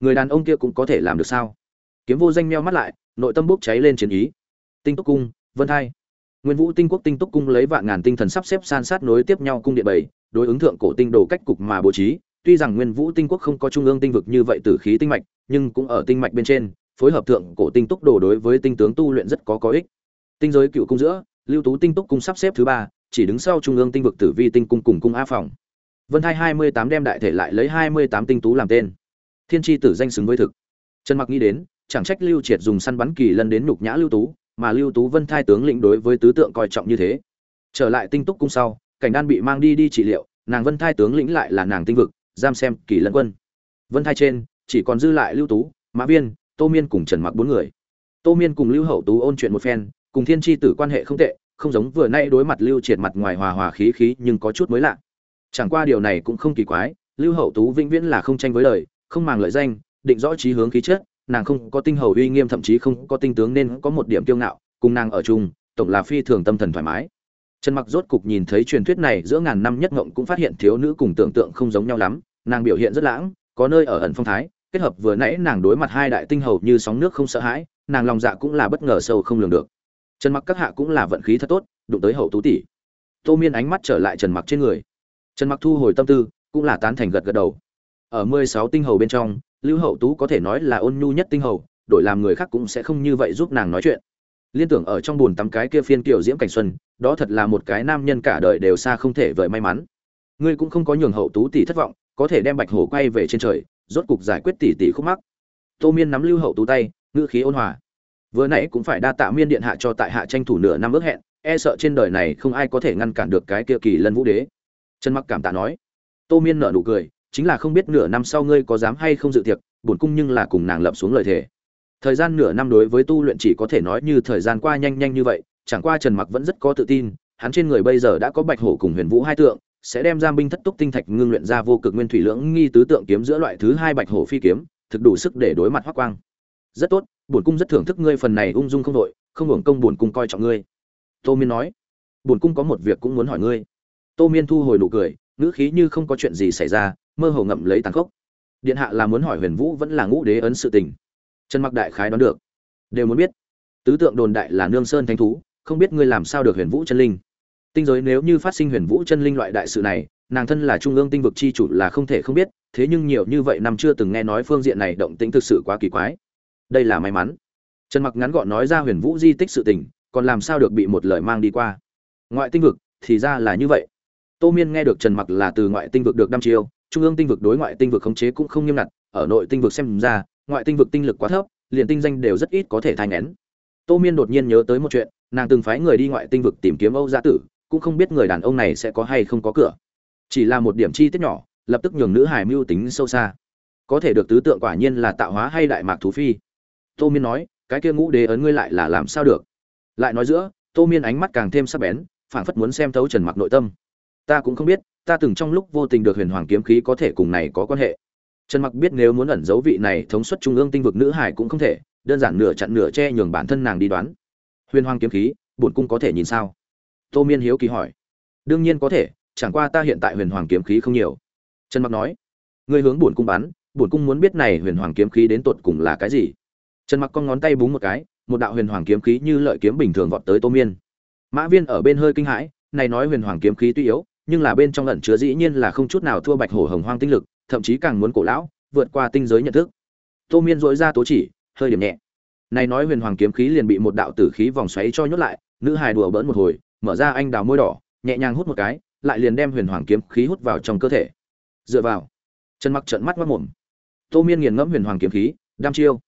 người đàn ông kia cũng có thể làm được sao? Kiếm vô danh meo mắt lại, nội tâm bốc cháy lên chiến ý. Tinh túc cung, vân thai. Nguyên vũ tinh quốc tinh túc cung lấy vạn ngàn tinh thần sắp xếp san sát nối tiếp nhau cung điện bảy, đối ứng thượng cổ tinh đồ cách cục mà bố trí. Tuy rằng nguyên vũ tinh quốc không có trung ương tinh vực như vậy tử khí tinh mạch, nhưng cũng ở tinh mạch bên trên, phối hợp thượng cổ tinh túc đồ đối với tinh tướng tu luyện rất có có ích. Tinh giới cựu cung giữa, lưu tú tinh túc cung sắp xếp thứ ba, chỉ đứng sau trung ương tinh vực tử vi tinh cung cùng cung a phòng. Vân thai hai mươi tám đem đại thể lại lấy hai mươi tám tinh tú làm tên thiên tri tử danh xứng với thực. Trần mặc nghĩ đến, chẳng trách lưu triệt dùng săn bắn kỳ lân đến nhục nhã lưu tú, mà lưu tú vân thai tướng lĩnh đối với tứ tượng coi trọng như thế. Trở lại tinh túc cung sau, cảnh đan bị mang đi đi trị liệu, nàng vân thai tướng lĩnh lại là nàng tinh vực, giam xem kỳ lân quân. Vân thai trên, chỉ còn dư lại lưu tú, mã viên, tô miên cùng trần mặc bốn người. Tô miên cùng lưu hậu tú ôn chuyện một phen, cùng thiên tri tử quan hệ không tệ, không giống vừa nay đối mặt lưu triệt mặt ngoài hòa hòa khí khí nhưng có chút mới lạ. Chẳng qua điều này cũng không kỳ quái, lưu hậu tú vĩnh viễn là không tranh với lời không màng lợi danh, định rõ trí hướng khí chất, nàng không có tinh hầu uy nghiêm, thậm chí không có tinh tướng nên có một điểm kiêu ngạo, cùng nàng ở chung, tổng là phi thường tâm thần thoải mái. Trần mặc rốt cục nhìn thấy truyền thuyết này giữa ngàn năm nhất ngộng cũng phát hiện thiếu nữ cùng tưởng tượng không giống nhau lắm, nàng biểu hiện rất lãng, có nơi ở ẩn phong thái, kết hợp vừa nãy nàng đối mặt hai đại tinh hầu như sóng nước không sợ hãi, nàng lòng dạ cũng là bất ngờ sâu không lường được. Trần mặc các hạ cũng là vận khí thật tốt, đụng tới hậu tú tỷ. Tô miên ánh mắt trở lại trần mặc trên người. Trần mặc thu hồi tâm tư, cũng là tán thành gật gật đầu ở mười sáu tinh hầu bên trong, lưu hậu tú có thể nói là ôn nhu nhất tinh hầu, đổi làm người khác cũng sẽ không như vậy giúp nàng nói chuyện. Liên tưởng ở trong buồn tắm cái kia phiên tiểu diễm cảnh xuân, đó thật là một cái nam nhân cả đời đều xa không thể vời may mắn. Ngươi cũng không có nhường hậu tú tỷ thất vọng, có thể đem bạch hổ quay về trên trời, rốt cục giải quyết tỷ tỷ khúc mắc. Tô miên nắm lưu hậu tú tay, ngữ khí ôn hòa. Vừa nãy cũng phải đa tạ miên điện hạ cho tại hạ tranh thủ nửa năm ước hẹn e sợ trên đời này không ai có thể ngăn cản được cái kia kỳ lân vũ đế. Trần mặc cảm tạ nói. Tô miên nở nụ cười chính là không biết nửa năm sau ngươi có dám hay không dự tiệc, bổn cung nhưng là cùng nàng lập xuống lời thề. Thời gian nửa năm đối với tu luyện chỉ có thể nói như thời gian qua nhanh nhanh như vậy, chẳng qua trần mặc vẫn rất có tự tin, hắn trên người bây giờ đã có bạch hổ cùng huyền vũ hai tượng, sẽ đem giam binh thất túc tinh thạch ngưng luyện ra vô cực nguyên thủy lưỡng nghi tứ tượng kiếm giữa loại thứ hai bạch hổ phi kiếm, thực đủ sức để đối mặt hoắc quang. Rất tốt, bổn cung rất thưởng thức ngươi phần này ung dung không đội, không hưởng công bổn cung coi trọng ngươi. Tô miên nói, bổn cung có một việc cũng muốn hỏi ngươi. Tô miên thu hồi nụ cười ngữ khí như không có chuyện gì xảy ra, mơ hồ ngậm lấy tàn khốc. Điện hạ là muốn hỏi huyền vũ vẫn là ngũ đế ấn sự tình. Trần mặc đại khái đoán được. Đều muốn biết. Tứ tượng đồn đại là nương sơn thánh thú, không biết ngươi làm sao được huyền vũ chân linh. Tinh giới nếu như phát sinh huyền vũ chân linh loại đại sự này, nàng thân là trung ương tinh vực chi chủ là không thể không biết, thế nhưng nhiều như vậy năm chưa từng nghe nói phương diện này động tĩnh thực sự quá kỳ quái. Đây là may mắn. Trần mặc ngắn gọn nói ra huyền vũ di tích sự tình, còn làm sao được bị một lời mang đi qua. Ngoại tinh vực thì ra là như vậy tô miên nghe được trần mặc là từ ngoại tinh vực được đăm chiêu, trung ương tinh vực đối ngoại tinh vực khống chế cũng không nghiêm ngặt, ở nội tinh vực xem ra, ngoại tinh vực tinh lực quá thấp, liền tinh danh đều rất ít có thể thay nén tô miên đột nhiên nhớ tới một chuyện, nàng từng phái người đi ngoại tinh vực tìm kiếm âu gia tử, cũng không biết người đàn ông này sẽ có hay không có cửa. Chỉ là một điểm chi tiết nhỏ, lập tức nhường nữ hải mưu tính sâu xa. Có thể được tứ tượng quả nhiên là tạo hóa hay đại mạc thú phi. Tô miên nói, cái kia ngũ đế ấn ngươi lại là làm sao được? Lại nói giữa, tô miên ánh mắt càng thêm sắc bén, phảng phất muốn xem thấu trần mặc nội tâm ta cũng không biết, ta từng trong lúc vô tình được huyền hoàng kiếm khí có thể cùng này có quan hệ. Trần mặc biết nếu muốn ẩn giấu vị này thống suất trung ương tinh vực nữ hải cũng không thể, đơn giản nửa chặn nửa che nhường bản thân nàng đi đoán. Huyền hoàng kiếm khí, bổn cung có thể nhìn sao? Tô miên hiếu kỳ hỏi. Đương nhiên có thể, chẳng qua ta hiện tại huyền hoàng kiếm khí không nhiều. Trần mặc nói. Ngươi hướng bổn cung bắn bổn cung muốn biết này huyền hoàng kiếm khí đến tột cùng là cái gì? Trần mặc con ngón tay búng một cái, một đạo huyền hoàng kiếm khí như lợi kiếm bình thường vọt tới tô miên. Mã viên ở bên hơi kinh hãi, này nói huyền hoàng kiếm khí tuy yếu nhưng là bên trong ẩn chứa dĩ nhiên là không chút nào thua bạch hổ hồng hoang tinh lực, thậm chí càng muốn cổ lão, vượt qua tinh giới nhận thức. Tô miên dội ra tố chỉ, hơi điểm nhẹ. Này nói huyền hoàng kiếm khí liền bị một đạo tử khí vòng xoáy cho nhốt lại, nữ hài đùa bỡn một hồi, mở ra anh đào môi đỏ, nhẹ nhàng hút một cái, lại liền đem huyền hoàng kiếm khí hút vào trong cơ thể. Dựa vào, chân mặc trận mắt mất mồm. Tô miên nghiền ngẫm huyền hoàng kiếm khí đam chiêu.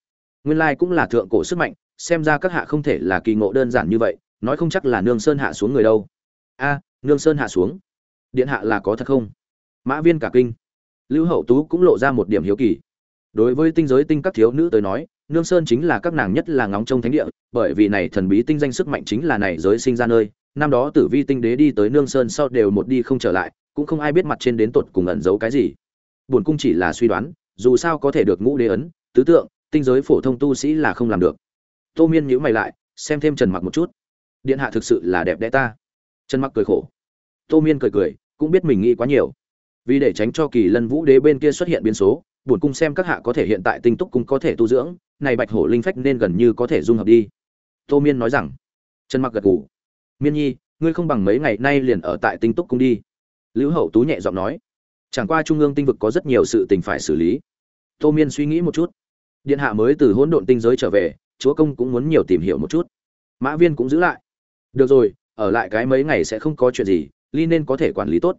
Nguyên lai cũng là thượng cổ sức mạnh, xem ra các hạ không thể là kỳ ngộ đơn giản như vậy, nói không chắc là nương sơn hạ xuống người đâu. A, nương sơn hạ xuống điện hạ là có thật không? Mã viên cả kinh. Lưu hậu tú cũng lộ ra một điểm hiếu kỳ. Đối với tinh giới tinh các thiếu nữ tới nói, nương sơn chính là các nàng nhất là ngóng trông thánh địa, bởi vì này thần bí tinh danh sức mạnh chính là này giới sinh ra nơi. Năm đó tử vi tinh đế đi tới nương sơn sau đều một đi không trở lại, cũng không ai biết mặt trên đến tột cùng ẩn giấu cái gì. Buồn cung chỉ là suy đoán, dù sao có thể được ngũ đế ấn, tứ tượng, tinh giới phổ thông tu sĩ là không làm được. Tô miên nhíu mày lại, xem thêm trần mặc một chút. Điện hạ thực sự là đẹp đẽ ta. Trần mặc cười khổ. Tô miên cười cười cũng biết mình nghĩ quá nhiều. Vì để tránh cho kỳ lân vũ đế bên kia xuất hiện biến số bổn cung xem các hạ có thể hiện tại tinh túc cũng có thể tu dưỡng, này bạch hổ linh phách nên gần như có thể dung hợp đi. Tô miên nói rằng trần mặc gật gù. Miên nhi, ngươi không bằng mấy ngày nay liền ở tại tinh túc cung đi. Lữ hậu tú nhẹ giọng nói, chẳng qua trung ương tinh vực có rất nhiều sự tình phải xử lý. Tô miên suy nghĩ một chút. Điện hạ mới từ hỗn độn tinh giới trở về, chúa công cũng muốn nhiều tìm hiểu một chút. Mã viên cũng giữ lại. Được rồi, ở lại cái mấy ngày sẽ không có chuyện gì ly nên có thể quản lý tốt.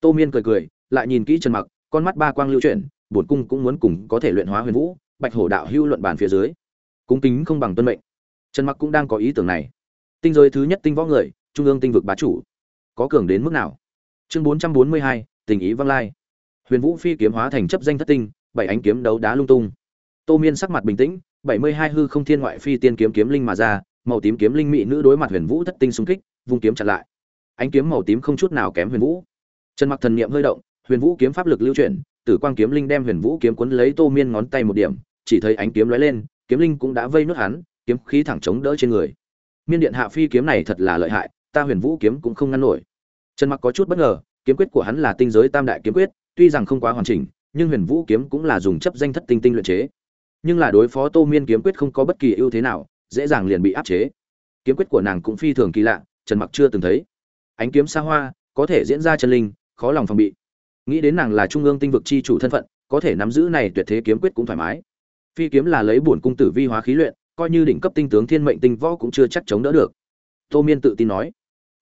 Tô miên cười cười lại nhìn kỹ trần mặc con mắt ba quang lưu chuyển bổn cung cũng muốn cùng có thể luyện hóa huyền vũ bạch hổ đạo hưu luận bàn phía dưới. Cung kính không bằng tuân mệnh. Trần mặc cũng đang có ý tưởng này. Tinh giới thứ nhất tinh võ người trung ương tinh vực bá chủ. Có cường đến mức nào? Chương 442, tình ý văng lai. Huyền vũ phi kiếm hóa thành chấp danh thất tinh bảy ánh kiếm đấu đá lung tung. Tô miên sắc mặt bình tĩnh bảy mươi hai hư không thiên ngoại phi tiên kiếm kiếm linh mà ra màu tím kiếm linh mỹ nữ đối mặt huyền vũ thất tinh xung kích vung kiếm chặn lại ánh kiếm màu tím không chút nào kém huyền vũ. Trần mặc thần niệm hơi động, huyền vũ kiếm pháp lực lưu chuyển, tử quang kiếm linh đem huyền vũ kiếm cuốn lấy tô miên ngón tay một điểm, chỉ thấy ánh kiếm lóe lên, kiếm linh cũng đã vây nuốt hắn, kiếm khí thẳng chống đỡ trên người. Miên điện hạ phi kiếm này thật là lợi hại, ta huyền vũ kiếm cũng không ngăn nổi. Trần mặc có chút bất ngờ, kiếm quyết của hắn là tinh giới tam đại kiếm quyết, tuy rằng không quá hoàn chỉnh, nhưng huyền vũ kiếm cũng là dùng chấp danh thất tinh tinh luyện chế. Nhưng là đối phó tô miên kiếm quyết không có bất kỳ ưu thế nào, dễ dàng liền bị áp chế. Kiếm quyết của nàng cũng phi thường kỳ lạ, trần mặc chưa từng thấy ánh kiếm xa hoa, có thể diễn ra chân linh, khó lòng phòng bị. Nghĩ đến nàng là trung ương tinh vực chi chủ thân phận, có thể nắm giữ này tuyệt thế kiếm quyết cũng thoải mái. Phi kiếm là lấy bổn cung tử vi hóa khí luyện, coi như đỉnh cấp tinh tướng thiên mệnh tinh võ cũng chưa chắc chống đỡ được. Tô miên tự tin nói,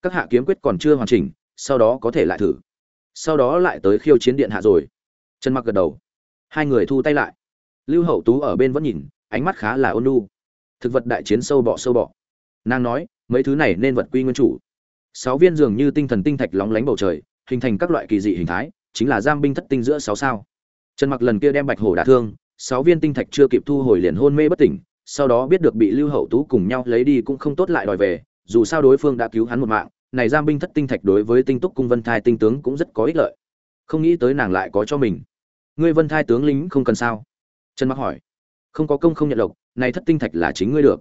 các hạ kiếm quyết còn chưa hoàn chỉnh, sau đó có thể lại thử. Sau đó lại tới khiêu chiến điện hạ rồi. Trần mặc gật đầu. Hai người thu tay lại. Lưu hậu tú ở bên vẫn nhìn, ánh mắt khá là ôn lu thực vật đại chiến sâu bọ sâu bọ. Nàng nói, mấy thứ này nên vật quy nguyên chủ sáu viên dường như tinh thần tinh thạch lóng lánh bầu trời, hình thành các loại kỳ dị hình thái, chính là giam binh thất tinh giữa sáu sao. Trần mặc lần kia đem bạch hổ đả thương, sáu viên tinh thạch chưa kịp thu hồi liền hôn mê bất tỉnh, sau đó biết được bị lưu hậu tú cùng nhau lấy đi cũng không tốt lại đòi về, dù sao đối phương đã cứu hắn một mạng, này giam binh thất tinh thạch đối với tinh túc cung vân thai tinh tướng cũng rất có ích lợi. Không nghĩ tới nàng lại có cho mình. Ngươi vân thai tướng lính không cần sao? Trần mặc hỏi. Không có công không nhận lộc, này thất tinh thạch là chính ngươi được.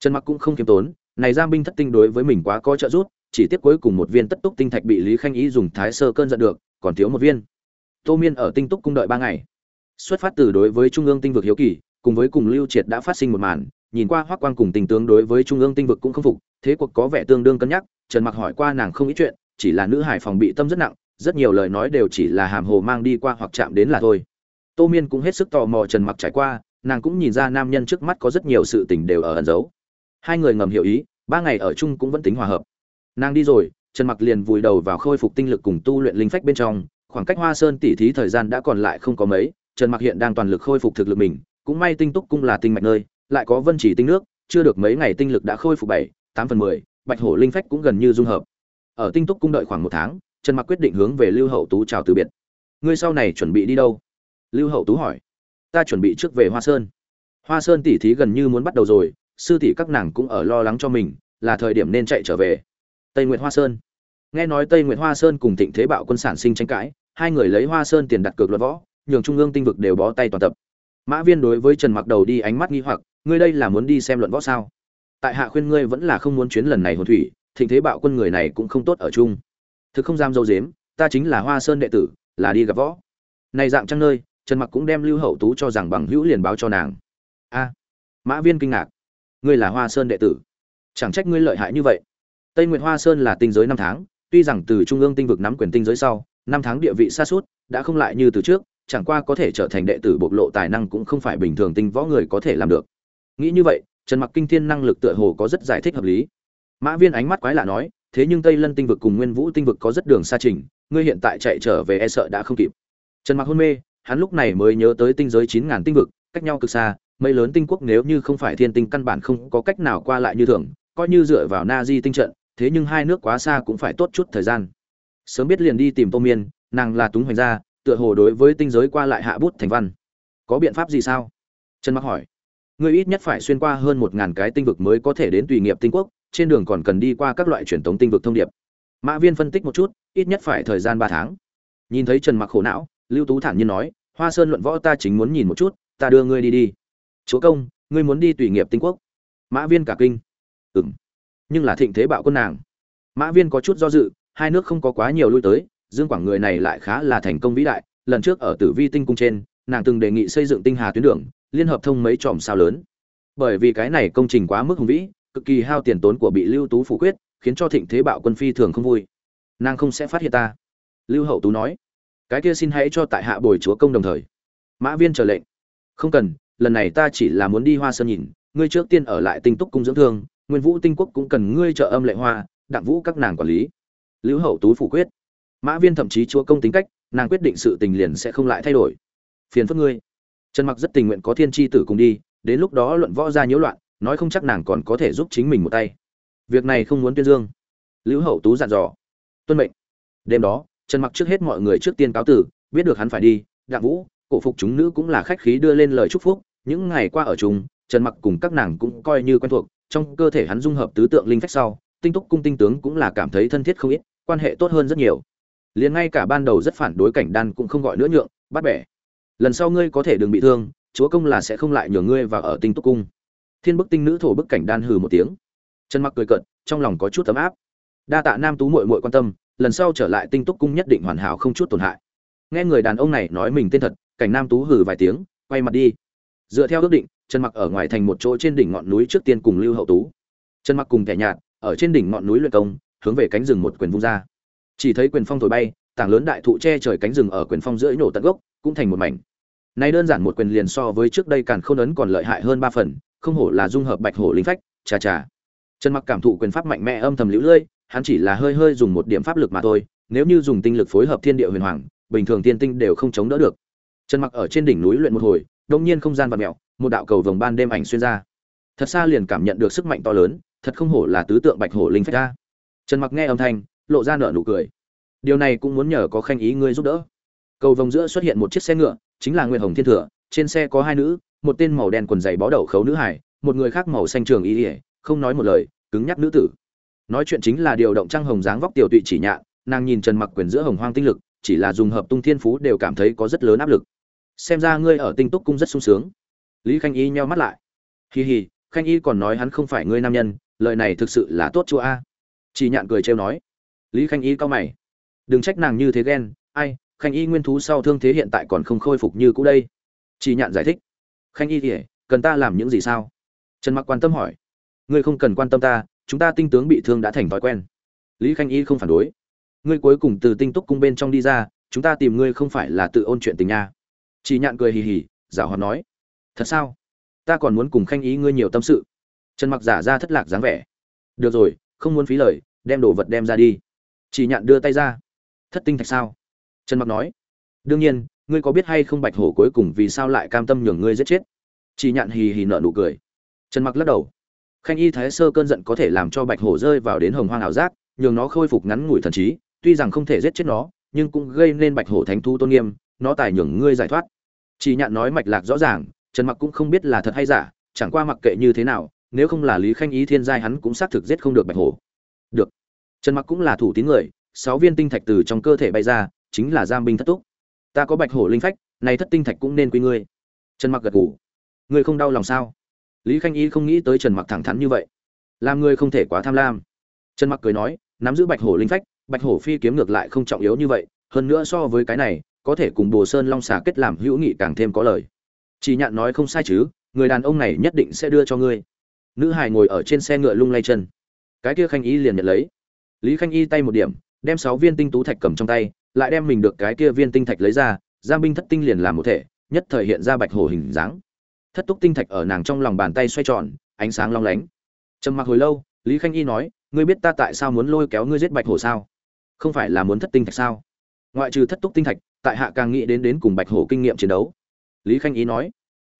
Trần mặc cũng không kiêm tốn, này giam binh thất tinh đối với mình quá có trợ giúp chỉ tiếp cuối cùng một viên tất túc tinh thạch bị lý khanh ý dùng thái sơ cơn giận được, còn thiếu một viên. Tô miên ở tinh túc cung đợi ba ngày. Xuất phát từ đối với trung ương tinh vực hiếu kỳ, cùng với cùng lưu triệt đã phát sinh một màn, nhìn qua hoắc quang cùng tình tướng đối với trung ương tinh vực cũng không phục, thế cuộc có vẻ tương đương cân nhắc, trần mặc hỏi qua nàng không ít chuyện, chỉ là nữ hải phòng bị tâm rất nặng, rất nhiều lời nói đều chỉ là hàm hồ mang đi qua hoặc chạm đến là thôi. Tô miên cũng hết sức tò mò trần mặc trải qua, nàng cũng nhìn ra nam nhân trước mắt có rất nhiều sự tình đều ở ẩn giấu. Hai người ngầm hiểu ý, ba ngày ở chung cũng vẫn tính hòa hợp nàng đi rồi, trần mặc liền vùi đầu vào khôi phục tinh lực cùng tu luyện linh phách bên trong, khoảng cách hoa sơn tỉ thí thời gian đã còn lại không có mấy, trần mặc hiện đang toàn lực khôi phục thực lực mình, cũng may tinh túc cung là tinh mạch nơi, lại có vân chỉ tinh nước, chưa được mấy ngày tinh lực đã khôi phục bảy, tám phần mười, bạch hổ linh phách cũng gần như dung hợp. Ở tinh túc cung đợi khoảng một tháng, trần mặc quyết định hướng về lưu hậu tú chào từ biệt. Ngươi sau này chuẩn bị đi đâu? Lưu hậu tú hỏi. Ta chuẩn bị trước về hoa sơn. Hoa sơn tỉ thí gần như muốn bắt đầu rồi, sư tỷ các nàng cũng ở lo lắng cho mình, là thời điểm nên chạy trở về tây nguyệt hoa sơn. Nghe nói tây nguyệt hoa sơn cùng thịnh thế bạo quân sản sinh tranh cãi, hai người lấy hoa sơn tiền đặt cược luận võ, nhường trung ương tinh vực đều bó tay toàn tập. Mã viên đối với trần mặc đầu đi ánh mắt nghi hoặc, ngươi đây là muốn đi xem luận võ sao? Tại hạ khuyên ngươi vẫn là không muốn chuyến lần này hồn thủy, thịnh thế bạo quân người này cũng không tốt ở chung. Thực không dám dâu dếm, ta chính là hoa sơn đệ tử, là đi gặp võ. Này dạng trăng nơi, trần mặc cũng đem lưu hậu tú cho rằng bằng hữu liền báo cho nàng. A. Mã viên kinh ngạc. Ngươi là hoa sơn đệ tử, chẳng trách ngươi lợi hại như vậy tây nguyệt hoa sơn là tinh giới năm tháng, tuy rằng từ trung ương tinh vực nắm quyền tinh giới sau, năm tháng địa vị xa suốt, đã không lại như từ trước, chẳng qua có thể trở thành đệ tử bộc lộ tài năng cũng không phải bình thường tinh võ người có thể làm được. Nghĩ như vậy, trần mặc kinh thiên năng lực tựa hồ có rất giải thích hợp lý. Mã viên ánh mắt quái lạ nói, thế nhưng tây lân tinh vực cùng nguyên vũ tinh vực có rất đường xa trình, ngươi hiện tại chạy trở về e sợ đã không kịp. Trần mặc hôn mê, hắn lúc này mới nhớ tới tinh giới chín ngàn tinh vực, cách nhau cực xa, mấy lớn tinh quốc nếu như không phải thiên tinh căn bản không có cách nào qua lại như thường coi như dựa vào na di tinh trận, thế nhưng hai nước quá xa cũng phải tốt chút thời gian. Sớm biết liền đi tìm tô miên, nàng là túng hoành gia, tựa hồ đối với tinh giới qua lại hạ bút thành văn. Có biện pháp gì sao? Trần mặc hỏi. Ngươi ít nhất phải xuyên qua hơn một ngàn cái tinh vực mới có thể đến tùy nghiệp tinh quốc, trên đường còn cần đi qua các loại truyền thống tinh vực thông điệp. Mã viên phân tích một chút, ít nhất phải thời gian ba tháng. Nhìn thấy trần mặc khổ não, lưu tú thản nhiên nói, hoa sơn luận võ ta chính muốn nhìn một chút, ta đưa ngươi đi đi. Chúa công, ngươi muốn đi tùy nghiệp tinh quốc. Mã viên cả kinh ừng nhưng là thịnh thế bạo quân nàng. Mã viên có chút do dự, hai nước không có quá nhiều lui tới, dương quảng người này lại khá là thành công vĩ đại, lần trước ở tử vi tinh cung trên, nàng từng đề nghị xây dựng tinh hà tuyến đường, liên hợp thông mấy tròm sao lớn. Bởi vì cái này công trình quá mức hùng vĩ, cực kỳ hao tiền tốn của bị lưu tú phủ quyết, khiến cho thịnh thế bạo quân phi thường không vui. Nàng không sẽ phát hiện ta. Lưu hậu tú nói. Cái kia xin hãy cho tại hạ bồi chúa công đồng thời. Mã viên trở lệnh. Không cần, lần này ta chỉ là muốn đi hoa sơn nhìn, ngươi trước tiên ở lại tinh túc cung dưỡng thương nguyên vũ tinh quốc cũng cần ngươi trợ âm lệ hoa, đặng vũ các nàng quản lý. Lưu hậu tú phủ quyết. Mã viên thậm chí chúa công tính cách, nàng quyết định sự tình liền sẽ không lại thay đổi. Phiền phức ngươi. Trần mặc rất tình nguyện có thiên tri tử cùng đi, đến lúc đó luận võ ra nhiễu loạn, nói không chắc nàng còn có thể giúp chính mình một tay. Việc này không muốn tuyên dương. Lưu hậu tú dặn dò. Tuân mệnh. Đêm đó, trần mặc trước hết mọi người trước tiên cáo tử, biết được hắn phải đi, đặng vũ, cổ phục chúng nữ cũng là khách khí đưa lên lời chúc phúc, những ngày qua ở chung, trần mặc cùng các nàng cũng coi như quen thuộc trong cơ thể hắn dung hợp tứ tượng linh phách sau, tinh túc cung tinh tướng cũng là cảm thấy thân thiết không ít, quan hệ tốt hơn rất nhiều. Liền ngay cả ban đầu rất phản đối cảnh đan cũng không gọi nữa nhượng, bắt bẻ. Lần sau ngươi có thể đừng bị thương, chúa công là sẽ không lại nhường ngươi vào ở tinh túc cung. Thiên bức tinh nữ thổ bức cảnh đan hừ một tiếng. Trần mặc cười cợt, trong lòng có chút ấm áp. Đa tạ nam tú muội muội quan tâm, lần sau trở lại tinh túc cung nhất định hoàn hảo không chút tổn hại. Nghe người đàn ông này nói mình tên thật, cảnh nam tú hừ vài tiếng, quay mặt đi. Dựa theo ước định trần mặc ở ngoài thành một chỗ trên đỉnh ngọn núi trước tiên cùng lưu hậu tú. Trần mặc cùng kẻ nhạt ở trên đỉnh ngọn núi luyện công, hướng về cánh rừng một quyền vung ra. Chỉ thấy quyền phong thổi bay, tảng lớn đại thụ che trời cánh rừng ở quyền phong rưỡi nổ tận gốc, cũng thành một mảnh. Này đơn giản một quyền liền so với trước đây càn khôn ấn còn lợi hại hơn ba phần, không hổ là dung hợp bạch hổ linh phách, chà chà. Trần mặc cảm thụ quyền pháp mạnh mẽ âm thầm liễu lơi hắn chỉ là hơi hơi dùng một điểm pháp lực mà thôi, nếu như dùng tinh lực phối hợp thiên địa huyền hoàng, bình thường tiên tinh đều không chống đỡ được. Trần mặc ở trên đỉnh núi luyện một hồi, đông nhiên không gian và mèo một đạo cầu vồng ban đêm ảnh xuyên ra. Thật xa liền cảm nhận được sức mạnh to lớn, thật không hổ là tứ tượng bạch hổ linh phách ta. trần mặc nghe âm thanh, lộ ra nở nụ cười. Điều này cũng muốn nhờ có khanh ý ngươi giúp đỡ. Cầu vồng giữa xuất hiện một chiếc xe ngựa, chính là nguyên hồng thiên thừa. Trên xe có hai nữ, một tên màu đen quần dày bó đầu khấu nữ hải một người khác màu xanh trường y ỉa không nói một lời, cứng nhắc nữ tử. Nói chuyện chính là điều động trang hồng dáng vóc tiểu tụy chỉ nhạn nàng nhìn trần mặc quyền giữa hồng hoang tinh lực, chỉ là dùng hợp tung thiên phú đều cảm thấy có rất lớn áp lực. Xem ra ngươi ở tinh túc cung rất sung sướng lý khanh y nheo mắt lại. Hì hì, khanh y còn nói hắn không phải ngươi nam nhân, lời này thực sự là tốt chúa a. Chỉ nhạn cười trêu nói. Lý khanh y cao mày. Đừng trách nàng như thế ghen, ai, khanh y nguyên thú sau thương thế hiện tại còn không khôi phục như cũ đây. Chỉ nhạn giải thích. Khanh y thì cần ta làm những gì sao? Trần mặc quan tâm hỏi. Ngươi không cần quan tâm ta, chúng ta tinh tướng bị thương đã thành thói quen. Lý khanh y không phản đối. Ngươi cuối cùng từ tinh túc cung bên trong đi ra, chúng ta tìm ngươi không phải là tự ôn chuyện tình nha. Chỉ nhạn cười hì hì, giả hoạt nói thật sao? Ta còn muốn cùng khanh ý ngươi nhiều tâm sự. Trần mặc giả ra thất lạc dáng vẻ. Được rồi, không muốn phí lời, đem đồ vật đem ra đi. Chỉ nhạn đưa tay ra. Thất tinh thạch sao? Trần mặc nói. Đương nhiên, ngươi có biết hay không bạch hổ cuối cùng vì sao lại cam tâm nhường ngươi giết chết? Chỉ nhạn hì hì nợ nụ cười. Trần mặc lắc đầu. Khanh y thái sơ cơn giận có thể làm cho bạch hổ rơi vào đến hồng hoang ảo giác, nhường nó khôi phục ngắn ngủi thần trí, tuy rằng không thể giết chết nó, nhưng cũng gây nên bạch hổ thánh thu tôn nghiêm, nó tài nhường ngươi giải thoát. Chỉ nhạn nói mạch lạc rõ ràng trần mặc cũng không biết là thật hay giả, chẳng qua mặc kệ như thế nào, nếu không là lý khanh ý thiên giai hắn cũng xác thực giết không được bạch hổ. Được. Trần mặc cũng là thủ tín người, sáu viên tinh thạch từ trong cơ thể bay ra, chính là giam binh thất túc. Ta có bạch hổ linh phách, này thất tinh thạch cũng nên quy ngươi. Trần mặc gật gù. Ngươi không đau lòng sao? Lý khanh ý không nghĩ tới trần mặc thẳng thắn như vậy. Làm ngươi không thể quá tham lam. Trần mặc cười nói, nắm giữ bạch hổ linh phách, bạch hổ phi kiếm ngược lại không trọng yếu như vậy, hơn nữa so với cái này, có thể cùng bồ sơn long xà kết làm hữu nghị càng thêm có lời chỉ nhạn nói không sai chứ, người đàn ông này nhất định sẽ đưa cho ngươi. Nữ hải ngồi ở trên xe ngựa lung lay chân. Cái kia khanh y liền nhận lấy. Lý khanh y tay một điểm, đem sáu viên tinh tú thạch cầm trong tay, lại đem mình được cái kia viên tinh thạch lấy ra giam binh thất tinh liền làm một thể, nhất thời hiện ra bạch hổ hình dáng. Thất túc tinh thạch ở nàng trong lòng bàn tay xoay tròn, ánh sáng long lánh. Trầm mặc hồi lâu, lý khanh y nói, ngươi biết ta tại sao muốn lôi kéo ngươi giết bạch hổ sao? Không phải là muốn thất tinh thạch sao? Ngoại trừ thất túc tinh thạch, tại hạ càng nghĩ đến đến cùng bạch hổ kinh nghiệm chiến đấu lý khanh ý nói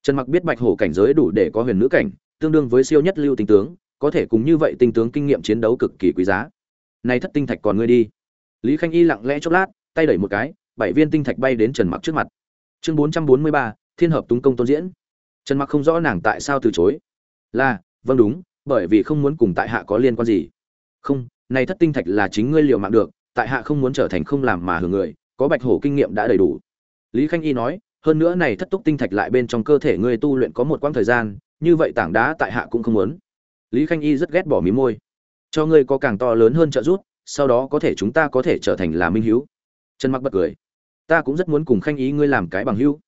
trần mặc biết bạch hổ cảnh giới đủ để có huyền nữ cảnh tương đương với siêu nhất lưu tinh tướng có thể cùng như vậy tinh tướng kinh nghiệm chiến đấu cực kỳ quý giá. Nay thất tinh thạch còn ngươi đi. Lý khanh y lặng lẽ chốc lát tay đẩy một cái bảy viên tinh thạch bay đến trần mặc trước mặt. Chương 443, thiên hợp túng công tôn diễn. Trần mặc không rõ nàng tại sao từ chối. Là vâng đúng bởi vì không muốn cùng tại hạ có liên quan gì. Không này thất tinh thạch là chính ngươi liều mạng được tại hạ không muốn trở thành không làm mà hưởng người có bạch hổ kinh nghiệm đã đầy đủ. Lý khanh y nói hơn nữa này thất túc tinh thạch lại bên trong cơ thể ngươi tu luyện có một quãng thời gian như vậy tảng đá tại hạ cũng không muốn. Lý khanh y rất ghét bỏ mí môi. Cho ngươi có càng to lớn hơn trợ giúp sau đó có thể chúng ta có thể trở thành là minh hiếu trần mặc bật cười. Ta cũng rất muốn cùng khanh y ngươi làm cái bằng hữu.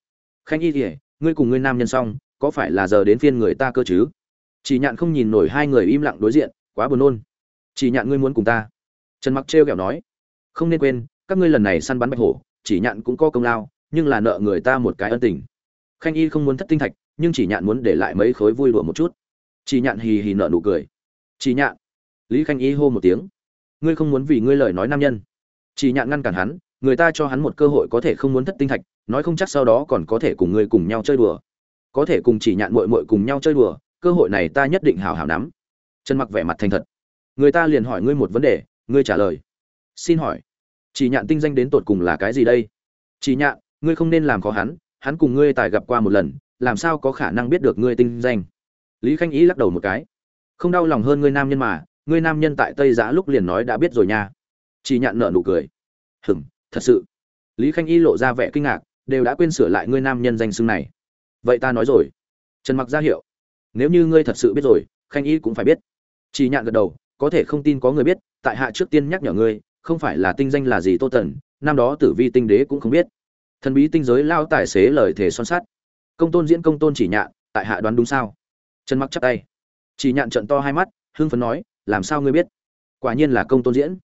Khanh y thì, ngươi cùng ngươi nam nhân xong có phải là giờ đến phiên người ta cơ chứ? Chỉ nhạn không nhìn nổi hai người im lặng đối diện quá buồn nôn. Chỉ nhạn ngươi muốn cùng ta. Trần mặc trêu ghẹo nói. Không nên quên các ngươi lần này săn bắn bạch hổ chỉ nhạn cũng có công lao nhưng là nợ người ta một cái ân tình. Khanh y không muốn thất tinh thạch, nhưng chỉ nhạn muốn để lại mấy khối vui đùa một chút. Chỉ nhạn hì hì nợ nụ cười. Chỉ nhạn. Lý khanh y hô một tiếng. Ngươi không muốn vì ngươi lời nói nam nhân. Chỉ nhạn ngăn cản hắn, người ta cho hắn một cơ hội có thể không muốn thất tinh thạch, nói không chắc sau đó còn có thể cùng ngươi cùng nhau chơi đùa. Có thể cùng chỉ nhạn muội muội cùng nhau chơi đùa, cơ hội này ta nhất định hào hào nắm. Trần mặc vẻ mặt thành thật. Người ta liền hỏi ngươi một vấn đề, ngươi trả lời. Xin hỏi, chỉ nhạn tinh danh đến tột cùng là cái gì đây? Chỉ nhạn ngươi không nên làm khó hắn hắn cùng ngươi tài gặp qua một lần, làm sao có khả năng biết được ngươi tinh danh? Lý khanh ý lắc đầu một cái. Không đau lòng hơn ngươi nam nhân mà, ngươi nam nhân tại tây giã lúc liền nói đã biết rồi nha. Chỉ nhạn nợ nụ cười. Hừm thật sự. Lý khanh y lộ ra vẻ kinh ngạc, đều đã quên sửa lại ngươi nam nhân danh xưng này. Vậy ta nói rồi. Trần mặc ra hiệu. Nếu như ngươi thật sự biết rồi, khanh y cũng phải biết. Chỉ nhạn gật đầu, có thể không tin có người biết, tại hạ trước tiên nhắc nhở ngươi, không phải là tinh danh là gì tô tần, năm đó tử vi tinh đế cũng không biết thần bí tinh giới lao tài xế lời thể son sắt. Công tôn diễn công tôn chỉ nhạn, tại hạ đoán đúng sao? Trần mặc chắp tay. Chỉ nhạn trận to hai mắt, hưng phấn nói, làm sao ngươi biết? Quả nhiên là công tôn diễn.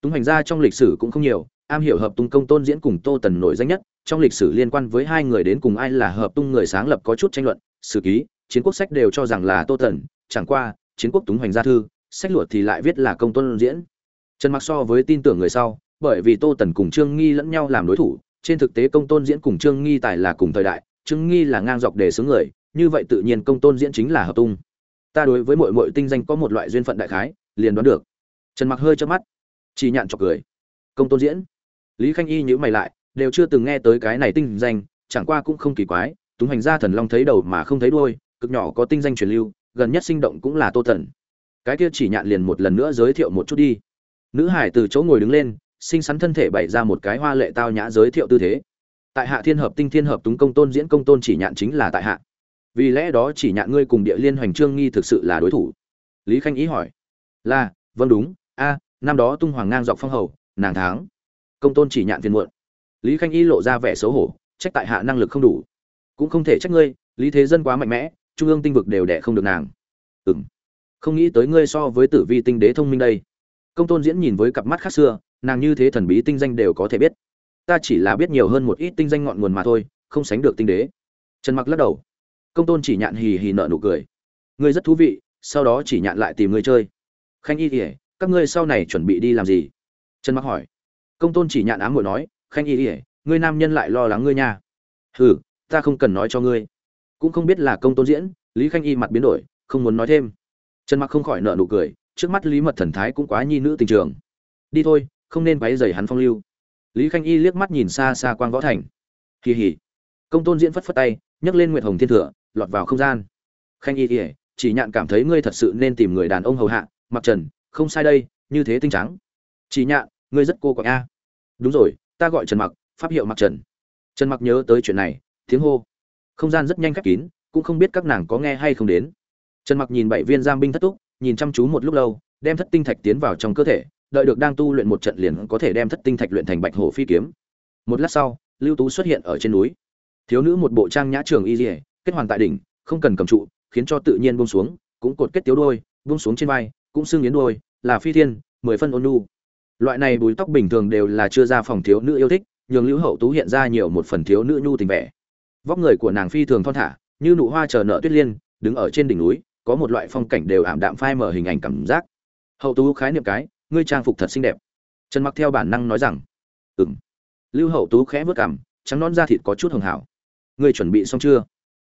Túng hành gia trong lịch sử cũng không nhiều, am hiểu hợp tung công tôn diễn cùng tô tần nổi danh nhất, trong lịch sử liên quan với hai người đến cùng ai là hợp tung người sáng lập có chút tranh luận, sử ký, chiến quốc sách đều cho rằng là tô tần, chẳng qua, chiến quốc túng hoành gia thư, sách luật thì lại viết là công tôn diễn. Trần mặc so với tin tưởng người sau, bởi vì tô tần cùng trương nghi lẫn nhau làm đối thủ trên thực tế công tôn diễn cùng trương nghi tài là cùng thời đại, trương nghi là ngang dọc đề xướng người, như vậy tự nhiên công tôn diễn chính là hợp tung. Ta đối với mọi mọi tinh danh có một loại duyên phận đại khái, liền đoán được. Trần mặc hơi chớp mắt, chỉ nhạn chọc cười. Công tôn diễn. Lý khanh y nhữ mày lại, đều chưa từng nghe tới cái này tinh danh, chẳng qua cũng không kỳ quái, túng hành gia thần long thấy đầu mà không thấy đuôi, cực nhỏ có tinh danh truyền lưu, gần nhất sinh động cũng là tô thần. Cái kia chỉ nhạn liền một lần nữa giới thiệu một chút đi. Nữ hải từ chỗ ngồi đứng lên xinh xắn thân thể bày ra một cái hoa lệ tao nhã giới thiệu tư thế. Tại hạ thiên hợp tinh thiên hợp túng công tôn diễn công tôn chỉ nhạn chính là tại hạ. Vì lẽ đó chỉ nhạn ngươi cùng địa liên hoành trương nghi thực sự là đối thủ. Lý khanh ý hỏi. Là vâng đúng, a, năm đó tung hoàng ngang dọc phong hầu, nàng tháng công tôn chỉ nhạn phiền muộn. Lý khanh y lộ ra vẻ xấu hổ, trách tại hạ năng lực không đủ. Cũng không thể trách ngươi, lý thế dân quá mạnh mẽ, trung ương tinh vực đều đẻ không được nàng. Ừ m không nghĩ tới ngươi so với tử vi tinh đế thông minh đây. Công tôn diễn nhìn với cặp mắt khác xưa nàng như thế thần bí tinh danh đều có thể biết. Ta chỉ là biết nhiều hơn một ít tinh danh ngọn nguồn mà thôi, không sánh được tinh đế. Trần mặc lắc đầu. Công tôn chỉ nhạn hì hì nợ nụ cười. Ngươi rất thú vị, sau đó chỉ nhạn lại tìm ngươi chơi. Khanh y ỉa các ngươi sau này chuẩn bị đi làm gì? Trần mặc hỏi. Công tôn chỉ nhạn ám muội nói, khanh y ỉa ngươi nam nhân lại lo lắng ngươi nha. Hừ, ta không cần nói cho ngươi. Cũng không biết là công tôn diễn, lý khanh y mặt biến đổi, không muốn nói thêm. Trần mặc không khỏi nợ nụ cười, trước mắt lý mật thần thái cũng quá nhi nữ tình trường. Đi thôi không nên quấy rầy hắn phong lưu. Lý khanh y liếc mắt nhìn xa xa quang võ thành. Kỳ hỉ. Công tôn diễn phất phất tay, nhấc lên nguyệt hồng thiên thừa lọt vào không gian. Khanh y ỉa chỉ nhạn cảm thấy ngươi thật sự nên tìm người đàn ông hầu hạ, mặc trần, không sai đây, như thế tinh trắng. Chỉ nhạn, ngươi rất cô quạnh a đúng rồi, ta gọi trần mặc, pháp hiệu mặc trần. Trần mặc nhớ tới chuyện này, tiếng hô. Không gian rất nhanh khép kín, cũng không biết các nàng có nghe hay không đến. Trần mặc nhìn bảy viên giam binh thất túc, nhìn chăm chú một lúc lâu, đem thất tinh thạch tiến vào trong cơ thể đợi được đang tu luyện một trận liền có thể đem thất tinh thạch luyện thành bạch hổ phi kiếm. Một lát sau, lưu tú xuất hiện ở trên núi. Thiếu nữ một bộ trang nhã trường y dỉa kết hoàn tại đỉnh, không cần cầm trụ, khiến cho tự nhiên buông xuống, cũng cột kết tiếu đôi, buông xuống trên vai, cũng xương yến đôi, là phi thiên, mười phân ôn nu loại này búi tóc bình thường đều là chưa ra phòng thiếu nữ yêu thích, nhường lưu hậu tú hiện ra nhiều một phần thiếu nữ nhu tình vẻ. Vóc người của nàng phi thường thon thả, như nụ hoa chờ nợ tuyết liên, đứng ở trên đỉnh núi, có một loại phong cảnh đều ảm đạm phai mở hình ảnh cảm giác. Hậu tú khái niệm cái ngươi trang phục thật xinh đẹp. Trần mặc theo bản năng nói rằng, ừm. Lưu hậu tú khẽ vớt cảm trắng non da thịt có chút hường hảo. Ngươi chuẩn bị xong chưa?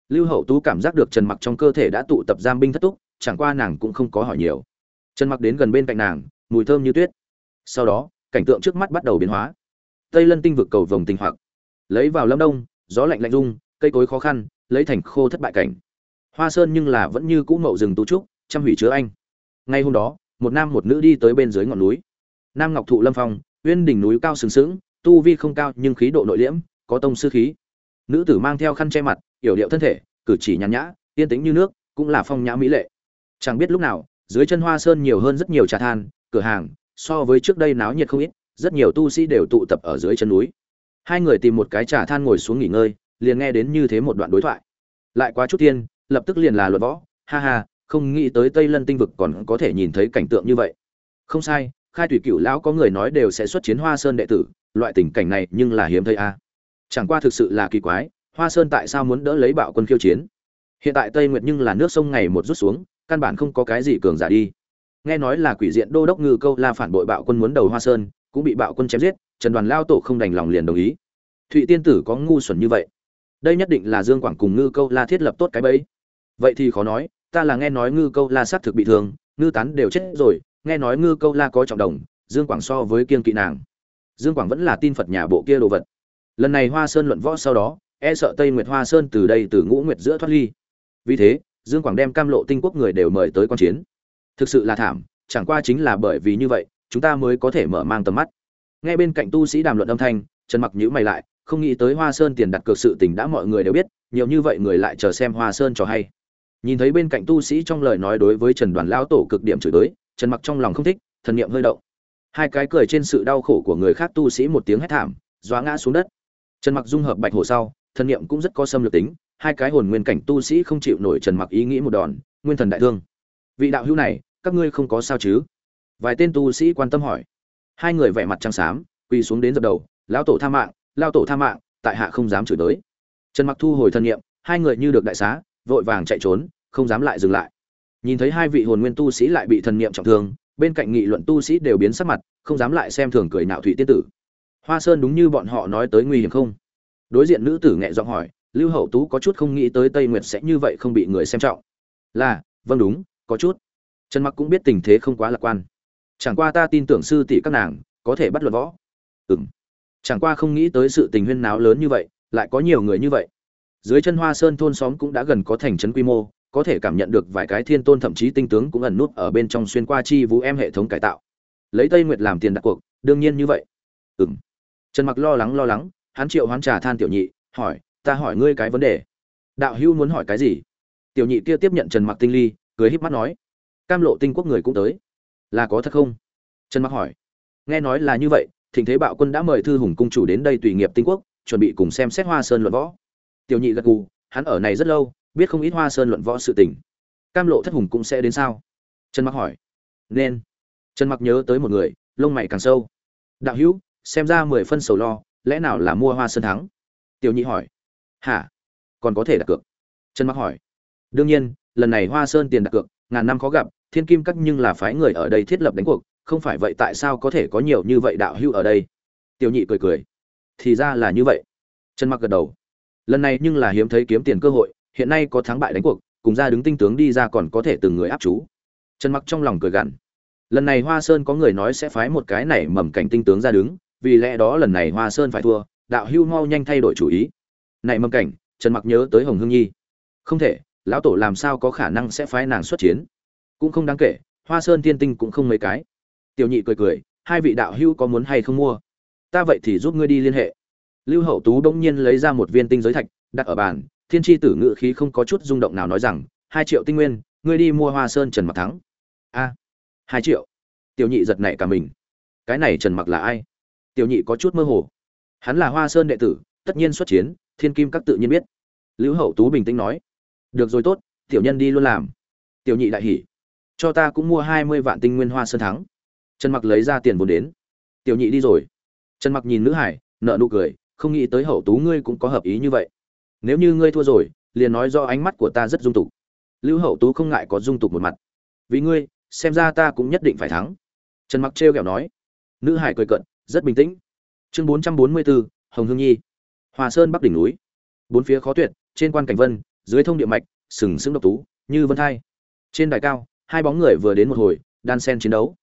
Lưu hậu tú cảm giác được trần mặc trong cơ thể đã tụ tập giam binh thất túc, chẳng qua nàng cũng không có hỏi nhiều. Trần mặc đến gần bên cạnh nàng, mùi thơm như tuyết. Sau đó, cảnh tượng trước mắt bắt đầu biến hóa. Tây lân tinh vực cầu vồng tinh hoặc. Lấy vào lâm đông, gió lạnh lạnh rung, cây cối khó khăn, lấy thành khô thất bại cảnh. Hoa sơn nhưng là vẫn như cũ mậu rừng tú trúc chăm hủy chứa anh. Ngay hôm đó một nam một nữ đi tới bên dưới ngọn núi. Nam ngọc thụ lâm phong, uyên đỉnh núi cao sừng sững, tu vi không cao nhưng khí độ nội liễm, có tông sư khí. Nữ tử mang theo khăn che mặt, yểu điệu thân thể, cử chỉ nhàn nhã, yên tĩnh như nước, cũng là phong nhã mỹ lệ. Chẳng biết lúc nào, dưới chân hoa sơn nhiều hơn rất nhiều trà than, cửa hàng, so với trước đây náo nhiệt không ít, rất nhiều tu sĩ đều tụ tập ở dưới chân núi. Hai người tìm một cái trà than ngồi xuống nghỉ ngơi, liền nghe đến như thế một đoạn đối thoại. Lại quá chút tiên, lập tức liền là luật võ, ha ha không nghĩ tới tây lân tinh vực còn có thể nhìn thấy cảnh tượng như vậy. Không sai, khai thủy cựu lão có người nói đều sẽ xuất chiến hoa sơn đệ tử, loại tình cảnh này nhưng là hiếm thấy a. Chẳng qua thực sự là kỳ quái, hoa sơn tại sao muốn đỡ lấy bạo quân khiêu chiến? Hiện tại tây nguyệt nhưng là nước sông ngày một rút xuống, căn bản không có cái gì cường giả đi. Nghe nói là quỷ diện đô đốc ngư câu la phản bội bạo quân muốn đầu hoa sơn, cũng bị bạo quân chém giết, trần đoàn lao tổ không đành lòng liền đồng ý. Thụy tiên tử có ngu xuẩn như vậy. Đây nhất định là dương quảng cùng ngư câu la thiết lập tốt cái bẫy. Vậy thì khó nói ta là nghe nói ngư câu la xác thực bị thương, ngư tán đều chết rồi, nghe nói ngư câu la có trọng đồng, dương quảng so với kiên kỵ nàng. Dương quảng vẫn là tin phật nhà bộ kia đồ vật. Lần này hoa sơn luận võ sau đó e sợ tây nguyệt hoa sơn từ đây từ ngũ nguyệt giữa thoát ly. Vì thế, dương quảng đem cam lộ tinh quốc người đều mời tới quan chiến. Thực sự là thảm, chẳng qua chính là bởi vì như vậy, chúng ta mới có thể mở mang tầm mắt. Ngay bên cạnh tu sĩ đàm luận âm thanh, trần mặc nhữ mày lại, không nghĩ tới hoa sơn tiền đặt cược sự tình đã mọi người đều biết, nhiều như vậy người lại chờ xem hoa sơn cho hay nhìn thấy bên cạnh tu sĩ trong lời nói đối với trần đoàn lão tổ cực điểm chửi tới, trần mặc trong lòng không thích, thần niệm hơi động. Hai cái cười trên sự đau khổ của người khác tu sĩ một tiếng hét thảm dóa ngã xuống đất. Trần mặc dung hợp bạch hồ sau, thần niệm cũng rất có xâm lược tính, hai cái hồn nguyên cảnh tu sĩ không chịu nổi trần mặc ý nghĩ một đòn, nguyên thần đại thương. Vị đạo hữu này, các ngươi không có sao chứ? Vài tên tu sĩ quan tâm hỏi. Hai người vẻ mặt trăng xám, quỳ xuống đến dập đầu, lão tổ tha mạng lao tổ tha mạng, tại hạ không dám chửi tới. Trần mặc thu hồi thân nhiệm hai người như được đại xá vội vàng chạy trốn, không dám lại dừng lại. Nhìn thấy hai vị hồn nguyên tu sĩ lại bị thần niệm trọng thương, bên cạnh nghị luận tu sĩ đều biến sắc mặt, không dám lại xem thường cười nạo thủy tiên tử. Hoa sơn đúng như bọn họ nói tới nguy hiểm không? Đối diện nữ tử nhẹ giọng hỏi, lưu hậu tú có chút không nghĩ tới tây nguyệt sẽ như vậy không bị người xem trọng. Là vâng đúng, có chút. Trần mặc cũng biết tình thế không quá lạc quan. Chẳng qua ta tin tưởng sư tỷ các nàng, có thể bắt luận võ. Ừm. Chẳng qua không nghĩ tới sự tình huyên náo lớn như vậy, lại có nhiều người như vậy dưới chân hoa sơn thôn xóm cũng đã gần có thành trấn quy mô, có thể cảm nhận được vài cái thiên tôn thậm chí tinh tướng cũng ẩn nút ở bên trong xuyên qua chi vũ em hệ thống cải tạo. Lấy tây nguyệt làm tiền đặt cuộc, đương nhiên như vậy. Ừm. Trần mặc lo lắng lo lắng, hắn triệu hoán trà than tiểu nhị, hỏi, ta hỏi ngươi cái vấn đề. Đạo hữu muốn hỏi cái gì? Tiểu nhị kia tiếp nhận trần mặc tinh ly, cười híp mắt nói, cam lộ tinh quốc người cũng tới. Là có thật không? Trần mặc hỏi. Nghe nói là như vậy thịnh thế bạo quân đã mời thư hùng cung chủ đến đây tùy nghiệp tinh quốc, chuẩn bị cùng xem xét hoa sơn luận võ tiểu nhị gật gù, hắn ở này rất lâu, biết không ít hoa sơn luận võ sự tình. Cam lộ thất hùng cũng sẽ đến sao? Trần mặc hỏi. Nên. Trần mặc nhớ tới một người, lông mày càng sâu. Đạo hữu, xem ra mười phân sầu lo, lẽ nào là mua hoa sơn thắng? Tiểu nhị hỏi. Hả? Còn có thể đặt cược. Trần mặc hỏi. Đương nhiên, lần này hoa sơn tiền đặt cược, ngàn năm khó gặp, thiên kim cắt nhưng là phái người ở đây thiết lập đánh cuộc, không phải vậy tại sao có thể có nhiều như vậy đạo hữu ở đây? Tiểu nhị cười cười. Thì ra là như vậy. Trần mặc gật đầu lần này nhưng là hiếm thấy kiếm tiền cơ hội, hiện nay có thắng bại đánh cuộc, cùng ra đứng tinh tướng đi ra còn có thể từng người áp chú. Trần mặc trong lòng cười gằn. Lần này hoa sơn có người nói sẽ phái một cái này mầm cảnh tinh tướng ra đứng, vì lẽ đó lần này hoa sơn phải thua, đạo hưu mau nhanh thay đổi chủ ý. Này mầm cảnh, trần mặc nhớ tới hồng hương nhi. Không thể, lão tổ làm sao có khả năng sẽ phái nàng xuất chiến? Cũng không đáng kể, hoa sơn tiên tinh cũng không mấy cái. Tiểu nhị cười cười, hai vị đạo hưu có muốn hay không mua? Ta vậy thì giúp ngươi đi liên hệ lưu hậu tú bỗng nhiên lấy ra một viên tinh giới thạch, đặt ở bàn, thiên tri tử ngự khí không có chút rung động nào nói rằng, hai triệu tinh nguyên, ngươi đi mua hoa sơn trần mặc thắng. A, hai triệu? Tiểu nhị giật nảy cả mình. Cái này trần mặc là ai? Tiểu nhị có chút mơ hồ. Hắn là hoa sơn đệ tử, tất nhiên xuất chiến, thiên kim các tự nhiên biết. Lưu hậu tú bình tĩnh nói. Được rồi tốt, tiểu nhân đi luôn làm. Tiểu nhị đại hỉ. Cho ta cũng mua hai mươi vạn tinh nguyên hoa sơn thắng. Trần mặc lấy ra tiền vốn đến. Tiểu nhị đi rồi. Trần mặc nhìn nữ hải nợ nụ cười không nghĩ tới hậu tú ngươi cũng có hợp ý như vậy. Nếu như ngươi thua rồi liền nói do ánh mắt của ta rất dung tục. Lưu hậu tú không ngại có dung tục một mặt. Vì ngươi xem ra ta cũng nhất định phải thắng. Trần mặc trêu ghẹo nói. Nữ hải cười cận rất bình tĩnh. Chương 444, hồng hương nhi. Hòa sơn bắc đỉnh núi. Bốn phía khó tuyệt trên quan cảnh vân dưới thông địa mạch sừng sững độc tú như vân thai. Trên đài cao hai bóng người vừa đến một hồi đan sen chiến đấu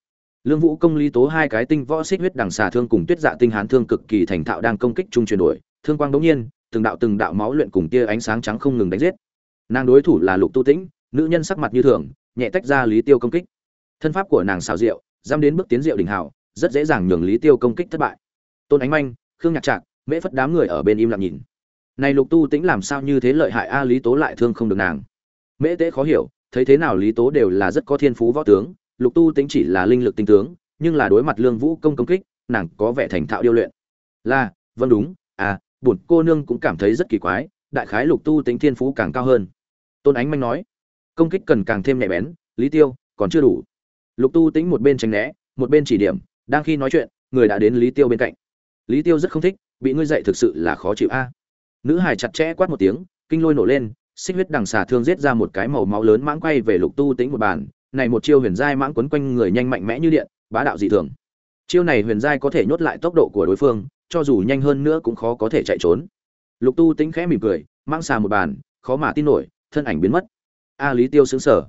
lương vũ công lý tố hai cái tinh võ xích huyết đằng xà thương cùng tuyết dạ tinh hán thương cực kỳ thành thạo đang công kích trung chuyển đổi thương quang đống nhiên, từng đạo từng đạo máu luyện cùng tia ánh sáng trắng không ngừng đánh giết. Nàng đối thủ là lục tu tĩnh, nữ nhân sắc mặt như thường, nhẹ tách ra lý tiêu công kích. Thân pháp của nàng xào rượu dám đến bước tiến rượu đỉnh hào, rất dễ dàng nhường lý tiêu công kích thất bại. Tôn ánh manh, khương nhạc trạc, mễ phất đám người ở bên im lặng nhìn. Này lục tu tĩnh làm sao như thế lợi hại a, lý tố lại thương không được nàng. Mễ tế khó hiểu, thấy thế nào lý tố đều là rất có thiên phú võ tướng lục tu tĩnh chỉ là linh lực tinh tướng, nhưng là đối mặt lương vũ công công kích, nàng có vẻ thành thạo điêu luyện. Là vâng đúng à bổn cô nương cũng cảm thấy rất kỳ quái, đại khái lục tu tính thiên phú càng cao hơn. Tôn ánh manh nói, công kích cần càng thêm nhạy bén, lý tiêu, còn chưa đủ. Lục tu tính một bên tránh né, một bên chỉ điểm, đang khi nói chuyện, người đã đến lý tiêu bên cạnh. Lý tiêu rất không thích, bị ngươi dạy thực sự là khó chịu a. Nữ hải chặt chẽ quát một tiếng, kinh lôi nổ lên, xích huyết đằng xà thương giết ra một cái màu máu lớn mãng quay về lục tu tính một bàn này một chiêu huyền giai mãng quấn quanh người nhanh mạnh mẽ như điện, bá đạo dị thường. Chiêu này huyền giai có thể nhốt lại tốc độ của đối phương, cho dù nhanh hơn nữa cũng khó có thể chạy trốn. Lục tu tính khẽ mỉm cười mang xà một bàn, khó mà tin nổi, thân ảnh biến mất. A lý tiêu sững sở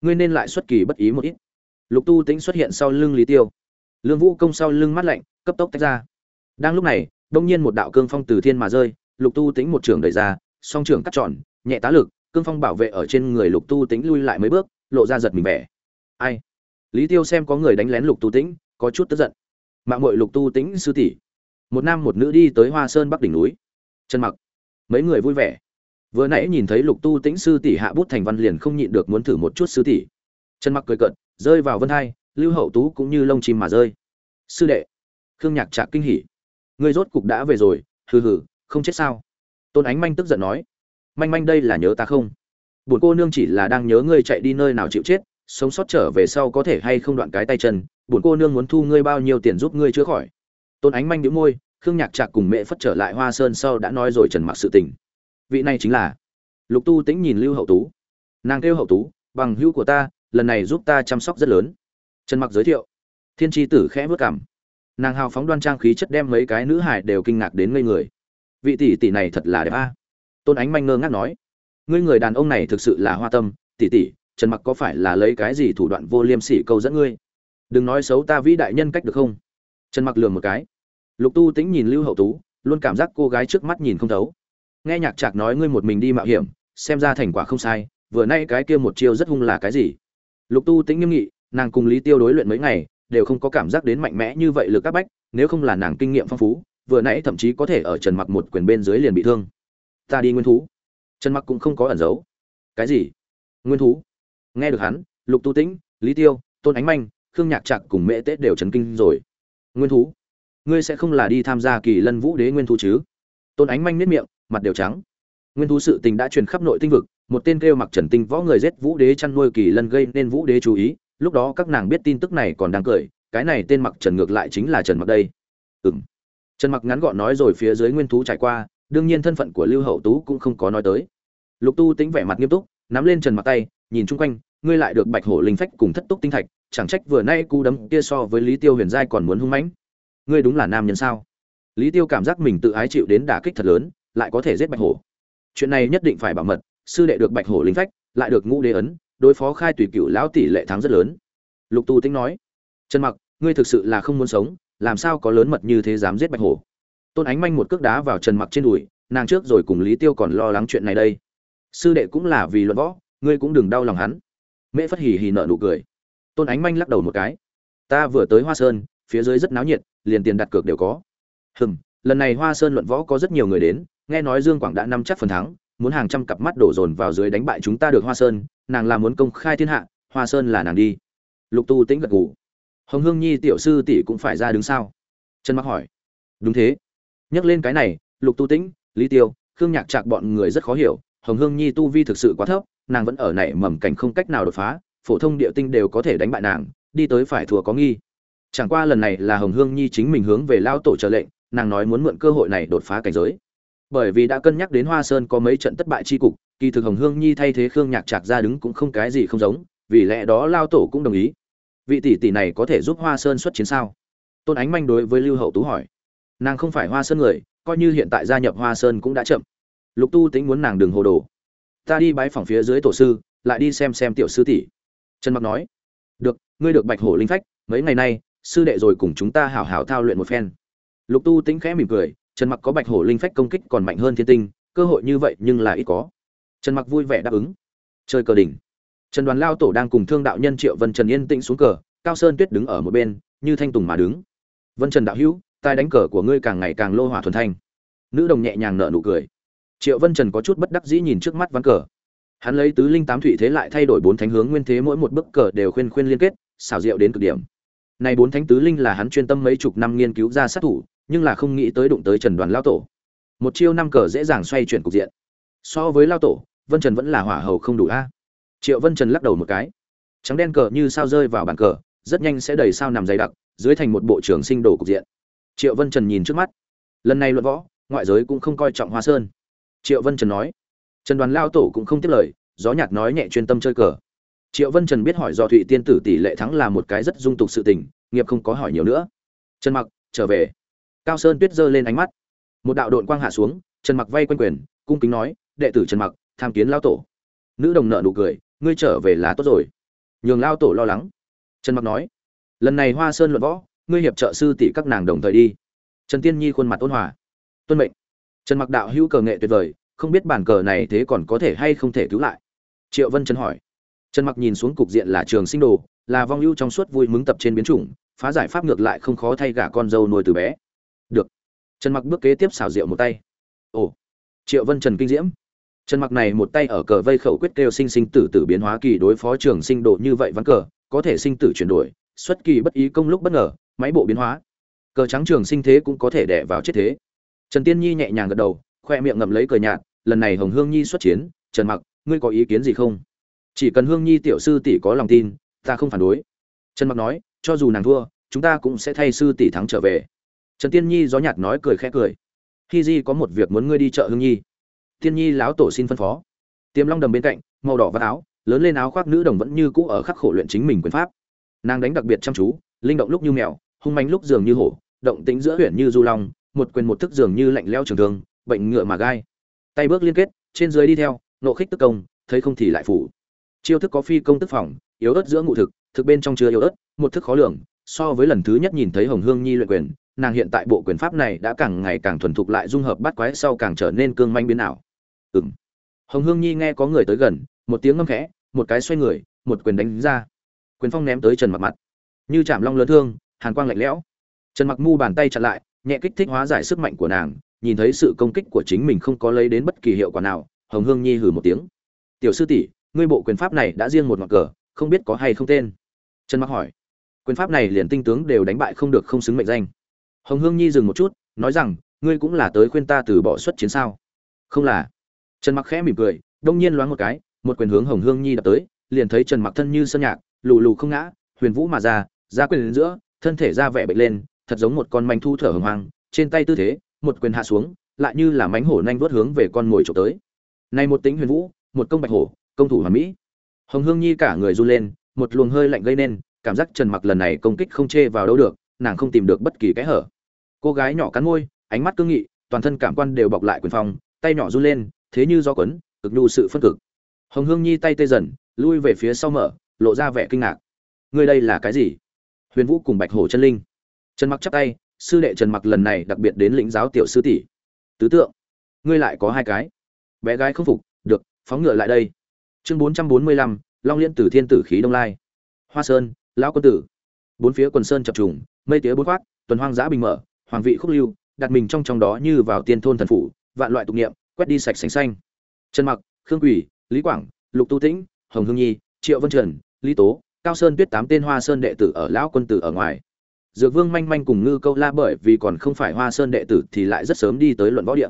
ngươi nên lại xuất kỳ bất ý một ít. Lục tu tính xuất hiện sau lưng lý tiêu. Lương vũ công sau lưng mắt lạnh, cấp tốc tách ra. Đang lúc này, đông nhiên một đạo cương phong từ thiên mà rơi, lục tu tính một trường đẩy ra, song trường cắt tròn, nhẹ tá lực, cương phong bảo vệ ở trên người lục tu tính lui lại mấy bước lộ ra giật mình vẻ. Ai? Lý tiêu xem có người đánh lén lục tu tĩnh, có chút tức giận. Mạng mội lục tu tĩnh sư tỷ. Một nam một nữ đi tới hoa sơn bắc đỉnh núi. Trần mặc. Mấy người vui vẻ. Vừa nãy nhìn thấy lục tu tĩnh sư tỷ hạ bút thành văn liền không nhịn được muốn thử một chút sư tỷ. Trần mặc cười cận rơi vào vân hai, lưu hậu tú cũng như lông chim mà rơi. Sư đệ. Khương nhạc trạc kinh hỉ. Người rốt cục đã về rồi, hừ hừ, không chết sao? Tôn ánh manh tức giận nói. Manh manh đây là nhớ ta không? Buồn cô nương chỉ là đang nhớ ngươi chạy đi nơi nào chịu chết, sống sót trở về sau có thể hay không đoạn cái tay chân, buồn cô nương muốn thu ngươi bao nhiêu tiền giúp ngươi chữa khỏi. Tôn ánh manh đĩu môi, khương nhạc trạc cùng mẹ phất trở lại hoa sơn sau đã nói rồi trần mặc sự tình. Vị này chính là lục tu tĩnh nhìn lưu hậu tú. Nàng kêu hậu tú, bằng hữu của ta, lần này giúp ta chăm sóc rất lớn. Trần mặc giới thiệu. Thiên tri tử khẽ vớt cảm. Nàng hào phóng đoan trang khí chất đem mấy cái nữ hải đều kinh ngạc đến ngây người. Vị tỷ tỷ này thật là đẹp a. Tôn ánh manh ngơ ngác nói ngươi người đàn ông này thực sự là hoa tâm, tỷ tỷ, trần mặc có phải là lấy cái gì thủ đoạn vô liêm sỉ câu dẫn ngươi? Đừng nói xấu ta vĩ đại nhân cách được không? Trần mặc lường một cái. Lục tu tĩnh nhìn lưu hậu tú, luôn cảm giác cô gái trước mắt nhìn không thấu. Nghe nhạc trạc nói ngươi một mình đi mạo hiểm, xem ra thành quả không sai, vừa nay cái kia một chiêu rất hung là cái gì? Lục tu tĩnh nghiêm nghị, nàng cùng lý tiêu đối luyện mấy ngày, đều không có cảm giác đến mạnh mẽ như vậy lực các bách, nếu không là nàng kinh nghiệm phong phú, vừa nãy thậm chí có thể ở trần mặc một quyền bên dưới liền bị thương. Ta đi nguyên thú trần mặc cũng không có ẩn giấu. Cái gì? Nguyên thú? Nghe được hắn, lục tu tĩnh, lý tiêu, tôn ánh manh, khương nhạc trạc cùng mễ tết đều chấn kinh rồi. Nguyên thú? Ngươi sẽ không là đi tham gia kỳ lân vũ đế nguyên thú chứ? Tôn ánh manh nếp miệng, mặt đều trắng. Nguyên thú sự tình đã truyền khắp nội tinh vực, một tên kêu mặc trần tinh võ người giết vũ đế chăn nuôi kỳ lân gây nên vũ đế chú ý, lúc đó các nàng biết tin tức này còn đang cười, cái này tên mặc trần ngược lại chính là trần mặc đây. Ừ m trần mặc ngắn gọn nói rồi phía dưới nguyên thú trải qua đương nhiên thân phận của lưu hậu tú cũng không có nói tới. Lục tu tính vẻ mặt nghiêm túc, nắm lên trần mặt tay, nhìn chung quanh, ngươi lại được bạch hổ linh phách cùng thất túc tinh thạch, chẳng trách vừa nay cú đấm kia so với lý tiêu huyền giai còn muốn hung mãnh. Ngươi đúng là nam nhân sao? Lý tiêu cảm giác mình tự ái chịu đến đả kích thật lớn, lại có thể giết bạch hổ. Chuyện này nhất định phải bảo mật, sư đệ được bạch hổ linh phách, lại được ngũ đế ấn, đối phó khai tùy cựu lão tỷ lệ thắng rất lớn. Lục tu tính nói, trần mặc, ngươi thực sự là không muốn sống, làm sao có lớn mật như thế dám giết bạch hổ? Tôn ánh manh một cước đá vào trần mặc trên đùi, nàng trước rồi cùng lý tiêu còn lo lắng chuyện này đây. Sư đệ cũng là vì luận võ, ngươi cũng đừng đau lòng hắn. Mễ phất hì hì nợ nụ cười. Tôn ánh manh lắc đầu một cái. Ta vừa tới hoa sơn, phía dưới rất náo nhiệt, liền tiền đặt cược đều có. Hừm, lần này hoa sơn luận võ có rất nhiều người đến, nghe nói dương quảng đã nắm chắc phần thắng, muốn hàng trăm cặp mắt đổ dồn vào dưới đánh bại chúng ta được hoa sơn, nàng là muốn công khai thiên hạ, hoa sơn là nàng đi. Lục tu tĩnh gật ngủ. hồng hương nhi tiểu sư tỷ cũng phải ra đứng sao? Trần mặc hỏi. Đúng thế nhắc lên cái này, lục tu tĩnh, lý tiêu, khương nhạc trạc bọn người rất khó hiểu, hồng hương nhi tu vi thực sự quá thấp, nàng vẫn ở nảy mầm cảnh không cách nào đột phá, phổ thông địa tinh đều có thể đánh bại nàng, đi tới phải thua có nghi. Chẳng qua lần này là hồng hương nhi chính mình hướng về lao tổ trợ lệnh, nàng nói muốn mượn cơ hội này đột phá cảnh giới. Bởi vì đã cân nhắc đến hoa sơn có mấy trận thất bại tri cục, kỳ thực hồng hương nhi thay thế khương nhạc trạc ra đứng cũng không cái gì không giống, vì lẽ đó lao tổ cũng đồng ý. Vị tỷ tỷ này có thể giúp hoa sơn xuất chiến sao? Tôn ánh manh đối với lưu hậu tú hỏi nàng không phải hoa sơn người, coi như hiện tại gia nhập hoa sơn cũng đã chậm. Lục tu tính muốn nàng đừng hồ đồ. Ta đi bái phòng phía dưới tổ sư, lại đi xem xem tiểu sư tỷ. Trần mặc nói, được, ngươi được bạch hổ linh phách, mấy ngày nay, sư đệ rồi cùng chúng ta hảo hảo thao luyện một phen. Lục tu tính khẽ mỉm cười, trần mặc có bạch hổ linh phách công kích còn mạnh hơn thiên tinh, cơ hội như vậy nhưng là ít có. Trần mặc vui vẻ đáp ứng. Chơi cờ đỉnh. Trần đoàn lao tổ đang cùng thương đạo nhân triệu vân trần yên tĩnh xuống cờ, cao sơn tuyết đứng ở một bên, như thanh tùng mà đứng. Vân trần đạo hữu tài đánh cờ của ngươi càng ngày càng lô hỏa thuần thanh. Nữ đồng nhẹ nhàng nở nụ cười. Triệu vân trần có chút bất đắc dĩ nhìn trước mắt ván cờ. Hắn lấy tứ linh tám thủy thế lại thay đổi bốn thánh hướng nguyên thế mỗi một bức cờ đều khuyên khuyên liên kết, xảo diệu đến cực điểm. Này bốn thánh tứ linh là hắn chuyên tâm mấy chục năm nghiên cứu ra sát thủ, nhưng là không nghĩ tới đụng tới trần đoàn lao tổ. Một chiêu năm cờ dễ dàng xoay chuyển cục diện. So với lao tổ, vân trần vẫn là hỏa hầu không đủ a. Triệu vân trần lắc đầu một cái. Trắng đen cờ như sao rơi vào bàn cờ, rất nhanh sẽ đầy sao nằm dày đặc, dưới thành một bộ trưởng sinh đồ cục diện triệu vân trần nhìn trước mắt. Lần này luận võ, ngoại giới cũng không coi trọng hoa sơn. Triệu vân trần nói. Trần đoàn lao tổ cũng không tiếp lời, gió nhạt nói nhẹ chuyên tâm chơi cờ. Triệu vân trần biết hỏi do thụy tiên tử tỷ lệ thắng là một cái rất dung tục sự tình, nghiệp không có hỏi nhiều nữa. Trần mặc, trở về. Cao sơn tuyết giơ lên ánh mắt. Một đạo đội quang hạ xuống, trần mặc vay quanh quyền, cung kính nói, đệ tử trần mặc, tham kiến lao tổ. Nữ đồng nợ nụ cười, ngươi trở về là tốt rồi. Nhường lao tổ lo lắng. Trần mặc nói, lần này hoa sơn luận võ ngươi hiệp trợ sư tỷ các nàng đồng thời đi. Trần tiên nhi khuôn mặt ôn hòa. Tuân mệnh. Trần mặc đạo hữu cờ nghệ tuyệt vời, không biết bản cờ này thế còn có thể hay không thể cứu lại? Triệu vân trần hỏi. Trần mặc nhìn xuống cục diện là trường sinh đồ, là vong ưu trong suốt vui mừng tập trên biến chủng, phá giải pháp ngược lại không khó thay gả con dâu nuôi từ bé. Được. Trần mặc bước kế tiếp xào rượu một tay. Ồ. Triệu vân trần kinh diễm. Trần mặc này một tay ở cờ vây khẩu quyết kêu sinh sinh tử tử biến hóa kỳ đối phó trường sinh độ như vậy ván cờ, có thể sinh tử chuyển đổi, xuất kỳ bất ý công lúc bất ngờ máy bộ biến hóa. Cờ trắng trường sinh thế cũng có thể đẻ vào chết thế. Trần tiên nhi nhẹ nhàng gật đầu, khoe miệng ngậm lấy cờ nhạt, lần này hồng hương nhi xuất chiến, trần mặc, ngươi có ý kiến gì không? Chỉ cần hương nhi tiểu sư tỷ có lòng tin, ta không phản đối. Trần mặc nói, cho dù nàng thua, chúng ta cũng sẽ thay sư tỷ thắng trở về. Trần tiên nhi gió nhạt nói cười khẽ cười. Khi di có một việc muốn ngươi đi chợ hương nhi. Tiên nhi láo tổ xin phân phó. Tiềm long đầm bên cạnh, màu đỏ vắt áo, lớn lên áo khoác nữ đồng vẫn như cũ ở khắc khổ luyện chính mình quyền pháp. Nàng đánh đặc biệt chăm chú, linh động lúc như mèo hung manh lúc dường như hổ, động tính giữa huyền như du long, một quyền một thức dường như lạnh leo trường thương, bệnh ngựa mà gai. Tay bước liên kết, trên dưới đi theo, nộ khích tức công, thấy không thì lại phủ. Chiêu thức có phi công tức phòng, yếu ớt giữa ngụ thực thực bên trong chứa yếu ớt, một thức khó lường, so với lần thứ nhất nhìn thấy hồng hương nhi luyện quyền, nàng hiện tại bộ quyền pháp này đã càng ngày càng thuần thục lại dung hợp bắt quái sau càng trở nên cương manh biến ảo. Ừm. Hồng hương nhi nghe có người tới gần, một tiếng ngâm khẽ, một cái xoay người, một quyền đánh ra. Quyền phong ném tới trần mặc mặt. Như chạm long lớn thương hàn quang lạnh lẽo. Trần mặc mu bàn tay chặn lại, nhẹ kích thích hóa giải sức mạnh của nàng, nhìn thấy sự công kích của chính mình không có lấy đến bất kỳ hiệu quả nào, hồng hương nhi hừ một tiếng. Tiểu sư tỷ, ngươi bộ quyền pháp này đã riêng một ngọn cờ, không biết có hay không tên? Trần mặc hỏi. Quyền pháp này liền tinh tướng đều đánh bại không được không xứng mệnh danh. Hồng hương nhi dừng một chút, nói rằng, ngươi cũng là tới khuyên ta từ bỏ xuất chiến sao? Không là. Trần mặc khẽ mỉm cười, đông nhiên loáng một cái, một quyền hướng hồng hương nhi đập tới, liền thấy trần mặc thân như sơn nhạc, lù lù không ngã, huyền vũ mà ra ra quyền đến giữa thân thể ra vẻ bệnh lên, thật giống một con manh thu thở hồng hoang, trên tay tư thế, một quyền hạ xuống, lại như là mánh hổ nhanh vớt hướng về con mồi trộm tới. Này một tính huyền vũ, một công bạch hổ, công thủ hoàn mỹ. Hồng hương nhi cả người run lên, một luồng hơi lạnh gây nên, cảm giác trần mặc lần này công kích không chê vào đâu được, nàng không tìm được bất kỳ cái hở. Cô gái nhỏ cắn môi, ánh mắt cương nghị, toàn thân cảm quan đều bọc lại quyền phong, tay nhỏ run lên, thế như do quấn cực nhu sự phân cực. Hồng hương nhi tay tê dần, lui về phía sau mở, lộ ra vẻ kinh ngạc. Ngươi đây là cái gì? Huyền vũ cùng bạch hổ chân linh. Trần mặc chắp tay, sư đệ trần mặc lần này đặc biệt đến lĩnh giáo tiểu sư tỷ. Tứ tượng, ngươi lại có hai cái. Bé gái không phục, được, phóng ngựa lại đây. Chương bốn trăm bốn mươi lăm, long liên tử thiên tử khí đông lai. Hoa sơn, lão quân tử. Bốn phía quần sơn chập trùng, mây tía bốn khoát tuần hoang dã bình mở, hoàng vị khúc lưu, đặt mình trong trong đó như vào tiên thôn thần phủ, vạn loại tục niệm, quét đi sạch sành xanh. Trần mặc, khương quỷ lý quảng, lục tu tĩnh, hồng hương nhi, triệu vân trần, lý tố cao sơn tuyết tám tên hoa sơn đệ tử ở lão quân tử ở ngoài. Dược vương manh manh cùng ngư câu la bởi vì còn không phải hoa sơn đệ tử thì lại rất sớm đi tới luận võ địa.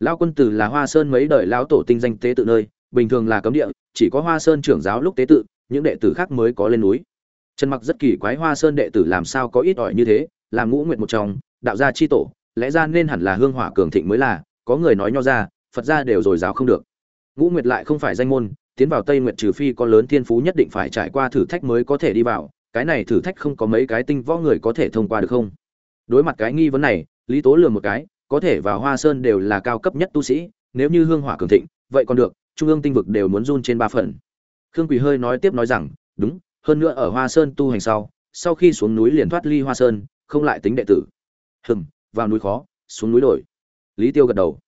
Lão quân tử là hoa sơn mấy đời lão tổ tinh danh tế tự nơi, bình thường là cấm địa, chỉ có hoa sơn trưởng giáo lúc tế tự, những đệ tử khác mới có lên núi. Trần mặc rất kỳ quái hoa sơn đệ tử làm sao có ít ỏi như thế, làm ngũ nguyện một trong, đạo gia chi tổ, lẽ ra nên hẳn là hương hỏa cường thịnh mới là, có người nói nho ra, phật gia đều rồi giáo không được. Ngũ nguyệt lại không phải danh môn tiến vào tây nguyệt trừ phi có lớn thiên phú nhất định phải trải qua thử thách mới có thể đi vào, cái này thử thách không có mấy cái tinh võ người có thể thông qua được không? Đối mặt cái nghi vấn này, lý tố lừa một cái, có thể vào hoa sơn đều là cao cấp nhất tu sĩ, nếu như hương hỏa cường thịnh, vậy còn được, trung ương tinh vực đều muốn run trên ba phần. Khương quỳ hơi nói tiếp nói rằng, đúng, hơn nữa ở hoa sơn tu hành sau sau khi xuống núi liền thoát ly hoa sơn, không lại tính đệ tử. Hừm, vào núi khó, xuống núi đổi. Lý tiêu gật đầu.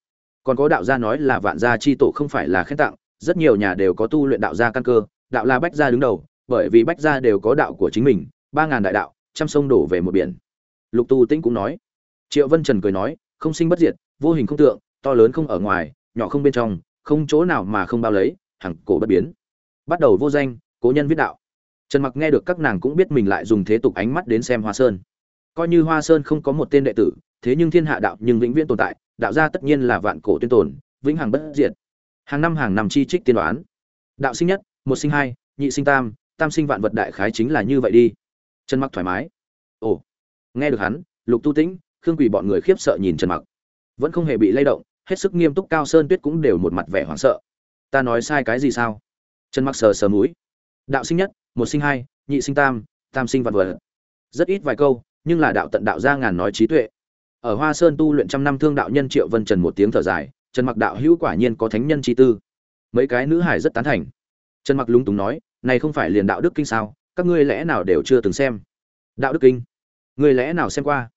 Còn có đạo gia nói là vạn gia chi tổ không phải là khen tặng rất nhiều nhà đều có tu luyện đạo gia căn cơ, đạo la bách gia đứng đầu, bởi vì bách gia đều có đạo của chính mình, ba ngàn đại đạo, trăm sông đổ về một biển. Lục tu tĩnh cũng nói. Triệu vân trần cười nói, không sinh bất diệt, vô hình không tượng, to lớn không ở ngoài, nhỏ không bên trong, không chỗ nào mà không bao lấy, hằng cổ bất biến. Bắt đầu vô danh, cố nhân viết đạo. Trần mặc nghe được các nàng cũng biết mình lại dùng thế tục ánh mắt đến xem hoa sơn. Coi như hoa sơn không có một tên đệ tử, thế nhưng thiên hạ đạo nhưng vĩnh viễn tồn tại, đạo gia tất nhiên là vạn cổ tuyên tồn, vĩnh hằng bất diệt hàng năm hàng năm chi trích tiên đoán. Đạo sinh nhất, một sinh hai, nhị sinh tam tam sinh vạn vật đại khái chính là như vậy đi. Trần mặc thoải mái. Ồ, nghe được hắn, lục tu tĩnh, khương quỷ bọn người khiếp sợ nhìn trần mặc. Vẫn không hề bị lay động, hết sức nghiêm túc cao sơn tuyết cũng đều một mặt vẻ hoảng sợ. Ta nói sai cái gì sao? Trần mặc sờ sờ mũi. Đạo sinh nhất, một sinh hai, nhị sinh tam tam sinh vạn vật. Rất ít vài câu, nhưng là đạo tận đạo ra ngàn nói trí tuệ. Ở hoa sơn tu luyện trăm năm thương đạo nhân triệu vân trần một tiếng thở dài trần mặc đạo hữu quả nhiên có thánh nhân chi tư. Mấy cái nữ hải rất tán thành. Trần mặc lúng túng nói, này không phải liền đạo đức kinh sao? Các ngươi lẽ nào đều chưa từng xem? Đạo đức kinh? Ngươi lẽ nào xem qua?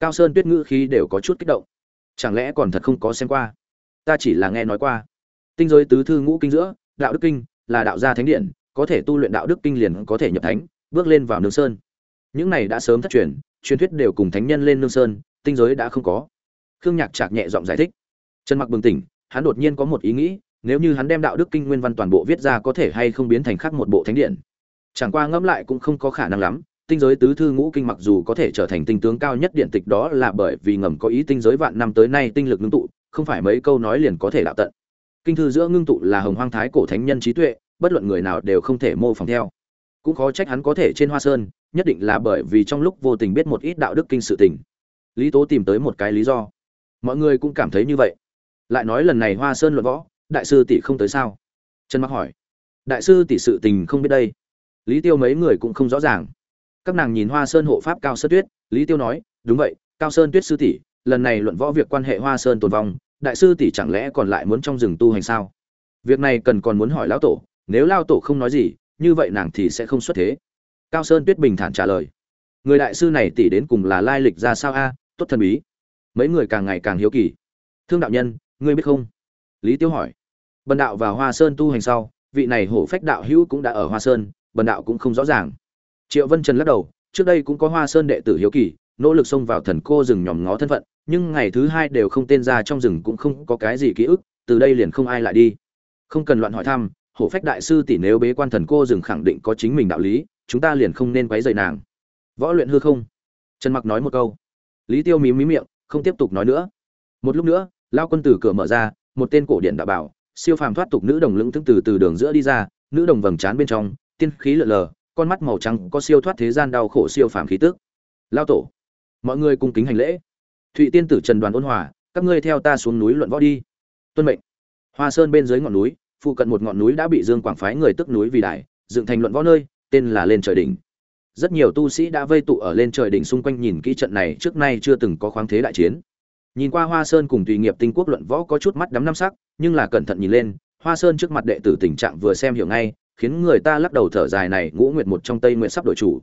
Cao sơn tuyết ngữ khí đều có chút kích động. Chẳng lẽ còn thật không có xem qua? Ta chỉ là nghe nói qua. Tinh giới tứ thư ngũ kinh giữa, đạo đức kinh là đạo gia thánh điện, có thể tu luyện đạo đức kinh liền có thể nhập thánh, bước lên vào nương sơn. Những này đã sớm thất truyền truyền thuyết đều cùng thánh nhân lên nương sơn, tinh giới đã không có. Khương nhạc chạc nhẹ giọng giải thích trần mặc bừng tỉnh, hắn đột nhiên có một ý nghĩ, nếu như hắn đem đạo đức kinh nguyên văn toàn bộ viết ra có thể hay không biến thành khác một bộ thánh điện. Chẳng qua ngẫm lại cũng không có khả năng lắm, tinh giới tứ thư ngũ kinh mặc dù có thể trở thành tinh tướng cao nhất điện tịch đó là bởi vì ngầm có ý tinh giới vạn năm tới nay tinh lực ngưng tụ, không phải mấy câu nói liền có thể đạo tận. Kinh thư giữa ngưng tụ là hồng hoang thái cổ thánh nhân trí tuệ, bất luận người nào đều không thể mô phỏng theo. Cũng khó trách hắn có thể trên hoa sơn, nhất định là bởi vì trong lúc vô tình biết một ít đạo đức kinh sự tình. Lý tố tìm tới một cái lý do. Mọi người cũng cảm thấy như vậy lại nói lần này hoa sơn luận võ, đại sư tỷ không tới sao? Trần mặc hỏi. Đại sư tỷ sự tình không biết đây. Lý tiêu mấy người cũng không rõ ràng. Các nàng nhìn hoa sơn hộ pháp cao Sơ tuyết, lý tiêu nói, đúng vậy, cao sơn tuyết sư tỷ, lần này luận võ việc quan hệ hoa sơn tồn vong, đại sư tỷ chẳng lẽ còn lại muốn trong rừng tu hành sao? Việc này cần còn muốn hỏi lão tổ, nếu lao tổ không nói gì, như vậy nàng thì sẽ không xuất thế. Cao sơn tuyết bình thản trả lời. Người đại sư này tỷ đến cùng là lai lịch ra sao a? Tốt thần bí. Mấy người càng ngày càng hiếu kỳ. Thương đạo nhân ngươi biết không? Lý tiêu hỏi. Bần đạo và hoa sơn tu hành sau, vị này hổ phách đạo hữu cũng đã ở hoa sơn, bần đạo cũng không rõ ràng. Triệu vân trần lắc đầu, trước đây cũng có hoa sơn đệ tử hiếu kỳ, nỗ lực xông vào thần cô rừng nhòm ngó thân phận, nhưng ngày thứ hai đều không tên ra trong rừng cũng không có cái gì ký ức, từ đây liền không ai lại đi. Không cần loạn hỏi thăm, hổ phách đại sư tỷ nếu bế quan thần cô rừng khẳng định có chính mình đạo lý, chúng ta liền không nên quấy rầy nàng. Võ luyện hư không? Trần mặc nói một câu. Lý tiêu mím mím miệng, không tiếp tục nói nữa. Một lúc nữa lao quân tử cửa mở ra, một tên cổ điện đạo bảo, siêu phàm thoát tục nữ đồng lững thững từ từ đường giữa đi ra, nữ đồng vầng trán bên trong, tiên khí lờ lờ, con mắt màu trắng có siêu thoát thế gian đau khổ siêu phàm khí tức. Lao tổ, mọi người cung kính hành lễ. Thụy tiên tử trần đoàn ôn hòa, các ngươi theo ta xuống núi luận võ đi. Tuân mệnh. Hoa sơn bên dưới ngọn núi, phụ cận một ngọn núi đã bị dương quảng phái người tức núi vì đài, dựng thành luận võ nơi, tên là lên trời đỉnh. Rất nhiều tu sĩ đã vây tụ ở lên trời đỉnh xung quanh nhìn kỹ trận này, trước nay chưa từng có khoáng thế đại chiến nhìn qua hoa sơn cùng tùy nghiệp tinh quốc luận võ có chút mắt đắm năm sắc, nhưng là cẩn thận nhìn lên, hoa sơn trước mặt đệ tử tình trạng vừa xem hiểu ngay, khiến người ta lắc đầu thở dài này ngũ nguyệt một trong tây nguyệt sắp đổi chủ.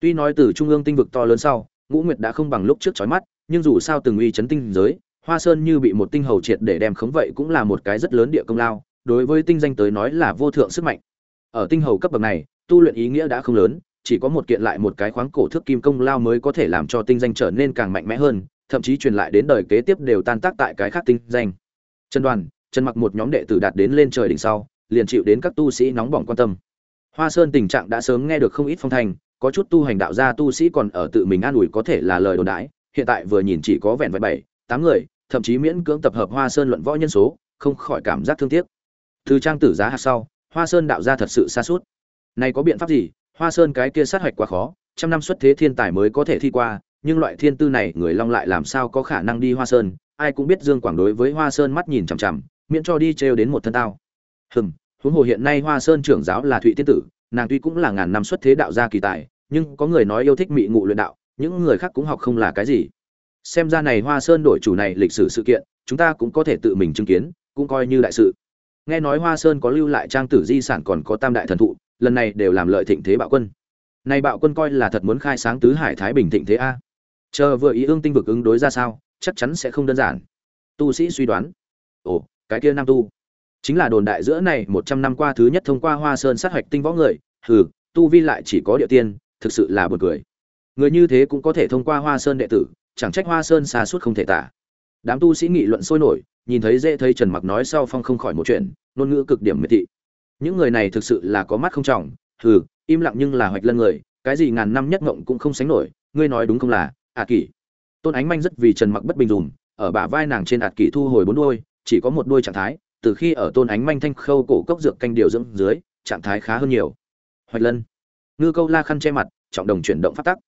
Tuy nói từ trung ương tinh vực to lớn sau, ngũ nguyệt đã không bằng lúc trước chói mắt, nhưng dù sao từng uy chấn tinh giới, hoa sơn như bị một tinh hầu triệt để đem khống vậy cũng là một cái rất lớn địa công lao, đối với tinh danh tới nói là vô thượng sức mạnh. Ở tinh hầu cấp bậc này, tu luyện ý nghĩa đã không lớn, chỉ có một kiện lại một cái khoáng cổ thước kim công lao mới có thể làm cho tinh danh trở nên càng mạnh mẽ hơn thậm chí truyền lại đến đời kế tiếp đều tan tác tại cái khác tinh danh. Trần đoàn, trần mặc một nhóm đệ tử đạt đến lên trời đỉnh sau, liền chịu đến các tu sĩ nóng bỏng quan tâm. Hoa sơn tình trạng đã sớm nghe được không ít phong thành có chút tu hành đạo gia tu sĩ còn ở tự mình an ủi có thể là lời đồn đãi, hiện tại vừa nhìn chỉ có vẹn vẹn bảy, tám người, thậm chí miễn cưỡng tập hợp hoa sơn luận võ nhân số, không khỏi cảm giác thương tiếc. Từ trang tử giá hạt sau, hoa sơn đạo gia thật sự xa suốt này có biện pháp gì? Hoa sơn cái kia sát hạch quá khó, trăm năm xuất thế thiên tài mới có thể thi qua nhưng loại thiên tư này người long lại làm sao có khả năng đi hoa sơn? Ai cũng biết dương quảng đối với hoa sơn mắt nhìn chằm chằm, miễn cho đi trêu đến một thân tao. Hừm, huống hồ hiện nay hoa sơn trưởng giáo là thụy tiên tử, nàng tuy cũng là ngàn năm xuất thế đạo gia kỳ tài, nhưng có người nói yêu thích mị ngụ luyện đạo, những người khác cũng học không là cái gì. Xem ra này hoa sơn đổi chủ này lịch sử sự kiện, chúng ta cũng có thể tự mình chứng kiến, cũng coi như đại sự. Nghe nói hoa sơn có lưu lại trang tử di sản còn có tam đại thần thụ, lần này đều làm lợi thịnh thế bạo quân. Nay bạo quân coi là thật muốn khai sáng tứ hải thái bình thịnh thế a chờ vừa ý ương tinh vực ứng đối ra sao, chắc chắn sẽ không đơn giản. Tu sĩ suy đoán. Ồ, cái kia nam tu. Chính là đồn đại giữa này một trăm năm qua thứ nhất thông qua hoa sơn sát hạch tinh võ người, hừ, tu vi lại chỉ có địa tiên, thực sự là buồn cười. Người như thế cũng có thể thông qua hoa sơn đệ tử, chẳng trách hoa sơn xa suốt không thể tả. Đám tu sĩ nghị luận sôi nổi, nhìn thấy dễ thấy trần mặc nói sau phong không khỏi một chuyện, ngôn ngữ cực điểm miệt thị. Những người này thực sự là có mắt không trọng, hừ, im lặng nhưng là hoạch lân người, cái gì ngàn năm nhất ngộng cũng không sánh nổi, ngươi nói đúng không là? Ạt kỷ. Tôn ánh manh rất vì trần mặc bất bình dùm, ở bả vai nàng trên ạt kỷ thu hồi bốn đuôi, chỉ có một đuôi trạng thái, từ khi ở tôn ánh manh thanh khâu cổ cốc dược canh điều dưỡng dưới, trạng thái khá hơn nhiều. Hoạch lân, ngư câu la khăn che mặt, trọng đồng chuyển động phát tắc.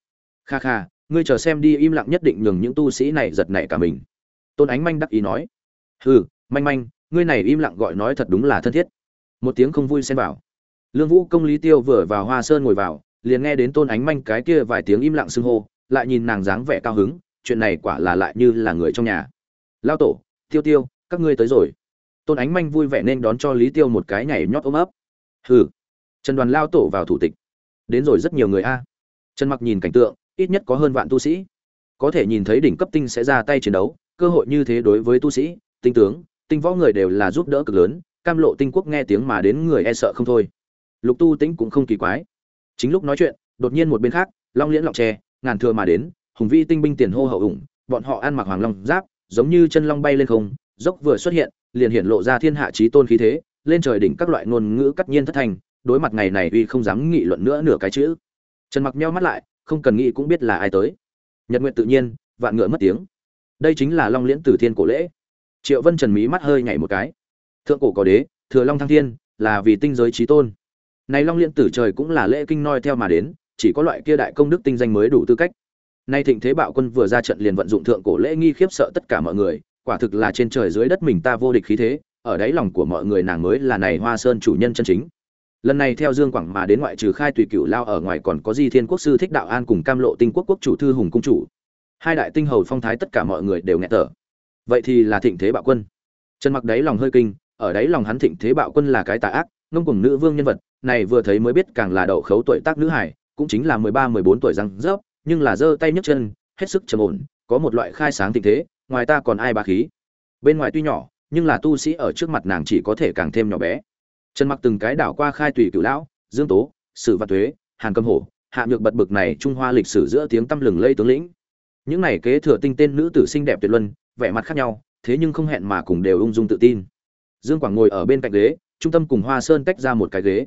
Kha kha, ngươi chờ xem đi im lặng nhất định nhường những tu sĩ này giật nảy cả mình. Tôn ánh manh đắc ý nói. Hừ, manh manh, ngươi này im lặng gọi nói thật đúng là thân thiết. Một tiếng không vui xen vào. Lương vũ công lý tiêu vừa vào hoa sơn ngồi vào, liền nghe đến tôn ánh manh cái kia vài tiếng im lặng xưng hô lại nhìn nàng dáng vẻ cao hứng, chuyện này quả là lại như là người trong nhà. Lao tổ, tiêu tiêu, các ngươi tới rồi. Tôn ánh manh vui vẻ nên đón cho lý tiêu một cái nhảy nhót ôm ấp. Hừ. Trần đoàn lao tổ vào thủ tịch. Đến rồi rất nhiều người a. Trần mặc nhìn cảnh tượng, ít nhất có hơn vạn tu sĩ. Có thể nhìn thấy đỉnh cấp tinh sẽ ra tay chiến đấu, cơ hội như thế đối với tu sĩ, tinh tướng, tinh võ người đều là giúp đỡ cực lớn, cam lộ tinh quốc nghe tiếng mà đến người e sợ không thôi. Lục tu tĩnh cũng không kỳ quái. Chính lúc nói chuyện, đột nhiên một bên khác, long liễn lọc tre ngàn thừa mà đến, hùng vi tinh binh tiền hô hậu ủng, bọn họ ăn mặc hoàng long giáp, giống như chân long bay lên không, dốc vừa xuất hiện, liền hiện lộ ra thiên hạ chí tôn khí thế, lên trời đỉnh các loại ngôn ngữ cắt nhiên thất thành, đối mặt ngày này uy không dám nghị luận nữa nửa cái chữ. Trần mặc meo mắt lại, không cần nghĩ cũng biết là ai tới. Nhật nguyện tự nhiên, vạn ngựa mất tiếng. Đây chính là long liễn tử thiên cổ lễ. Triệu vân trần mí mắt hơi nhảy một cái. Thượng cổ có đế, thừa long thăng thiên, là vì tinh giới chí tôn. Này long liễn tử trời cũng là lễ kinh noi theo mà đến chỉ có loại kia đại công đức tinh danh mới đủ tư cách. Nay thịnh thế bạo quân vừa ra trận liền vận dụng thượng cổ lễ nghi khiếp sợ tất cả mọi người, quả thực là trên trời dưới đất mình ta vô địch khí thế, ở đáy lòng của mọi người nàng mới là này hoa sơn chủ nhân chân chính. Lần này theo dương quảng mà đến ngoại trừ khai tùy cựu lao ở ngoài còn có di thiên quốc sư thích đạo an cùng cam lộ tinh quốc quốc chủ thư hùng cung chủ. Hai đại tinh hầu phong thái tất cả mọi người đều nghe tở vậy thì là thịnh thế bạo quân. Trần mặc đáy lòng hơi kinh, ở đáy lòng hắn thịnh thế bạo quân là cái tà ác, ngông cùng nữ vương nhân vật, này vừa thấy mới biết càng là đậu khấu tuổi tác nữ hải cũng chính là mười ba, mười bốn tuổi răng rớp, nhưng là giơ tay nhấc chân, hết sức trầm ổn, có một loại khai sáng tình thế, ngoài ta còn ai bà khí. Bên ngoài tuy nhỏ, nhưng là tu sĩ ở trước mặt nàng chỉ có thể càng thêm nhỏ bé. Trần mặc từng cái đảo qua khai tùy cửu lão, dương tố, sử văn tuế hàn cầm hổ, hạ nhược bật bực này trung hoa lịch sử giữa tiếng tăm lừng lây tướng lĩnh. Những này kế thừa tinh tên nữ tử xinh đẹp tuyệt luân, vẻ mặt khác nhau, thế nhưng không hẹn mà cùng đều ung dung tự tin. Dương quảng ngồi ở bên cạnh ghế, trung tâm cùng hoa sơn tách ra một cái ghế.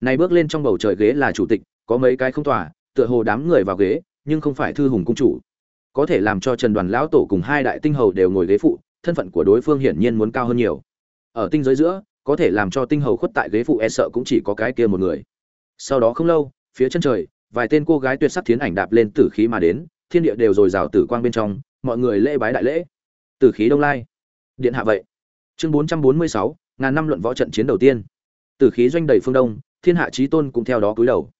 Này bước lên trong bầu trời ghế là chủ tịch có mấy cái không tỏa tựa hồ đám người vào ghế, nhưng không phải thư hùng cung chủ. Có thể làm cho trần đoàn lão tổ cùng hai đại tinh hầu đều ngồi ghế phụ, thân phận của đối phương hiển nhiên muốn cao hơn nhiều. Ở tinh giới giữa, có thể làm cho tinh hầu khuất tại ghế phụ e sợ cũng chỉ có cái kia một người. Sau đó không lâu, phía chân trời, vài tên cô gái tuyệt sắc thiến ảnh đạp lên tử khí mà đến, thiên địa đều dồi dào tử quang bên trong, mọi người lễ bái đại lễ. Tử khí đông lai. Điện hạ vậy. Chương bốn trăm bốn mươi sáu, ngàn năm luận võ trận chiến đầu tiên. Tử khí doanh đầy phương đông, thiên hạ trí tôn cũng theo đó cúi đầu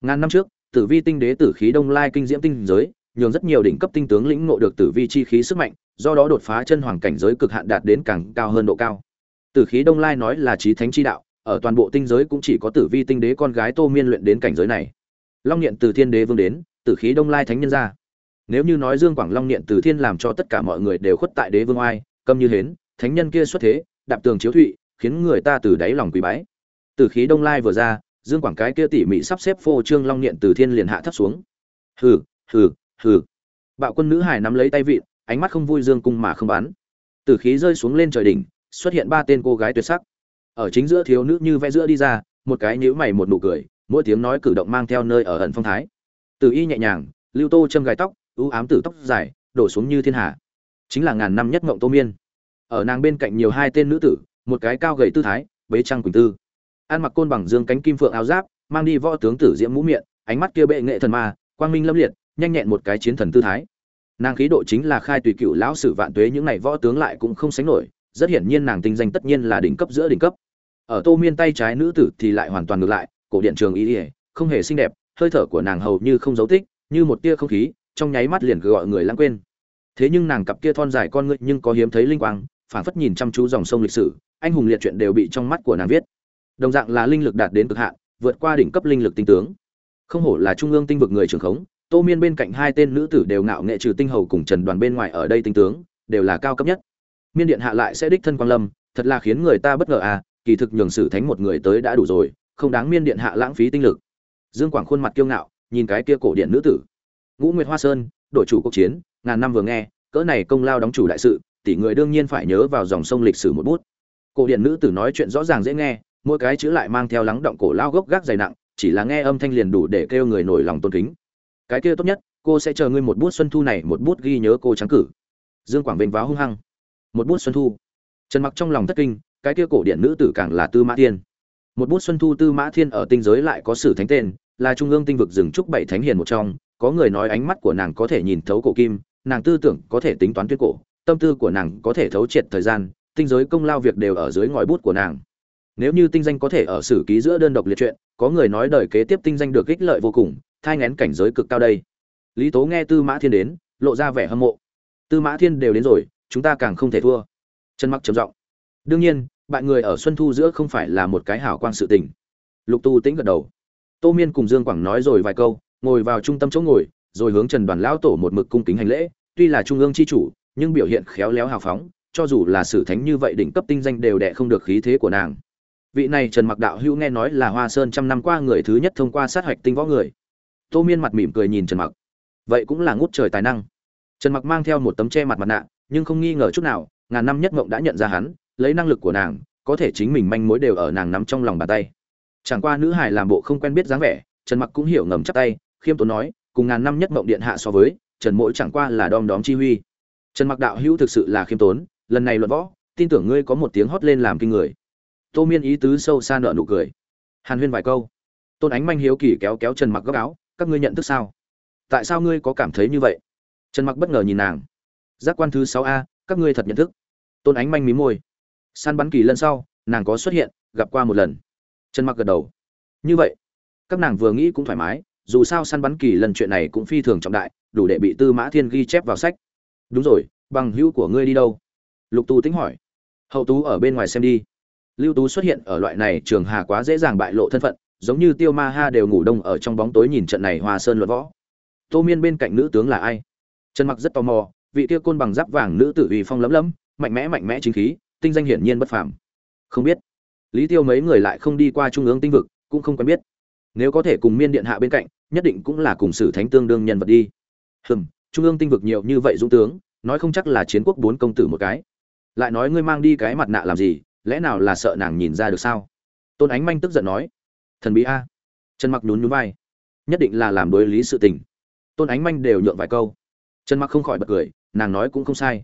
ngàn năm trước, tử vi tinh đế tử khí đông lai kinh diễm tinh giới, nhường rất nhiều đỉnh cấp tinh tướng lĩnh ngộ được tử vi chi khí sức mạnh, do đó đột phá chân hoàng cảnh giới cực hạn đạt đến càng cao hơn độ cao. Tử khí đông lai nói là trí thánh chi đạo, ở toàn bộ tinh giới cũng chỉ có tử vi tinh đế con gái tô miên luyện đến cảnh giới này. Long niệm từ thiên đế vương đến, tử khí đông lai thánh nhân ra. Nếu như nói dương quảng long niệm từ thiên làm cho tất cả mọi người đều khuất tại đế vương oai, câm như hến, thánh nhân kia xuất thế, đạp tường chiếu thụy, khiến người ta từ đáy lòng quý bái. Tử khí đông lai vừa ra dương quảng cái kia tỉ mỉ sắp xếp phô trương long niệm từ thiên liền hạ thấp xuống. Hừ hừ hừ. Bạo quân nữ hải nắm lấy tay vịn, ánh mắt không vui dương cung mà không bắn tử khí rơi xuống lên trời đỉnh, xuất hiện ba tên cô gái tuyệt sắc. Ở chính giữa thiếu nữ như vẽ giữa đi ra, một cái nhíu mày một nụ cười, mỗi tiếng nói cử động mang theo nơi ở ẩn phong thái. Từ y nhẹ nhàng, lưu tô châm gài tóc, ưu ám tử tóc dài, đổ xuống như thiên hạ. Chính là ngàn năm nhất ngộng tô miên. Ở nàng bên cạnh nhiều hai tên nữ tử, một cái cao gầy tư thái, bế trăng quỳnh tư ăn mặc côn bằng dương cánh kim phượng áo giáp, mang đi võ tướng tử diễm mũ miệng, ánh mắt kia bệ nghệ thần ma, quang minh lâm liệt, nhanh nhẹn một cái chiến thần tư thái. Nàng khí độ chính là khai tùy cựu lão sử vạn tuế, những này võ tướng lại cũng không sánh nổi, rất hiển nhiên nàng tinh danh tất nhiên là đỉnh cấp giữa đỉnh cấp. Ở tô miên tay trái nữ tử thì lại hoàn toàn ngược lại, cổ điện trường ý ỉa, không hề xinh đẹp, hơi thở của nàng hầu như không dấu tích, như một tia không khí, trong nháy mắt liền gọi người lãng quên. Thế nhưng nàng cặp kia thon dài con ngươi nhưng có hiếm thấy linh quang phản phất nhìn chăm chú dòng sông lịch sử, anh hùng liệt chuyện đều bị trong mắt của nàng viết đồng dạng là linh lực đạt đến cực hạn, vượt qua đỉnh cấp linh lực tinh tướng. Không hổ là trung ương tinh vực người trưởng khống, tô miên bên cạnh hai tên nữ tử đều ngạo nghệ trừ tinh hầu cùng trần đoàn bên ngoài ở đây tinh tướng, đều là cao cấp nhất. Miên điện hạ lại sẽ đích thân quang lâm, thật là khiến người ta bất ngờ à kỳ thực nhường sử thánh một người tới đã đủ rồi, không đáng miên điện hạ lãng phí tinh lực. Dương quảng khuôn mặt kiêu ngạo, nhìn cái kia cổ điện nữ tử. Ngũ nguyệt hoa sơn, đội chủ quốc chiến, ngàn năm vừa nghe, cỡ này công lao đóng chủ đại sự, tỷ người đương nhiên phải nhớ vào dòng sông lịch sử một bút. Cổ điện nữ tử nói chuyện rõ ràng dễ nghe mỗi cái chữ lại mang theo lắng động cổ lao gốc gác dày nặng, chỉ là nghe âm thanh liền đủ để kêu người nổi lòng tôn kính. Cái kia tốt nhất, cô sẽ chờ ngươi một bút xuân thu này, một bút ghi nhớ cô trắng cử. Dương quảng vênh váo hung hăng. Một bút xuân thu. Trần mặc trong lòng thất kinh, cái kia cổ điện nữ tử càng là tư mã thiên. Một bút xuân thu tư mã thiên ở tinh giới lại có sử thánh tên, là trung ương tinh vực rừng trúc bảy thánh hiền một trong, có người nói ánh mắt của nàng có thể nhìn thấu cổ kim, nàng tư tưởng có thể tính toán tuyết cổ, tâm tư của nàng có thể thấu triệt thời gian, tinh giới công lao việc đều ở dưới ngòi bút của nàng nếu như tinh danh có thể ở sử ký giữa đơn độc liệt truyện có người nói đời kế tiếp tinh danh được ích lợi vô cùng, thai ngén cảnh giới cực cao đây. Lý tố nghe tư mã thiên đến, lộ ra vẻ hâm mộ. Tư mã thiên đều đến rồi, chúng ta càng không thể thua. Trần mặc trầm giọng. Đương nhiên bạn người ở xuân thu giữa không phải là một cái hảo quan sự tình. Lục tu tĩnh gật đầu. Tô miên cùng dương quảng nói rồi vài câu, ngồi vào trung tâm chỗ ngồi, rồi hướng trần đoàn lão tổ một mực cung kính hành lễ, tuy là trung ương chi chủ, nhưng biểu hiện khéo léo hào phóng, cho dù là sử thánh như vậy đỉnh cấp tinh danh đều đẻ không được khí thế của nàng vị này trần mặc đạo hữu nghe nói là hoa sơn trăm năm qua người thứ nhất thông qua sát hạch tinh võ người. Tô miên mặt mỉm cười nhìn trần mặc. Vậy cũng là ngút trời tài năng. Trần mặc mang theo một tấm che mặt mặt nạ, nhưng không nghi ngờ chút nào, ngàn năm nhất mộng đã nhận ra hắn, lấy năng lực của nàng, có thể chính mình manh mối đều ở nàng nắm trong lòng bàn tay. Chẳng qua nữ hài làm bộ không quen biết dáng vẻ, trần mặc cũng hiểu ngầm chắc tay, khiêm tốn nói, cùng ngàn năm nhất mộng điện hạ so với, trần mỗi chẳng qua là đom đóm chi huy. Trần mặc đạo hữu thực sự là khiêm tốn, lần này luận võ, tin tưởng ngươi có một tiếng hót lên làm kinh người tô miên ý tứ sâu xa nợ nụ cười. Hàn huyên vài câu. Tôn ánh manh hiếu kỳ kéo kéo trần mặc góc áo, các ngươi nhận thức sao? Tại sao ngươi có cảm thấy như vậy? Trần mặc bất ngờ nhìn nàng. Giác quan thứ sáu a, các ngươi thật nhận thức. Tôn ánh manh mí môi. Săn bắn kỳ lần sau, nàng có xuất hiện, gặp qua một lần. Trần mặc gật đầu. Như vậy, các nàng vừa nghĩ cũng thoải mái, dù sao săn bắn kỳ lần chuyện này cũng phi thường trọng đại, đủ để bị tư mã thiên ghi chép vào sách. Đúng rồi, bằng hữu của ngươi đi đâu? Lục tu tính hỏi. Hậu tú ở bên ngoài xem đi lưu tú xuất hiện ở loại này trường hà quá dễ dàng bại lộ thân phận, giống như tiêu ma ha đều ngủ đông ở trong bóng tối nhìn trận này hoa sơn luận võ. Tô miên bên cạnh nữ tướng là ai? Trần mặc rất tò mò, vị kia côn bằng giáp vàng nữ tử uy phong lấm lấm, mạnh mẽ mạnh mẽ chính khí, tinh danh hiển nhiên bất phàm. Không biết. Lý tiêu mấy người lại không đi qua trung ương tinh vực, cũng không quen biết. Nếu có thể cùng miên điện hạ bên cạnh, nhất định cũng là cùng sử thánh tương đương nhân vật đi. Hừm, trung ương tinh vực nhiều như vậy dũng tướng, nói không chắc là chiến quốc bốn công tử một cái. Lại nói ngươi mang đi cái mặt nạ làm gì lẽ nào là sợ nàng nhìn ra được sao? Tôn ánh manh tức giận nói, thần bí a. Trần mặc nhún nhún vai, nhất định là làm đối lý sự tình. Tôn ánh manh đều nhượng vài câu. Trần mặc không khỏi bật cười, nàng nói cũng không sai.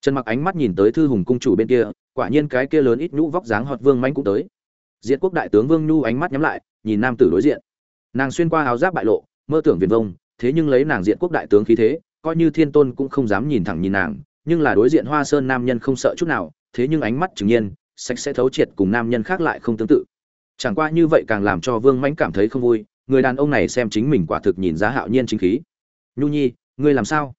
Trần mặc ánh mắt nhìn tới thư hùng cung chủ bên kia, quả nhiên cái kia lớn ít nhũ vóc dáng hoặc vương manh cũng tới. Diện quốc đại tướng vương nhu ánh mắt nhắm lại, nhìn nam tử đối diện. Nàng xuyên qua áo giáp bại lộ, mơ tưởng viền vông, thế nhưng lấy nàng diện quốc đại tướng khí thế, coi như thiên tôn cũng không dám nhìn thẳng nhìn nàng, nhưng là đối diện hoa sơn nam nhân không sợ chút nào, thế nhưng ánh mắt chứng nhiên sạch sẽ thấu triệt cùng nam nhân khác lại không tương tự. Chẳng qua như vậy càng làm cho vương mãnh cảm thấy không vui, người đàn ông này xem chính mình quả thực nhìn giá hạo nhiên chính khí. Nhu nhi, ngươi làm sao?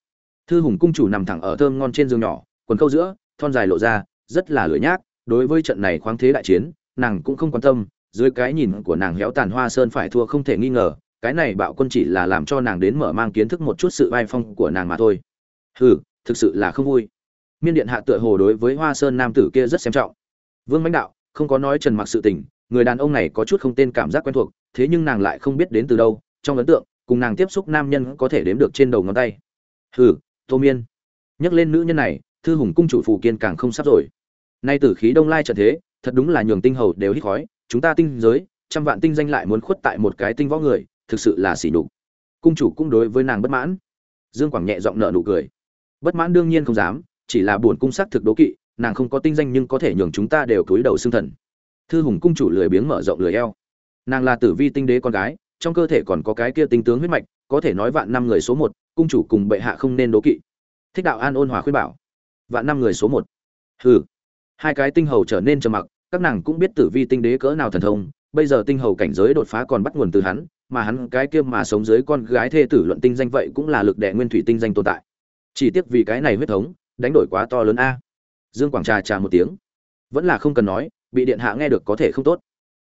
Thư hùng cung chủ nằm thẳng ở thơm ngon trên giường nhỏ, quần câu giữa, thon dài lộ ra, rất là lười nhác. Đối với trận này khoáng thế đại chiến, nàng cũng không quan tâm, dưới cái nhìn của nàng héo tàn hoa sơn phải thua không thể nghi ngờ, cái này bạo quân chỉ là làm cho nàng đến mở mang kiến thức một chút sự vai phong của nàng mà thôi. Hừ, thực sự là không vui. Miên điện hạ tựa hồ đối với hoa sơn nam tử kia rất xem trọng vương mãnh đạo, không có nói trần mặc sự tình, người đàn ông này có chút không tên cảm giác quen thuộc, thế nhưng nàng lại không biết đến từ đâu, trong ấn tượng, cùng nàng tiếp xúc nam nhân có thể đếm được trên đầu ngón tay. Hừ, tô miên. Nhắc lên nữ nhân này, thư hùng cung chủ phù kiên càng không sắp rồi. Nay tử khí đông lai trận thế, thật đúng là nhường tinh hầu đều hít khói, chúng ta tinh giới, trăm vạn tinh danh lại muốn khuất tại một cái tinh võ người, thực sự là sỉ nhục. Cung chủ cũng đối với nàng bất mãn. Dương quảng nhẹ giọng nợ nụ cười. Bất mãn đương nhiên không dám, chỉ là buồn cung sắc thực đố kỵ nàng không có tinh danh nhưng có thể nhường chúng ta đều cúi đầu xương thần. Thư hùng cung chủ lười biếng mở rộng lười eo. Nàng là tử vi tinh đế con gái, trong cơ thể còn có cái kia tinh tướng huyết mạch, có thể nói vạn năm người số một, cung chủ cùng bệ hạ không nên đố kỵ. Thích đạo an ôn hòa khuyên bảo. Vạn năm người số một. Hừ. Hai cái tinh hầu trở nên trầm mặc, các nàng cũng biết tử vi tinh đế cỡ nào thần thông, bây giờ tinh hầu cảnh giới đột phá còn bắt nguồn từ hắn, mà hắn cái kia mà sống dưới con gái thê tử luận tinh danh vậy cũng là lực đệ nguyên thủy tinh danh tồn tại. Chỉ tiếc vì cái này huyết thống, đánh đổi quá to lớn a dương quảng trà trà một tiếng. Vẫn là không cần nói, bị điện hạ nghe được có thể không tốt.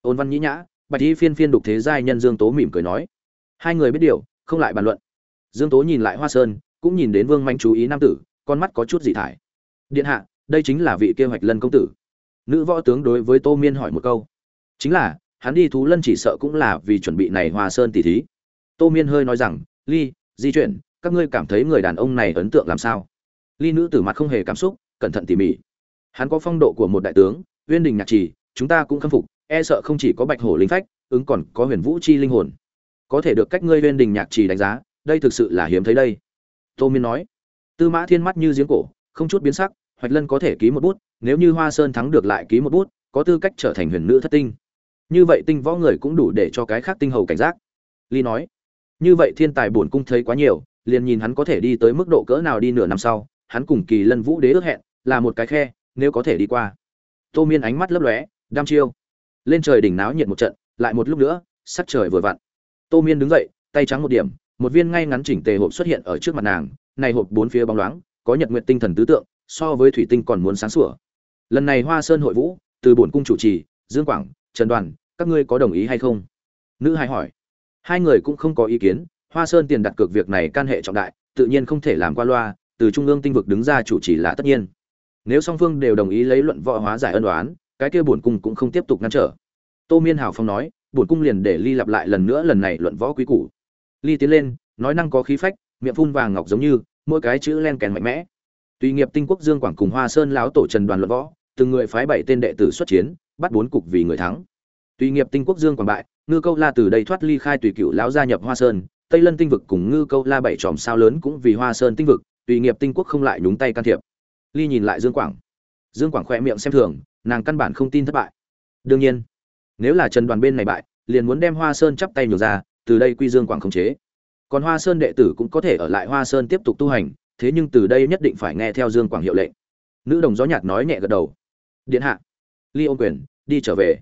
Ôn văn nhĩ nhã, bạch y phiên phiên đục thế giai nhân dương tố mỉm cười nói. Hai người biết điều, không lại bàn luận. Dương tố nhìn lại hoa sơn, cũng nhìn đến vương manh chú ý nam tử, con mắt có chút dị thải. Điện hạ, đây chính là vị kế hoạch lân công tử. Nữ võ tướng đối với tô miên hỏi một câu. Chính là, hắn đi thú lân chỉ sợ cũng là vì chuẩn bị này hoa sơn tỷ thí. Tô miên hơi nói rằng, ly, di chuyển, các ngươi cảm thấy người đàn ông này ấn tượng làm sao? Ly nữ tử mặt không hề cảm xúc cẩn thận tỉ mỉ. Hắn có phong độ của một đại tướng, uyên đình nhạc trì, chúng ta cũng khâm phục e sợ không chỉ có bạch hổ linh phách, ứng còn có huyền vũ chi linh hồn. Có thể được cách ngươi uyên đình nhạc trì đánh giá, đây thực sự là hiếm thấy đây. Tô miên nói. Tư mã thiên mắt như giếng cổ, không chút biến sắc, hoạch lân có thể ký một bút, nếu như hoa sơn thắng được lại ký một bút, có tư cách trở thành huyền nữ thất tinh. Như vậy tinh võ người cũng đủ để cho cái khác tinh hầu cảnh giác. Ly nói. Như vậy thiên tài bổn cung thấy quá nhiều, liền nhìn hắn có thể đi tới mức độ cỡ nào đi nửa năm sau hắn cùng kỳ lân vũ đế ước hẹn, là một cái khe, nếu có thể đi qua. Tô miên ánh mắt lấp lóe đam chiêu. Lên trời đỉnh náo nhiệt một trận, lại một lúc nữa, sắc trời vừa vặn. Tô miên đứng dậy, tay trắng một điểm, một viên ngay ngắn chỉnh tề hộp xuất hiện ở trước mặt nàng, này hộp bốn phía bóng loáng, có nhật nguyện tinh thần tứ tượng, so với thủy tinh còn muốn sáng sủa. Lần này hoa sơn hội vũ, từ bổn cung chủ trì, dương quảng, trần đoàn, các ngươi có đồng ý hay không? Nữ hai hỏi. Hai người cũng không có ý kiến, hoa sơn tiền đặt cược việc này can hệ trọng đại, tự nhiên không thể làm qua loa từ trung ương tinh vực đứng ra chủ trì là tất nhiên. Nếu song phương đều đồng ý lấy luận võ hóa giải ân đoán cái kia bổn cung cũng không tiếp tục ngăn trở. Tô miên hào phong nói, bổn cung liền để ly lặp lại lần nữa lần này luận võ quý củ. Ly tiến lên, nói năng có khí phách, miệng phun vàng ngọc giống như, mỗi cái chữ len kèn mạnh mẽ. Tùy nghiệp tinh quốc dương quảng cùng hoa sơn láo tổ trần đoàn luận võ, từng người phái bảy tên đệ tử xuất chiến, bắt bốn cục vì người thắng. Tùy nghiệp tinh quốc dương quảng bại, ngư câu la từ đây thoát ly khai tùy cựu lão gia nhập hoa sơn, tây lân tinh vực cùng ngư câu la bảy tròm sao lớn cũng vì hoa sơn tinh vực tùy nghiệp tinh quốc không lại nhúng tay can thiệp. Ly nhìn lại dương quảng. Dương quảng khoe miệng xem thường, nàng căn bản không tin thất bại. Đương nhiên, nếu là trần đoàn bên này bại, liền muốn đem hoa sơn chắp tay nhường ra, từ đây quy dương quảng khống chế. Còn hoa sơn đệ tử cũng có thể ở lại hoa sơn tiếp tục tu hành, thế nhưng từ đây nhất định phải nghe theo dương quảng hiệu lệnh. Nữ đồng gió nhạt nói nhẹ gật đầu. Điện hạ. Ly ôm quyền, đi trở về.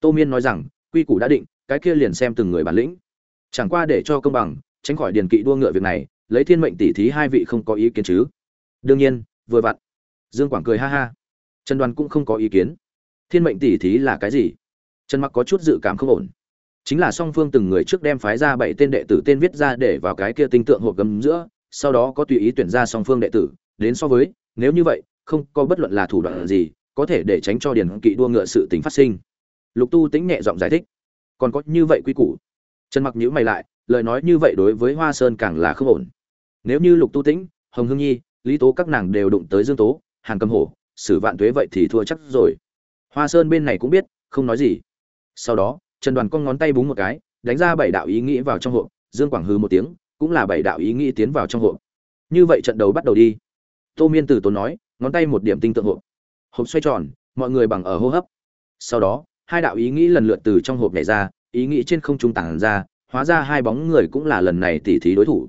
Tô miên nói rằng, quy củ đã định, cái kia liền xem từng người bản lĩnh. Chẳng qua để cho công bằng, tránh khỏi điền kỵ đua ngựa việc này lấy thiên mệnh tỷ thí hai vị không có ý kiến chứ? Đương nhiên, vừa vặn. Dương quảng cười ha ha. Trần đoàn cũng không có ý kiến. Thiên mệnh tỷ thí là cái gì? Trần mặc có chút dự cảm không ổn. Chính là song phương từng người trước đem phái ra bảy tên đệ tử tên viết ra để vào cái kia tinh tượng hộp gấm giữa, sau đó có tùy ý tuyển ra song phương đệ tử, đến so với, nếu như vậy, không có bất luận là thủ đoạn gì, có thể để tránh cho điền kỵ đua ngựa sự tình phát sinh. Lục tu tính nhẹ giọng giải thích. Còn có như vậy quy củ. Trần mặc nhíu mày lại, lời nói như vậy đối với hoa sơn càng là không ổn nếu như lục tu tĩnh, hồng hương nhi, lý tố các nàng đều đụng tới dương tố, hàn cầm hổ, sử vạn tuế vậy thì thua chắc rồi. Hoa sơn bên này cũng biết, không nói gì. Sau đó, trần đoàn con ngón tay búng một cái, đánh ra bảy đạo ý nghĩ vào trong hộp, dương quảng hư một tiếng, cũng là bảy đạo ý nghĩ tiến vào trong hộp. Như vậy trận đấu bắt đầu đi. Tô miên từ tốn nói, ngón tay một điểm tinh tượng hộp. Hộp xoay tròn, mọi người bằng ở hô hấp. Sau đó, hai đạo ý nghĩ lần lượt từ trong hộp nhảy ra, ý nghĩ trên không trung tản ra, hóa ra hai bóng người cũng là lần này tỉ thí đối thủ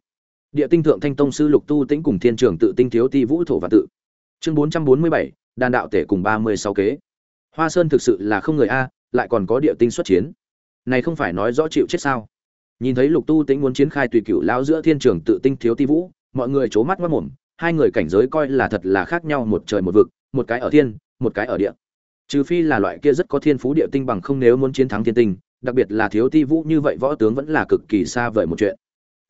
địa tinh thượng thanh tông sư lục tu tĩnh cùng thiên trường tự tinh thiếu ti vũ thổ và tự. Chương bốn trăm bốn mươi bảy, đàn đạo tể cùng ba mươi sáu kế. Hoa sơn thực sự là không người a, lại còn có địa tinh xuất chiến. Này không phải nói rõ chịu chết sao? Nhìn thấy lục tu tĩnh muốn chiến khai tùy cựu lao giữa thiên trường tự tinh thiếu ti vũ, mọi người c mắt mất mồm, hai người cảnh giới coi là thật là khác nhau một trời một vực, một cái ở thiên, một cái ở địa. Trừ phi là loại kia rất có thiên phú địa tinh bằng không nếu muốn chiến thắng thiên tinh, đặc biệt là thiếu ti vũ như vậy võ tướng vẫn là cực kỳ xa vời một chuyện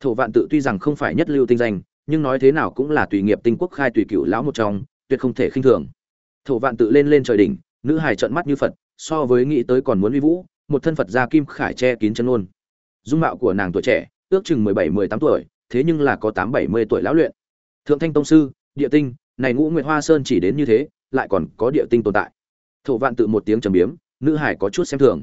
thổ vạn tự tuy rằng không phải nhất lưu tinh danh, nhưng nói thế nào cũng là tùy nghiệp tinh quốc khai tùy cựu lão một trong, tuyệt không thể khinh thường. Thổ vạn tự lên lên trời đỉnh, nữ hài trợn mắt như phật, so với nghĩ tới còn muốn uy vũ, một thân phật gia kim khải che kín chân ôn dung mạo của nàng tuổi trẻ, ước chừng mười bảy, mười tám tuổi, thế nhưng là có tám, bảy mươi tuổi lão luyện. Thượng thanh tông sư, địa tinh, này ngũ nguyệt hoa sơn chỉ đến như thế, lại còn có địa tinh tồn tại. Thổ vạn tự một tiếng trầm biếm, nữ hải có chút xem thường.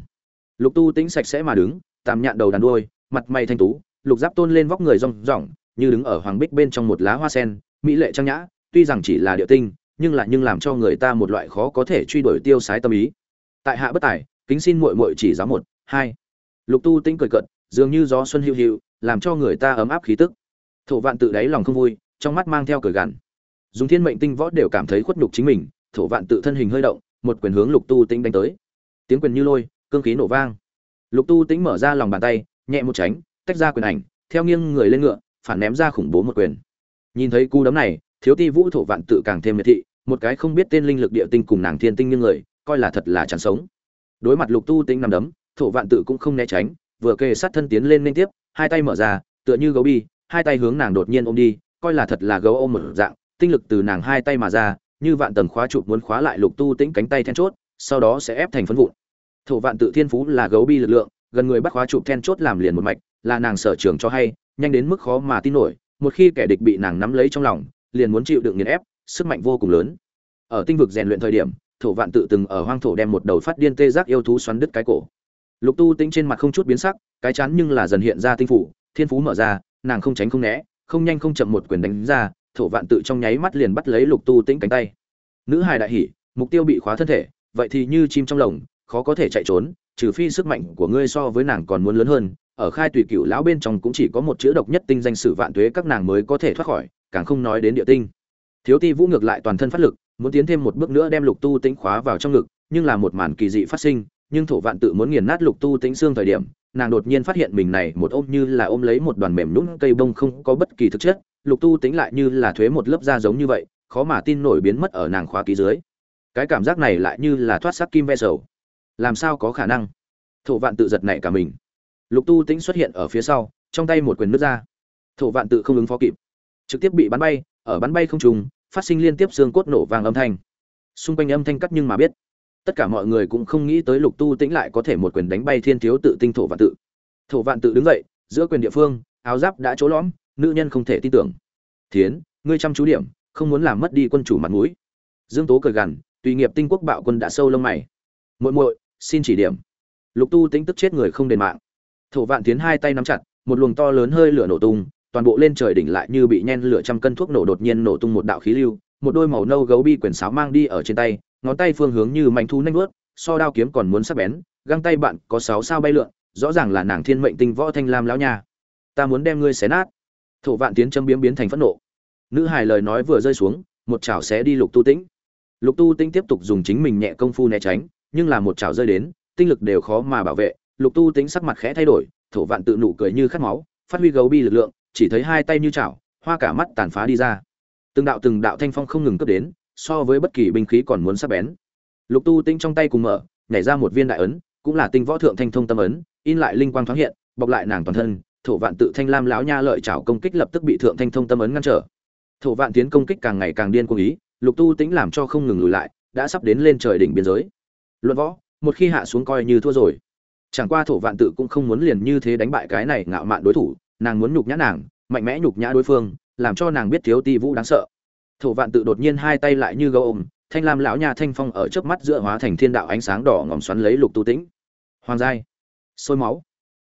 Lục tu tính sạch sẽ mà đứng tàm nhạn đầu đàn đuôi, mặt mày thanh tú lục giáp tôn lên vóc người rong ròng như đứng ở hoàng bích bên trong một lá hoa sen, mỹ lệ trang nhã, tuy rằng chỉ là địa tinh, nhưng lại nhưng làm cho người ta một loại khó có thể truy đuổi tiêu sái tâm ý. Tại hạ bất tài, kính xin muội muội chỉ giáo một, hai. Lục tu tĩnh cười cận dường như gió xuân hiu hiu, làm cho người ta ấm áp khí tức. Thổ vạn tự đáy lòng không vui, trong mắt mang theo cười gằn. Dùng thiên mệnh tinh võ đều cảm thấy khuất nhục chính mình, thổ vạn tự thân hình hơi động, một quyền hướng lục tu tĩnh đánh tới. Tiếng quyền như lôi, cương khí nổ vang. Lục tu tĩnh mở ra lòng bàn tay, nhẹ một tránh tách ra quyền ảnh, theo nghiêng người lên ngựa, phản ném ra khủng bố một quyền. Nhìn thấy cú đấm này, thiếu ti vũ thổ vạn tự càng thêm miệt thị, một cái không biết tên linh lực địa tinh cùng nàng thiên tinh như người, coi là thật là chẳng sống. Đối mặt lục tu tinh nằm đấm, thổ vạn tự cũng không né tránh, vừa kề sát thân tiến lên liên tiếp, hai tay mở ra, tựa như gấu bi, hai tay hướng nàng đột nhiên ôm đi, coi là thật là gấu ôm một dạng, tinh lực từ nàng hai tay mà ra, như vạn tầng khóa chụp muốn khóa lại lục tu tĩnh cánh tay then chốt, sau đó sẽ ép thành phấn vụn. Thổ vạn tự thiên phú là gấu bi lực lượng, gần người bắt khóa chụp then chốt làm liền một mạch là nàng sở trường cho hay, nhanh đến mức khó mà tin nổi, một khi kẻ địch bị nàng nắm lấy trong lòng, liền muốn chịu đựng nghiền ép, sức mạnh vô cùng lớn. Ở tinh vực rèn luyện thời điểm, thổ vạn tự từng ở hoang thổ đem một đầu phát điên tê giác yêu thú xoắn đứt cái cổ. Lục tu tĩnh trên mặt không chút biến sắc, cái chán nhưng là dần hiện ra tinh phủ, thiên phú mở ra, nàng không tránh không né, không nhanh không chậm một quyền đánh ra, thổ vạn tự trong nháy mắt liền bắt lấy lục tu tĩnh cánh tay. Nữ hài đại hỉ, mục tiêu bị khóa thân thể, vậy thì như chim trong lồng, khó có thể chạy trốn, trừ phi sức mạnh của ngươi so với nàng còn muốn lớn hơn ở khai tùy cựu lão bên trong cũng chỉ có một chữ độc nhất tinh danh sử vạn tuế các nàng mới có thể thoát khỏi, càng không nói đến địa tinh. Thiếu ti vũ ngược lại toàn thân phát lực, muốn tiến thêm một bước nữa đem lục tu tĩnh khóa vào trong ngực, nhưng là một màn kỳ dị phát sinh, nhưng thổ vạn tự muốn nghiền nát lục tu tĩnh xương thời điểm, nàng đột nhiên phát hiện mình này một ôm như là ôm lấy một đoàn mềm nhũn cây bông không có bất kỳ thực chất, lục tu tĩnh lại như là thuế một lớp da giống như vậy, khó mà tin nổi biến mất ở nàng khóa ký dưới. Cái cảm giác này lại như là thoát sắc kim ve sầu. Làm sao có khả năng? Thổ vạn tự giật nảy cả mình lục tu tĩnh xuất hiện ở phía sau, trong tay một quyền nước ra. Thổ vạn tự không ứng phó kịp. Trực tiếp bị bắn bay, ở bắn bay không trùng phát sinh liên tiếp xương cốt nổ vàng âm thanh. Xung quanh âm thanh cắt nhưng mà biết. Tất cả mọi người cũng không nghĩ tới lục tu tĩnh lại có thể một quyền đánh bay thiên thiếu tự tinh thổ vạn tự. Thổ vạn tự đứng dậy, giữa quyền địa phương, áo giáp đã chỗ lõm, nữ nhân không thể tin tưởng. Thiến, ngươi chăm chú điểm, không muốn làm mất đi quân chủ mặt mũi. Dương tố cười gằn, tùy nghiệp tinh quốc bạo quân đã sâu lông mày. Muội muội, xin chỉ điểm. Lục tu tính tức chết người không đền mạng thổ vạn tiến hai tay nắm chặt, một luồng to lớn hơi lửa nổ tung, toàn bộ lên trời đỉnh lại như bị nhen lửa trăm cân thuốc nổ đột nhiên nổ tung một đạo khí lưu, một đôi màu nâu gấu bi quyển sáo mang đi ở trên tay, ngón tay phương hướng như mảnh thu nanh vớt so đao kiếm còn muốn sắc bén, găng tay bạn có sáu sao bay lượn, rõ ràng là nàng thiên mệnh tinh võ thanh lam lão nha. Ta muốn đem ngươi xé nát. Thổ vạn tiến châm biếm biến thành phẫn nộ. Nữ hài lời nói vừa rơi xuống, một chảo xé đi lục tu tĩnh. Lục tu tĩnh tiếp tục dùng chính mình nhẹ công phu né tránh, nhưng là một chảo rơi đến, tinh lực đều khó mà bảo vệ lục tu tĩnh sắc mặt khẽ thay đổi, thổ vạn tự nụ cười như khát máu, phát huy gấu bi lực lượng, chỉ thấy hai tay như chảo, hoa cả mắt tàn phá đi ra. Từng đạo từng đạo thanh phong không ngừng cướp đến, so với bất kỳ binh khí còn muốn sắc bén. Lục tu tĩnh trong tay cùng mở, nhảy ra một viên đại ấn, cũng là tinh võ thượng thanh thông tâm ấn, in lại linh quang thoáng hiện, bọc lại nàng toàn thân, thổ vạn tự thanh lam lão nha lợi chảo công kích lập tức bị thượng thanh thông tâm ấn ngăn trở. Thổ vạn tiến công kích càng ngày càng điên cuồng ý, lục tu tĩnh làm cho không ngừng lùi lại, đã sắp đến lên trời đỉnh biên giới. Luận võ, một khi hạ xuống coi như thua rồi chẳng qua thổ vạn tự cũng không muốn liền như thế đánh bại cái này ngạo mạn đối thủ, nàng muốn nhục nhã nàng, mạnh mẽ nhục nhã đối phương, làm cho nàng biết thiếu ti vũ đáng sợ. Thổ vạn tự đột nhiên hai tay lại như gấu ôm, thanh lam lão nha thanh phong ở trước mắt giữa hóa thành thiên đạo ánh sáng đỏ ngòm xoắn lấy lục tu tĩnh. Hoàng giai, sôi máu.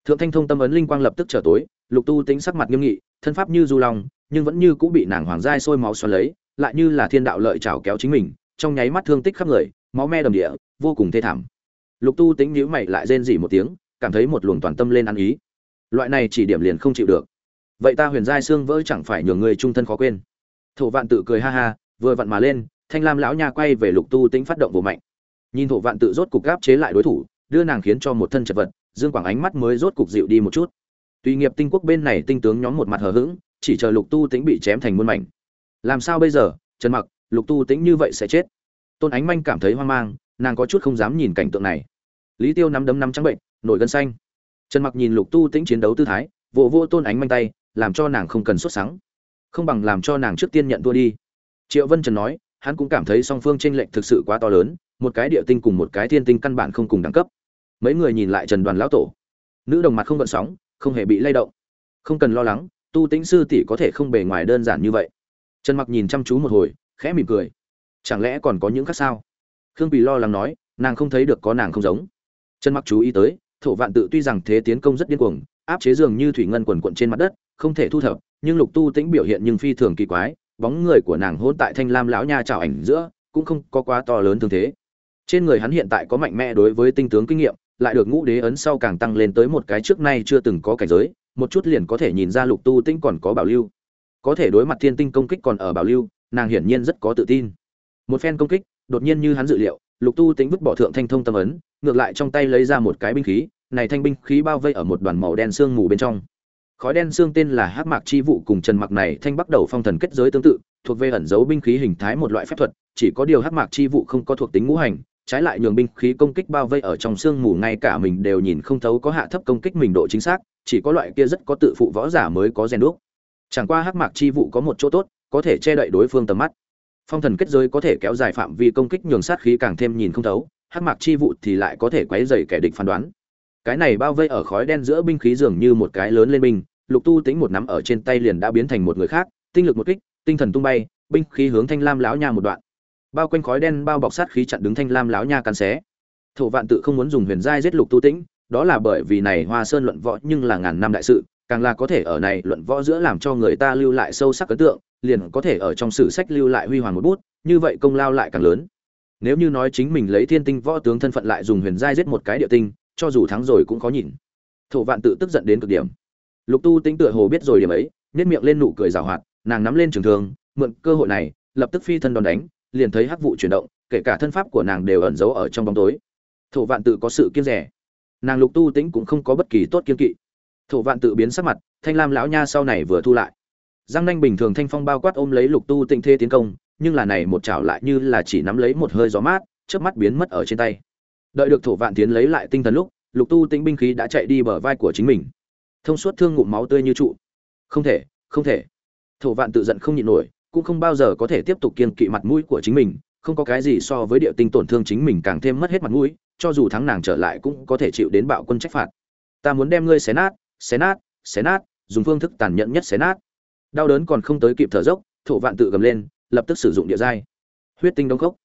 Thượng thanh thông tâm ấn linh quang lập tức trở tối, lục tu tĩnh sắc mặt nghiêm nghị, thân pháp như du long, nhưng vẫn như cũng bị nàng hoàng giai sôi máu xoắn lấy, lại như là thiên đạo lợi chảo kéo chính mình, trong nháy mắt thương tích khắp người, máu me đầm địa, vô cùng thê thảm lục tu tính nhíu mày lại rên rỉ một tiếng, cảm thấy một luồng toàn tâm lên ăn ý. Loại này chỉ điểm liền không chịu được. Vậy ta huyền giai xương vỡ chẳng phải nhường người trung thân khó quên. Thổ vạn tự cười ha ha, vừa vặn mà lên, thanh lam lão nha quay về lục tu tính phát động vô mạnh. Nhìn thổ vạn tự rốt cục gáp chế lại đối thủ, đưa nàng khiến cho một thân chật vật, dương quảng ánh mắt mới rốt cục dịu đi một chút. Tùy nghiệp tinh quốc bên này tinh tướng nhóm một mặt hờ hững, chỉ chờ lục tu tính bị chém thành muôn mảnh. Làm sao bây giờ, trần mặc, lục tu tính như vậy sẽ chết? Tôn ánh manh cảm thấy hoang mang, nàng có chút không dám nhìn cảnh tượng này lý tiêu nắm đấm nắm trắng bệnh, nổi gân xanh. Trần mặc nhìn lục tu tĩnh chiến đấu tư thái, vỗ vô tôn ánh manh tay, làm cho nàng không cần xuất sáng không bằng làm cho nàng trước tiên nhận thua đi. Triệu vân trần nói, hắn cũng cảm thấy song phương tranh lệch thực sự quá to lớn, một cái địa tinh cùng một cái thiên tinh căn bản không cùng đẳng cấp. Mấy người nhìn lại trần đoàn lão tổ. Nữ đồng mặt không gợn sóng, không hề bị lay động. Không cần lo lắng, tu tĩnh sư tỷ có thể không bề ngoài đơn giản như vậy. Trần mặc nhìn chăm chú một hồi, khẽ mỉm cười. Chẳng lẽ còn có những khác sao? Khương bì lo lắng nói, nàng không thấy được có nàng không giống trần mặc chú ý tới, thổ vạn tự tuy rằng thế tiến công rất điên cuồng, áp chế dường như thủy ngân quần quận trên mặt đất, không thể thu thập, nhưng lục tu tĩnh biểu hiện nhưng phi thường kỳ quái, bóng người của nàng hôn tại thanh lam lão nha trào ảnh giữa, cũng không có quá to lớn thương thế. Trên người hắn hiện tại có mạnh mẽ đối với tinh tướng kinh nghiệm, lại được ngũ đế ấn sau càng tăng lên tới một cái trước nay chưa từng có cảnh giới, một chút liền có thể nhìn ra lục tu tĩnh còn có bảo lưu. Có thể đối mặt thiên tinh công kích còn ở bảo lưu, nàng hiển nhiên rất có tự tin. Một phen công kích, đột nhiên như hắn dự liệu lục tu tính vứt bỏ thượng thanh thông tâm ấn, ngược lại trong tay lấy ra một cái binh khí, này thanh binh khí bao vây ở một đoàn màu đen sương mù bên trong. Khói đen xương tên là hắc mạc chi vụ cùng trần mặc này thanh bắt đầu phong thần kết giới tương tự, thuộc về ẩn dấu binh khí hình thái một loại phép thuật, chỉ có điều hắc mạc chi vụ không có thuộc tính ngũ hành, trái lại nhường binh khí công kích bao vây ở trong sương mù ngay cả mình đều nhìn không thấu có hạ thấp công kích mình độ chính xác, chỉ có loại kia rất có tự phụ võ giả mới có rèn đúc. Chẳng qua hắc mạc chi vụ có một chỗ tốt, có thể che đậy đối phương tầm mắt phong thần kết giới có thể kéo dài phạm vi công kích nhường sát khí càng thêm nhìn không thấu, hắc mạc chi vụ thì lại có thể quấy dày kẻ địch phán đoán. Cái này bao vây ở khói đen giữa binh khí dường như một cái lớn lên binh, lục tu tính một nắm ở trên tay liền đã biến thành một người khác, tinh lực một kích, tinh thần tung bay, binh khí hướng thanh lam lão nha một đoạn. Bao quanh khói đen bao bọc sát khí chặn đứng thanh lam lão nha cắn xé. Thổ vạn tự không muốn dùng huyền giai giết lục tu tĩnh đó là bởi vì này hoa sơn luận võ nhưng là ngàn năm đại sự càng là có thể ở này luận võ giữa làm cho người ta lưu lại sâu sắc ấn tượng, liền có thể ở trong sử sách lưu lại huy hoàng một bút, như vậy công lao lại càng lớn. Nếu như nói chính mình lấy thiên tinh võ tướng thân phận lại dùng huyền giai giết một cái địa tinh, cho dù thắng rồi cũng khó nhìn. Thổ vạn tự tức giận đến cực điểm. Lục tu tính tựa hồ biết rồi điểm ấy, nhếch miệng lên nụ cười giảo hoạt, nàng nắm lên trường thương, mượn cơ hội này, lập tức phi thân đòn đánh, liền thấy hắc vụ chuyển động, kể cả thân pháp của nàng đều ẩn giấu ở trong bóng tối. Thổ vạn tự có sự kiêng dè. nàng lục tu tính cũng không có bất kỳ tốt kiêng kỵ thổ vạn tự biến sắc mặt, thanh lam lão nha sau này vừa thu lại. Giang nanh bình thường thanh phong bao quát ôm lấy lục tu tịnh thê tiến công, nhưng là này một chảo lại như là chỉ nắm lấy một hơi gió mát trước mắt biến mất ở trên tay. Đợi được thổ vạn tiến lấy lại tinh thần lúc, lục tu tĩnh binh khí đã chạy đi bờ vai của chính mình. Thông suốt thương ngụm máu tươi như trụ. Không thể không thể. Thổ vạn tự giận không nhịn nổi, cũng không bao giờ có thể tiếp tục kiên kỵ mặt mũi của chính mình, không có cái gì so với địa tinh tổn thương chính mình càng thêm mất hết mặt mũi, cho dù thắng nàng trở lại cũng có thể chịu đến bạo quân trách phạt. Ta muốn đem ngươi xé nát xé nát xé nát, dùng phương thức tàn nhẫn nhất xé nát. Đau đớn còn không tới kịp thở dốc, thổ vạn tự gầm lên, lập tức sử dụng địa giai. Huyết tinh đông khốc.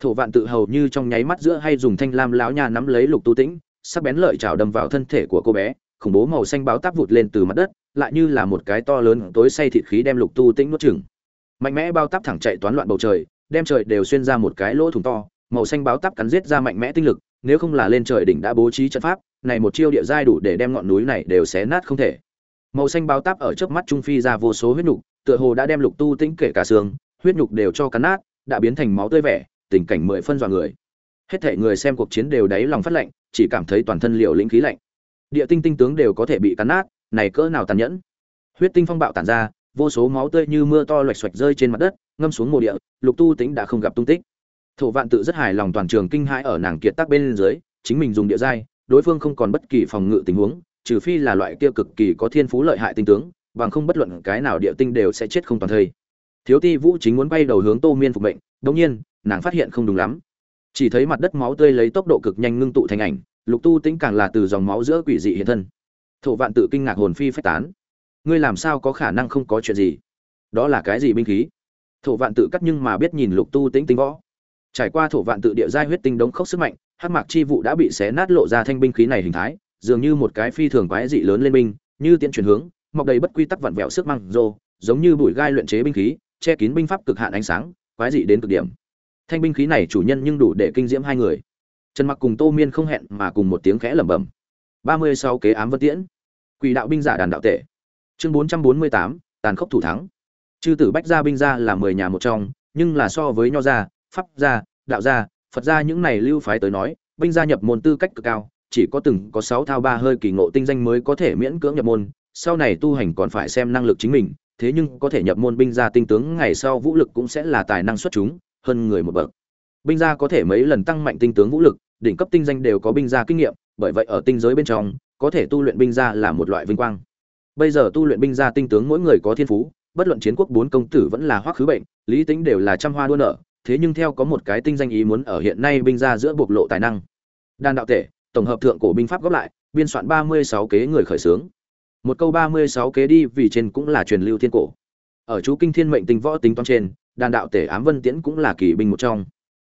Thổ vạn tự hầu như trong nháy mắt giữa hay dùng thanh lam lão nha nắm lấy lục tu tĩnh, sắc bén lợi chảo đâm vào thân thể của cô bé, khủng bố màu xanh báo táp vụt lên từ mặt đất, lại như là một cái to lớn tối say thịt khí đem lục tu tĩnh nuốt chửng. Mạnh mẽ bao táp thẳng chạy toán loạn bầu trời, đem trời đều xuyên ra một cái lỗ thủng to, màu xanh báo táp cắn giết ra mạnh mẽ tinh lực, nếu không là lên trời đỉnh đã bố trí trận pháp này một chiêu địa giai đủ để đem ngọn núi này đều xé nát không thể. Màu xanh báo táp ở trước mắt trung phi ra vô số huyết nhục, tựa hồ đã đem lục tu tĩnh kể cả xương, huyết nhục đều cho cắn nát, đã biến thành máu tươi vẻ, tình cảnh mười phân dọa người. Hết thể người xem cuộc chiến đều đáy lòng phát lạnh, chỉ cảm thấy toàn thân liều lĩnh khí lạnh. Địa tinh tinh tướng đều có thể bị cắn nát, này cỡ nào tàn nhẫn. Huyết tinh phong bạo tản ra, vô số máu tươi như mưa to loạch xoạch rơi trên mặt đất, ngâm xuống mồ địa, lục tu tĩnh đã không gặp tung tích. Thổ vạn tự rất hài lòng toàn trường kinh hãi ở nàng kiệt tác bên dưới, chính mình dùng địa giai đối phương không còn bất kỳ phòng ngự tình huống, trừ phi là loại kia cực kỳ có thiên phú lợi hại tinh tướng, bằng không bất luận cái nào địa tinh đều sẽ chết không toàn thây. Thiếu ti vũ chính muốn bay đầu hướng tô miên phục mệnh đông nhiên, nàng phát hiện không đúng lắm. Chỉ thấy mặt đất máu tươi lấy tốc độ cực nhanh ngưng tụ thành ảnh, lục tu tĩnh càng là từ dòng máu giữa quỷ dị hiện thân. Thổ vạn tự kinh ngạc hồn phi phách tán. Ngươi làm sao có khả năng không có chuyện gì? Đó là cái gì binh khí? Thổ vạn tự cắt nhưng mà biết nhìn lục tu tĩnh tính võ. Trải qua thổ vạn tự địa giai huyết tinh đống khốc sức mạnh hắc mạc chi vụ đã bị xé nát lộ ra thanh binh khí này hình thái, dường như một cái phi thường quái dị lớn lên binh, như tiện chuyển hướng, mọc đầy bất quy tắc vặn vẹo sức măng, rô, giống như bụi gai luyện chế binh khí, che kín binh pháp cực hạn ánh sáng, quái dị đến cực điểm. Thanh binh khí này chủ nhân nhưng đủ để kinh diễm hai người. Trần mặc cùng tô miên không hẹn mà cùng một tiếng khẽ lẩm bẩm. Ba mươi sáu kế ám vân tiễn. Quỷ đạo binh giả đàn đạo tể. Chương bốn trăm bốn mươi tám, tàn khốc thủ thắng. Chư tử bách gia binh gia là mười nhà một trong, nhưng là so với nho gia, pháp gia, đạo gia phật gia những này lưu phái tới nói, binh gia nhập môn tư cách cực cao, chỉ có từng có sáu thao ba hơi kỳ ngộ tinh danh mới có thể miễn cưỡng nhập môn, sau này tu hành còn phải xem năng lực chính mình, thế nhưng có thể nhập môn binh gia tinh tướng ngày sau vũ lực cũng sẽ là tài năng xuất chúng, hơn người một bậc. Binh gia có thể mấy lần tăng mạnh tinh tướng vũ lực, đỉnh cấp tinh danh đều có binh gia kinh nghiệm, bởi vậy ở tinh giới bên trong, có thể tu luyện binh gia là một loại vinh quang. Bây giờ tu luyện binh gia tinh tướng mỗi người có thiên phú, bất luận chiến quốc bốn công tử vẫn là hoắc khứ bệnh, lý tính đều là trăm hoa đua nở thế nhưng theo có một cái tinh danh ý muốn ở hiện nay binh ra giữa bộc lộ tài năng. Đan đạo tể, tổng hợp thượng cổ binh pháp góp lại, biên soạn ba mươi sáu kế người khởi xướng. Một câu ba mươi sáu kế đi vì trên cũng là truyền lưu thiên cổ. Ở chú kinh thiên mệnh tinh võ tính toán trên đàn đạo tể ám vân tiễn cũng là kỳ binh một trong.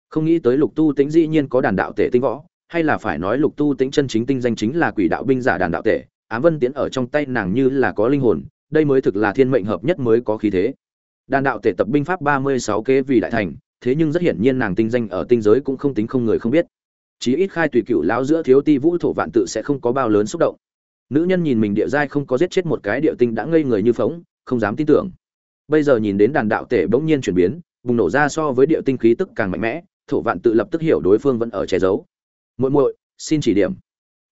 Không nghĩ tới lục tu tĩnh dĩ nhiên có đàn đạo tể tinh võ, hay là phải nói lục tu tĩnh chân chính tinh danh chính là quỷ đạo binh giả đàn đạo tể, ám vân tiễn ở trong tay nàng như là có linh hồn, đây mới thực là thiên mệnh hợp nhất mới có khí thế. Đàn đạo tể tập binh pháp ba mươi sáu kế vì đại thành thế nhưng rất hiển nhiên nàng tinh danh ở tinh giới cũng không tính không người không biết. Chí ít khai tùy cựu lão giữa thiếu ti vũ thổ vạn tự sẽ không có bao lớn xúc động. Nữ nhân nhìn mình địa giai không có giết chết một cái địa tinh đã ngây người như phóng, không dám tin tưởng. Bây giờ nhìn đến đàn đạo tể bỗng nhiên chuyển biến, bùng nổ ra so với địa tinh khí tức càng mạnh mẽ, thổ vạn tự lập tức hiểu đối phương vẫn ở che giấu. Muội muội, xin chỉ điểm.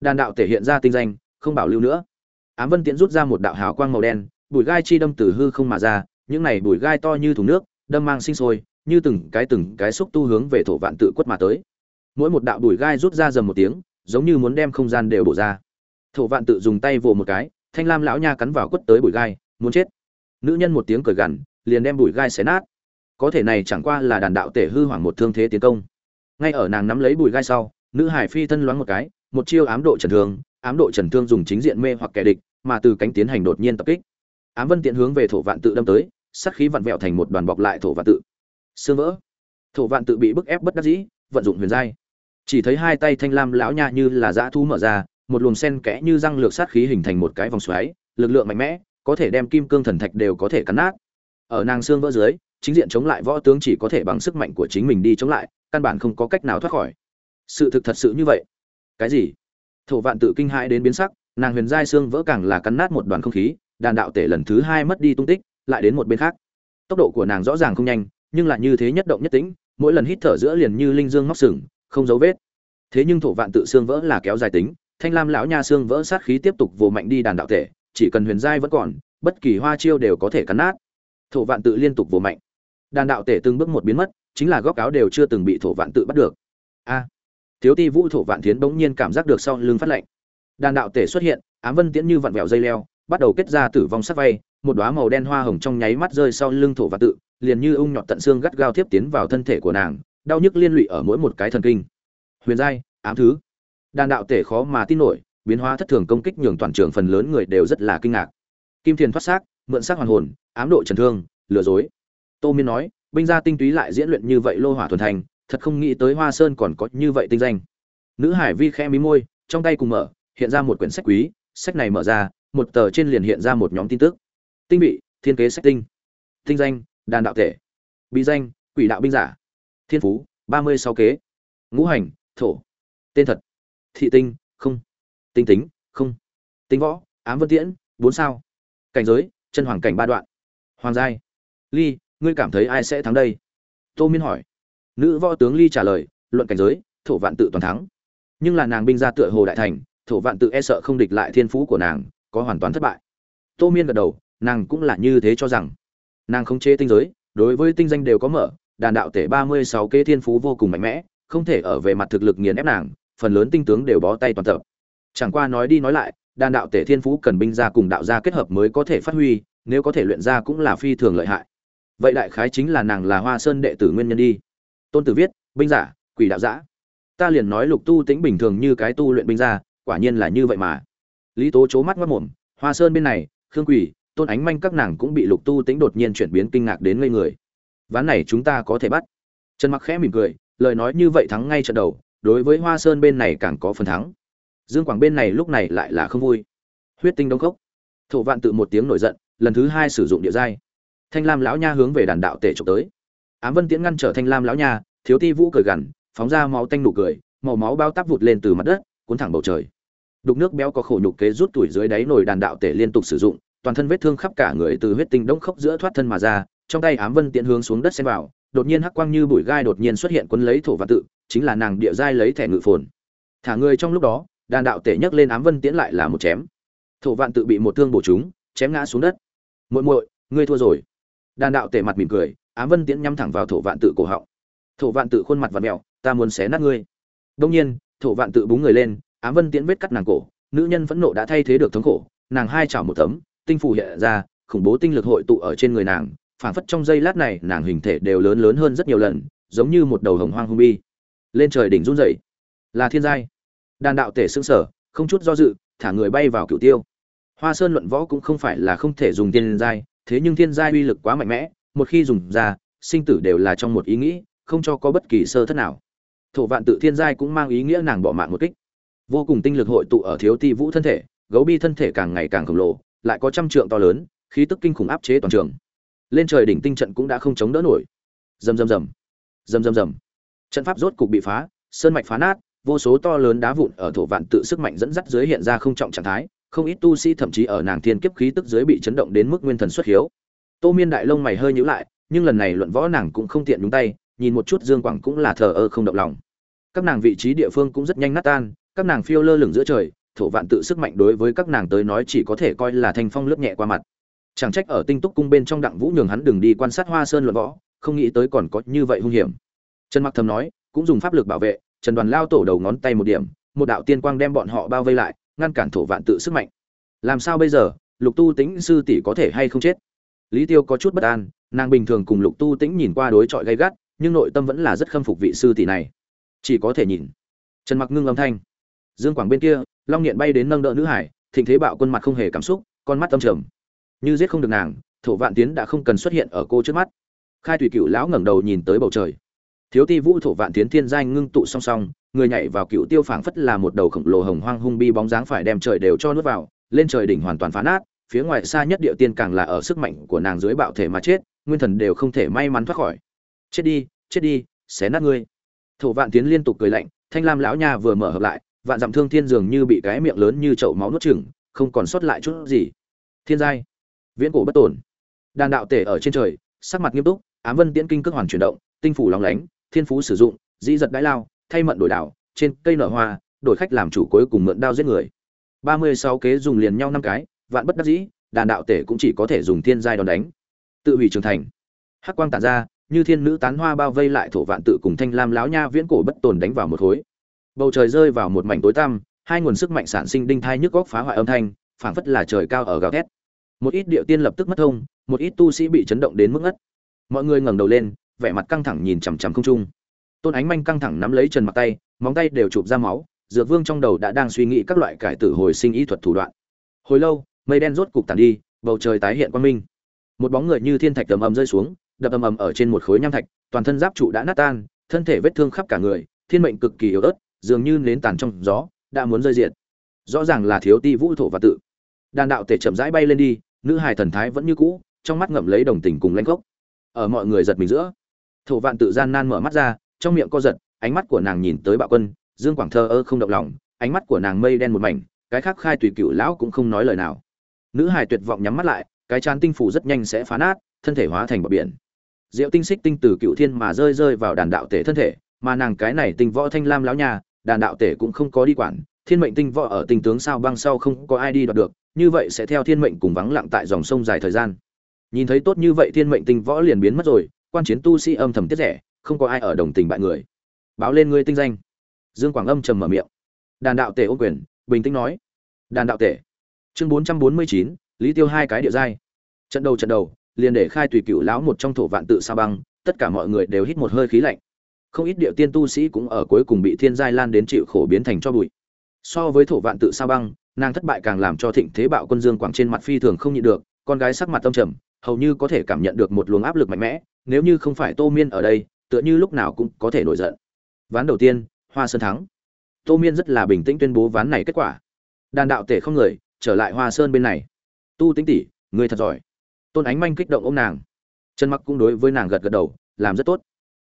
Đàn đạo thể hiện ra tinh danh, không bảo lưu nữa. Ám vân tiễn rút ra một đạo hào quang màu đen bùi gai chi đâm từ hư không mà ra, những này bùi gai to như thùng nước, đâm mang sinh sôi như từng cái từng cái xúc tu hướng về thổ vạn tự quất mà tới. Mỗi một đạo bùi gai rút ra dầm một tiếng, giống như muốn đem không gian đều bổ ra. Thổ vạn tự dùng tay vồ một cái, thanh lam lão nha cắn vào quất tới bùi gai, muốn chết. Nữ nhân một tiếng cười gằn, liền đem bùi gai xé nát. Có thể này chẳng qua là đàn đạo tể hư hoảng một thương thế tiến công. Ngay ở nàng nắm lấy bùi gai sau, nữ hải phi thân loáng một cái, một chiêu ám độ trần thương, ám độ trần thương dùng chính diện mê hoặc kẻ địch, mà từ cánh tiến hành đột nhiên tập kích. Ám vân tiện hướng về thổ vạn tự đâm tới, sát khí vặn vẹo thành một đoàn bọc lại thổ vạn tự xương vỡ. Thổ vạn tự bị bức ép bất đắc dĩ, vận dụng huyền giai. Chỉ thấy hai tay thanh lam lão nha như là dã thu mở ra, một luồng sen kẽ như răng lược sát khí hình thành một cái vòng xoáy, lực lượng mạnh mẽ, có thể đem kim cương thần thạch đều có thể cắn nát. Ở nàng xương vỡ dưới, chính diện chống lại võ tướng chỉ có thể bằng sức mạnh của chính mình đi chống lại, căn bản không có cách nào thoát khỏi. Sự thực thật sự như vậy. Cái gì? Thổ vạn tự kinh hãi đến biến sắc, nàng huyền giai xương vỡ càng là cắn nát một đoàn không khí, đàn đạo tể lần thứ hai mất đi tung tích, lại đến một bên khác. Tốc độ của nàng rõ ràng không nhanh nhưng lại như thế nhất động nhất tĩnh, mỗi lần hít thở giữa liền như linh dương móc sừng, không dấu vết. Thế nhưng thổ vạn tự xương vỡ là kéo dài tính, thanh lam lão nha xương vỡ sát khí tiếp tục vồ mạnh đi đàn đạo tể chỉ cần huyền giai vẫn còn, bất kỳ hoa chiêu đều có thể cắn nát. Thổ vạn tự liên tục vồ mạnh. Đàn đạo tể từng bước một biến mất, chính là góc áo đều chưa từng bị thổ vạn tự bắt được. A. Thiếu ti vũ thổ vạn thiến bỗng nhiên cảm giác được sau lưng phát lạnh. Đàn đạo tể xuất hiện, ám vân tiễn như vặn vẹo dây leo, bắt đầu kết ra tử vong sát vây, một đóa màu đen hoa hồng trong nháy mắt rơi sau lưng thổ vạn tự liền như ung nhọt tận xương gắt gao tiếp tiến vào thân thể của nàng, đau nhức liên lụy ở mỗi một cái thần kinh. Huyền giai, ám thứ. Đàn đạo tể khó mà tin nổi, biến hóa thất thường công kích nhường toàn trường phần lớn người đều rất là kinh ngạc. Kim thiền thoát xác, mượn xác hoàn hồn, ám độ trần thương, lừa dối. Tô miên nói, binh gia tinh túy lại diễn luyện như vậy lô hỏa thuần thành, thật không nghĩ tới hoa sơn còn có như vậy tinh danh. Nữ hải vi khẽ mí môi, trong tay cùng mở, hiện ra một quyển sách quý, sách này mở ra, một tờ trên liền hiện ra một nhóm tin tức. Tinh bị thiên kế sách tinh. Tinh danh đàn đạo thể, bí danh, quỷ đạo binh giả, thiên phú, ba mươi sáu kế, ngũ hành, thổ, tên thật, thị tinh, không, tinh tính, không, tinh võ, ám vân tiễn, bốn sao, cảnh giới, chân hoàng cảnh ba đoạn, hoàng giai, ly, ngươi cảm thấy ai sẽ thắng đây? Tô miên hỏi. Nữ võ tướng ly trả lời, luận cảnh giới, thổ vạn tự toàn thắng. Nhưng là nàng binh ra tựa hồ đại thành, thổ vạn tự e sợ không địch lại thiên phú của nàng, có hoàn toàn thất bại. Tô miên gật đầu, nàng cũng là như thế cho rằng nàng không chế tinh giới, đối với tinh danh đều có mở, đàn đạo tể ba mươi sáu kế thiên phú vô cùng mạnh mẽ, không thể ở về mặt thực lực nghiền ép nàng, phần lớn tinh tướng đều bó tay toàn tập. Chẳng qua nói đi nói lại, đàn đạo tể thiên phú cần binh gia cùng đạo gia kết hợp mới có thể phát huy, nếu có thể luyện ra cũng là phi thường lợi hại. Vậy đại khái chính là nàng là hoa sơn đệ tử nguyên nhân đi. Tôn tử viết, binh giả, quỷ đạo giã. Ta liền nói lục tu tính bình thường như cái tu luyện binh gia, quả nhiên là như vậy mà. Lý tố c mắt mất mồm hoa sơn bên này, khương quỷ tôn ánh manh các nàng cũng bị lục tu tính đột nhiên chuyển biến kinh ngạc đến ngây người. Ván này chúng ta có thể bắt. Trần mặc khẽ mỉm cười, lời nói như vậy thắng ngay trận đầu, đối với hoa sơn bên này càng có phần thắng. Dương quảng bên này lúc này lại là không vui. Huyết tinh đông cốc thổ vạn tự một tiếng nổi giận, lần thứ hai sử dụng địa giai. Thanh lam lão nha hướng về đàn đạo tể trộm tới. Ám vân tiễn ngăn trở thanh lam lão nha, thiếu ti vũ cười gằn, phóng ra máu tanh nụ cười, màu máu bao tắp vụt lên từ mặt đất, cuốn thẳng bầu trời. Đục nước béo có khổ nhục kế rút tuổi dưới đáy nồi đàn đạo tể liên tục sử dụng toàn thân vết thương khắp cả người từ huyết tinh đông khốc giữa thoát thân mà ra, trong tay ám vân tiễn hướng xuống đất xem vào, đột nhiên hắc quang như bụi gai đột nhiên xuất hiện cuốn lấy thổ vạn tự, chính là nàng địa giai lấy thẻ ngự phồn. Thả người trong lúc đó, đàn đạo tể nhấc lên ám vân tiễn lại là một chém. Thổ vạn tự bị một thương bổ trúng, chém ngã xuống đất. Muội muội, ngươi thua rồi. Đàn đạo tể mặt mỉm cười, ám vân tiễn nhắm thẳng vào thổ vạn tự cổ họng. Thổ vạn tự khuôn mặt vặn mèo, ta muốn xé nát ngươi. Đương nhiên, thổ vạn tự búng người lên, ám vân tiễn vết cắt nàng cổ, nữ nhân phẫn nộ đã thay thế được thống khổ, nàng hai chảo một tấm tinh phủ hiện ra, khủng bố tinh lực hội tụ ở trên người nàng, phảng phất trong giây lát này, nàng hình thể đều lớn lớn hơn rất nhiều lần, giống như một đầu hồng hoang hung bi. Lên trời đỉnh run rẩy. Là thiên giai. Đàn đạo tể xương sở không chút do dự, thả người bay vào cựu tiêu. Hoa sơn luận võ cũng không phải là không thể dùng thiên giai, thế nhưng thiên giai uy lực quá mạnh mẽ, một khi dùng ra, sinh tử đều là trong một ý nghĩ, không cho có bất kỳ sơ thất nào. Thổ vạn tự thiên giai cũng mang ý nghĩa nàng bỏ mạng một kích. Vô cùng tinh lực hội tụ ở thiếu ti vũ thân thể, gấu bi thân thể càng ngày càng khổng lồ lại có trăm trượng to lớn, khí tức kinh khủng áp chế toàn trường. Lên trời đỉnh tinh trận cũng đã không chống đỡ nổi. Rầm rầm rầm. Rầm rầm rầm. Trận pháp rốt cục bị phá, sơn mạch phá nát, vô số to lớn đá vụn ở thổ vạn tự sức mạnh dẫn dắt dưới hiện ra không trọng trạng thái, không ít tu sĩ thậm chí ở nàng thiên kiếp khí tức dưới bị chấn động đến mức nguyên thần xuất hiếu. Tô miên đại lông mày hơi nhíu lại, nhưng lần này luận võ nàng cũng không tiện nhúng tay, nhìn một chút dương quảng cũng là thờ ơ không động lòng. Các nàng vị trí địa phương cũng rất nhanh nát tan, các nàng phiêu lơ lửng giữa trời thổ vạn tự sức mạnh đối với các nàng tới nói chỉ có thể coi là thanh phong lướt nhẹ qua mặt. Chẳng trách ở tinh túc cung bên trong đặng vũ nhường hắn đừng đi quan sát hoa sơn luận võ, không nghĩ tới còn có như vậy hung hiểm. Trần mặc thầm nói, cũng dùng pháp lực bảo vệ, trần đoàn lao tổ đầu ngón tay một điểm, một đạo tiên quang đem bọn họ bao vây lại, ngăn cản thổ vạn tự sức mạnh. Làm sao bây giờ, lục tu Tĩnh sư tỷ có thể hay không chết? Lý tiêu có chút bất an, nàng bình thường cùng lục tu tĩnh nhìn qua đối chọi gay gắt, nhưng nội tâm vẫn là rất khâm phục vị sư tỷ này. Chỉ có thể nhìn. Trần mặc ngưng âm thanh. Dương quảng bên kia long nghiện bay đến nâng đỡ nữ hải, thịnh thế bạo quân mặt không hề cảm xúc, con mắt tâm trầm. Như giết không được nàng, thổ vạn tiến đã không cần xuất hiện ở cô trước mắt. Khai thủy cựu lão ngẩng đầu nhìn tới bầu trời. Thiếu ti vũ thổ vạn tiến thiên danh ngưng tụ song song, người nhảy vào cựu tiêu phảng phất là một đầu khổng lồ hồng hoang hung bi bóng dáng phải đem trời đều cho nuốt vào, lên trời đỉnh hoàn toàn phá nát, phía ngoài xa nhất địa tiên càng là ở sức mạnh của nàng dưới bạo thể mà chết, nguyên thần đều không thể may mắn thoát khỏi. Chết đi chết đi, xé nát ngươi. Thổ vạn tiến liên tục cười lạnh, thanh lam lão nha vừa mở hợp lại vạn dặm thương thiên dường như bị cái miệng lớn như chậu máu nuốt chửng, không còn sót lại chút gì. Thiên giai, viễn cổ bất tổn đàn đạo tể ở trên trời, sắc mặt nghiêm túc, ám vân tiễn kinh cước hoàn chuyển động, tinh phủ lóng lánh, thiên phú sử dụng, dĩ giật đái lao, thay mận đổi đảo, trên cây nở hoa, đổi khách làm chủ cuối cùng mượn đao giết người. Ba mươi sáu kế dùng liền nhau năm cái, vạn bất đắc dĩ, đàn đạo tể cũng chỉ có thể dùng thiên giai đòn đánh. Tự hủy trưởng thành. Hắc quang tản ra, như thiên nữ tán hoa bao vây lại thổ vạn tự cùng thanh lam lão nha viễn cổ bất tồn đánh vào một khối bầu trời rơi vào một mảnh tối tăm, hai nguồn sức mạnh sản sinh đinh thai nhức góc phá hoại âm thanh, phảng phất là trời cao ở gào thét. Một ít địa tiên lập tức mất thông, một ít tu sĩ bị chấn động đến mức ngất. Mọi người ngẩng đầu lên, vẻ mặt căng thẳng nhìn chằm chằm không trung. Tôn ánh manh căng thẳng nắm lấy trần mặt tay, móng tay đều chụp ra máu, dược vương trong đầu đã đang suy nghĩ các loại cải tử hồi sinh ý thuật thủ đoạn. Hồi lâu, mây đen rốt cục tàn đi, bầu trời tái hiện quang minh. Một bóng người như thiên thạch ầm ầm rơi xuống, đập ầm ầm ở trên một khối nham thạch, toàn thân giáp trụ đã nát tan, thân thể vết thương khắp cả người, thiên mệnh cực kỳ yếu ớt dường như nến tàn trong gió, đã muốn rơi diệt. Rõ ràng là thiếu ti vũ thổ và tự. Đàn đạo tể chậm rãi bay lên đi, nữ hài thần thái vẫn như cũ, trong mắt ngậm lấy đồng tình cùng lãnh gốc. Ở mọi người giật mình giữa, thổ vạn tự gian nan mở mắt ra, trong miệng co giật, ánh mắt của nàng nhìn tới bạo quân, dương quảng thơ ơ không động lòng, ánh mắt của nàng mây đen một mảnh, cái khác khai tùy cựu lão cũng không nói lời nào. Nữ hài tuyệt vọng nhắm mắt lại, cái chán tinh phủ rất nhanh sẽ phá nát, thân thể hóa thành bờ biển. Diệu tinh xích tinh từ cựu thiên mà rơi rơi vào đàn đạo tể thân thể, mà nàng cái này tinh võ thanh lam lão nhà đàn đạo tể cũng không có đi quản, thiên mệnh tinh võ ở tinh tướng sao băng sau không có ai đi đoạt được, như vậy sẽ theo thiên mệnh cùng vắng lặng tại dòng sông dài thời gian. Nhìn thấy tốt như vậy thiên mệnh tinh võ liền biến mất rồi, quan chiến tu sĩ âm thầm tiết rẻ, không có ai ở đồng tình bại người. Báo lên ngươi tinh danh. Dương quảng âm trầm mở miệng. Đàn đạo tể ô quyền, bình tĩnh nói. Đàn đạo tể. Chương bốn trăm bốn mươi chín, lý tiêu hai cái địa giai. Trận đầu trận đầu, liền để khai tùy cựu lão một trong thổ vạn tự sa băng, tất cả mọi người đều hít một hơi khí lạnh không ít địa tiên tu sĩ cũng ở cuối cùng bị thiên giai lan đến chịu khổ biến thành cho bụi. So với thổ vạn tự sa băng, nàng thất bại càng làm cho thịnh thế bạo quân dương quảng trên mặt phi thường không nhịn được, con gái sắc mặt tâm trầm, hầu như có thể cảm nhận được một luồng áp lực mạnh mẽ, nếu như không phải tô miên ở đây, tựa như lúc nào cũng có thể nổi giận. Ván đầu tiên, hoa sơn thắng. Tô miên rất là bình tĩnh tuyên bố ván này kết quả. Đàn đạo tể không người, trở lại hoa sơn bên này. Tu tính tỷ, người thật giỏi. Tôn ánh manh kích động ô m nàng. Trần mặc cũng đối với nàng gật gật đầu, làm rất tốt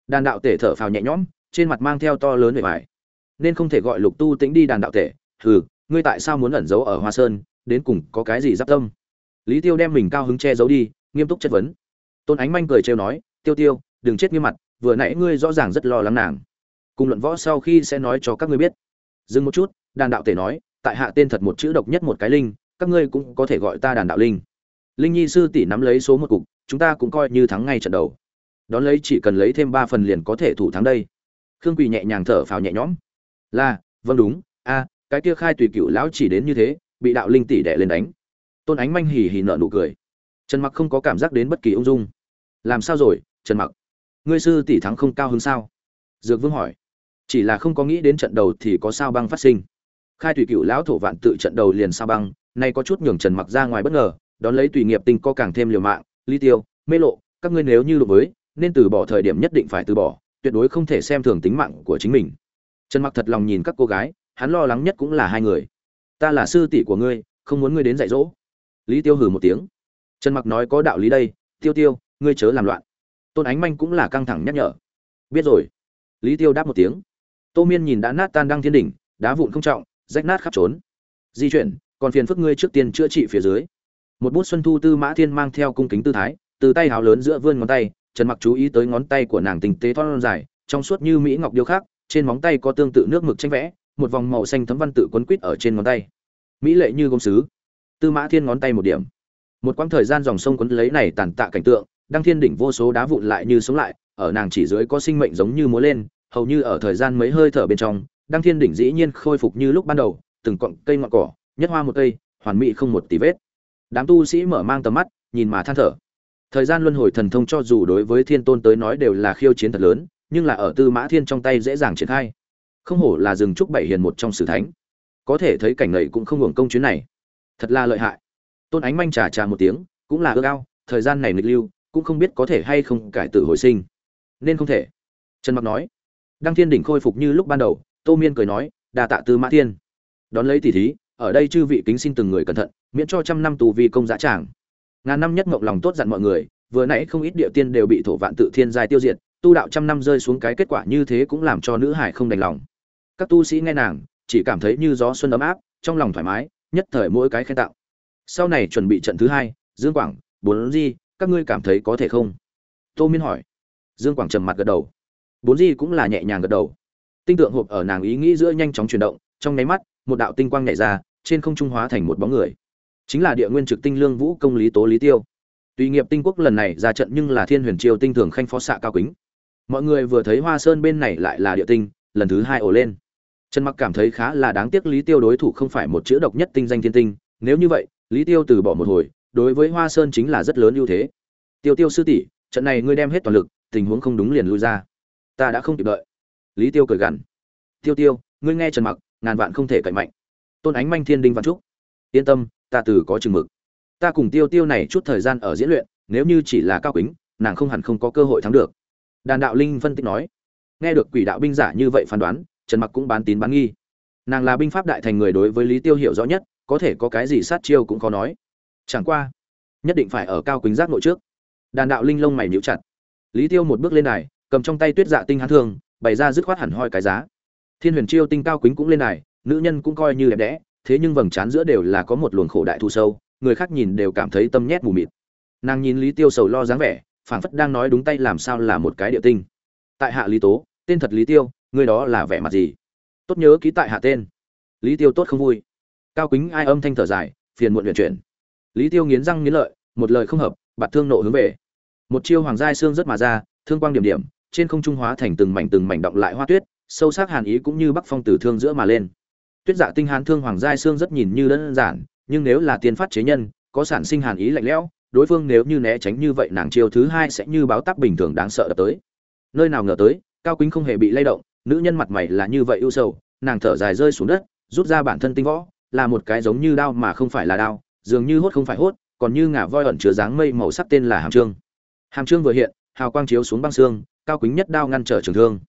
đàn đạo tể thở phào nhẹ nhõm, trên mặt mang theo to lớn bề bài nên không thể gọi lục tu tĩnh đi đàn đạo tể. Hừ, ngươi tại sao muốn ẩn giấu ở hoa sơn, đến cùng có cái gì giáp tâm? Lý tiêu đem mình cao hứng che giấu đi, nghiêm túc chất vấn. Tôn ánh manh cười trêu nói, tiêu tiêu, đừng chết nghiêm mặt, vừa nãy ngươi rõ ràng rất lo lắng nàng. Cùng luận võ sau khi sẽ nói cho các ngươi biết. Dừng một chút, đàn đạo tể nói, tại hạ tên thật một chữ độc nhất một cái linh, các ngươi cũng có thể gọi ta đàn đạo linh. Linh nhi sư tỷ nắm lấy số một cục, chúng ta cũng coi như thắng ngay trận đầu đón lấy chỉ cần lấy thêm ba phần liền có thể thủ thắng đây. Khương quỳ nhẹ nhàng thở phào nhẹ nhõm. Là vâng đúng, a, cái kia khai tùy cựu lão chỉ đến như thế, bị đạo linh tỷ đẻ lên đánh. Tôn ánh manh hì hì nợ nụ cười. Trần mặc không có cảm giác đến bất kỳ ung dung. Làm sao rồi, trần mặc? Ngươi sư tỷ thắng không cao hơn sao? Dược vương hỏi. Chỉ là không có nghĩ đến trận đầu thì có sao băng phát sinh. Khai tùy cựu lão thổ vạn tự trận đầu liền sao băng, nay có chút nhường trần mặc ra ngoài bất ngờ, đón lấy tùy nghiệp tinh có càng thêm liều mạng ly tiêu, mê lộ, các ngươi nếu như đối với nên từ bỏ thời điểm nhất định phải từ bỏ, tuyệt đối không thể xem thường tính mạng của chính mình. Trần mặc thật lòng nhìn các cô gái, hắn lo lắng nhất cũng là hai người. Ta là sư tỷ của ngươi, không muốn ngươi đến dạy dỗ. Lý tiêu hừ một tiếng. Trần mặc nói có đạo lý đây, tiêu tiêu, ngươi chớ làm loạn. Tôn ánh manh cũng là căng thẳng nhắc nhở. Biết rồi. Lý tiêu đáp một tiếng. Tô miên nhìn đã nát tan đăng thiên đỉnh, đá vụn không trọng, rách nát khắp trốn. Di chuyển, còn phiền phức ngươi trước tiên chữa trị phía dưới. Một bút xuân thu tư mã thiên mang theo cung kính tư thái, từ tay hào lớn giữa vươn ngón tay trần mặc chú ý tới ngón tay của nàng tinh tế thon dài, trong suốt như mỹ ngọc điêu khắc, trên móng tay có tương tự nước mực tranh vẽ, một vòng màu xanh thấm văn tự quấn quít ở trên ngón tay. Mỹ lệ như gốm sứ. Tư mã thiên ngón tay một điểm. Một quãng thời gian dòng sông quấn lấy này tàn tạ cảnh tượng, đăng thiên đỉnh vô số đá vụn lại như sống lại, ở nàng chỉ dưới có sinh mệnh giống như múa lên, hầu như ở thời gian mấy hơi thở bên trong, đăng thiên đỉnh dĩ nhiên khôi phục như lúc ban đầu, từng cọng cây ngọn cỏ, nhất hoa một cây, hoàn mỹ không một tí vết. Đám tu sĩ mở mang tầm mắt, nhìn mà than thở thời gian luân hồi thần thông cho dù đối với thiên tôn tới nói đều là khiêu chiến thật lớn, nhưng là ở tư mã thiên trong tay dễ dàng triển khai. Không hổ là rừng trúc bảy hiền một trong sử thánh. Có thể thấy cảnh này cũng không hưởng công chuyến này. Thật là lợi hại. Tôn ánh manh trà trà một tiếng, cũng là ước ao, thời gian này nghịch lưu, cũng không biết có thể hay không cải tử hồi sinh. Nên không thể. Trần mặc nói. Đăng thiên đỉnh khôi phục như lúc ban đầu, tô miên cười nói đà tạ tư mã thiên. Đón lấy tỷ thí, ở đây chư vị kính xin từng người cẩn thận, miễn cho trăm năm tù vì công giá tràng ngàn năm nhất mộng lòng tốt dặn mọi người, vừa nãy không ít địa tiên đều bị thổ vạn tự thiên giai tiêu diệt, tu đạo trăm năm rơi xuống cái kết quả như thế cũng làm cho nữ hải không đành lòng. Các tu sĩ nghe nàng, chỉ cảm thấy như gió xuân ấm áp, trong lòng thoải mái, nhất thời mỗi cái khen tạo. Sau này chuẩn bị trận thứ hai, dương quảng, bốn di, các ngươi cảm thấy có thể không? Tô miên hỏi. Dương quảng trầm mặt gật đầu. Bốn di cũng là nhẹ nhàng gật đầu. Tinh tượng hộp ở nàng ý nghĩ giữa nhanh chóng chuyển động, trong nháy mắt, một đạo tinh quang nhảy ra, trên không trung hóa thành một bóng người chính là địa nguyên trực tinh lương vũ công lý tố lý tiêu. Tùy nghiệp tinh quốc lần này ra trận nhưng là thiên huyền triều tinh thường khanh phó xạ cao kính. Mọi người vừa thấy hoa sơn bên này lại là địa tinh, lần thứ hai ổ lên. Trần mặc cảm thấy khá là đáng tiếc lý tiêu đối thủ không phải một chữ độc nhất tinh danh thiên tinh, nếu như vậy, lý tiêu từ bỏ một hồi, đối với hoa sơn chính là rất lớn ưu thế. Tiêu tiêu sư tỷ, trận này ngươi đem hết toàn lực, tình huống không đúng liền lui ra. Ta đã không kịp đợi. Lý tiêu cười gằn. Tiêu tiêu, ngươi nghe trần mặc, ngàn vạn không thể cậy mạnh. Tôn ánh manh thiên đinh văn trúc. Yên tâm ta từ có chừng mực. Ta cùng tiêu tiêu này chút thời gian ở diễn luyện, nếu như chỉ là cao kính, nàng không hẳn không có cơ hội thắng được. Đàn đạo linh phân tích nói. Nghe được quỷ đạo binh giả như vậy phán đoán, trần mặc cũng bán tín bán nghi. Nàng là binh pháp đại thành người đối với lý tiêu hiểu rõ nhất, có thể có cái gì sát chiêu cũng khó nói. Chẳng qua, nhất định phải ở cao quỳnh giác nội trước. Đàn đạo linh lông mày nhíu chặt. Lý tiêu một bước lên này cầm trong tay tuyết dạ tinh hán thương, bày ra dứt khoát hẳn hoi cái giá. Thiên huyền chiêu tinh cao quýnh cũng lên này nữ nhân cũng coi như đẹp đẽ thế nhưng vầng trán giữa đều là có một luồng khổ đại thu sâu, người khác nhìn đều cảm thấy tâm nhét mù mịt. Nàng nhìn lý tiêu sầu lo dáng vẻ, phảng phất đang nói đúng tay làm sao là một cái địa tinh. Tại hạ lý tố, tên thật lý tiêu, người đó là vẻ mặt gì? Tốt nhớ ký tại hạ tên. Lý tiêu tốt không vui. Cao kính ai âm thanh thở dài, phiền muộn luyện chuyển. Lý tiêu nghiến răng nghiến lợi, một lời không hợp, bạt thương nộ hướng về. Một chiêu hoàng giai xương rất mà ra, thương quang điểm điểm, trên không trung hóa thành từng mảnh từng mảnh động lại hoa tuyết, sâu sắc hàn ý cũng như bắc phong tử thương giữa mà lên tuyết dạ tinh hán thương hoàng giai xương rất nhìn như đơn giản, nhưng nếu là tiên phát chế nhân, có sản sinh hàn ý lạnh lẽo, đối phương nếu như né tránh như vậy nàng chiêu thứ hai sẽ như báo tắc bình thường đáng sợ đập tới. Nơi nào ngờ tới, cao quýnh không hề bị lay động, nữ nhân mặt mày là như vậy ưu sầu, nàng thở dài rơi xuống đất, rút ra bản thân tinh võ, là một cái giống như đao mà không phải là đao, dường như hốt không phải hốt, còn như ngả voi ẩn chứa dáng mây màu sắc tên là hàm trương. Hàm trương vừa hiện, hào quang chiếu xuống băng xương, cao quýnh nhất đao ngăn trở trường thương.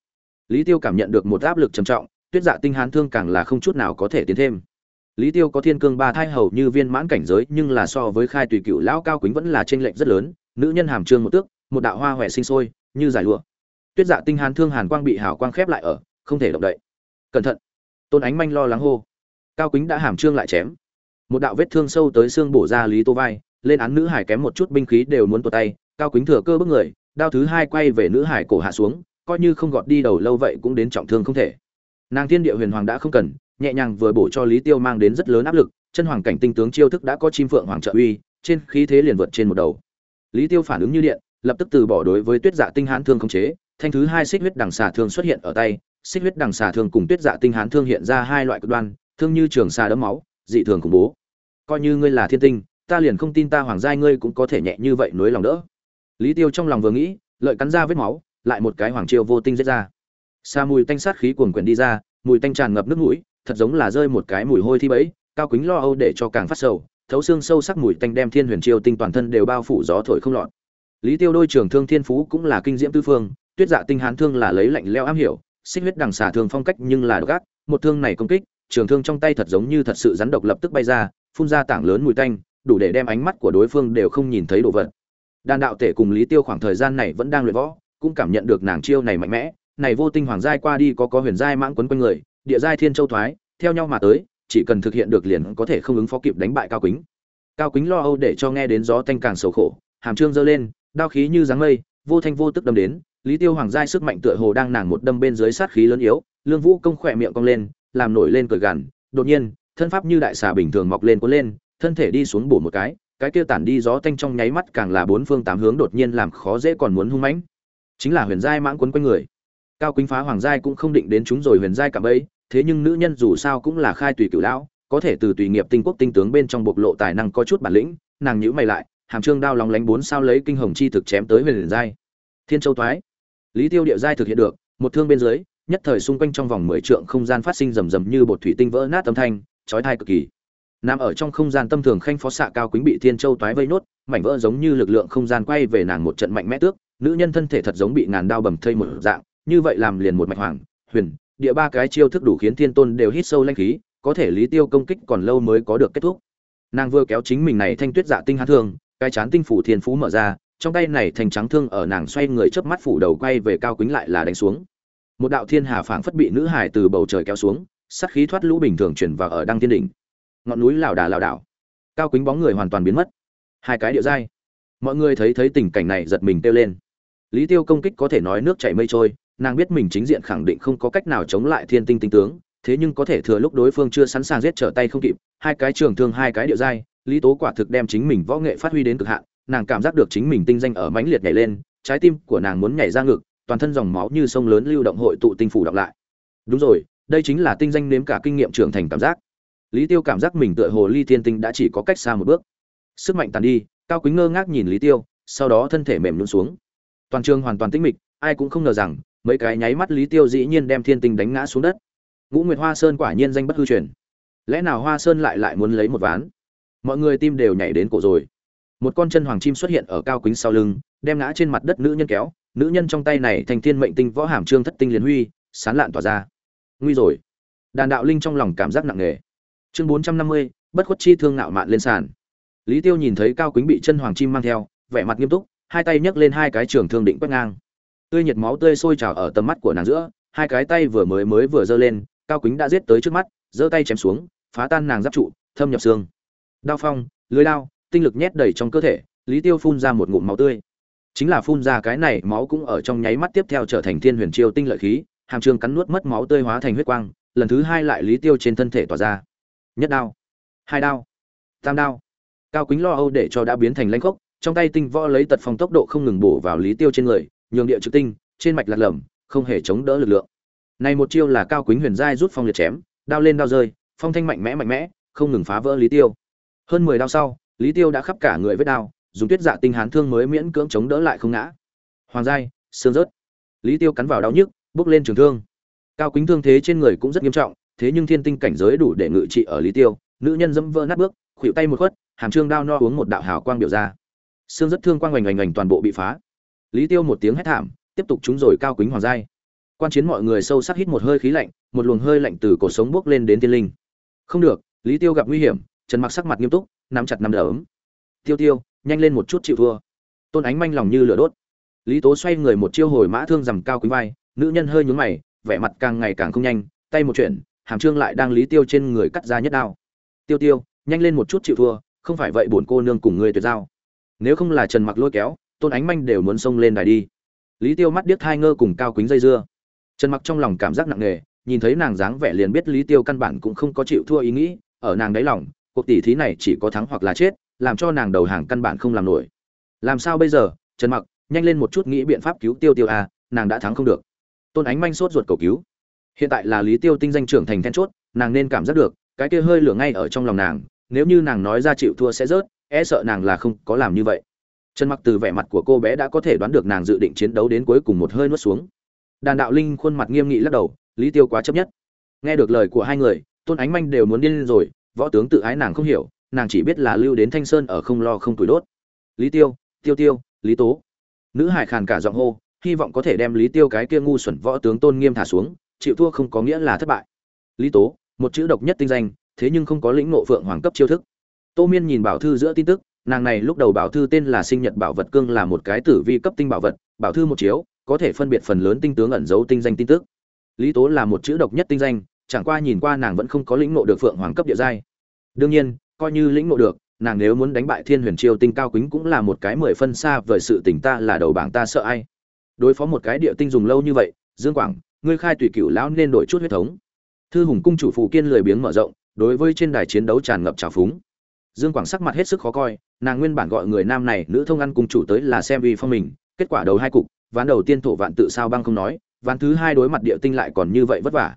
Lý tiêu cảm nhận được một áp lực trầm trọng tuyết dạ tinh hán thương càng là không chút nào có thể tiến thêm. Lý tiêu có thiên cương ba thai hầu như viên mãn cảnh giới, nhưng là so với khai tùy cựu lão cao quýnh vẫn là trên lệnh rất lớn, nữ nhân hàm trương một tước, một đạo hoa huệ sinh sôi, như giải lụa. Tuyết dạ tinh hán thương hàn quang bị hào quang khép lại ở, không thể động đậy. Cẩn thận. Tôn ánh manh lo lắng hô. Cao quýnh đã hàm trương lại chém. Một đạo vết thương sâu tới xương bổ ra lý tô vai, lên án nữ hải kém một chút binh khí đều muốn tuột tay. Cao quýnh thừa cơ bước người, đao thứ hai quay về nữ hải cổ hạ xuống, coi như không gọt đi đầu lâu vậy cũng đến trọng thương không thể nàng thiên địa huyền hoàng đã không cần, nhẹ nhàng vừa bổ cho lý tiêu mang đến rất lớn áp lực, chân hoàng cảnh tinh tướng chiêu thức đã có chim phượng hoàng trợ uy, trên khí thế liền vượt trên một đầu. Lý tiêu phản ứng như điện, lập tức từ bỏ đối với tuyết dạ tinh hán thương khống chế, thanh thứ hai xích huyết đằng xà thương xuất hiện ở tay, xích huyết đằng xà thương cùng tuyết dạ tinh hán thương hiện ra hai loại cực đoan, thương như trường xà đấm máu, dị thường khủng bố. Coi như ngươi là thiên tinh, ta liền không tin ta hoàng giai ngươi cũng có thể nhẹ như vậy nối lòng đỡ. Lý tiêu trong lòng vừa nghĩ, lợi cắn ra vết máu, lại một cái hoàng chiêu vô tinh giết ra xa mùi tanh sát khí cuồn quyển đi ra, mùi tanh tràn ngập nước mũi, thật giống là rơi một cái mùi hôi thi bẫy, cao kính lo âu để cho càng phát sầu, thấu xương sâu sắc mùi tanh đem thiên huyền chiêu tinh toàn thân đều bao phủ gió thổi không lọt. Lý tiêu đôi trường thương thiên phú cũng là kinh diễm tư phương, tuyết dạ tinh hán thương là lấy lạnh leo am hiểu, xích huyết đằng xả thương phong cách nhưng là gác một thương này công kích, trường thương trong tay thật giống như thật sự rắn độc lập tức bay ra, phun ra tảng lớn mùi tanh, đủ để đem ánh mắt của đối phương đều không nhìn thấy đồ vật. Đàn đạo tể cùng lý tiêu khoảng thời gian này vẫn đang luyện võ, cũng cảm nhận được nàng chiêu này mạnh mẽ này vô tinh hoàng giai qua đi có có huyền giai mãng quấn quanh người, địa giai thiên châu thoái, theo nhau mà tới, chỉ cần thực hiện được liền có thể không ứng phó kịp đánh bại cao quýnh. Cao quýnh lo âu để cho nghe đến gió thanh càng sầu khổ, hàm trương giơ lên, đao khí như dáng mây, vô thanh vô tức đâm đến, lý tiêu hoàng giai sức mạnh tựa hồ đang nàng một đâm bên dưới sát khí lớn yếu, lương vũ công khỏe miệng cong lên, làm nổi lên cười gằn, đột nhiên, thân pháp như đại xà bình thường mọc lên cuốn lên, thân thể đi xuống bổ một cái cái kia tản đi gió thanh trong nháy mắt càng là bốn phương tám hướng đột nhiên làm khó dễ còn muốn hung mãnh. Chính là huyền giai mãng quấn quanh người cao quýnh phá hoàng giai cũng không định đến chúng rồi huyền giai cả bấy thế nhưng nữ nhân dù sao cũng là khai tùy cửu lão, có thể từ tùy nghiệp tinh quốc tinh tướng bên trong bộc lộ tài năng có chút bản lĩnh, nàng nhíu mày lại, hàm trương đao lóng lánh bốn sao lấy kinh hồng chi thực chém tới huyền giai. Thiên châu thoái lý tiêu địa giai thực hiện được, một thương bên dưới, nhất thời xung quanh trong vòng mười trượng không gian phát sinh rầm rầm như bột thủy tinh vỡ nát âm thanh, chói tai cực kỳ. Nằm ở trong không gian tâm thường khanh phó xạ cao quýnh bị thiên châu toái vây nốt, mảnh vỡ giống như lực lượng không gian quay về nàng một trận mạnh mẽ tước, nữ nhân thân thể thật giống bị ngàn đao bầm thây một dạng như vậy làm liền một mạch hoàng, huyền, địa ba cái chiêu thức đủ khiến thiên tôn đều hít sâu lanh khí, có thể lý tiêu công kích còn lâu mới có được kết thúc. Nàng vừa kéo chính mình này thanh tuyết dạ tinh hán thương, cái chán tinh phủ thiên phú mở ra, trong tay này thành trắng thương ở nàng xoay người chớp mắt phủ đầu quay về cao quýnh lại là đánh xuống. Một đạo thiên hà phảng phất bị nữ hải từ bầu trời kéo xuống, sát khí thoát lũ bình thường chuyển vào ở đăng thiên đỉnh. Ngọn núi lảo đà lảo đảo. Cao quýnh bóng người hoàn toàn biến mất. Hai cái địa dai mọi người thấy thấy tình cảnh này giật mình kêu lên. Lý tiêu công kích có thể nói nước chảy mây trôi nàng biết mình chính diện khẳng định không có cách nào chống lại thiên tinh tinh tướng, thế nhưng có thể thừa lúc đối phương chưa sẵn sàng giết trở tay không kịp, hai cái trường thương, hai cái địa giai lý tố quả thực đem chính mình võ nghệ phát huy đến cực hạn, nàng cảm giác được chính mình tinh danh ở mãnh liệt nhảy lên, trái tim của nàng muốn nhảy ra ngực, toàn thân dòng máu như sông lớn lưu động hội tụ tinh phủ đọc lại. Đúng rồi, đây chính là tinh danh nếm cả kinh nghiệm trưởng thành cảm giác. Lý tiêu cảm giác mình tựa hồ ly thiên tinh đã chỉ có cách xa một bước. Sức mạnh tàn đi, cao quý ngơ ngác nhìn lý tiêu, sau đó thân thể mềm luôn xuống. Toàn trường hoàn toàn tĩnh mịch, ai cũng không ngờ rằng mấy cái nháy mắt lý tiêu dĩ nhiên đem thiên tinh đánh ngã xuống đất. Ngũ nguyệt hoa sơn quả nhiên danh bất hư truyền. Lẽ nào hoa sơn lại lại muốn lấy một ván? Mọi người tim đều nhảy đến cổ rồi. Một con chân hoàng chim xuất hiện ở cao quýnh sau lưng, đem ngã trên mặt đất nữ nhân kéo. Nữ nhân trong tay này thành thiên mệnh tinh võ hàm trương thất tinh liền huy, sán lạn tỏa ra. Nguy rồi. Đàn đạo linh trong lòng cảm giác nặng nề. Chương bốn trăm năm mươi, bất khuất chi thương ngạo mạn lên sàn. Lý tiêu nhìn thấy cao quýnh bị chân hoàng chim mang theo, vẻ mặt nghiêm túc, hai tay nhấc lên hai cái trường thương định quét ngang tươi nhiệt máu tươi sôi trào ở tầm mắt của nàng giữa, hai cái tay vừa mới mới vừa giơ lên, cao quýnh đã giết tới trước mắt, giơ tay chém xuống, phá tan nàng giáp trụ, thâm nhập xương. Đao phong, lưới đao, tinh lực nhét đầy trong cơ thể, lý tiêu phun ra một ngụm máu tươi. Chính là phun ra cái này máu cũng ở trong nháy mắt tiếp theo trở thành thiên huyền chiêu tinh lợi khí, hàm trường cắn nuốt mất máu tươi hóa thành huyết quang, lần thứ hai lại lý tiêu trên thân thể tỏa ra. Nhất đao, hai đao, tam đao. Cao quýnh lo âu để cho đã biến thành lãnh khốc, trong tay tinh võ lấy tật phong tốc độ không ngừng bổ vào lý tiêu trên người nhường địa trực tinh, trên mạch lạc lầm, không hề chống đỡ lực lượng. Này một chiêu là cao quýnh huyền giai rút phong liệt chém, đao lên đao rơi, phong thanh mạnh mẽ mạnh mẽ, không ngừng phá vỡ lý tiêu. Hơn mười đao sau, lý tiêu đã khắp cả người vết đao, dùng tuyết dạ tinh hán thương mới miễn cưỡng chống đỡ lại không ngã. Hoàng giai, xương rớt. Lý tiêu cắn vào đau nhức, bước lên trường thương. Cao quýnh thương thế trên người cũng rất nghiêm trọng, thế nhưng thiên tinh cảnh giới đủ để ngự trị ở lý tiêu, nữ nhân dẫm vỡ nát bước, khuỵu tay một khuất, hàm trương đao no uống một đạo hào quang biểu ra. Xương rất thương quang oành oành oành toàn bộ bị phá lý tiêu một tiếng hét thảm tiếp tục trúng rồi cao quýnh hoàng giai. Quan chiến mọi người sâu sắc hít một hơi khí lạnh một luồng hơi lạnh từ cổ sống bước lên đến tiên linh. Không được lý tiêu gặp nguy hiểm trần mặc sắc mặt nghiêm túc nắm chặt nắm đỡ ấm tiêu tiêu nhanh lên một chút chịu thua. Tôn ánh manh lòng như lửa đốt. Lý tố xoay người một chiêu hồi mã thương rằm cao quý vai nữ nhân hơi nhướng mày vẻ mặt càng ngày càng không nhanh tay một chuyển, hàm trương lại đang lý tiêu trên người cắt ra nhất đao. Tiêu tiêu nhanh lên một chút chịu thua không phải vậy bổn cô nương cùng người tuyệt giao. Nếu không là trần mặc lôi kéo tôn ánh manh đều muốn xông lên đài đi. Lý tiêu mắt điếc hai ngơ cùng cao quýnh dây dưa. Trần mặc trong lòng cảm giác nặng nề, nhìn thấy nàng dáng vẻ liền biết lý tiêu căn bản cũng không có chịu thua ý nghĩ, ở nàng đáy lòng, cuộc tỷ thí này chỉ có thắng hoặc là chết, làm cho nàng đầu hàng căn bản không làm nổi. Làm sao bây giờ, trần mặc, nhanh lên một chút nghĩ biện pháp cứu tiêu tiêu à nàng đã thắng không được. Tôn ánh manh sốt ruột cầu cứu. Hiện tại là lý tiêu tinh danh trưởng thành then chốt, nàng nên cảm giác được, cái kia hơi lửa ngay ở trong lòng nàng, nếu như nàng nói ra chịu thua sẽ rớt e sợ nàng là không có làm như vậy trần mặc từ vẻ mặt của cô bé đã có thể đoán được nàng dự định chiến đấu đến cuối cùng một hơi nuốt xuống. Đàn đạo linh khuôn mặt nghiêm nghị lắc đầu, lý tiêu quá chấp nhất. Nghe được lời của hai người, tôn ánh manh đều muốn điên lên rồi, võ tướng tự ái nàng không hiểu, nàng chỉ biết là lưu đến thanh sơn ở không lo không tuổi đốt. Lý tiêu tiêu tiêu, lý tố. Nữ hải khàn cả giọng hô, hy vọng có thể đem lý tiêu cái kia ngu xuẩn võ tướng tôn nghiêm thả xuống, chịu thua không có nghĩa là thất bại. Lý tố, một chữ độc nhất tinh danh, thế nhưng không có lĩnh ngộ phượng hoàng cấp chiêu thức. Tô miên nhìn bảo thư giữa tin tức nàng này lúc đầu bảo thư tên là sinh nhật bảo vật cương là một cái tử vi cấp tinh bảo vật, bảo thư một chiếu, có thể phân biệt phần lớn tinh tướng ẩn giấu tinh danh tin tức. Lý tố là một chữ độc nhất tinh danh, chẳng qua nhìn qua nàng vẫn không có lĩnh ngộ được phượng hoàng cấp địa giai. Đương nhiên, coi như lĩnh ngộ được, nàng nếu muốn đánh bại thiên huyền triều tinh cao quýnh cũng là một cái mười phân xa vời sự tỉnh ta là đầu bảng ta sợ ai. Đối phó một cái địa tinh dùng lâu như vậy, dương quảng, ngươi khai tùy cựu lão nên đổi chút huyết thống. Thư hùng cung chủ phụ kiên lười biếng mở rộng, đối với trên đài chiến đấu tràn ngập trào phúng dương quảng sắc mặt hết sức khó coi, nàng nguyên bản gọi người nam này nữ thông ăn cùng chủ tới là xem vì phong mình, kết quả đầu hai cục, ván đầu tiên thổ vạn tự sao băng không nói, ván thứ hai đối mặt địa tinh lại còn như vậy vất vả.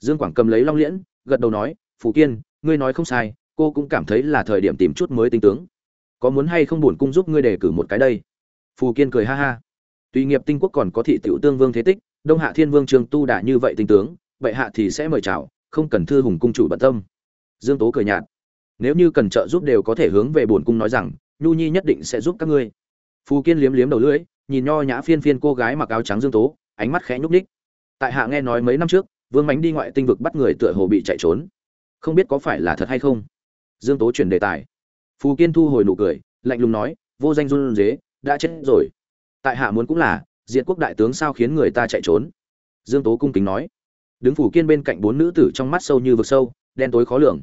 Dương quảng cầm lấy long liễn, gật đầu nói Phù kiên, ngươi nói không sai, cô cũng cảm thấy là thời điểm tìm chút mới tinh tướng. Có muốn hay không buồn cung giúp ngươi đề cử một cái đây? Phù kiên cười ha ha. Tuy nghiệp tinh quốc còn có thị tiểu tương vương thế tích, đông hạ thiên vương trường tu đã như vậy tinh tướng vậy hạ thì sẽ mời chào, không cần thư hùng cung chủ bận tâm. Dương tố cười nhạt nếu như cần trợ giúp đều có thể hướng về bổn cung nói rằng, nhu nhi nhất định sẽ giúp các ngươi. Phù kiên liếm liếm đầu lưỡi, nhìn nho nhã phiên phiên cô gái mặc áo trắng dương tố, ánh mắt khẽ nhúc ních tại hạ nghe nói mấy năm trước, vương mánh đi ngoại tinh vực bắt người tựa hồ bị chạy trốn. Không biết có phải là thật hay không? Dương tố chuyển đề tài. Phù kiên thu hồi nụ cười, lạnh lùng nói, vô danh run dế đã chết rồi. Tại hạ muốn cũng là diện quốc đại tướng sao khiến người ta chạy trốn? Dương tố cung kính nói. Đứng phủ kiên bên cạnh bốn nữ tử trong mắt sâu như vực sâu, đen tối khó lường.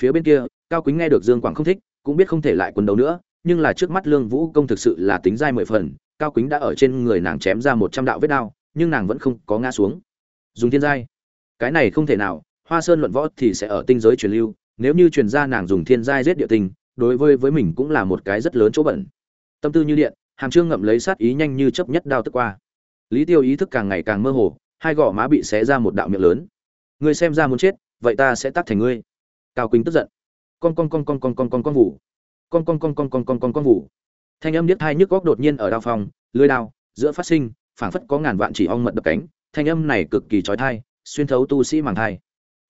Phía bên kia cao quýnh nghe được dương quảng không thích, cũng biết không thể lại quần đấu nữa, nhưng là trước mắt lương vũ công thực sự là tính dai mười phần, cao quýnh đã ở trên người nàng chém ra một trăm đạo vết đao, nhưng nàng vẫn không có ngã xuống. Dùng thiên giai. Cái này không thể nào, hoa sơn luận võ thì sẽ ở tinh giới truyền lưu, nếu như truyền ra nàng dùng thiên giai giết địa tinh, đối với với mình cũng là một cái rất lớn chỗ bẩn. Tâm tư như điện, hàm trương ngậm lấy sát ý nhanh như chấp nhất đao tức qua. Lý tiêu ý thức càng ngày càng mơ hồ, hai gò má bị xé ra một đạo miệng lớn. Ngươi xem ra muốn chết, vậy ta sẽ tắt thành ngươi. Cao quỳnh tức giận con con con con con con con con vụ con con con con con con con con vụ thanh âm điếc hai nhức góc đột nhiên ở đao phòng lưới đao giữa phát sinh phảng phất có ngàn vạn chỉ ong mật đập cánh thanh âm này cực kỳ trói thai xuyên thấu tu sĩ màng thai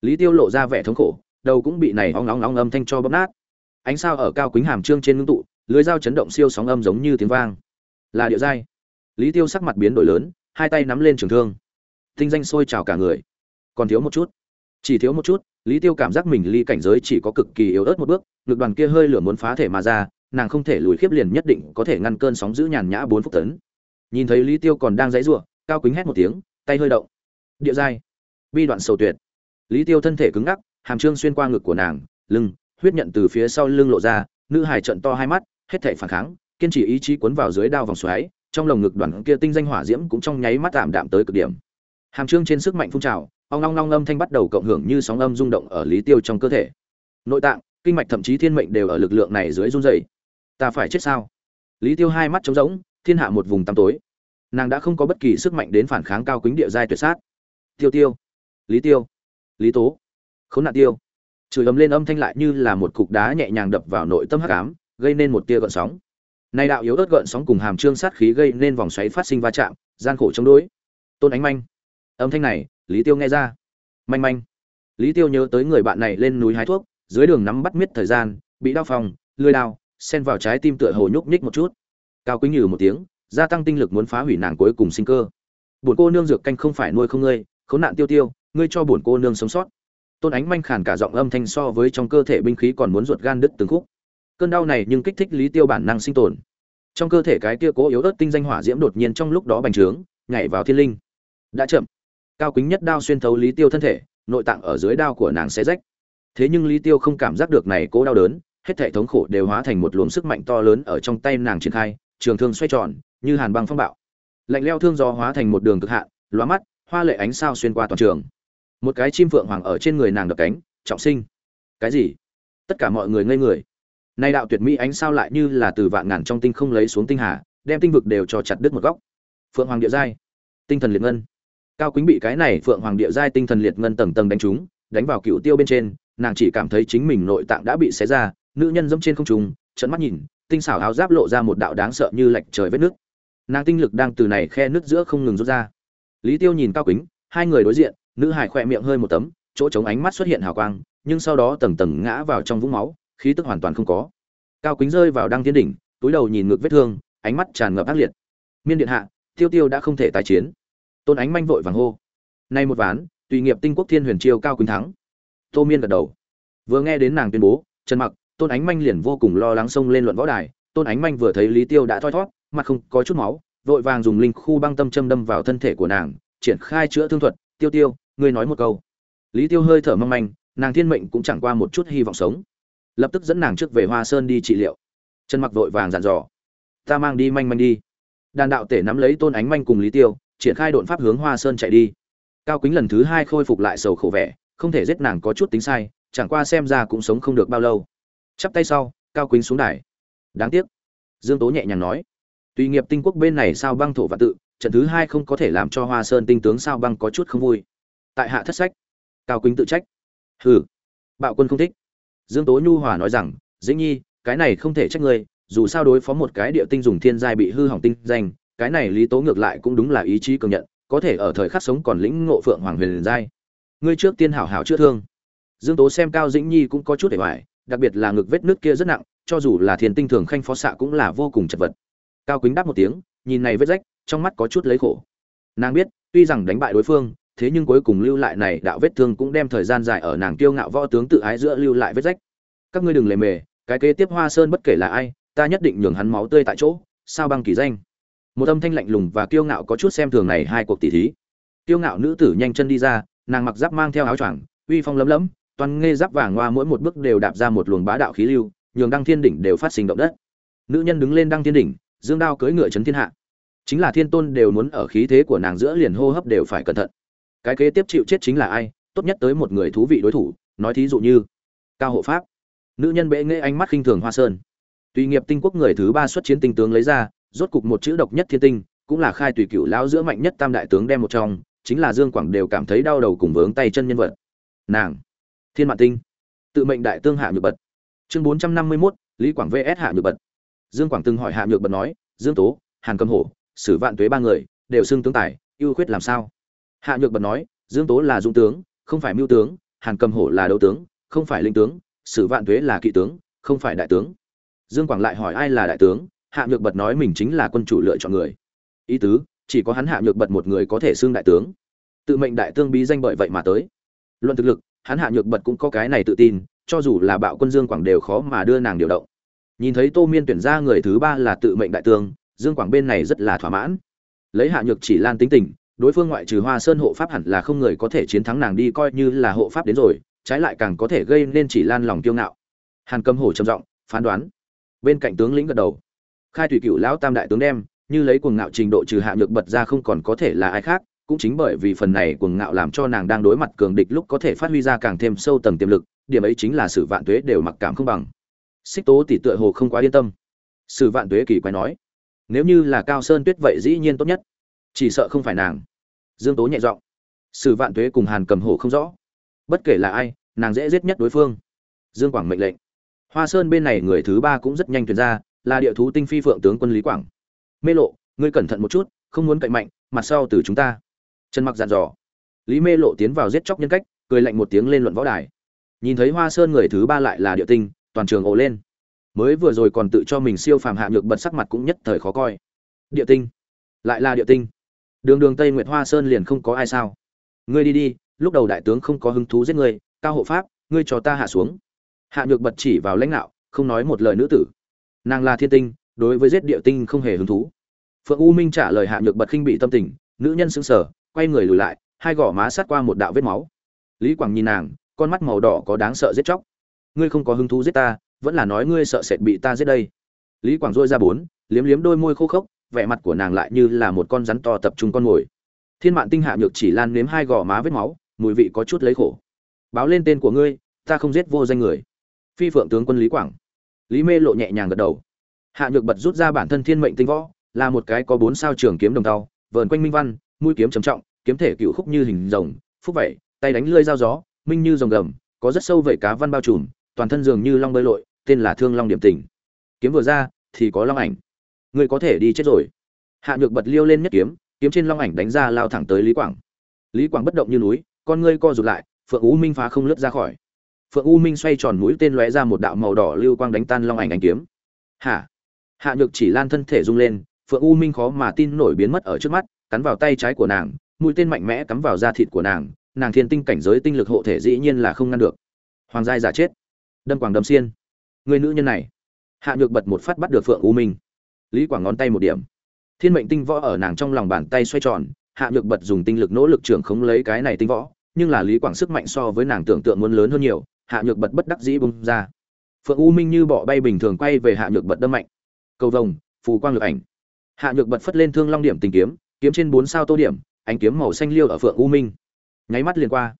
lý tiêu lộ ra vẻ thống khổ đầu cũng bị này ong ong ong âm thanh cho bóp nát ánh sao ở cao quýnh hàm trương trên ngưng tụ lưới dao chấn động siêu sóng âm giống như tiếng vang là địa giai lý tiêu sắc mặt biến đổi lớn hai tay nắm lên trường thương tinh danh sôi trào cả người còn thiếu một chút chỉ thiếu một chút, lý tiêu cảm giác mình ly cảnh giới chỉ có cực kỳ yếu ớt một bước, ngực đoàn kia hơi lửa muốn phá thể mà ra, nàng không thể lùi khiếp liền nhất định có thể ngăn cơn sóng giữ nhàn nhã bốn phút tấn. Nhìn thấy lý tiêu còn đang dãy giụa cao quýnh hét một tiếng, tay hơi động. Địa giai. Bi đoạn sầu tuyệt. Lý tiêu thân thể cứng ngắc, hàm trương xuyên qua ngực của nàng, lưng, huyết nhận từ phía sau lưng lộ ra, nữ hài trận to hai mắt, hết thảy phản kháng, kiên trì ý chí cuốn vào dưới đao vòng xoáy, trong lồng ngực đoàn kia tinh danh hỏa diễm cũng trong nháy mắt tạm đạm tới cực điểm. Hàm trương trên sức mạnh phun trào ong long long âm thanh bắt đầu cộng hưởng như sóng âm rung động ở lý tiêu trong cơ thể. Nội tạng, kinh mạch thậm chí thiên mệnh đều ở lực lượng này dưới run dày ta phải chết sao? Lý tiêu hai mắt trống rỗng, thiên hạ một vùng tăm tối. Nàng đã không có bất kỳ sức mạnh đến phản kháng cao kính địa giai tuyệt sát. Tiêu tiêu, lý tiêu, lý tố, khốn nạn tiêu. Chửi ấm lên âm thanh lại như là một cục đá nhẹ nhàng đập vào nội tâm hắc ám, gây nên một tia gợn sóng. Nay đạo yếu ớt gợn sóng cùng hàm trương sát khí gây nên vòng xoáy phát sinh va chạm, gian khổ chống đối. Tôn ánh manh, âm thanh này lý tiêu nghe ra. Manh manh. Lý tiêu nhớ tới người bạn này lên núi hái thuốc, dưới đường nắm bắt miết thời gian, bị đau phòng lưỡi đao xen vào trái tim tựa hồ nhúc nhích một chút. Cao quý nhừ một tiếng, gia tăng tinh lực muốn phá hủy nàng cuối cùng sinh cơ. Bổn cô nương dược canh không phải nuôi không ngươi, khốn nạn tiêu tiêu, ngươi cho bổn cô nương sống sót. Tôn ánh manh khản cả giọng âm thanh so với trong cơ thể binh khí còn muốn ruột gan đứt từng khúc. Cơn đau này nhưng kích thích lý tiêu bản năng sinh tồn. Trong cơ thể cái kia cố yếu ớt tinh danh hỏa diễm đột nhiên trong lúc đó bành trướng, nhảy vào thiên linh. Đã chậm cao kính nhất đao xuyên thấu lý tiêu thân thể, nội tạng ở dưới đao của nàng sẽ rách. Thế nhưng lý tiêu không cảm giác được này cố đau đớn, hết thể thống khổ đều hóa thành một luồng sức mạnh to lớn ở trong tay nàng triển khai, trường thương xoay tròn, như hàn băng phong bạo. Lạnh leo thương gió hóa thành một đường cực hạn, lóa mắt, hoa lệ ánh sao xuyên qua toàn trường. Một cái chim phượng hoàng ở trên người nàng đập cánh, trọng sinh. Cái gì? Tất cả mọi người ngây người. Nay đạo tuyệt mỹ ánh sao lại như là từ vạn ngàn trong tinh không lấy xuống tinh hà, đem tinh vực đều cho chặt đứt một góc. Phượng hoàng địa giai. Tinh thần liệt ngân cao quýnh bị cái này phượng hoàng địa giai tinh thần liệt ngân tầng tầng đánh trúng, đánh vào cựu tiêu bên trên, nàng chỉ cảm thấy chính mình nội tạng đã bị xé ra, nữ nhân dẫm trên không trung trận mắt nhìn, tinh xảo áo giáp lộ ra một đạo đáng sợ như lệch trời vết nước. Nàng tinh lực đang từ này khe nước giữa không ngừng rút ra. Lý tiêu nhìn cao kính, hai người đối diện, nữ hải khỏe miệng hơi một tấm, chỗ trống ánh mắt xuất hiện hào quang, nhưng sau đó tầng tầng ngã vào trong vũng máu, khí tức hoàn toàn không có. Cao kính rơi vào đăng thiên đỉnh, túi đầu nhìn ngược vết thương, ánh mắt tràn ngập ác liệt. Miên điện hạ, tiêu tiêu đã không thể tái chiến tôn ánh manh vội vàng hô. Nay một ván, tùy nghiệp tinh quốc thiên huyền chiêu cao quỳnh thắng. Tô miên gật đầu. Vừa nghe đến nàng tuyên bố, trần mặc, tôn ánh manh liền vô cùng lo lắng xông lên luận võ đài. Tôn ánh manh vừa thấy lý tiêu đã thoi thót mặt không có chút máu, vội vàng dùng linh khu băng tâm châm đâm vào thân thể của nàng, triển khai chữa thương thuật. Tiêu tiêu, ngươi nói một câu. Lý tiêu hơi thở mong manh, nàng thiên mệnh cũng chẳng qua một chút hy vọng sống. Lập tức dẫn nàng trước về hoa sơn đi trị liệu. Trần mặc vội vàng dặn dò. Ta mang đi manh manh đi. Đàn đạo tể nắm lấy tôn ánh manh cùng lý tiêu triển khai đột pháp hướng hoa sơn chạy đi. Cao Quýnh lần thứ hai khôi phục lại sầu khổ vẻ, không thể giết nàng có chút tính sai, chẳng qua xem ra cũng sống không được bao lâu. Chắp tay sau, cao Quýnh xuống đài. Đáng tiếc. Dương tố nhẹ nhàng nói. Tùy nghiệp tinh quốc bên này sao băng thổ và tự, trận thứ hai không có thể làm cho hoa sơn tinh tướng sao băng có chút không vui. Tại hạ thất sách. Cao Quýnh tự trách. Hừ. Bạo quân không thích. Dương tố nhu hòa nói rằng dĩ nhi, cái này không thể trách ngươi, dù sao đối phó một cái địa tinh dùng thiên giai bị hư hỏng tinh danh cái này lý tố ngược lại cũng đúng là ý chí cường nhận, có thể ở thời khắc sống còn lĩnh ngộ phượng hoàng huyền giai. Ngươi trước tiên hảo hảo chữa thương. Dương tố xem cao dĩnh nhi cũng có chút để hoài, đặc biệt là ngực vết nước kia rất nặng, cho dù là thiền tinh thường khanh phó xạ cũng là vô cùng chật vật. Cao quýnh đáp một tiếng, nhìn này vết rách, trong mắt có chút lấy khổ. Nàng biết, tuy rằng đánh bại đối phương, thế nhưng cuối cùng lưu lại này đạo vết thương cũng đem thời gian dài ở nàng kiêu ngạo võ tướng tự ái giữa lưu lại vết rách. Các ngươi đừng lề mề, cái kế tiếp hoa sơn bất kể là ai, ta nhất định nhường hắn máu tươi tại chỗ, sao băng kỳ danh? Một âm thanh lạnh lùng và kiêu ngạo có chút xem thường này hai cuộc tỷ thí. Kiêu ngạo nữ tử nhanh chân đi ra, nàng mặc giáp mang theo áo choàng, uy phong lấm lấm, toàn nghe giáp vàng hoa mỗi một bước đều đạp ra một luồng bá đạo khí lưu, nhường đăng thiên đỉnh đều phát sinh động đất. Nữ nhân đứng lên đăng thiên đỉnh, dương đao cưỡi ngựa chấn thiên hạ. Chính là thiên tôn đều muốn ở khí thế của nàng giữa liền hô hấp đều phải cẩn thận. Cái kế tiếp chịu chết chính là ai? Tốt nhất tới một người thú vị đối thủ, nói thí dụ như cao hộ pháp. Nữ nhân bệ nghệ ánh mắt khinh thường hoa sơn. Tùy nghiệp tinh quốc người thứ ba xuất chiến tinh tướng lấy ra rốt cục một chữ độc nhất thiên tinh cũng là khai tùy cựu lão giữa mạnh nhất tam đại tướng đem một trong chính là dương quảng đều cảm thấy đau đầu cùng vướng tay chân nhân vật. Nàng thiên mạn tinh tự mệnh đại tương hạ nhược bật. Chương bốn trăm năm mươi 451, lý quảng vs hạ nhược bật. Dương quảng từng hỏi hạ nhược bật nói dương tố hàn cầm hổ sử vạn tuế ba người đều xưng tướng tài ưu khuyết làm sao? Hạ nhược bật nói dương tố là dũng tướng không phải mưu tướng hàn cầm hổ là đấu tướng không phải linh tướng sử vạn tuế là kỵ tướng không phải đại tướng. Dương quảng lại hỏi ai là đại tướng hạ nhược bật nói mình chính là quân chủ lựa chọn người. Ý tứ, chỉ có hắn hạ nhược bật một người có thể xưng đại tướng. Tự mệnh đại tương bí danh bởi vậy mà tới. Luận thực lực, hắn hạ nhược bật cũng có cái này tự tin, cho dù là bạo quân dương quảng đều khó mà đưa nàng điều động. Nhìn thấy tô miên tuyển ra người thứ ba là tự mệnh đại tương, dương quảng bên này rất là thỏa mãn. Lấy hạ nhược chỉ lan tính tình, đối phương ngoại trừ hoa sơn hộ pháp hẳn là không người có thể chiến thắng nàng đi coi như là hộ pháp đến rồi, trái lại càng có thể gây nên chỉ lan lòng kiêu ngạo. Hàn cầm hổ trầm giọng, phán đoán. Bên cạnh tướng lĩnh gật đầu khai thủy cựu lão tam đại tướng đem, như lấy cuồng ngạo trình độ trừ hạ nhược bật ra không còn có thể là ai khác, cũng chính bởi vì phần này cuồng ngạo làm cho nàng đang đối mặt cường địch lúc có thể phát huy ra càng thêm sâu tầng tiềm lực, điểm ấy chính là sử vạn tuế đều mặc cảm không bằng. Xích tố tỷ tựa hồ không quá yên tâm. Sử vạn tuế kỳ quái nói, nếu như là cao sơn tuyết vậy dĩ nhiên tốt nhất, chỉ sợ không phải nàng. Dương tố nhẹ giọng, sử vạn tuế cùng hàn cầm hổ không rõ, bất kể là ai, nàng dễ giết nhất đối phương. Dương quảng mệnh lệnh. Hoa sơn bên này người thứ ba cũng rất nhanh tuyển ra là địa thú tinh phi phượng tướng quân lý quảng. Mê lộ, ngươi cẩn thận một chút, không muốn cậy mạnh, mặt sau từ chúng ta. Trần mặc dặn dò. Lý mê lộ tiến vào giết chóc nhân cách, cười lạnh một tiếng lên luận võ đài. Nhìn thấy hoa sơn người thứ ba lại là địa tinh, toàn trường ồ lên. Mới vừa rồi còn tự cho mình siêu phàm hạ nhược bật sắc mặt cũng nhất thời khó coi. Địa tinh. Lại là địa tinh. Đường đường tây nguyệt hoa sơn liền không có ai sao. Ngươi đi đi, lúc đầu đại tướng không có hứng thú giết ngươi, cao hộ pháp, ngươi cho ta hạ xuống. Hạ nhược bật chỉ vào lãnh đạo, không nói một lời nữ tử nàng là thiên tinh, đối với giết địa tinh không hề hứng thú. Phượng u minh trả lời hạ nhược bật khinh bị tâm tình, nữ nhân sững sờ, quay người lùi lại, hai gò má sát qua một đạo vết máu. Lý quảng nhìn nàng, con mắt màu đỏ có đáng sợ giết chóc. Ngươi không có hứng thú giết ta, vẫn là nói ngươi sợ sệt bị ta giết đây. Lý quảng dôi ra bốn, liếm liếm đôi môi khô khốc, vẻ mặt của nàng lại như là một con rắn to tập trung con mồi. Thiên mạng tinh hạ nhược chỉ lan nếm hai gò má vết máu, mùi vị có chút lấy khổ. Báo lên tên của ngươi, ta không giết vô danh người. Phi phượng tướng quân lý quảng lý mê lộ nhẹ nhàng gật đầu. Hạ nhược bật rút ra bản thân thiên mệnh tinh võ, là một cái có bốn sao trường kiếm đồng tàu vờn quanh minh văn, mũi kiếm trầm trọng, kiếm thể cựu khúc như hình rồng, phúc vậy tay đánh lơi dao gió, minh như rồng gầm, có rất sâu vẩy cá văn bao trùm, toàn thân dường như long bơi lội, tên là thương long điểm tình. Kiếm vừa ra, thì có long ảnh. Người có thể đi chết rồi. Hạ nhược bật liêu lên nhất kiếm kiếm trên long ảnh đánh ra lao thẳng tới lý quảng. Lý quảng bất động như núi, con ngươi co rụt lại, phượng ú minh phá không lướt ra khỏi phượng u minh xoay tròn mũi tên lóe ra một đạo màu đỏ lưu quang đánh tan long ảnh ánh kiếm. Hạ hạ nhược chỉ lan thân thể rung lên, phượng u minh khó mà tin nổi biến mất ở trước mắt, cắn vào tay trái của nàng, mũi tên mạnh mẽ cắm vào da thịt của nàng nàng thiên tinh cảnh giới tinh lực hộ thể dĩ nhiên là không ngăn được. Hoàng giai giả chết. Đâm quảng đâm xiên. Người nữ nhân này. Hạ nhược bật một phát bắt được phượng u minh. Lý quảng ngón tay một điểm. Thiên mệnh tinh võ ở nàng trong lòng bàn tay xoay tròn, hạ nhược bật dùng tinh lực nỗ lực trưởng khống lấy cái này tinh võ, nhưng là lý quảng sức mạnh so với nàng tưởng tượng muốn lớn hơn nhiều hạ nhược bật bất đắc dĩ bung ra. Phượng u minh như bọ bay bình thường quay về hạ nhược bật đâm mạnh. Cầu vồng, phù quang lược ảnh. Hạ nhược bật phất lên thương long điểm tình kiếm kiếm trên bốn sao tô điểm, ánh kiếm màu xanh liêu ở phượng u minh. Nháy mắt liền qua.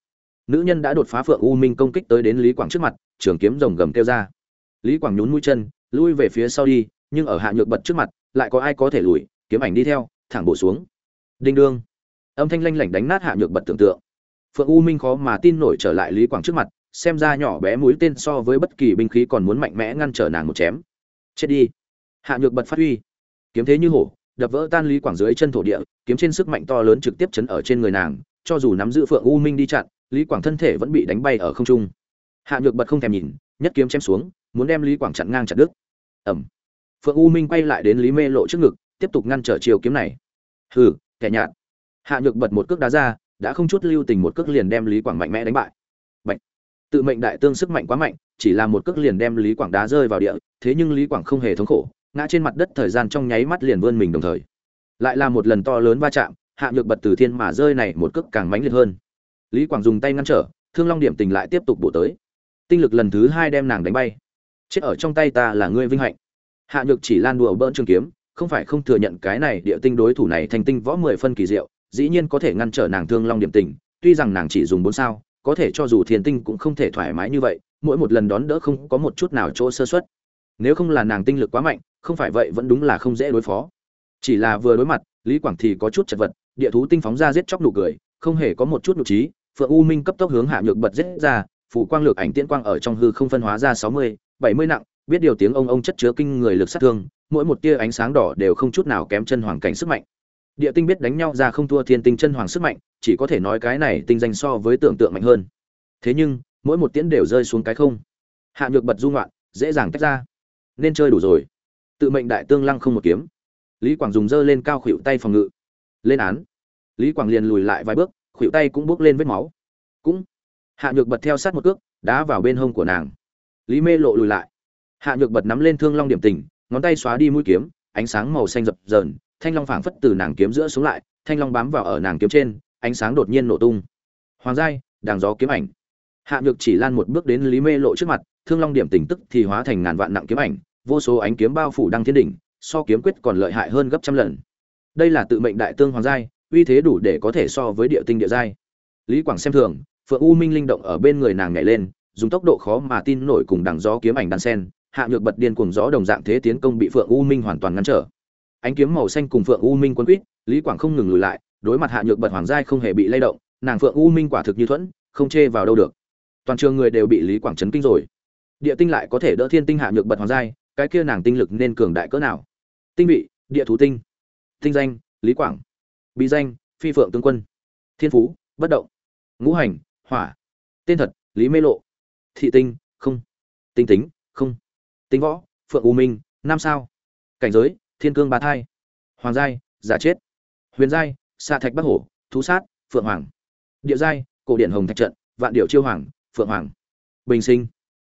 Nữ nhân đã đột phá phượng u minh công kích tới đến lý quảng trước mặt, trường kiếm rồng gầm kêu ra. Lý quảng nhún mũi chân, lui về phía sau đi, nhưng ở hạ nhược bật trước mặt, lại có ai có thể lùi, kiếm ảnh đi theo, thẳng bổ xuống. Đinh đương. Âm thanh lanh lảnh đánh nát hạ nhược bật tưởng tượng. Phượng u minh khó mà tin nổi trở lại lý quảng trước mặt xem ra nhỏ bé mũi tên so với bất kỳ binh khí còn muốn mạnh mẽ ngăn trở nàng một chém. Chết đi. Hạ nhược bật phát huy. Kiếm thế như hổ, đập vỡ tan lý quảng dưới chân thổ địa, kiếm trên sức mạnh to lớn trực tiếp chấn ở trên người nàng, cho dù nắm giữ phượng u minh đi chặn, lý quảng thân thể vẫn bị đánh bay ở không trung. Hạ nhược bật không thèm nhìn, nhất kiếm chém xuống, muốn đem lý quảng chặn ngang chặt đứt. Ẩm phượng u minh quay lại đến lý mê lộ trước ngực, tiếp tục ngăn trở chiều kiếm này. Hừ, kẻ nhạt. Hạ nhược bật một cước đá ra, đã không chút lưu tình một cước liền đem lý quảng mạnh mẽ đánh bại. Bạch tự mệnh đại tương sức mạnh quá mạnh, chỉ là một cước liền đem lý quảng đá rơi vào địa, thế nhưng lý quảng không hề thống khổ, ngã trên mặt đất thời gian trong nháy mắt liền vươn mình đồng thời. Lại là một lần to lớn va chạm, hạ nhược bật từ thiên mà rơi này một cước càng mãnh liệt hơn. Lý quảng dùng tay ngăn trở, thương long điểm tình lại tiếp tục bổ tới. Tinh lực lần thứ hai đem nàng đánh bay. Chết ở trong tay ta là ngươi vinh hạnh. Hạ nhược chỉ lan đùa bỡn trường kiếm, không phải không thừa nhận cái này địa tinh đối thủ này thành tinh võ mười phân kỳ diệu, dĩ nhiên có thể ngăn trở nàng thương long điểm tình, tuy rằng nàng chỉ dùng bốn sao có thể cho dù thiên tinh cũng không thể thoải mái như vậy, mỗi một lần đón đỡ không có một chút nào chỗ sơ xuất nếu không là nàng tinh lực quá mạnh, không phải vậy vẫn đúng là không dễ đối phó. Chỉ là vừa đối mặt, lý quảng thì có chút chật vật, địa thú tinh phóng ra giết chóc nụ cười, không hề có một chút nụ trí, phượng u minh cấp tốc hướng hạ nhược bật giết ra, phủ quang lược ảnh tiễn quang ở trong hư không phân hóa ra sáu mươi, bảy mươi nặng, biết điều tiếng ông ông chất chứa kinh người lực sát thương, mỗi một tia ánh sáng đỏ đều không chút nào kém chân hoàng cảnh sức mạnh địa tinh biết đánh nhau ra không thua thiên tinh chân hoàng sức mạnh, chỉ có thể nói cái này tinh danh so với tưởng tượng mạnh hơn. Thế nhưng, mỗi một tiễn đều rơi xuống cái không. Hạ nhược bật du ngoạn, dễ dàng tách ra. Nên chơi đủ rồi. Tự mệnh đại tương lăng không một kiếm. Lý quảng dùng dơ lên cao khuỵu tay phòng ngự. Lên án. Lý quảng liền lùi lại vài bước khuỵu tay cũng bước lên vết máu. Cũng. Hạ nhược bật theo sát một cước, đá vào bên hông của nàng. Lý mê lộ lùi lại. Hạ nhược bật nắm lên thương long điểm tình, ngón tay xóa đi mũi kiếm, ánh sáng màu xanh rập rờn thanh long phảng phất từ nàng kiếm giữa xuống lại, thanh long bám vào ở nàng kiếm trên, ánh sáng đột nhiên nổ tung. Hoàng giai, đàng gió kiếm ảnh. Hạ nhược chỉ lan một bước đến lý mê lộ trước mặt, thương long điểm tỉnh tức thì hóa thành ngàn vạn nặng kiếm ảnh, vô số ánh kiếm bao phủ đăng thiên đỉnh, so kiếm quyết còn lợi hại hơn gấp trăm lần. Đây là tự mệnh đại tương hoàng giai, uy thế đủ để có thể so với địa tinh địa giai. Lý quảng xem thường, phượng u minh linh động ở bên người nàng nhảy lên, dùng tốc độ khó mà tin nổi cùng đằng gió kiếm ảnh đan sen, hạ nhược bật điên cuồng gió đồng dạng thế tiến công bị phượng u minh hoàn toàn ngăn trở ánh kiếm màu xanh cùng phượng u minh quân quýt lý quảng không ngừng lùi lại, đối mặt hạ nhược bật hoàng giai không hề bị lay động, nàng phượng u minh quả thực như thuẫn, không chê vào đâu được. Toàn trường người đều bị lý quảng chấn kinh rồi. Địa tinh lại có thể đỡ thiên tinh hạ nhược bật hoàng giai, cái kia nàng tinh lực nên cường đại cỡ nào? Tinh vị, địa thú tinh. Tinh danh, lý quảng. Bí danh, phi phượng tướng quân. Thiên phú, bất động. Ngũ hành, hỏa. Tên thật, lý mê lộ. Thị tinh, không. Tinh tính, không. Tinh võ, phượng u minh, năm sao. Cảnh giới thiên cương ba thai, hoàng giai, giả chết, huyền giai, xạ thạch bắc hổ, thú sát, phượng hoàng, địa giai, cổ điện hồng thạch trận, vạn điệu chiêu hoàng, phượng hoàng, bình sinh.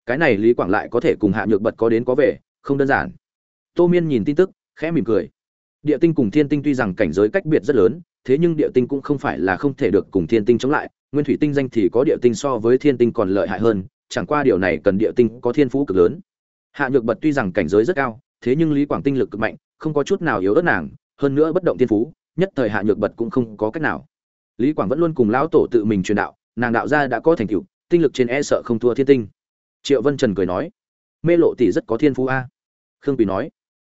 Cái này lý quảng lại có thể cùng hạ nhược bật có đến có về, không đơn giản. Tô miên nhìn tin tức, khẽ mỉm cười. Địa tinh cùng thiên tinh tuy rằng cảnh giới cách biệt rất lớn, thế nhưng địa tinh cũng không phải là không thể được cùng thiên tinh chống lại. Nguyên thủy tinh danh thì có địa tinh so với thiên tinh còn lợi hại hơn, chẳng qua điều này cần địa tinh có thiên phú cực lớn. Hạ nhược bật tuy rằng cảnh giới rất cao, thế nhưng lý quảng tinh lực cực mạnh không có chút nào yếu ớt nàng, hơn nữa bất động thiên phú, nhất thời hạ nhược bật cũng không có cách nào. Lý quảng vẫn luôn cùng lão tổ tự mình truyền đạo, nàng đạo ra đã có thành tựu, tinh lực trên e sợ không thua thiên tinh. Triệu vân trần cười nói, mê lộ tỷ rất có thiên phú a. Khương Bì nói,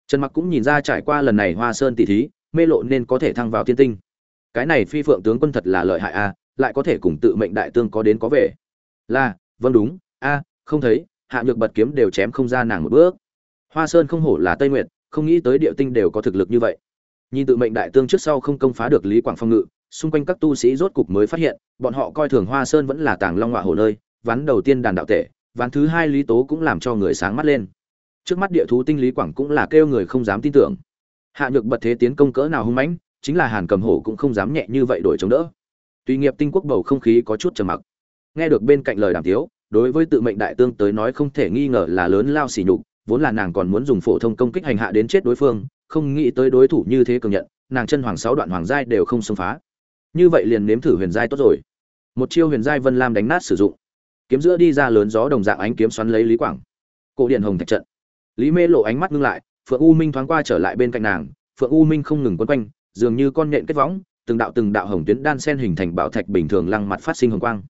trần mặc cũng nhìn ra trải qua lần này hoa sơn tỷ thí, mê lộ nên có thể thăng vào thiên tinh. Cái này phi phượng tướng quân thật là lợi hại a, lại có thể cùng tự mệnh đại tương có đến có về. Là vâng đúng, a, không thấy, hạ nhược bật kiếm đều chém không ra nàng một bước. Hoa sơn không hổ là tây nguyệt không nghĩ tới địa tinh đều có thực lực như vậy. Nhìn tự mệnh đại tương trước sau không công phá được lý quảng phong ngự, xung quanh các tu sĩ rốt cục mới phát hiện, bọn họ coi thường hoa sơn vẫn là tàng long họa hồ nơi, ván đầu tiên đàn đạo tể, ván thứ hai lý tố cũng làm cho người sáng mắt lên. Trước mắt địa thú tinh lý quảng cũng là kêu người không dám tin tưởng. Hạ nhược bật thế tiến công cỡ nào hung mãnh, chính là hàn cầm hổ cũng không dám nhẹ như vậy đổi chống đỡ. Tùy nghiệp tinh quốc bầu không khí có chút trầm mặc, nghe được bên cạnh lời đàm tiếu, đối với tự mệnh đại tương tới nói không thể nghi ngờ là lớn lao xỉ nhục vốn là nàng còn muốn dùng phổ thông công kích hành hạ đến chết đối phương, không nghĩ tới đối thủ như thế cường nhận, nàng chân hoàng sáu đoạn hoàng giai đều không xông phá. Như vậy liền nếm thử huyền giai tốt rồi. Một chiêu huyền giai vân lam đánh nát sử dụng. Kiếm giữa đi ra lớn gió đồng dạng ánh kiếm xoắn lấy lý quảng. Cổ điện hồng thạch trận. Lý mê lộ ánh mắt ngưng lại, phượng u minh thoáng qua trở lại bên cạnh nàng, phượng u minh không ngừng quấn quanh, dường như con nhện kết võng, từng đạo từng đạo hồng tuyến đan sen hình thành bảo thạch bình thường lăng mặt phát sinh hồng quang.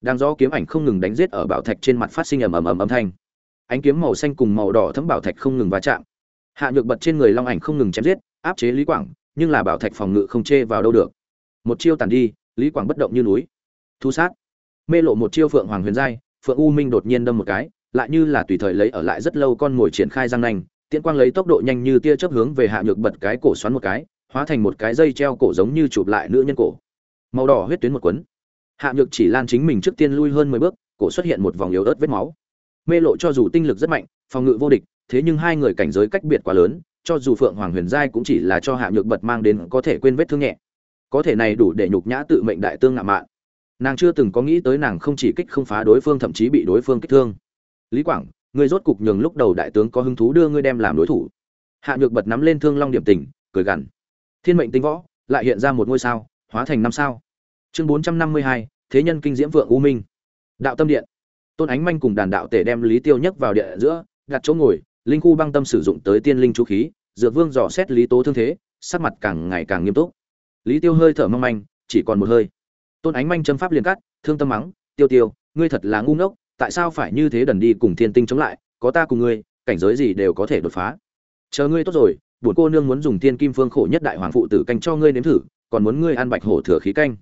Đang do kiếm ảnh không ngừng đánh giết ở bảo thạch trên mặt phát sinh ầm ầm ầm âm thanh ánh kiếm màu xanh cùng màu đỏ thấm bảo thạch không ngừng va chạm. Hạ nhược bật trên người long ảnh không ngừng chém giết, áp chế lý quảng, nhưng là bảo thạch phòng ngự không chê vào đâu được. Một chiêu tàn đi, lý quảng bất động như núi. Thu sát. Mê lộ một chiêu phượng hoàng huyền giai, phượng u minh đột nhiên đâm một cái, lại như là tùy thời lấy ở lại rất lâu con mồi triển khai răng nanh, tiễn quang lấy tốc độ nhanh như tia chớp hướng về hạ nhược bật cái cổ xoắn một cái, hóa thành một cái dây treo cổ giống như chụp lại nữ nhân cổ. Màu đỏ huyết tuyến một quấn hạ nhược chỉ lan chính mình trước tiên lui hơn mười bước, cổ xuất hiện một vòng yếu ớt vết máu mê lộ cho dù tinh lực rất mạnh, phòng ngự vô địch, thế nhưng hai người cảnh giới cách biệt quá lớn, cho dù phượng hoàng huyền giai cũng chỉ là cho hạ nhược bật mang đến có thể quên vết thương nhẹ. Có thể này đủ để nhục nhã tự mệnh đại tương ngạo mạn. Nàng chưa từng có nghĩ tới nàng không chỉ kích không phá đối phương, thậm chí bị đối phương kích thương. Lý quảng ngươi rốt cục nhường lúc đầu đại tướng có hứng thú đưa ngươi đem làm đối thủ. Hạ nhược bật nắm lên thương long điểm tình, cười gằn. Thiên mệnh tinh võ, lại hiện ra một ngôi sao, hóa thành năm sao. Chương bốn trăm năm mươi hai, thế nhân kinh diễm vượng u minh. Đạo tâm điện tôn ánh manh cùng đàn đạo tể đem lý tiêu nhấc vào điện giữa, đặt chỗ ngồi, linh khu băng tâm sử dụng tới tiên linh chú khí, dược vương dò xét lý tố thương thế, sắc mặt càng ngày càng nghiêm túc. Lý tiêu hơi thở mong manh, chỉ còn một hơi. Tôn ánh manh châm pháp liền cắt, thương tâm mắng, tiêu tiêu, ngươi thật là ngu ngốc, tại sao phải như thế đần đi cùng thiên tinh chống lại, có ta cùng ngươi, cảnh giới gì đều có thể đột phá. Chờ ngươi tốt rồi, bổn cô nương muốn dùng thiên kim phương khổ nhất đại hoàng phụ tử canh cho ngươi nếm thử, còn muốn ngươi ăn bạch hổ thừa khí canh.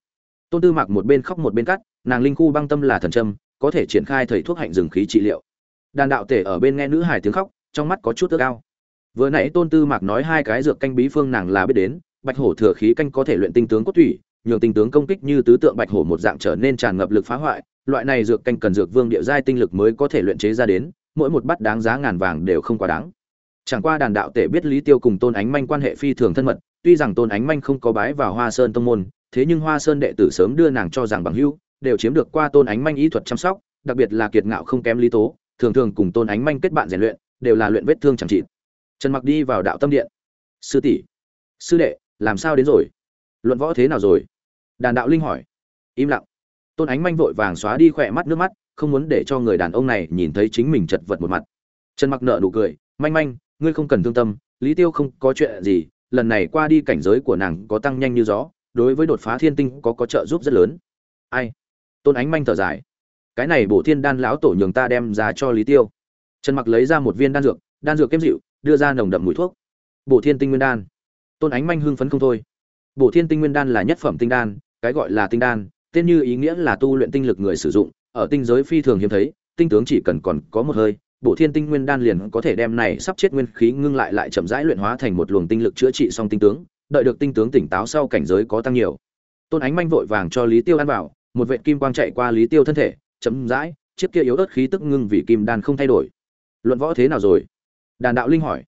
Tôn tư mặc một bên khóc một bên cắt, nàng linh khu băng tâm là thần trâm có thể triển khai thầy thuốc hạnh dừng khí trị liệu. Đàn đạo tể ở bên nghe nữ hải tiếng khóc, trong mắt có chút ước ao. Vừa nãy tôn tư mạc nói hai cái dược canh bí phương nàng là biết đến, bạch hổ thừa khí canh có thể luyện tinh tướng cốt thủy nhường tinh tướng công kích như tứ tượng bạch hổ một dạng trở nên tràn ngập lực phá hoại, loại này dược canh cần dược vương địa giai tinh lực mới có thể luyện chế ra đến, mỗi một bát đáng giá ngàn vàng đều không quá đáng. Chẳng qua đàn đạo tể biết lý tiêu cùng tôn ánh manh quan hệ phi thường thân mật, tuy rằng tôn ánh manh không có bái vào hoa sơn tông môn, thế nhưng hoa sơn đệ tử sớm đưa nàng cho rằng bằng hữu đều chiếm được qua tôn ánh manh ý thuật chăm sóc, đặc biệt là kiệt ngạo không kém lý tố, thường thường cùng tôn ánh manh kết bạn rèn luyện, đều là luyện vết thương chẳng trị trần mặc đi vào đạo tâm điện. Sư tỷ, sư đệ, làm sao đến rồi? Luận võ thế nào rồi? Đàn đạo linh hỏi. Im lặng. Tôn ánh manh vội vàng xóa đi khỏe mắt nước mắt, không muốn để cho người đàn ông này nhìn thấy chính mình chật vật một mặt. Trần mặc nợ nụ cười. Manh manh, ngươi không cần thương tâm, lý tiêu không có chuyện gì, lần này qua đi cảnh giới của nàng có tăng nhanh như gió, đối với đột phá thiên tinh có có trợ giúp rất lớn. Ai? Tôn ánh manh thở dài. Cái này bổ thiên đan lão tổ nhường ta đem ra cho lý tiêu. Trần mặc lấy ra một viên đan dược đan dược kém dịu, đưa ra nồng đậm mùi thuốc. Bổ thiên tinh nguyên đan. Tôn ánh manh hưng phấn không thôi. Bổ thiên tinh nguyên đan là nhất phẩm tinh đan, cái gọi là tinh đan, tên như ý nghĩa là tu luyện tinh lực người sử dụng, ở tinh giới phi thường hiếm thấy, tinh tướng chỉ cần còn có một hơi, bổ thiên tinh nguyên đan liền có thể đem này sắp chết nguyên khí ngưng lại lại chậm rãi luyện hóa thành một luồng tinh lực chữa trị xong tinh tướng, đợi được tinh tướng tỉnh táo sau cảnh giới có tăng nhiều. Tôn ánh manh vội vàng cho lý tiêu ăn vào một vệ kim quang chạy qua lý tiêu thân thể chấm dãi chiếc kia yếu ớt khí tức ngưng vì kim đan không thay đổi. Luận võ thế nào rồi? Đàn đạo linh hỏi.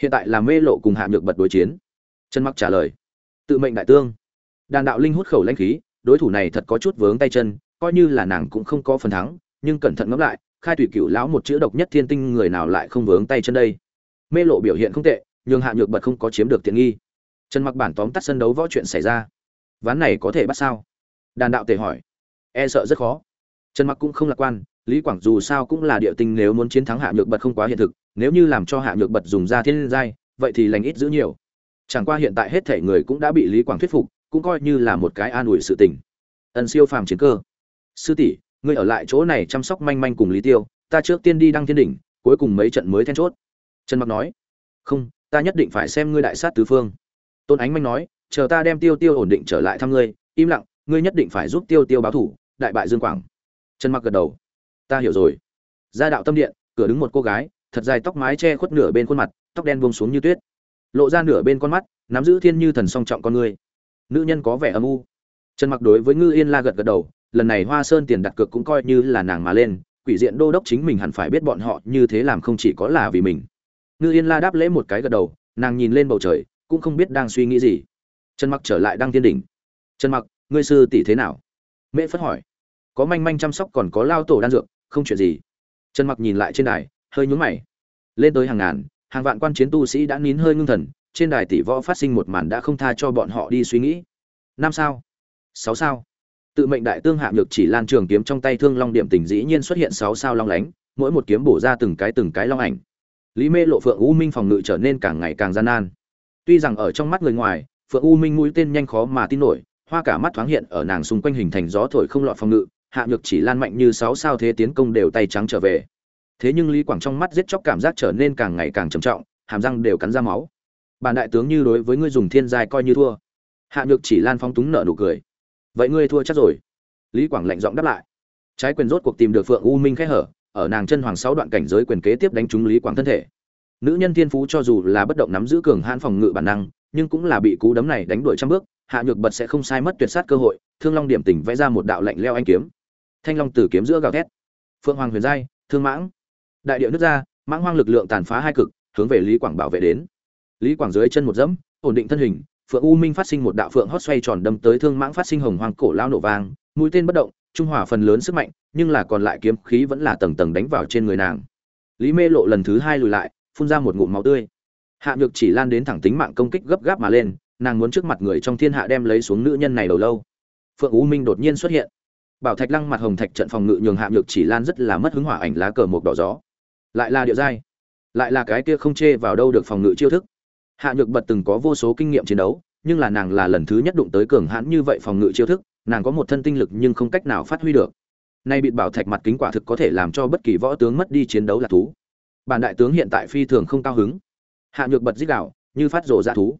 Hiện tại là mê lộ cùng hạ nhược bật đối chiến. Trần mặc trả lời. Tự mệnh đại tương. Đàn đạo linh hút khẩu lãnh khí, đối thủ này thật có chút vướng tay chân, coi như là nàng cũng không có phần thắng, nhưng cẩn thận ngẫm lại, khai thủy cựu lão một chữ độc nhất thiên tinh người nào lại không vướng tay chân đây. Mê lộ biểu hiện không tệ nhưng hạ nhược bật không có chiếm được tiện nghi. Trần mặc bản tóm tắt sân đấu võ chuyện xảy ra. Ván này có thể bắt sao? Đàn đạo tề hỏi. E sợ rất khó. Trần mặc cũng không lạc quan, lý quảng dù sao cũng là địa tinh nếu muốn chiến thắng hạ nhược bật không quá hiện thực, nếu như làm cho hạ nhược bật dùng ra thiên giai, vậy thì lành ít giữ nhiều. Chẳng qua hiện tại hết thể người cũng đã bị lý quảng thuyết phục, cũng coi như là một cái an ủi sự tình. Ẩn siêu phàm chiến cơ. Sư tỷ, ngươi ở lại chỗ này chăm sóc manh manh cùng lý tiêu, ta trước tiên đi đăng thiên đỉnh, cuối cùng mấy trận mới then chốt. Trần mặc nói. Không, ta nhất định phải xem ngươi đại sát tứ phương. Tôn ánh manh nói, chờ ta đem tiêu tiêu ổn định trở lại thăm ngươi, im lặng ngươi nhất định phải giúp tiêu tiêu báo thủ, đại bại dương quảng. Trần mặc gật đầu. Ta hiểu rồi. Ra đạo tâm điện, cửa đứng một cô gái, thật dài tóc mái che khuất nửa bên khuôn mặt, tóc đen buông xuống như tuyết. Lộ ra nửa bên con mắt, nắm giữ thiên như thần song trọng con người. Nữ nhân có vẻ âm u. Trần mặc đối với ngư yên la gật gật đầu, lần này hoa sơn tiền đặt cược cũng coi như là nàng mà lên, quỷ diện đô đốc chính mình hẳn phải biết bọn họ như thế làm không chỉ có là vì mình. Ngư yên la đáp lễ một cái gật đầu, nàng nhìn lên bầu trời, cũng không biết đang suy nghĩ gì. Trần mặc trở lại đăng thiên đỉnh. Trần mặc ngươi sư tỷ thế nào? Mễ phất hỏi. Có manh manh chăm sóc còn có lao tổ đan dược, không chuyện gì. Trần mặc nhìn lại trên đài, hơi nhún mày. Lên tới hàng ngàn, hàng vạn quan chiến tu sĩ đã nín hơi ngưng thần, trên đài tỷ võ phát sinh một màn đã không tha cho bọn họ đi suy nghĩ. Năm sao? Sáu sao? Tự mệnh đại tương hạ nhược chỉ lan trường kiếm trong tay thương long điểm tình dĩ nhiên xuất hiện sáu sao long lánh, mỗi một kiếm bổ ra từng cái từng cái long ảnh. Lý mê lộ phượng u minh phòng ngự trở nên càng ngày càng gian nan. Tuy rằng ở trong mắt người ngoài, phượng u minh mũi tên nhanh khó mà tin nổi hoa cả mắt thoáng hiện ở nàng xung quanh hình thành gió thổi không lọt phòng ngự, hạ nhược chỉ lan mạnh như sáu sao thế tiến công đều tay trắng trở về. Thế nhưng lý quảng trong mắt giết chóc cảm giác trở nên càng ngày càng trầm trọng, hàm răng đều cắn ra máu. Bản đại tướng như đối với ngươi dùng thiên giai coi như thua. Hạ nhược chỉ lan phong túng nợ nụ cười. Vậy ngươi thua chắc rồi. Lý quảng lạnh giọng đáp lại. Trái quyền rốt cuộc tìm được phượng u minh khẽ hở, ở nàng chân hoàng sáu đoạn cảnh giới quyền kế tiếp đánh trúng lý quảng thân thể. Nữ nhân thiên phú cho dù là bất động nắm giữ cường hãn phòng ngự bản năng, nhưng cũng là bị cú đấm này đánh đuổi trăm bước hạ nhược bật sẽ không sai mất tuyệt sát cơ hội, thương long điểm tỉnh vẽ ra một đạo lạnh leo anh kiếm. Thanh long tử kiếm giữa gào thét. Phượng hoàng huyền giai, thương mãng. Đại điệu nước ra, mãng hoang lực lượng tàn phá hai cực, hướng về lý quảng bảo vệ đến. Lý quảng dưới chân một dẫm, ổn định thân hình, phượng u minh phát sinh một đạo phượng hót xoay tròn đâm tới thương mãng phát sinh hồng hoang cổ lao nổ vang, mũi tên bất động, trung hòa phần lớn sức mạnh, nhưng là còn lại kiếm khí vẫn là tầng tầng đánh vào trên người nàng. Lý mê lộ lần thứ hai lùi lại, phun ra một ngụm máu tươi. Hạ nhược chỉ lan đến thẳng tính mạng công kích gấp gáp mà lên nàng muốn trước mặt người trong thiên hạ đem lấy xuống nữ nhân này đầu lâu. Phượng u minh đột nhiên xuất hiện. Bảo thạch lăng mặt hồng thạch trận phòng ngự nhường hạ nhược chỉ lan rất là mất hứng hỏa ảnh lá cờ một đỏ gió. Lại là điệu giai. Lại là cái kia không chê vào đâu được phòng ngự chiêu thức. Hạ nhược bật từng có vô số kinh nghiệm chiến đấu, nhưng là nàng là lần thứ nhất đụng tới cường hãn như vậy phòng ngự chiêu thức, nàng có một thân tinh lực nhưng không cách nào phát huy được. Nay bị bảo thạch mặt kính quả thực có thể làm cho bất kỳ võ tướng mất đi chiến đấu là thú. Bản đại tướng hiện tại phi thường không cao hứng. Hạ nhược bật dích đạo như phát rồ ra thú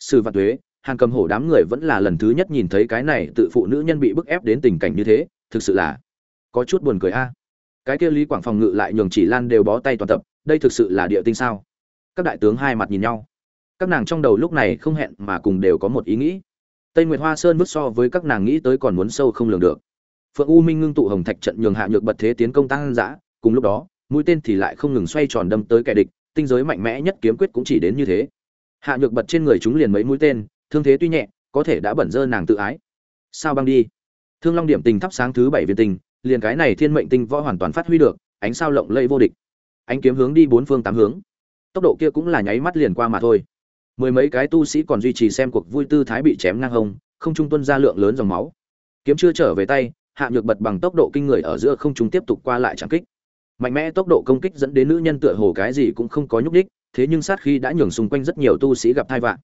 sử vạn tuế hàn cầm hổ đám người vẫn là lần thứ nhất nhìn thấy cái này tự phụ nữ nhân bị bức ép đến tình cảnh như thế thực sự là có chút buồn cười a. Cái kia lý quảng phòng ngự lại nhường chỉ lan đều bó tay toàn tập đây thực sự là địa tinh sao? Các đại tướng hai mặt nhìn nhau. Các nàng trong đầu lúc này không hẹn mà cùng đều có một ý nghĩ. Tây nguyệt hoa sơn bước so với các nàng nghĩ tới còn muốn sâu không lường được. Phượng u minh ngưng tụ hồng thạch trận nhường hạ nhược bật thế tiến công tăng dã, cùng lúc đó mũi tên thì lại không ngừng xoay tròn đâm tới kẻ địch tinh giới mạnh mẽ nhất kiếm quyết cũng chỉ đến như thế hạ nhược bật trên người chúng liền mấy mũi tên, thương thế tuy nhẹ, có thể đã bẩn dơ nàng tự ái. Sao băng đi? Thương long điểm tình thắp sáng thứ bảy viên tình, liền cái này thiên mệnh tinh võ hoàn toàn phát huy được, ánh sao lộng lẫy vô địch. Ánh kiếm hướng đi bốn phương tám hướng. Tốc độ kia cũng là nháy mắt liền qua mà thôi. Mười mấy cái tu sĩ còn duy trì xem cuộc vui tư thái bị chém ngang hông, không trung tuân ra lượng lớn dòng máu. Kiếm chưa trở về tay, hạ nhược bật bằng tốc độ kinh người ở giữa không trung tiếp tục qua lại trảm kích. Mạnh mẽ tốc độ công kích dẫn đến nữ nhân tựa hồ cái gì cũng không có nhúc đích thế nhưng sát khí đã nhường xung quanh rất nhiều tu sĩ gặp thai vạn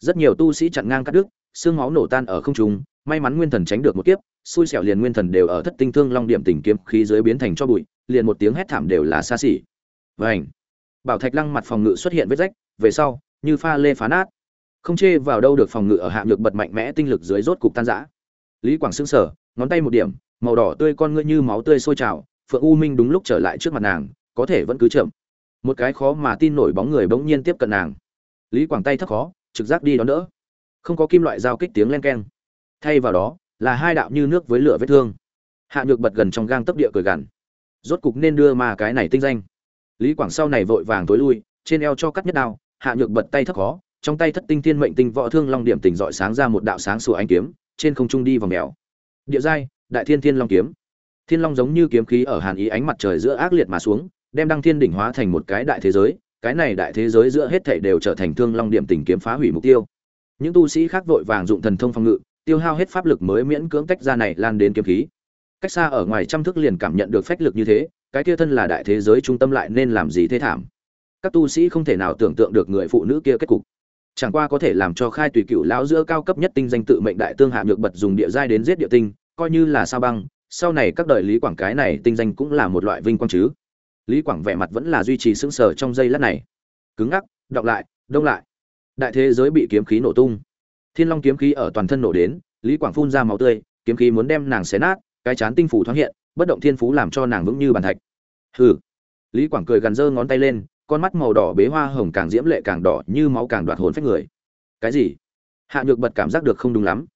rất nhiều tu sĩ chặn ngang cắt đứt, xương máu nổ tan ở không trung, may mắn nguyên thần tránh được một kiếp, xui xẻo liền nguyên thần đều ở thất tinh thương long điểm tình kiếm khí dưới biến thành cho bụi, liền một tiếng hét thảm đều là xa xỉ. Vảnh bảo thạch lăng mặt phòng ngự xuất hiện vết rách, về sau, như pha lê phá nát. Không chê vào đâu được phòng ngự ở hạ nhược bật mạnh mẽ tinh lực dưới rốt cục tan rã. Lý quảng xương sở ngón tay một điểm, màu đỏ tươi con ngươi như máu tươi sôi trào, phượng u minh đúng lúc trở lại trước mặt nàng, có thể vẫn cứ chậm một cái khó mà tin nổi bóng người bỗng nhiên tiếp cận nàng. Lý quảng tay thấp khó, trực giác đi đón đỡ. Không có kim loại giao kích tiếng len keng. Thay vào đó, là hai đạo như nước với lửa vết thương. Hạ nhược bật gần trong gang tấp địa cười gằn. Rốt cục nên đưa mà cái này tinh danh. Lý quảng sau này vội vàng tối lui, trên eo cho cắt nhất đao, hạ nhược bật tay thấp khó, trong tay thất tinh thiên mệnh tinh võ thương long điểm tỉnh dọi sáng ra một đạo sáng sủa ánh kiếm, trên không trung đi vào mèo. Địa giai, đại thiên thiên long kiếm. Thiên long giống như kiếm khí ở hàn ý ánh mặt trời giữa ác liệt mà xuống đem đăng thiên đỉnh hóa thành một cái đại thế giới, cái này đại thế giới giữa hết thảy đều trở thành thương long điểm tình kiếm phá hủy mục tiêu. Những tu sĩ khác vội vàng dụng thần thông phòng ngự, tiêu hao hết pháp lực mới miễn cưỡng tách ra này lan đến kiếm khí. Cách xa ở ngoài trăm thước liền cảm nhận được phách lực như thế, cái kia thân là đại thế giới trung tâm lại nên làm gì thế thảm? Các tu sĩ không thể nào tưởng tượng được người phụ nữ kia kết cục. Chẳng qua có thể làm cho khai tùy cựu lão giữa cao cấp nhất tinh danh tự mệnh đại tương hạ nhược bật dùng địa giai đến giết địa tinh, coi như là sao băng, sau này các đời lý quảng cái này tinh danh cũng là một loại vinh quang chứ lý quảng vẻ mặt vẫn là duy trì sững sờ trong giây lát này. Cứng ngắc đọng lại, đông lại. Đại thế giới bị kiếm khí nổ tung. Thiên long kiếm khí ở toàn thân nổ đến, lý quảng phun ra máu tươi, kiếm khí muốn đem nàng xé nát, cái chán tinh phủ thoáng hiện, bất động thiên phú làm cho nàng vững như bàn thạch. Hừ. Lý quảng cười gần giơ ngón tay lên, con mắt màu đỏ bế hoa hồng càng diễm lệ càng đỏ như máu càng đoạt hồn phách người. Cái gì? Hạ nhược bật cảm giác được không đúng lắm.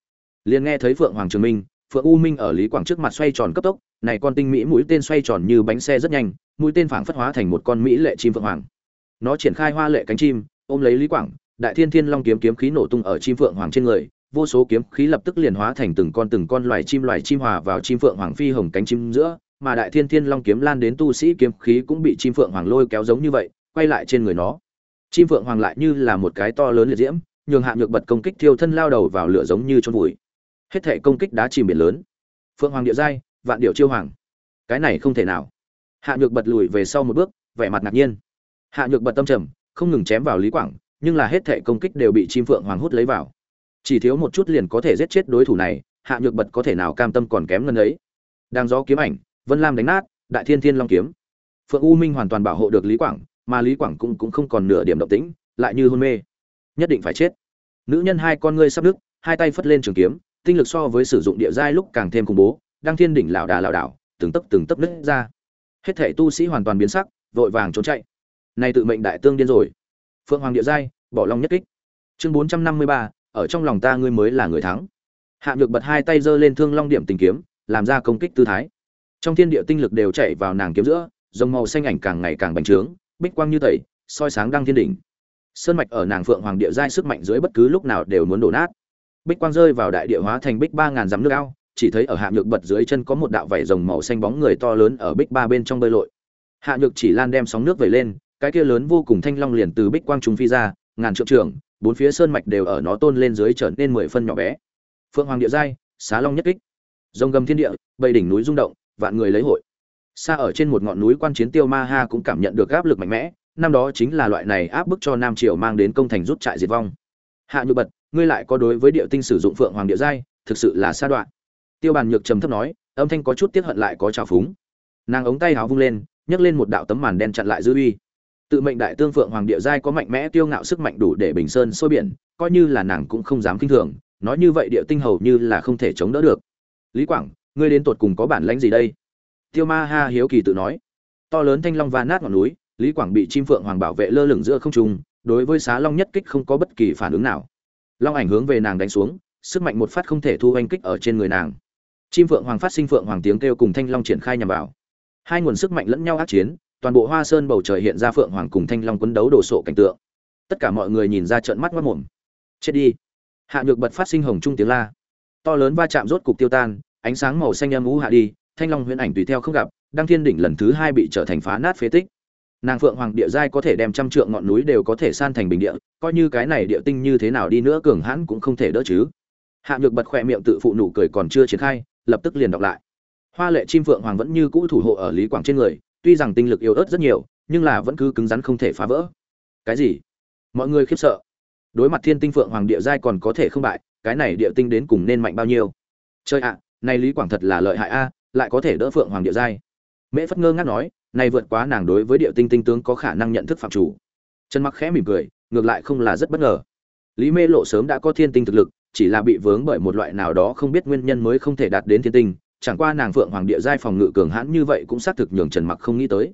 Liền nghe thấy phượng hoàng trường minh, phượng u minh ở lý quảng trước mặt xoay tròn cấp tốc này con tinh mỹ mũi tên xoay tròn như bánh xe rất nhanh, mũi tên phảng phất hóa thành một con mỹ lệ chim phượng hoàng. Nó triển khai hoa lệ cánh chim, ôm lấy lý quảng, đại thiên thiên long kiếm kiếm khí nổ tung ở chim phượng hoàng trên người, vô số kiếm khí lập tức liền hóa thành từng con từng con loài chim loài chim hòa vào chim phượng hoàng phi hồng cánh chim giữa, mà đại thiên thiên long kiếm lan đến tu sĩ kiếm khí cũng bị chim phượng hoàng lôi kéo giống như vậy, quay lại trên người nó. Chim phượng hoàng lại như là một cái to lớn liệt diễm, nhường hạ nhược bật công kích thiêu thân lao đầu vào lửa giống như chôn vùi. Hết thể công kích đá chìm biển lớn. Phượng hoàng địa giai vạn điệu chiêu hoàng. Cái này không thể nào. Hạ nhược bật lùi về sau một bước, vẻ mặt ngạc nhiên. Hạ nhược bật tâm trầm, không ngừng chém vào lý quảng, nhưng là hết thể công kích đều bị chim phượng hoàng hút lấy vào. Chỉ thiếu một chút liền có thể giết chết đối thủ này, hạ nhược bật có thể nào cam tâm còn kém ngân ấy. Đang gió kiếm ảnh, vân lam đánh nát, đại thiên thiên long kiếm. Phượng u minh hoàn toàn bảo hộ được lý quảng, mà lý quảng cũng cũng không còn nửa điểm động tĩnh, lại như hôn mê. Nhất định phải chết. Nữ nhân hai con ngươi sắp đứt, hai tay phất lên trường kiếm, tinh lực so với sử dụng địa giai lúc càng thêm khủng bố đang thiên đỉnh lảo đà lảo đảo, từng tấc từng tấc nứt ra. Hết thể tu sĩ hoàn toàn biến sắc, vội vàng trốn chạy. Nay tự mệnh đại tương điên rồi. Phượng hoàng địa giai, bỏ long nhất kích. Chương bốn trăm năm mươi ba, ở trong lòng ta ngươi mới là người thắng. Hạ nhược bật hai tay giơ lên thương long điểm tình kiếm, làm ra công kích tư thái. Trong thiên địa tinh lực đều chạy vào nàng kiếm giữa, dòng màu xanh ảnh càng ngày càng bành trướng, bích quang như tẩy, soi sáng đăng thiên đỉnh. Sơn mạch ở nàng phượng hoàng địa giai sức mạnh dưới bất cứ lúc nào đều muốn đổ nát. Bích quang rơi vào đại địa hóa thành bích ba ngàn dặm nước ao chỉ thấy ở hạ nhược bật dưới chân có một đạo vảy rồng màu xanh bóng người to lớn ở bích ba bên trong bơi lội. Hạ nhược chỉ lan đem sóng nước vẩy lên, cái kia lớn vô cùng thanh long liền từ bích quang trung phi ra, ngàn trượng trường bốn phía sơn mạch đều ở nó tôn lên dưới trở nên mười phân nhỏ bé. Phượng hoàng địa giai, xá long nhất kích. Rồng gầm thiên địa, bầy đỉnh núi rung động, vạn người lấy hội. Xa ở trên một ngọn núi quan chiến tiêu ma ha cũng cảm nhận được áp lực mạnh mẽ, năm đó chính là loại này áp bức cho nam triều mang đến công thành rút trại diệt vong. Hạ nhược bật, ngươi lại có đối với địa tinh sử dụng phượng hoàng địa giai, thực sự là xa đoạn tiêu bàn nhược trầm thấp nói, âm thanh có chút tiếc hận lại có trào phúng. Nàng ống tay háo vung lên, nhấc lên một đạo tấm màn đen chặn lại dư uy. Tự mệnh đại tương phượng hoàng địa giai có mạnh mẽ tiêu ngạo sức mạnh đủ để bình sơn sôi biển, coi như là nàng cũng không dám kinh thường, nói như vậy địa tinh hầu như là không thể chống đỡ được. Lý quảng, ngươi đến tột cùng có bản lãnh gì đây? Tiêu ma ha hiếu kỳ tự nói. To lớn thanh long va nát ngọn núi, lý quảng bị chim phượng hoàng bảo vệ lơ lửng giữa không trung, đối với xá long nhất kích không có bất kỳ phản ứng nào. Long ảnh hướng về nàng đánh xuống, sức mạnh một phát không thể thu oanh kích ở trên người nàng chim phượng hoàng phát sinh phượng hoàng tiếng kêu cùng thanh long triển khai nhằm vào. Hai nguồn sức mạnh lẫn nhau ác chiến, toàn bộ hoa sơn bầu trời hiện ra phượng hoàng cùng thanh long quấn đấu đồ sộ cảnh tượng. Tất cả mọi người nhìn ra trợn mắt mất mồm chết đi. Hạ nhược bật phát sinh hồng trung tiếng la. To lớn va chạm rốt cục tiêu tan, ánh sáng màu xanh âm ú hạ đi, thanh long huyễn ảnh tùy theo không gặp, đăng thiên đỉnh lần thứ hai bị trở thành phá nát phế tích. Nàng phượng hoàng địa giai có thể đem trăm trượng ngọn núi đều có thể san thành bình địa, coi như cái này địa tinh như thế nào đi nữa cường hãn cũng không thể đỡ chứ. Hạ nhược bật khỏe miệng tự phụ nụ cười còn chưa triển khai lập tức liền đọc lại. Hoa lệ chim phượng hoàng vẫn như cũ thủ hộ ở lý quảng trên người, tuy rằng tinh lực yếu ớt rất nhiều, nhưng là vẫn cứ cứng rắn không thể phá vỡ. Cái gì? Mọi người khiếp sợ. Đối mặt thiên tinh phượng hoàng địa giai còn có thể không bại, cái này địa tinh đến cùng nên mạnh bao nhiêu? Chơi ạ, này lý quảng thật là lợi hại a, lại có thể đỡ phượng hoàng địa giai. Mễ phất ngơ ngác nói, này vượt quá nàng đối với địa tinh tinh tướng có khả năng nhận thức phạm chủ. Trần mặc khẽ mỉm cười, ngược lại không là rất bất ngờ. Lý mê lộ sớm đã có thiên tinh thực lực chỉ là bị vướng bởi một loại nào đó không biết nguyên nhân mới không thể đạt đến thiên tinh, chẳng qua nàng phượng hoàng địa giai phòng ngự cường hãn như vậy cũng xác thực nhường trần mặc không nghĩ tới.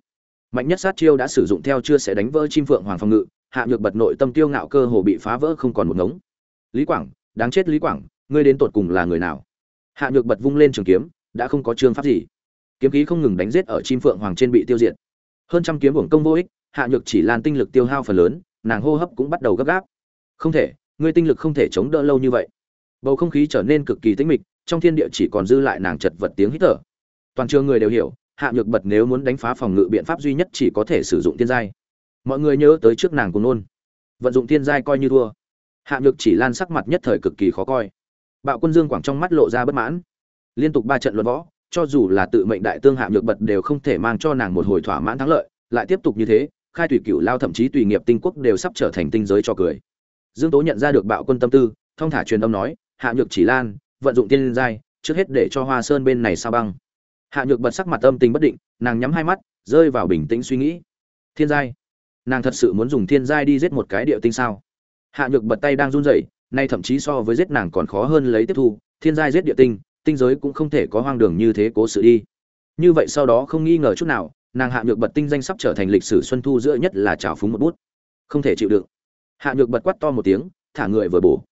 Mạnh nhất sát chiêu đã sử dụng theo chưa sẽ đánh vỡ chim phượng hoàng phòng ngự, hạ nhược bật nội tâm tiêu ngạo cơ hồ bị phá vỡ không còn một ngống. Lý quảng, đáng chết lý quảng, ngươi đến tột cùng là người nào? Hạ nhược bật vung lên trường kiếm, đã không có trương pháp gì. Kiếm khí không ngừng đánh giết ở chim phượng hoàng trên bị tiêu diệt. Hơn trăm kiếm uổng công vô ích, hạ nhược chỉ lan tinh lực tiêu hao phần lớn, nàng hô hấp cũng bắt đầu gấp gáp. Không thể ngươi tinh lực không thể chống đỡ lâu như vậy. Bầu không khí trở nên cực kỳ tĩnh mịch, trong thiên địa chỉ còn dư lại nàng chật vật tiếng hít thở. Toàn trường người đều hiểu, hạ nhược bật nếu muốn đánh phá phòng ngự biện pháp duy nhất chỉ có thể sử dụng thiên giai. Mọi người nhớ tới trước nàng cùng nôn. Vận dụng thiên giai coi như thua. Hạ nhược chỉ lan sắc mặt nhất thời cực kỳ khó coi. Bạo quân dương quảng trong mắt lộ ra bất mãn. Liên tục ba trận luận võ, cho dù là tự mệnh đại tương hạ nhược bật đều không thể mang cho nàng một hồi thỏa mãn thắng lợi, lại tiếp tục như thế, khai tùy cửu lao thậm chí tùy nghiệp tinh quốc đều sắp trở thành tinh giới cho cười dương tố nhận ra được bạo quân tâm tư, thông thả truyền âm nói, hạ nhược chỉ lan, vận dụng tiên giai, trước hết để cho hoa sơn bên này sao băng. Hạ nhược bật sắc mặt âm tình bất định, nàng nhắm hai mắt, rơi vào bình tĩnh suy nghĩ. Thiên giai? Nàng thật sự muốn dùng thiên giai đi giết một cái địa tinh sao? Hạ nhược bật tay đang run rẩy, nay thậm chí so với giết nàng còn khó hơn lấy tiếp thu, thiên giai giết địa tinh tinh giới cũng không thể có hoang đường như thế cố sự đi. Như vậy sau đó không nghi ngờ chút nào, nàng hạ nhược bật tinh danh sắp trở thành lịch sử xuân thu giữa nhất là trào phúng một bút. Không thể chịu đựng hạ nhược bật quát to một tiếng, thả người vừa bổ.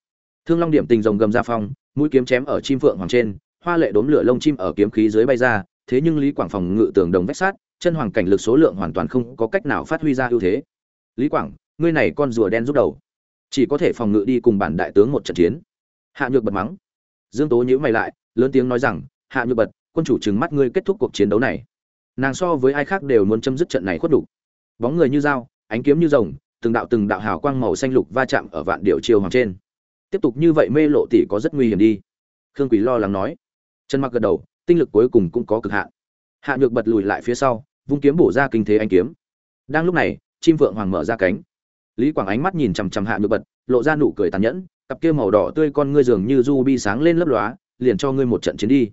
Thương long điểm tình rồng gầm ra phong, mũi kiếm chém ở chim phượng hoàng trên, hoa lệ đốm lửa lông chim ở kiếm khí dưới bay ra, thế nhưng lý quảng phòng ngự tường đồng vách sát, chân hoàng cảnh lực số lượng hoàn toàn không có cách nào phát huy ra ưu thế. Lý quảng, ngươi này con rùa đen rút đầu. Chỉ có thể phòng ngự đi cùng bản đại tướng một trận chiến. Hạ nhược bật mắng. Dương tố nhíu mày lại, lớn tiếng nói rằng, hạ nhược bật, quân chủ trừng mắt ngươi kết thúc cuộc chiến đấu này. Nàng so với ai khác đều muốn chấm dứt trận này khuất đủ. Bóng người như dao, ánh kiếm như rồng từng đạo từng đạo hào quang màu xanh lục va chạm ở vạn điệu chiều hoàng trên. Tiếp tục như vậy mê lộ tỷ có rất nguy hiểm đi. Khương quỷ lo lắng nói. Trần mặc gật đầu, tinh lực cuối cùng cũng có cực hạn. Hạ nhược bật lùi lại phía sau, vung kiếm bổ ra kinh thế anh kiếm. Đang lúc này, chim vượng hoàng mở ra cánh. Lý quảng ánh mắt nhìn chằm chằm hạ nhược bật, lộ ra nụ cười tàn nhẫn, cặp kia màu đỏ tươi con ngươi dường như du bi sáng lên lấp lóa, liền cho ngươi một trận chiến đi.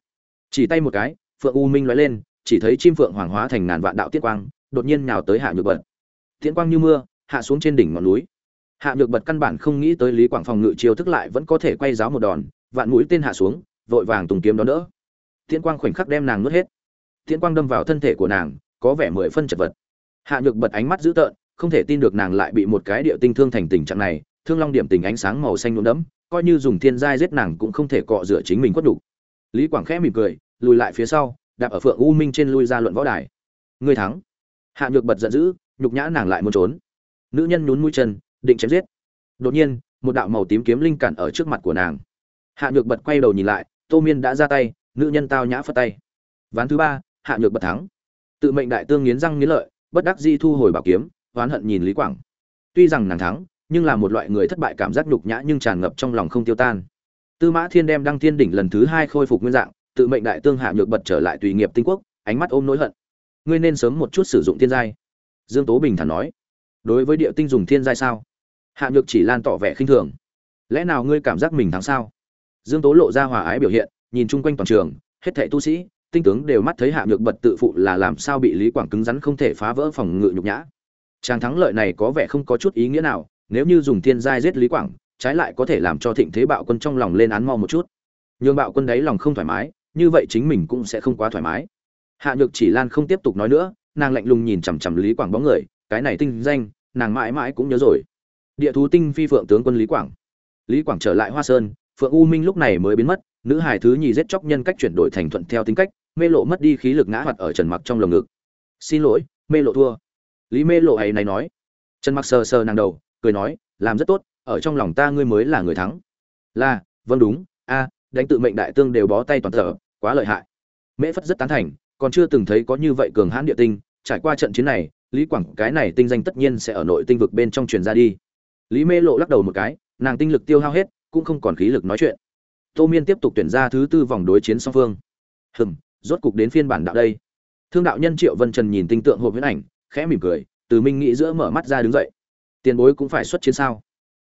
Chỉ tay một cái, phượng u minh nói lên, chỉ thấy chim phượng hoàng hóa thành ngàn vạn đạo tiết quang, đột nhiên nhào tới hạ nhược bật. Tiễn quang như mưa hạ xuống trên đỉnh ngọn núi. Hạ nhược bật căn bản không nghĩ tới lý quảng phòng ngự chiêu thức lại vẫn có thể quay giáo một đòn, vạn mũi tên hạ xuống, vội vàng tùng kiếm đó đỡ. Tiễn quang khoảnh khắc đem nàng nuốt hết. Tiễn quang đâm vào thân thể của nàng, có vẻ mười phân chật vật. Hạ nhược bật ánh mắt dữ tợn, không thể tin được nàng lại bị một cái địa tinh thương thành tình trạng này, thương long điểm tình ánh sáng màu xanh nhuộm đẫm, coi như dùng thiên giai giết nàng cũng không thể cọ rửa chính mình quất đủ lý quảng khẽ mỉm cười, lùi lại phía sau, đạp ở phượng u minh trên lui ra luận võ đài. Người thắng. Hạ nhược bật giận dữ, nhục nhã nàng lại muốn trốn nữ nhân nhún mũi chân, định chém giết. Đột nhiên, một đạo màu tím kiếm linh cản ở trước mặt của nàng. Hạ nhược bật quay đầu nhìn lại, tô miên đã ra tay, nữ nhân tao nhã phất tay. Ván thứ ba, hạ nhược bật thắng. Tự mệnh đại tương nghiến răng nghiến lợi, bất đắc di thu hồi bảo kiếm, oán hận nhìn lý quảng. Tuy rằng nàng thắng, nhưng là một loại người thất bại cảm giác nhục nhã nhưng tràn ngập trong lòng không tiêu tan. Tư mã thiên đem đăng thiên đỉnh lần thứ hai khôi phục nguyên dạng, tự mệnh đại tương hạ nhược bật trở lại tùy nghiệp tinh quốc, ánh mắt ôm nỗi hận. Ngươi nên sớm một chút sử dụng thiên giai. Dương tố bình thản nói đối với địa tinh dùng thiên giai sao? Hạ nhược chỉ lan tỏ vẻ khinh thường. Lẽ nào ngươi cảm giác mình thắng sao? Dương tố lộ ra hòa ái biểu hiện, nhìn chung quanh toàn trường, hết thệ tu sĩ, tinh tướng đều mắt thấy hạ nhược bật tự phụ là làm sao bị lý quảng cứng rắn không thể phá vỡ phòng ngự nhục nhã. Tràng thắng lợi này có vẻ không có chút ý nghĩa nào, nếu như dùng thiên giai giết lý quảng, trái lại có thể làm cho thịnh thế bạo quân trong lòng lên án mo một chút. Nhường bạo quân đấy lòng không thoải mái, như vậy chính mình cũng sẽ không quá thoải mái. Hạ nhược chỉ lan không tiếp tục nói nữa, nàng lạnh lùng nhìn chằm chằm lý quảng bóng người cái này tinh danh, nàng mãi mãi cũng nhớ rồi. Địa thú tinh phi phượng tướng quân lý quảng. Lý quảng trở lại hoa sơn, phượng u minh lúc này mới biến mất, nữ hài thứ nhì giết chóc nhân cách chuyển đổi thành thuận theo tính cách, mê lộ mất đi khí lực ngã hoạt ở trần mặc trong lồng ngực. Xin lỗi, mê lộ thua. Lý mê lộ ấy này nói. Trần mặc sờ sờ nàng đầu, cười nói, làm rất tốt, ở trong lòng ta ngươi mới là người thắng. Là vâng đúng, a, đánh tự mệnh đại tương đều bó tay toàn thở, quá lợi hại. Mễ phất rất tán thành, còn chưa từng thấy có như vậy cường hãn địa tinh, trải qua trận chiến này lý quảng, cái này tinh danh tất nhiên sẽ ở nội tinh vực bên trong truyền ra đi. Lý mê lộ lắc đầu một cái, nàng tinh lực tiêu hao hết, cũng không còn khí lực nói chuyện. Tô miên tiếp tục tuyển ra thứ tư vòng đối chiến song phương. Hừm, rốt cục đến phiên bản đạo đây. Thương đạo nhân triệu vân trần nhìn tinh tượng hộp huyễn ảnh, khẽ mỉm cười, từ minh nghĩ giữa mở mắt ra đứng dậy. Tiền bối cũng phải xuất chiến sao?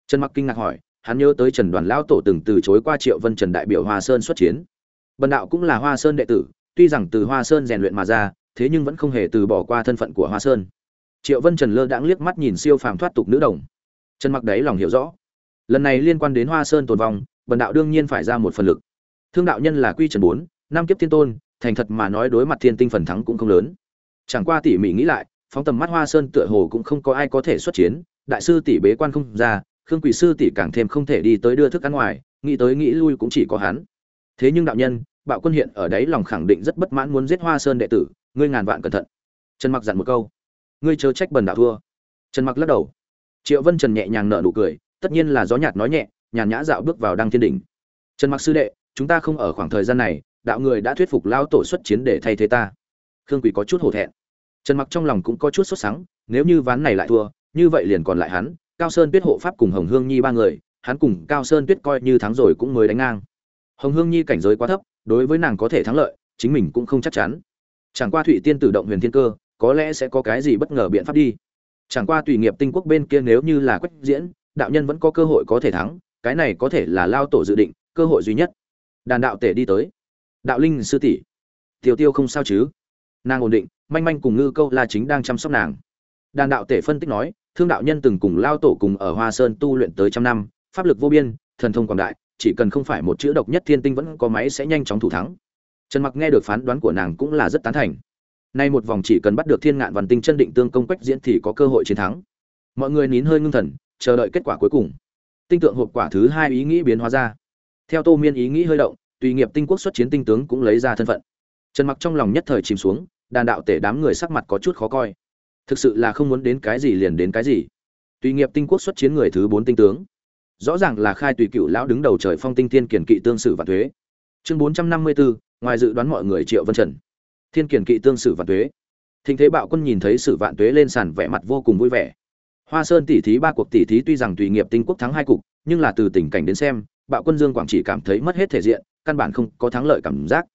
Trần mặc kinh ngạc hỏi, hắn nhớ tới trần đoàn lão tổ từng từ chối qua triệu vân trần đại biểu hoa sơn xuất chiến. Bần đạo cũng là hoa sơn đệ tử, tuy rằng từ hoa sơn rèn luyện mà ra thế nhưng vẫn không hề từ bỏ qua thân phận của hoa sơn. Triệu vân trần lơ đãng liếc mắt nhìn siêu phàm thoát tục nữ đồng. Trần mặc đấy lòng hiểu rõ. Lần này liên quan đến hoa sơn tồn vong, bần đạo đương nhiên phải ra một phần lực. Thương đạo nhân là quy trần bốn năm kiếp thiên tôn, thành thật mà nói đối mặt thiên tinh phần thắng cũng không lớn. Chẳng qua tỉ mỉ nghĩ lại, phóng tầm mắt hoa sơn tựa hồ cũng không có ai có thể xuất chiến, đại sư tỷ bế quan không ra, khương quỷ sư tỷ càng thêm không thể đi tới đưa thức ăn ngoài, nghĩ tới nghĩ lui cũng chỉ có hắn. Thế nhưng đạo nhân, bạo quân hiện ở đấy lòng khẳng định rất bất mãn muốn giết hoa sơn đệ tử ngươi ngàn vạn cẩn thận. Trần mặc dặn một câu. Ngươi chớ trách bần đạo thua. Trần mặc lắc đầu. Triệu vân trần nhẹ nhàng nở nụ cười, tất nhiên là gió nhạt nói nhẹ, nhàn nhã dạo bước vào đăng thiên đỉnh. Trần mặc sư đệ, chúng ta không ở khoảng thời gian này, đạo người đã thuyết phục lao tổ xuất chiến để thay thế ta. Khương quỷ có chút hổ thẹn. Trần mặc trong lòng cũng có chút sốt sắng, nếu như ván này lại thua, như vậy liền còn lại hắn, cao sơn tuyết hộ pháp cùng hồng hương nhi ba người, hắn cùng cao sơn tuyết coi như thắng rồi cũng mới đánh ngang. Hồng hương nhi cảnh giới quá thấp, đối với nàng có thể thắng lợi, chính mình cũng không chắc chắn chẳng qua thụy tiên tự động huyền thiên cơ, có lẽ sẽ có cái gì bất ngờ biện pháp đi. Chẳng qua tùy nghiệp tinh quốc bên kia nếu như là quách diễn, đạo nhân vẫn có cơ hội có thể thắng, cái này có thể là lao tổ dự định, cơ hội duy nhất. Đàn đạo tể đi tới. Đạo linh sư tỷ. Tiêu tiêu không sao chứ? Nàng ổn định, manh manh cùng ngư câu la chính đang chăm sóc nàng. Đàn đạo tể phân tích nói, thương đạo nhân từng cùng lao tổ cùng ở hoa sơn tu luyện tới trăm năm, pháp lực vô biên, thần thông quảng đại, chỉ cần không phải một chữ độc nhất thiên tinh vẫn có máy sẽ nhanh chóng thủ thắng trần mặc nghe được phán đoán của nàng cũng là rất tán thành. Nay một vòng chỉ cần bắt được thiên ngạn văn tinh chân định tương công quách diễn thì có cơ hội chiến thắng. Mọi người nín hơi ngưng thần, chờ đợi kết quả cuối cùng. Tinh tượng hộp quả thứ hai ý nghĩ biến hóa ra. Theo tô miên ý nghĩ hơi động, tùy nghiệp tinh quốc xuất chiến tinh tướng cũng lấy ra thân phận. Trần mặc trong lòng nhất thời chìm xuống, đàn đạo tể đám người sắc mặt có chút khó coi. Thực sự là không muốn đến cái gì liền đến cái gì. Tùy nghiệp tinh quốc xuất chiến người thứ bốn tinh tướng. Rõ ràng là khai tùy cựu lão đứng đầu trời phong tinh thiên kiển kỵ tương sử và thuế. Chương bốn trăm năm mươi bốn ngoài dự đoán mọi người triệu vân trần, thiên kiển kỵ tương sử vạn tuế. Thịnh thế bạo quân nhìn thấy sử vạn tuế lên sàn vẻ mặt vô cùng vui vẻ. Hoa sơn tỷ thí ba cuộc tỷ thí tuy rằng tùy nghiệp tinh quốc thắng hai cục, nhưng là từ tình cảnh đến xem, bạo quân dương quảng chỉ cảm thấy mất hết thể diện, căn bản không có thắng lợi cảm giác.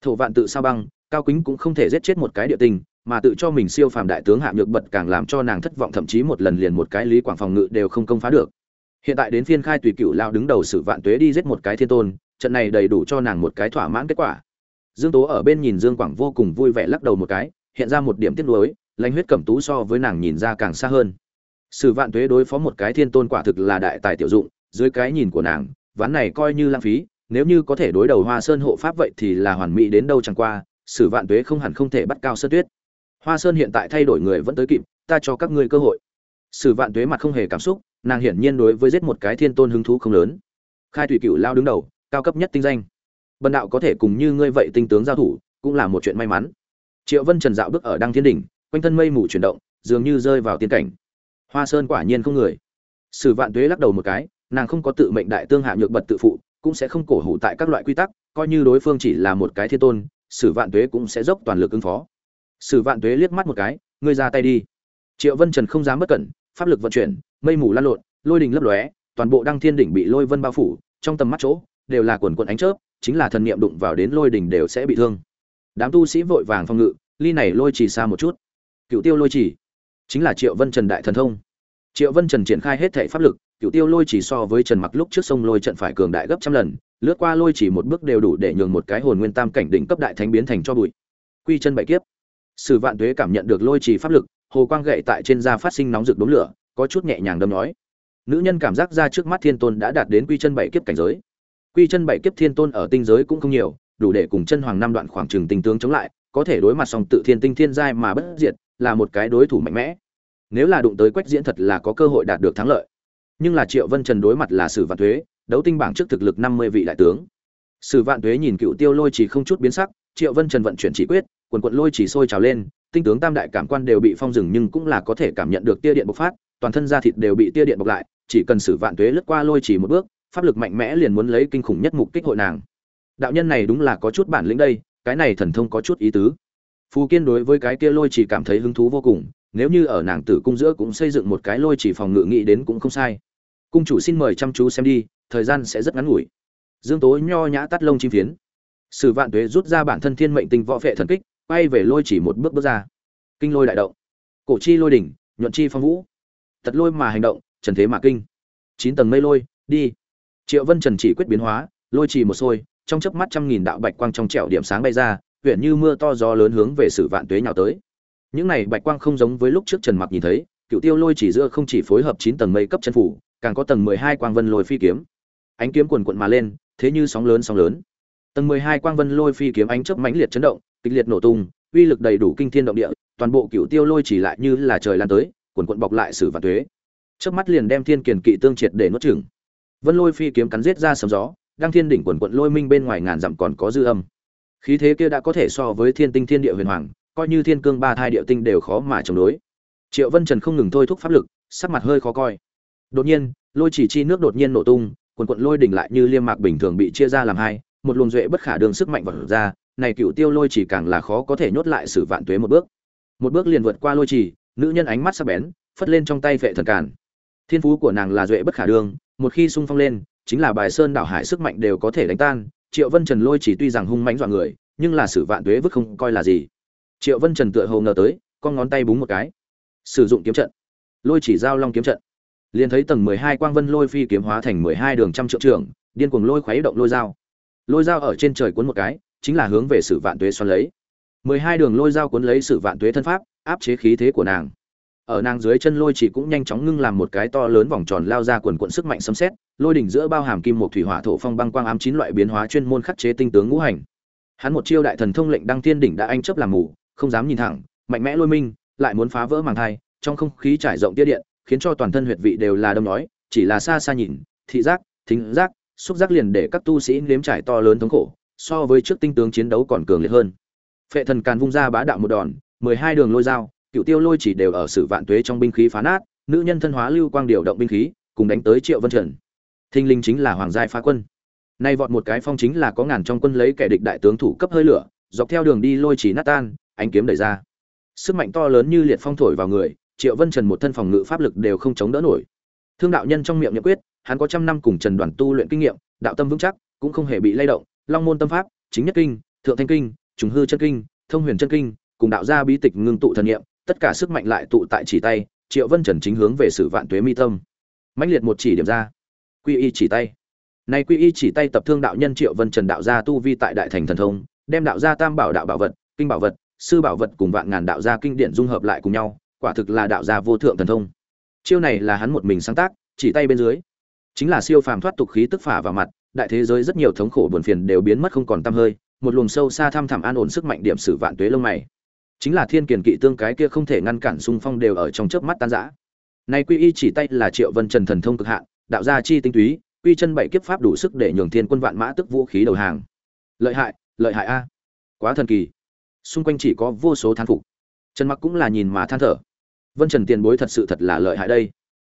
Thổ vạn tự sao băng, cao kính cũng không thể giết chết một cái địa tinh mà tự cho mình siêu phàm đại tướng hạ nhược bật càng làm cho nàng thất vọng, thậm chí một lần liền một cái lý quảng phòng ngự đều không công phá được. Hiện tại đến phiên khai tùy cựu lao đứng đầu sử vạn tuế đi giết một cái thiên tôn, trận này đầy đủ cho nàng một cái thỏa mãn kết quả dương tố ở bên nhìn dương quảng vô cùng vui vẻ lắc đầu một cái, hiện ra một điểm tiếc nuối, lãnh huyết cẩm tú so với nàng nhìn ra càng xa hơn. Sử vạn tuế đối phó một cái thiên tôn quả thực là đại tài tiểu dụng, dưới cái nhìn của nàng, ván này coi như lãng phí, nếu như có thể đối đầu hoa sơn hộ pháp vậy thì là hoàn mỹ đến đâu chẳng qua, sử vạn tuế không hẳn không thể bắt cao sơn tuyết. Hoa sơn hiện tại thay đổi người vẫn tới kịp, ta cho các ngươi cơ hội. Sử vạn tuế mặt không hề cảm xúc, nàng hiển nhiên đối với giết một cái thiên tôn hứng thú không lớn. Khai thủy cựu lao đứng đầu, cao cấp nhất tinh danh bần đạo có thể cùng như ngươi vậy tinh tướng giao thủ, cũng là một chuyện may mắn. Triệu vân trần dạo bước ở đăng thiên đỉnh, quanh thân mây mù chuyển động, dường như rơi vào tiên cảnh. Hoa sơn quả nhiên không người. Sử vạn tuế lắc đầu một cái, nàng không có tự mệnh đại tương hạ nhược bật tự phụ, cũng sẽ không cổ hủ tại các loại quy tắc, coi như đối phương chỉ là một cái thiên tôn, sử vạn tuế cũng sẽ dốc toàn lực ứng phó. Sử vạn tuế liếc mắt một cái, ngươi ra tay đi. Triệu vân trần không dám bất cẩn, pháp lực vận chuyển, mây mù lan lộn, lôi đình lấp lóe, toàn bộ đăng thiên đỉnh bị lôi vân bao phủ, trong tầm mắt chỗ, đều là quần quần ánh chớp chính là thần niệm đụng vào đến lôi đỉnh đều sẽ bị thương. Đám tu sĩ vội vàng phòng ngự, ly này lôi chỉ xa một chút. Cựu tiêu lôi chỉ chính là triệu vân trần đại thần thông. Triệu vân trần triển khai hết thể pháp lực cựu tiêu lôi chỉ so với trần mặc lúc trước sông lôi trận phải cường đại gấp trăm lần, lướt qua lôi chỉ một bước đều đủ để nhường một cái hồn nguyên tam cảnh đỉnh cấp đại thánh biến thành cho bụi. Quy chân bảy kiếp. Sử vạn tuế cảm nhận được lôi chỉ pháp lực, hồ quang gậy tại trên da phát sinh nóng rực đốm lửa, có chút nhẹ nhàng đâm nói. Nữ nhân cảm giác ra trước mắt thiên tôn đã đạt đến quy chân bảy kiếp cảnh giới quy chân bảy kiếp thiên tôn ở tinh giới cũng không nhiều, đủ để cùng chân hoàng năm đoạn khoảng trừng tinh tướng chống lại, có thể đối mặt song tự thiên tinh thiên giai mà bất diệt, là một cái đối thủ mạnh mẽ. Nếu là đụng tới quách diễn thật là có cơ hội đạt được thắng lợi. Nhưng là triệu vân trần đối mặt là sử vạn thuế, đấu tinh bảng trước thực lực năm mươi vị đại tướng. Sử vạn thuế nhìn cựu tiêu lôi chỉ không chút biến sắc, triệu vân trần vận chuyển chỉ quyết, quần quận lôi chỉ sôi trào lên, tinh tướng tam đại cảm quan đều bị phong rừng nhưng cũng là có thể cảm nhận được tia điện bộc phát, toàn thân da thịt đều bị tia điện bộc lại, chỉ cần sử vạn tuế lướt qua lôi chỉ một bước pháp lực mạnh mẽ liền muốn lấy kinh khủng nhất mục kích hội nàng. Đạo nhân này đúng là có chút bản lĩnh đây, cái này thần thông có chút ý tứ. Phù kiên đối với cái kia lôi chỉ cảm thấy hứng thú vô cùng, nếu như ở nàng tử cung giữa cũng xây dựng một cái lôi chỉ phòng ngự nghĩ đến cũng không sai. Cung chủ xin mời chăm chú xem đi, thời gian sẽ rất ngắn ngủi. Dương tố nho nhã tắt lông chim phiến. Sử vạn tuế rút ra bản thân thiên mệnh tinh võ vệ thần kích bay về lôi chỉ một bước bước ra. Kinh lôi đại động. Cổ chi lôi đỉnh, nhuận chi phong vũ. Tật lôi mà hành động, trần thế mà kinh. Chín tầng mây lôi, đi triệu vân trần chỉ quyết biến hóa, lôi trì một sôi, trong chớp mắt trăm nghìn đạo bạch quang trong trẻo điểm sáng bay ra, huyện như mưa to gió lớn hướng về sử vạn tuế nhào tới. Những này bạch quang không giống với lúc trước trần mặc nhìn thấy, cựu tiêu lôi chỉ giữa không chỉ phối hợp chín tầng mây cấp chân phủ, càng có tầng mười hai quang vân lôi phi kiếm. Ánh kiếm quần quận mà lên, thế như sóng lớn sóng lớn. Tầng mười hai quang vân lôi phi kiếm ánh chớp mãnh liệt chấn động, kịch liệt nổ tung, uy lực đầy đủ kinh thiên động địa, toàn bộ cựu tiêu lôi chỉ lại như là trời lan tới quần quận bọc lại sử vạn tuế. Trước mắt liền đem thiên kiền kỵ tương triệt để nuốt chửng vân lôi phi kiếm cắn giết ra sấm gió đang thiên đỉnh quần quận lôi minh bên ngoài ngàn dặm còn có dư âm. Khí thế kia đã có thể so với thiên tinh thiên địa huyền hoàng, coi như thiên cương ba thai địa tinh đều khó mà chống đối. Triệu vân trần không ngừng thôi thúc pháp lực, sắc mặt hơi khó coi. Đột nhiên, lôi chỉ chi nước đột nhiên nổ tung, quần quận lôi đỉnh lại như liêm mạc bình thường bị chia ra làm hai, một luồng duệ bất khả đường sức mạnh vật ra, này cựu tiêu lôi chỉ càng là khó có thể nhốt lại sử vạn tuế một bước. Một bước liền vượt qua lôi chỉ, nữ nhân ánh mắt sắc bén, phất lên trong tay vệ thần cản thiên phú của nàng là duệ bất khả đương một khi sung phong lên, chính là bài sơn đảo hải sức mạnh đều có thể đánh tan. Triệu vân trần lôi chỉ tuy rằng hung mãnh dọa người, nhưng là sử vạn tuế vứt không coi là gì. Triệu vân trần tựa hồ ngờ tới, con ngón tay búng một cái. Sử dụng kiếm trận. Lôi chỉ giao long kiếm trận. Liền thấy tầng mười hai quang vân lôi phi kiếm hóa thành mười hai đường trăm triệu trường điên cuồng lôi khuấy động lôi dao. Lôi dao ở trên trời cuốn một cái, chính là hướng về sử vạn tuế xoắn lấy. mười hai đường lôi dao cuốn lấy sử vạn tuế thân pháp, áp chế khí thế của nàng ở nàng dưới chân lôi chỉ cũng nhanh chóng ngưng làm một cái to lớn vòng tròn lao ra quần quận sức mạnh sấm xét, lôi đỉnh giữa bao hàm kim một thủy hỏa thổ phong băng quang ám chín loại biến hóa chuyên môn khắc chế tinh tướng ngũ hành. Hắn một chiêu đại thần thông lệnh đăng thiên đỉnh đã anh chấp làm mù, không dám nhìn thẳng, mạnh mẽ lôi minh, lại muốn phá vỡ màng thai, trong không khí trải rộng tia điện, khiến cho toàn thân huyệt vị đều là đông nói, chỉ là xa xa nhìn, thị giác, thính giác, xúc giác liền để các tu sĩ nếm trải to lớn thống khổ, so với trước tinh tướng chiến đấu còn cường liệt hơn. Phệ thần càn vung ra bá đạo một đòn, mười hai đường lôi dao cựu tiêu lôi chỉ đều ở sử vạn tuế trong binh khí phá nát, nữ nhân thân hóa lưu quang điều động binh khí, cùng đánh tới triệu vân trần. Thinh linh chính là hoàng giai phá quân. Nay vọt một cái phong chính là có ngàn trong quân lấy kẻ địch đại tướng thủ cấp hơi lửa, dọc theo đường đi lôi chỉ nát tan, ánh kiếm đẩy ra. Sức mạnh to lớn như liệt phong thổi vào người, triệu vân trần một thân phòng ngự pháp lực đều không chống đỡ nổi. Thương đạo nhân trong miệng nhận quyết, hắn có trăm năm cùng trần đoàn tu luyện kinh nghiệm, đạo tâm vững chắc, cũng không hề bị lay động, long môn tâm pháp, chính nhất kinh, thượng thanh kinh, trùng hư chân kinh, thông huyền chân kinh, cùng đạo gia bí tịch ngưng tụ thần nghiệm tất cả sức mạnh lại tụ tại chỉ tay, triệu vân trần chính hướng về sử vạn tuế mi tâm. Mãnh liệt một chỉ điểm ra. Quy y chỉ tay. Này quy y chỉ tay tập thương đạo nhân triệu vân trần đạo gia tu vi tại đại thành thần thông, đem đạo gia tam bảo đạo bảo vật, kinh bảo vật, sư bảo vật cùng vạn ngàn đạo gia kinh điển dung hợp lại cùng nhau, quả thực là đạo gia vô thượng thần thông. Chiêu này là hắn một mình sáng tác, chỉ tay bên dưới. Chính là siêu phàm thoát tục khí tức phả vào mặt, đại thế giới rất nhiều thống khổ buồn phiền đều biến mất không còn tăm hơi, một luồng sâu xa thăm thẳm an ổn sức mạnh điểm sử vạn tuế lông mày chính là thiên kiền kỵ tương cái kia không thể ngăn cản xung phong đều ở trong chớp mắt tan rã. Nay quy y chỉ tay là triệu vân trần thần thông cực hạn, đạo gia chi tinh túy, quy chân bảy kiếp pháp đủ sức để nhường thiên quân vạn mã tức vũ khí đầu hàng. Lợi hại lợi hại a. Quá thần kỳ. Xung quanh chỉ có vô số thán phục. Trần mặc cũng là nhìn mà than thở. Vân trần tiền bối thật sự thật là lợi hại đây.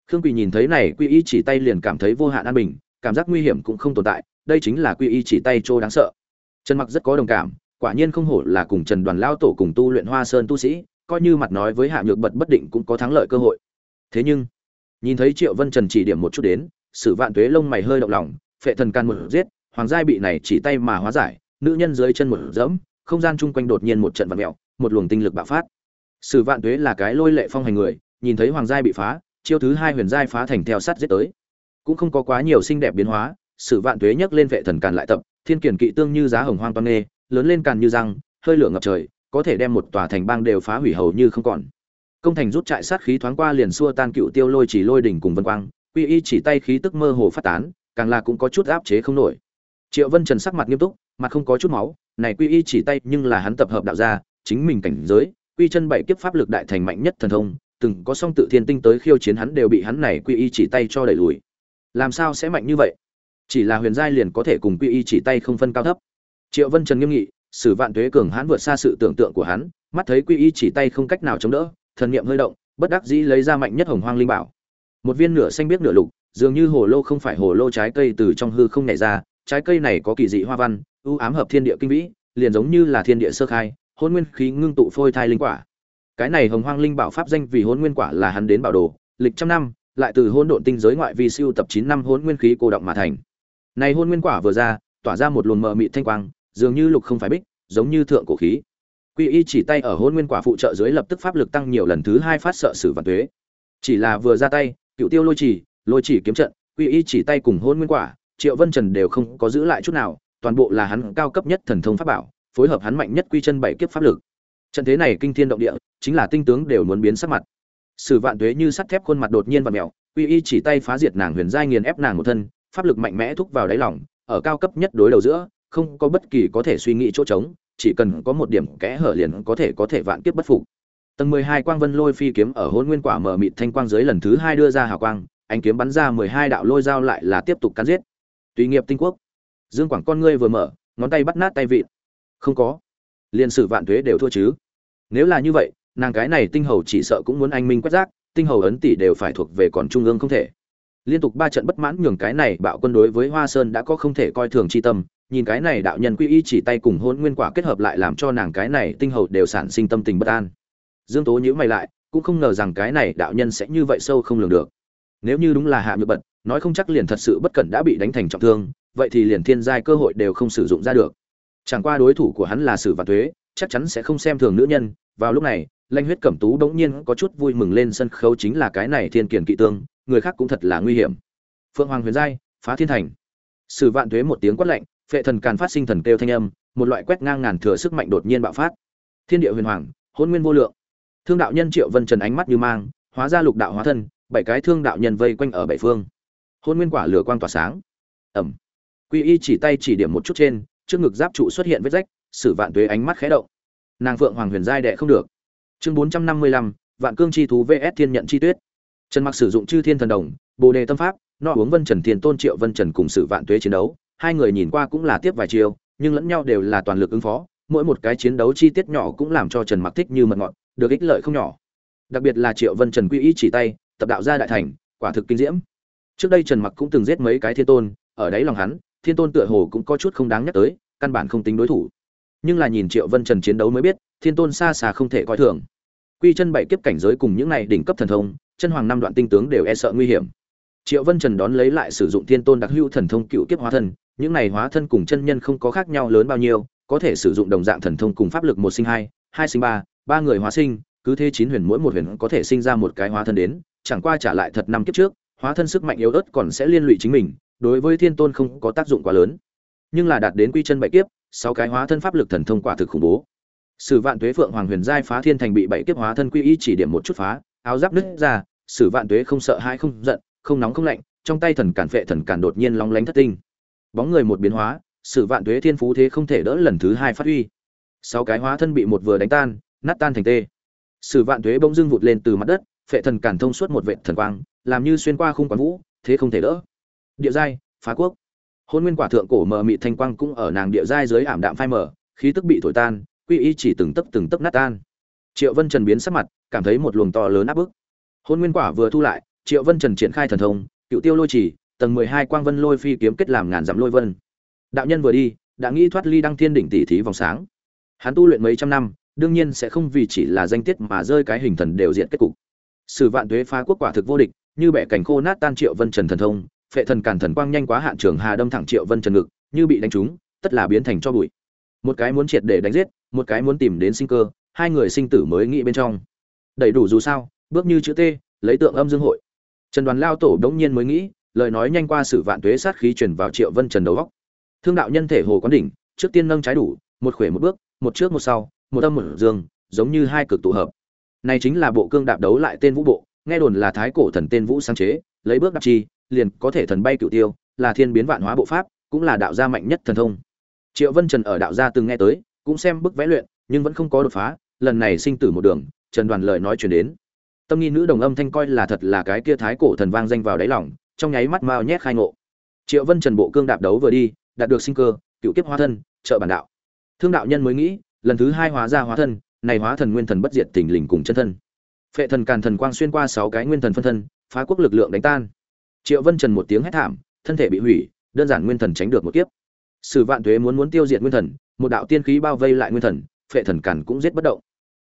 Khương quỳ nhìn thấy này quy y chỉ tay liền cảm thấy vô hạn an bình, cảm giác nguy hiểm cũng không tồn tại, đây chính là quy y chỉ tay chỗ đáng sợ. Trần mặc rất có đồng cảm quả nhiên không hổ là cùng trần đoàn lao tổ cùng tu luyện hoa sơn tu sĩ, coi như mặt nói với hạ nhược bật bất định cũng có thắng lợi cơ hội. Thế nhưng, nhìn thấy triệu vân trần chỉ điểm một chút đến, sử vạn tuế lông mày hơi động lòng, phệ thần can một giết, hoàng giai bị này chỉ tay mà hóa giải, nữ nhân dưới chân một dẫm, không gian chung quanh đột nhiên một trận vặn mẹo một luồng tinh lực bạo phát. Sử vạn tuế là cái lôi lệ phong hành người, nhìn thấy hoàng giai bị phá, chiêu thứ hai huyền giai phá thành theo sát giết tới. Cũng không có quá nhiều xinh đẹp biến hóa, sử vạn tuế nhấc lên vệ thần càn lại tập, thiên kiển kỵ tương như giá hồng hoang toan nghê lớn lên càn như răng, hơi lửa ngập trời, có thể đem một tòa thành bang đều phá hủy hầu như không còn. Công thành rút trại sát khí thoáng qua liền xua tan cựu tiêu lôi chỉ lôi đỉnh cùng vân quang, quy y chỉ tay khí tức mơ hồ phát tán, càng là cũng có chút áp chế không nổi. Triệu vân trần sắc mặt nghiêm túc, mặt không có chút máu, này quy y chỉ tay nhưng là hắn tập hợp đạo ra chính mình cảnh giới, quy chân bảy kiếp pháp lực đại thành mạnh nhất thần thông, từng có song tự thiên tinh tới khiêu chiến hắn đều bị hắn này quy y chỉ tay cho đẩy lùi. Làm sao sẽ mạnh như vậy? Chỉ là huyền giai liền có thể cùng quy y chỉ tay không phân cao thấp triệu vân trần nghiêm nghị, sử vạn tuế cường hãn vượt xa sự tưởng tượng của hắn, mắt thấy quy y chỉ tay không cách nào chống đỡ, thần niệm hơi động, bất đắc dĩ lấy ra mạnh nhất hồng hoang linh bảo. Một viên nửa xanh biếc nửa lục, dường như hồ lô không phải hồ lô trái cây từ trong hư không nhảy ra, trái cây này có kỳ dị hoa văn ưu ám hợp thiên địa kinh vĩ, liền giống như là thiên địa sơ khai, hôn nguyên khí ngưng tụ phôi thai linh quả. Cái này hồng hoang linh bảo pháp danh vì hôn nguyên quả là hắn đến bảo đồ, lịch trăm năm, lại từ hôn độn tinh giới ngoại vi siêu tập chín năm hôn nguyên khí cô động mà thành. Này hôn nguyên quả vừa ra, tỏa ra một luồng mờ mị thanh quang dường như lục không phải bích, giống như thượng cổ khí. Quy y chỉ tay ở hôn nguyên quả phụ trợ dưới lập tức pháp lực tăng nhiều lần thứ hai phát sợ sử vạn tuế. Chỉ là vừa ra tay, cựu tiêu lôi chỉ lôi chỉ kiếm trận, quy y chỉ tay cùng hôn nguyên quả, triệu vân trần đều không có giữ lại chút nào, toàn bộ là hắn cao cấp nhất thần thông pháp bảo, phối hợp hắn mạnh nhất quy chân bảy kiếp pháp lực. Trận thế này kinh thiên động địa, chính là tinh tướng đều muốn biến sắc mặt. Sử vạn tuế như sắt thép khuôn mặt đột nhiên và mèo, quy y chỉ tay phá diệt nàng huyền giai nghiền ép nàng một thân, pháp lực mạnh mẽ thúc vào đáy lòng, ở cao cấp nhất đối đầu giữa không có bất kỳ có thể suy nghĩ chỗ trống, chỉ cần có một điểm kẽ hở liền có thể có thể vạn kiếp bất phục. Tầng mười hai quang vân lôi phi kiếm ở hôn nguyên quả mở mịt thanh quang dưới lần thứ hai đưa ra hào quang, ánh kiếm bắn ra mười hai đạo lôi dao lại là tiếp tục cắn giết. Tùy nghiệp tinh quốc, dương quảng con ngươi vừa mở, ngón tay bắt nát tay vịn. Không có. Liên sử vạn thuế đều thua chứ. Nếu là như vậy, nàng cái này tinh hầu chỉ sợ cũng muốn anh minh quét rác, tinh hầu ấn tỷ đều phải thuộc về còn trung ương không thể. Liên tục ba trận bất mãn nhường cái này bạo quân đối với hoa sơn đã có không thể coi thường chi tâm nhìn cái này đạo nhân quy y chỉ tay cùng hôn nguyên quả kết hợp lại làm cho nàng cái này tinh hầu đều sản sinh tâm tình bất an. Dương tố nhữ mày lại, cũng không ngờ rằng cái này đạo nhân sẽ như vậy sâu không lường được. Nếu như đúng là hạ nhược bật, nói không chắc liền thật sự bất cẩn đã bị đánh thành trọng thương, vậy thì liền thiên giai cơ hội đều không sử dụng ra được. Chẳng qua đối thủ của hắn là sử và thuế, chắc chắn sẽ không xem thường nữ nhân. Vào lúc này, lanh huyết cẩm tú bỗng nhiên có chút vui mừng lên sân khấu chính là cái này thiên kiền kỵ tương, người khác cũng thật là nguy hiểm. Phượng hoàng huyền giai, phá thiên thành. Sử vạn thuế một tiếng quát lạnh phệ thần càn phát sinh thần kêu thanh âm, một loại quét ngang ngàn thừa sức mạnh đột nhiên bạo phát. Thiên địa huyền hoàng, hôn nguyên vô lượng. Thương đạo nhân triệu vân trần ánh mắt như mang, hóa ra lục đạo hóa thân, bảy cái thương đạo nhân vây quanh ở bảy phương. Hôn nguyên quả lửa quang tỏa sáng. Ẩm. Quy y chỉ tay chỉ điểm một chút trên, trước ngực giáp trụ xuất hiện vết rách, sử vạn tuế ánh mắt khẽ động. Nàng phượng hoàng huyền giai đệ không được. Chương bốn trăm năm mươi lăm, vạn cương chi thú vs thiên nhận chi tuyết. Trần mặc sử dụng chư thiên thần đồng, bồ đề tâm pháp no uống vân trần thiên tôn triệu vân trần cùng sử vạn tuế chiến đấu hai người nhìn qua cũng là tiếp vài chiều nhưng lẫn nhau đều là toàn lực ứng phó mỗi một cái chiến đấu chi tiết nhỏ cũng làm cho trần mặc thích như mật ngọn, được ích lợi không nhỏ. Đặc biệt là triệu vân trần quy ý chỉ tay tập đạo gia đại thành quả thực kinh diễm. Trước đây trần mặc cũng từng giết mấy cái thiên tôn ở đấy lòng hắn thiên tôn tựa hồ cũng có chút không đáng nhắc tới căn bản không tính đối thủ. Nhưng là nhìn triệu vân trần chiến đấu mới biết thiên tôn xa xa không thể coi thường. Quy chân bảy kiếp cảnh giới cùng những này đỉnh cấp thần thông chân hoàng năm đoạn tinh tướng đều e sợ nguy hiểm. Triệu vân trần đón lấy lại sử dụng thiên tôn đặc hữu thần thông cựu kiếp hóa thân những này hóa thân cùng chân nhân không có khác nhau lớn bao nhiêu, có thể sử dụng đồng dạng thần thông cùng pháp lực một sinh hai hai sinh ba ba người hóa sinh, cứ thế chín huyền mỗi một huyền có thể sinh ra một cái hóa thân đến, chẳng qua trả lại thật năm kiếp trước, hóa thân sức mạnh yếu ớt còn sẽ liên lụy chính mình, đối với thiên tôn không có tác dụng quá lớn. Nhưng là đạt đến quy chân bảy kiếp, sáu cái hóa thân pháp lực thần thông quả thực khủng bố. Sử vạn tuế phượng hoàng huyền giai phá thiên thành bị bảy kiếp hóa thân quy y chỉ điểm một chút phá, áo giáp nứt ra, sử vạn tuế không sợ hãi không giận, không nóng không lạnh, trong tay thần cản phệ thần cản đột nhiên long lánh thất tinh bóng người một biến hóa, sử vạn tuế thiên phú thế không thể đỡ lần thứ hai phát huy. Sáu cái hóa thân bị một vừa đánh tan, nát tan thành tê. Sử vạn tuế bỗng dưng vụt lên từ mặt đất, phệ thần cản thông suốt một vệ thần quang, làm như xuyên qua khung quán vũ, thế không thể đỡ. Địa giai, phá quốc. Hôn nguyên quả thượng cổ mờ mị thanh quang cũng ở nàng địa giai dưới ảm đạm phai mờ, khí tức bị thổi tan, quy y chỉ từng tấc từng tấc nát tan. Triệu vân trần biến sắc mặt, cảm thấy một luồng to lớn áp bức. Hôn nguyên quả vừa thu lại, triệu vân trần triển khai thần thông, cựu tiêu lôi chỉ tầng mười hai quang vân lôi phi kiếm kết làm ngàn dặm lôi vân. Đạo nhân vừa đi, đã nghĩ thoát ly đăng thiên đỉnh tỷ thí vòng sáng. Hắn tu luyện mấy trăm năm, đương nhiên sẽ không vì chỉ là danh tiết mà rơi cái hình thần đều diện kết cục. Sử vạn tuế phá quốc quả thực vô địch, như bẻ cảnh khô nát tan triệu vân trần thần thông, phệ thần càn thần quang nhanh quá hạn trường hà đâm thẳng triệu vân trần ngực, như bị đánh trúng, tất là biến thành cho bụi. Một cái muốn triệt để đánh giết, một cái muốn tìm đến sinh cơ, hai người sinh tử mới nghĩ bên trong. Đầy đủ dù sao, bước như chữ t, lấy tượng âm dương hội. Trần đoàn lao tổ đống nhiên mới nghĩ lời nói nhanh qua sử vạn tuế sát khí truyền vào triệu vân trần đầu góc. Thương đạo nhân thể hồ quán đỉnh, trước tiên nâng trái đủ, một khuỷu một bước, một trước một sau, một âm một dương, giống như hai cực tụ hợp. Này chính là bộ cương đạp đấu lại tên vũ bộ, nghe đồn là thái cổ thần tên vũ sáng chế, lấy bước đạp chi, liền có thể thần bay cựu tiêu, là thiên biến vạn hóa bộ pháp, cũng là đạo gia mạnh nhất thần thông. Triệu vân trần ở đạo gia từng nghe tới, cũng xem bức vẽ luyện, nhưng vẫn không có đột phá, lần này sinh tử một đường, trần đoàn lời nói chuyển đến. Tâm nghi nữ đồng âm thanh coi là thật là cái kia thái cổ thần vang danh vào đáy lòng trong nháy mắt mao nhét khai ngộ. Triệu vân trần bộ cương đạp đấu vừa đi, đạt được sinh cơ, cựu kiếp hóa thân, trợ bản đạo. Thương đạo nhân mới nghĩ, lần thứ hai hóa ra hóa thân, này hóa thần nguyên thần bất diệt tình lình cùng chân thân. Phệ thần càn thần quang xuyên qua sáu cái nguyên thần phân thân, phá quốc lực lượng đánh tan. Triệu vân trần một tiếng hét thảm, thân thể bị hủy, đơn giản nguyên thần tránh được một kiếp. Sử vạn tuế muốn muốn tiêu diệt nguyên thần, một đạo tiên khí bao vây lại nguyên thần, phệ thần càn cũng giết bất động.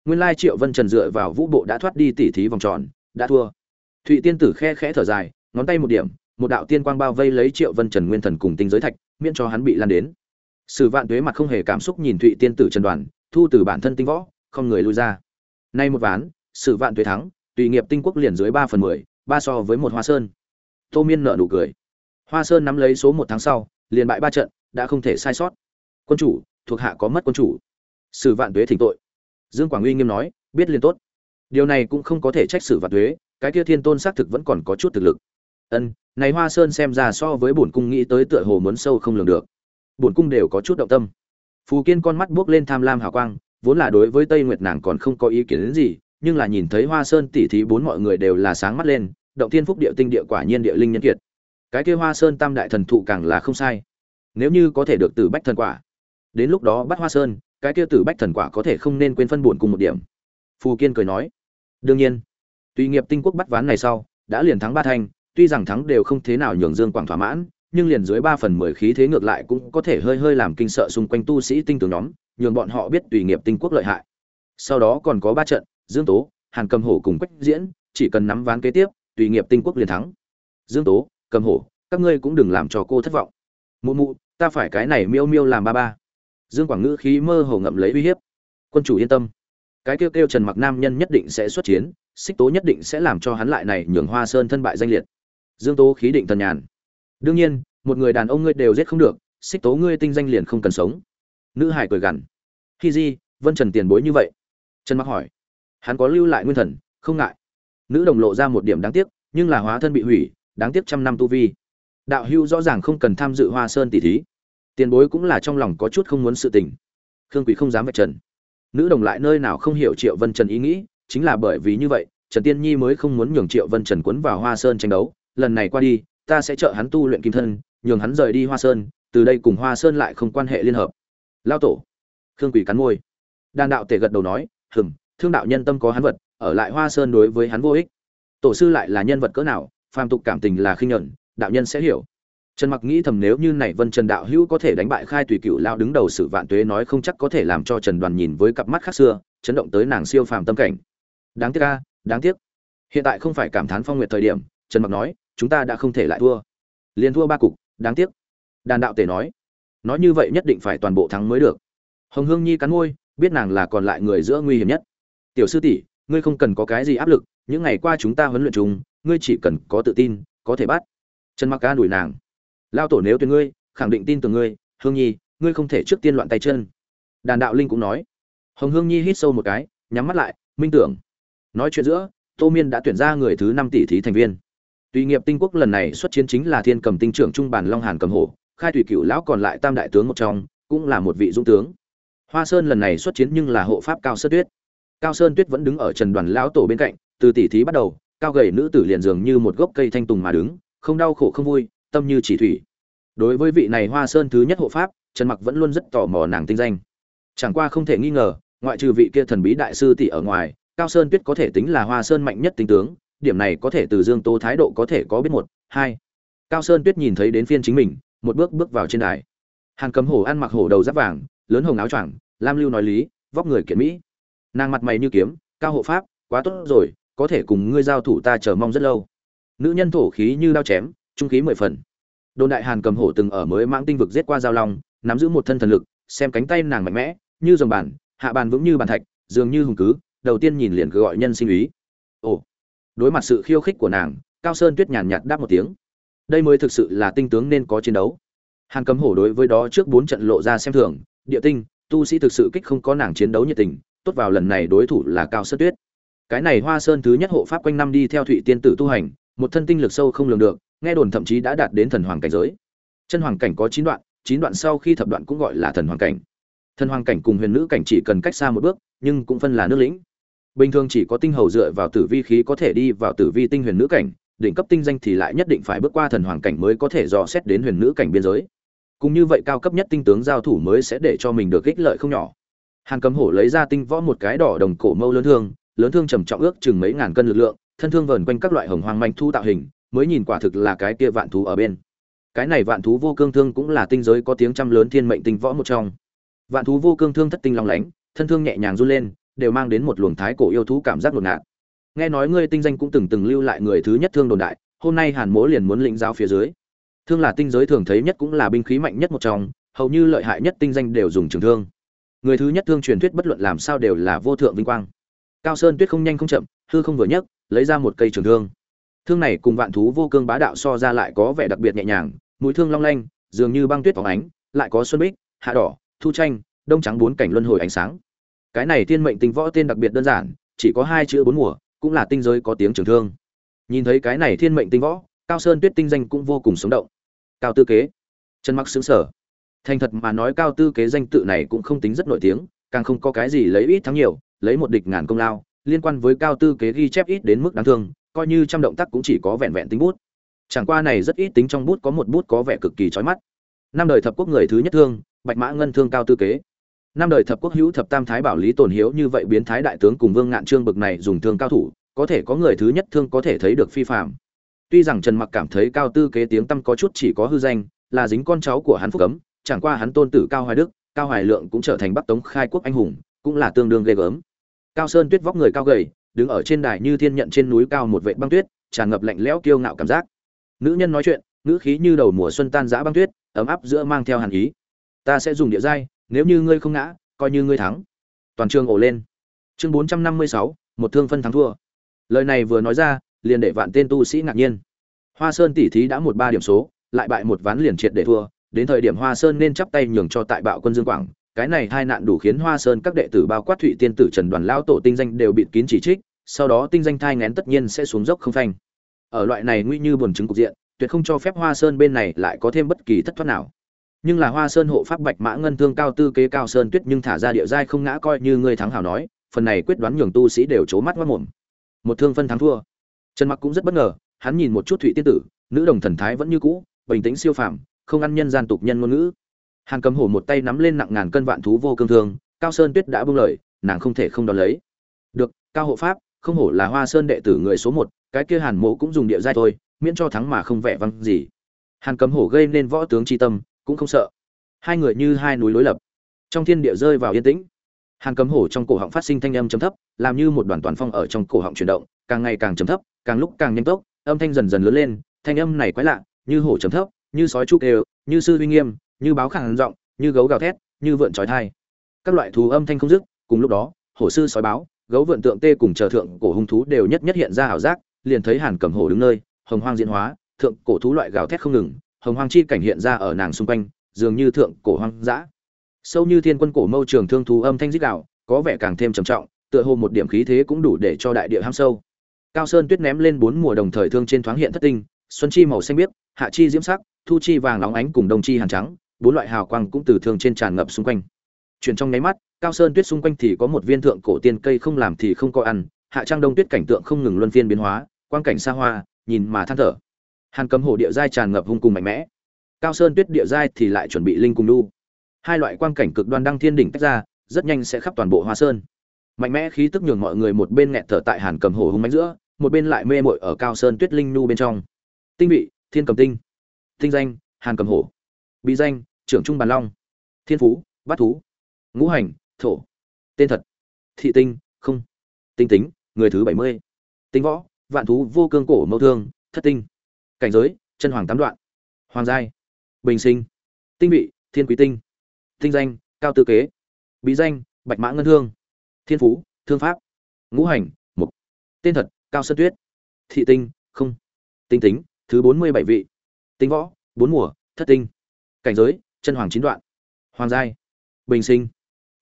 Nguyên lai triệu vân trần dựa vào vũ bộ đã thoát đi tỉ thí vòng tròn, đã thua. Thụy tiên tử khe khẽ thở dài ngón tay một điểm, một đạo tiên quang bao vây lấy triệu vân trần nguyên thần cùng tinh giới thạch, miễn cho hắn bị lan đến. Sử vạn tuế mặt không hề cảm xúc nhìn thụy tiên tử trần đoàn, thu từ bản thân tinh võ, không người lui ra. Nay một ván, sử vạn tuế thắng, tùy nghiệp tinh quốc liền dưới ba phần mười, ba so với một hoa sơn. Tô miên nợ nụ cười. Hoa sơn nắm lấy số một tháng sau, liền bại ba trận, đã không thể sai sót. Quân chủ, thuộc hạ có mất quân chủ. Sử vạn tuế thỉnh tội. Dương quảng uy nghiêm nói, biết liên tốt. Điều này cũng không có thể trách sử vạn tuế, cái kia thiên tôn xác thực vẫn còn có chút thực lực ân, này hoa sơn xem ra so với bổn cung nghĩ tới tựa hồ muốn sâu không lường được. Bổn cung đều có chút động tâm. Phù kiên con mắt buốc lên tham lam hào quang, vốn là đối với tây nguyệt nàng còn không có ý kiến đến gì, nhưng là nhìn thấy hoa sơn tỉ thí bốn mọi người đều là sáng mắt lên, động thiên phúc địa tinh địa quả nhiên địa linh nhân kiệt. Cái kia hoa sơn tam đại thần thụ càng là không sai. Nếu như có thể được từ bách thần quả, đến lúc đó bắt hoa sơn, cái kia tử bách thần quả có thể không nên quên phân bổn cùng một điểm. Phù kiên cười nói, đương nhiên, tùy nghiệp tinh quốc bắt ván này sau, đã liền thắng ba thanh tuy rằng thắng đều không thế nào nhường dương quảng thỏa mãn, nhưng liền dưới ba phần mười khí thế ngược lại cũng có thể hơi hơi làm kinh sợ xung quanh tu sĩ tinh tướng nhóm, nhường bọn họ biết tùy nghiệp tinh quốc lợi hại. Sau đó còn có ba trận, dương tố, hàn cầm hổ cùng quách diễn, chỉ cần nắm ván kế tiếp, tùy nghiệp tinh quốc liền thắng. Dương tố, cầm hổ, các ngươi cũng đừng làm cho cô thất vọng. Mụ mụ, ta phải cái này miêu miêu làm ba ba. Dương quảng ngữ khí mơ hồ ngậm lấy uy hiếp. Quân chủ yên tâm. Cái kêu kêu trần mặc nam nhân nhất định sẽ xuất chiến xích tố nhất định sẽ làm cho hắn lại này nhường hoa sơn thân bại danh liệt dương tố khí định thần nhàn. Đương nhiên, một người đàn ông ngươi đều giết không được, xích tố ngươi tinh danh liền không cần sống. Nữ hải cười gằn. Khi di, vân trần tiền bối như vậy? Trần mặc hỏi. Hắn có lưu lại nguyên thần, không ngại. Nữ đồng lộ ra một điểm đáng tiếc, nhưng là hóa thân bị hủy, đáng tiếc trăm năm tu vi. Đạo hưu rõ ràng không cần tham dự hoa sơn tỷ thí. Tiền bối cũng là trong lòng có chút không muốn sự tình. Khương quỷ không dám vạch trần. Nữ đồng lại nơi nào không hiểu triệu vân trần ý nghĩ, chính là bởi vì như vậy, trần tiên nhi mới không muốn nhường triệu vân trần quấn vào hoa sơn tranh đấu lần này qua đi, ta sẽ trợ hắn tu luyện kim thân, nhường hắn rời đi hoa sơn, từ đây cùng hoa sơn lại không quan hệ liên hợp. Lao tổ, khương quỷ cắn môi. Đàn đạo tể gật đầu nói hừng thương đạo nhân tâm có hắn vật, ở lại hoa sơn đối với hắn vô ích. Tổ sư lại là nhân vật cỡ nào, phàm tục cảm tình là khinh nhẫn đạo nhân sẽ hiểu. Trần mặc nghĩ thầm nếu như này vân trần đạo hữu có thể đánh bại khai tùy cựu lao đứng đầu sử vạn tuế nói không chắc có thể làm cho trần đoàn nhìn với cặp mắt khác xưa, chấn động tới nàng siêu phàm tâm cảnh. Đáng tiếc a, đáng tiếc. Hiện tại không phải cảm thán phong nguyệt thời điểm, trần mặc nói chúng ta đã không thể lại thua. Liền thua ba cục, đáng tiếc. Đàn đạo tể nói. Nói như vậy nhất định phải toàn bộ thắng mới được. Hồng hương nhi cắn môi, biết nàng là còn lại người giữa nguy hiểm nhất. Tiểu sư tỷ, ngươi không cần có cái gì áp lực, những ngày qua chúng ta huấn luyện chung, ngươi chỉ cần có tự tin, có thể bắt. Trần mặc ca đuổi nàng. Lao tổ nếu tuyển ngươi, khẳng định tin tưởng ngươi. Hương nhi, ngươi không thể trước tiên loạn tay chân. Đàn đạo linh cũng nói. Hồng hương nhi hít sâu một cái, nhắm mắt lại, minh tưởng. Nói chuyện giữa, tô miên đã tuyển ra người thứ năm tỷ thí thành viên tùy nghiệp tinh quốc lần này xuất chiến chính là thiên cầm tinh trưởng trung bản long hàn cầm hổ, khai thủy cửu lão còn lại tam đại tướng một trong, cũng là một vị dũng tướng. Hoa sơn lần này xuất chiến nhưng là hộ pháp cao sơn tuyết. Cao sơn tuyết vẫn đứng ở trần đoàn lão tổ bên cạnh, từ tỷ thí bắt đầu, cao gầy nữ tử liền dường như một gốc cây thanh tùng mà đứng, không đau khổ không vui, tâm như chỉ thủy. Đối với vị này hoa sơn thứ nhất hộ pháp, trần mặc vẫn luôn rất tò mò nàng tinh danh. Chẳng qua không thể nghi ngờ, ngoại trừ vị kia thần bí đại sư tỷ ở ngoài, cao sơn tuyết có thể tính là hoa sơn mạnh nhất tinh tướng điểm này có thể từ dương tố thái độ có thể có biết một, hai. Cao sơn tuyết nhìn thấy đến phiên chính mình, một bước bước vào trên đài. Hàn cấm hổ ăn mặc hổ đầu giáp vàng, lớn hồng áo choàng, lam lưu nói lý, vóc người kiện mỹ. Nàng mặt mày như kiếm, cao hộ pháp, quá tốt rồi, có thể cùng ngươi giao thủ ta chờ mong rất lâu. Nữ nhân thổ khí như đao chém, trung khí mười phần. Đồn đại hàn cầm hổ từng ở mới mãng tinh vực giết qua giao long, nắm giữ một thân thần lực, xem cánh tay nàng mạnh mẽ, như rồng bản hạ bàn vững như bàn thạch, dường như hùng cứ, đầu tiên nhìn liền cứ gọi nhân sinh ý ồ đối mặt sự khiêu khích của nàng, cao sơn tuyết nhàn nhạt đáp một tiếng. Đây mới thực sự là tinh tướng nên có chiến đấu. Hàn cấm hổ đối với đó trước bốn trận lộ ra xem thường, địa tinh, tu sĩ thực sự kích không có nàng chiến đấu nhiệt tình, tốt vào lần này đối thủ là cao sơn tuyết. Cái này hoa sơn thứ nhất hộ pháp quanh năm đi theo thụy tiên tử tu hành, một thân tinh lực sâu không lường được, nghe đồn thậm chí đã đạt đến thần hoàng cảnh giới. Chân hoàng cảnh có chín đoạn chín đoạn sau khi thập đoạn cũng gọi là thần hoàng cảnh. Thần hoàng cảnh cùng huyền nữ cảnh chỉ cần cách xa một bước, nhưng cũng phân là nước lĩnh bình thường chỉ có tinh hầu dựa vào tử vi khí có thể đi vào tử vi tinh huyền nữ cảnh, đỉnh cấp tinh danh thì lại nhất định phải bước qua thần hoàng cảnh mới có thể dò xét đến huyền nữ cảnh biên giới. Cũng như vậy cao cấp nhất tinh tướng giao thủ mới sẽ để cho mình được ích lợi không nhỏ. Hàn cấm hổ lấy ra tinh võ một cái đỏ đồng cổ mâu lớn thương lớn thương trầm trọng ước chừng mấy ngàn cân lực lượng, thân thương vờn quanh các loại hồng hoang manh thu tạo hình, mới nhìn quả thực là cái kia vạn thú ở bên. Cái này vạn thú vô cương thương cũng là tinh giới có tiếng trăm lớn thiên mệnh tinh võ một trong. Vạn thú vô cương thương thất tinh long lánh, thân thương nhẹ nhàng run lên đều mang đến một luồng thái cổ yêu thú cảm giác đột ngạt. Nghe nói ngươi tinh danh cũng từng từng lưu lại người thứ nhất thương đồn đại, hôm nay hàn mỗ liền muốn lĩnh giáo phía dưới. Thương là tinh giới thường thấy nhất cũng là binh khí mạnh nhất một trong, hầu như lợi hại nhất tinh danh đều dùng trường thương. Người thứ nhất thương truyền thuyết bất luận làm sao đều là vô thượng vinh quang. Cao sơn tuyết không nhanh không chậm, hư không vừa nhấc, lấy ra một cây trường thương. Thương này cùng vạn thú vô cương bá đạo so ra lại có vẻ đặc biệt nhẹ nhàng, mũi thương long lanh, dường như băng tuyết phóng ánh, lại có xuân bích, hạ đỏ, thu tranh đông trắng bốn cảnh luân hồi ánh sáng cái này thiên mệnh tinh võ tên đặc biệt đơn giản, chỉ có hai chữ bốn mùa, cũng là tinh giới có tiếng trường thương. Nhìn thấy cái này thiên mệnh tinh võ, cao sơn tuyết tinh danh cũng vô cùng sống động. Cao tư kế. Chân mặc xứng sở thành thật mà nói cao tư kế danh tự này cũng không tính rất nổi tiếng, càng không có cái gì lấy ít thắng nhiều, lấy một địch ngàn công lao, liên quan với cao tư kế ghi chép ít đến mức đáng thương, coi như trăm động tác cũng chỉ có vẹn vẹn tính bút. Chẳng qua này rất ít tính trong bút có một bút có vẻ cực kỳ chói mắt. Năm đời thập quốc người thứ nhất thương, bạch mã ngân thương cao tư kế năm đời thập quốc hữu thập tam thái bảo lý tồn hiếu như vậy biến thái đại tướng cùng vương ngạn trương bực này dùng thương cao thủ, có thể có người thứ nhất thương có thể thấy được phi phạm tuy rằng trần mặc cảm thấy cao tư kế tiếng tâm có chút chỉ có hư danh, là dính con cháu của hắn phúc cấm chẳng qua hắn tôn tử cao hoài đức, cao hoài lượng cũng trở thành bắc tống khai quốc anh hùng, cũng là tương đương ghê gớm. Cao sơn tuyết vóc người cao gầy, đứng ở trên đài như thiên nhận trên núi cao một vệ băng tuyết, tràn ngập lạnh lẽo kiêu ngạo cảm giác. Nữ nhân nói chuyện, ngữ khí như đầu mùa xuân tan giã băng tuyết, ấm áp giữa mang theo hàn ý. Ta sẽ dùng địa giai nếu như ngươi không ngã, coi như ngươi thắng. Toàn trường ổ lên. Chương bốn trăm năm mươi sáu, một thương phân thắng thua. Lời này vừa nói ra, liền để vạn tên tu sĩ ngạc nhiên. Hoa sơn tỷ thí đã một ba điểm số, lại bại một ván liền triệt để thua. Đến thời điểm hoa sơn nên chắp tay nhường cho tại bạo quân dương quảng. Cái này hai nạn đủ khiến hoa sơn các đệ tử bao quát thụy tiên tử trần đoàn lao tổ tinh danh đều bịt kín chỉ trích, sau đó tinh danh thai ngén tất nhiên sẽ xuống dốc không phanh. Ở loại này nguy như buồn chứng cục diện, tuyệt không cho phép hoa sơn bên này lại có thêm bất kỳ thất thoát nào nhưng là hoa sơn hộ pháp bạch mã ngân thương cao tư kế cao sơn tuyết nhưng thả ra địa giai không ngã coi như ngươi thắng hảo nói, phần này quyết đoán nhường tu sĩ đều c mắt mất mồm. Một thương phân thắng thua. Trần mặc cũng rất bất ngờ, hắn nhìn một chút thụy tiên tử, nữ đồng thần thái vẫn như cũ, bình tĩnh siêu phàm, không ăn nhân gian tục nhân ngôn ngữ. Hàn cầm hổ một tay nắm lên nặng ngàn cân vạn thú vô cương thương, cao sơn tuyết đã buông lời, nàng không thể không đón lấy. Được, cao hộ pháp, không hổ là hoa sơn đệ tử người số một, cái kia hàn mộ cũng dùng địa giai thôi, miễn cho thắng mà không vẻ văng gì. Hàn cầm hổ gây nên võ tướng tri tâm cũng không sợ. Hai người như hai núi lối lập. Trong thiên địa rơi vào yên tĩnh. Hàn cấm hổ trong cổ họng phát sinh thanh âm chấm thấp, làm như một đoàn toàn phong ở trong cổ họng chuyển động, càng ngày càng chấm thấp, càng lúc càng nhanh tốc, âm thanh dần dần lớn lên, thanh âm này quái lạ, như hổ chấm thấp, như sói trúc đều như sư uy nghiêm, như báo khẳng giọng, như gấu gào thét, như vượn trói thai. Các loại thú âm thanh không dứt, cùng lúc đó, hổ sư sói báo, gấu vượn tượng tê cùng chờ thượng cổ hung thú đều nhất nhất hiện ra ảo giác, liền thấy hàn cầm hổ đứng nơi, hồng hoang diễn hóa, thượng cổ thú loại gào thét không ngừng hồng hoang chi cảnh hiện ra ở nàng xung quanh, dường như thượng cổ hoang dã. Sâu như thiên quân cổ mâu trường thương thú âm thanh dích đạo có vẻ càng thêm trầm trọng, tựa hồ một điểm khí thế cũng đủ để cho đại địa ham sâu. Cao sơn tuyết ném lên bốn mùa đồng thời thương trên thoáng hiện thất tinh, xuân chi màu xanh biếc, hạ chi diễm sắc, thu chi vàng óng ánh cùng đông chi hàn trắng, bốn loại hào quang cũng từ thương trên tràn ngập xung quanh. Chuyển trong nháy mắt, cao sơn tuyết xung quanh thì có một viên thượng cổ tiên cây không làm thì không có ăn, hạ trang đông tuyết cảnh tượng không ngừng luân phiên biến hóa, quang cảnh xa hoa, nhìn mà than thở hàn cầm Hổ địa giai tràn ngập hung cùng mạnh mẽ. Cao sơn tuyết địa giai thì lại chuẩn bị linh cùng đu. Hai loại quang cảnh cực đoan đăng thiên đỉnh tách ra, rất nhanh sẽ khắp toàn bộ hoa sơn. Mạnh mẽ khí tức nhường mọi người một bên nghẹt thở tại hàn cầm Hổ hung mạnh giữa, một bên lại mê mội ở cao sơn tuyết linh nu bên trong. Tinh vị, thiên cầm tinh. Tinh danh, hàn cầm hổ. Bí danh, trưởng trung bàn long. Thiên phú, bát thú. Ngũ hành, thổ. Tên thật. Thị tinh, không. Tinh tính, người thứ bảy mươi. Tinh võ, vạn thú vô cương cổ mâu thương, thất tinh cảnh giới, chân hoàng tám đoạn. Hoàng giai, bình sinh, tinh vị, thiên quý tinh. Tinh danh, cao tư kế. Bí danh, bạch mã ngân thương. Thiên phú, thương pháp. Ngũ hành, mục. Tên thật, cao sơn tuyết. Thị tinh, không. Tinh tính, thứ bốn mươi bảy vị. Tinh võ, bốn mùa, thất tinh. Cảnh giới, chân hoàng chín đoạn. Hoàng giai, bình sinh.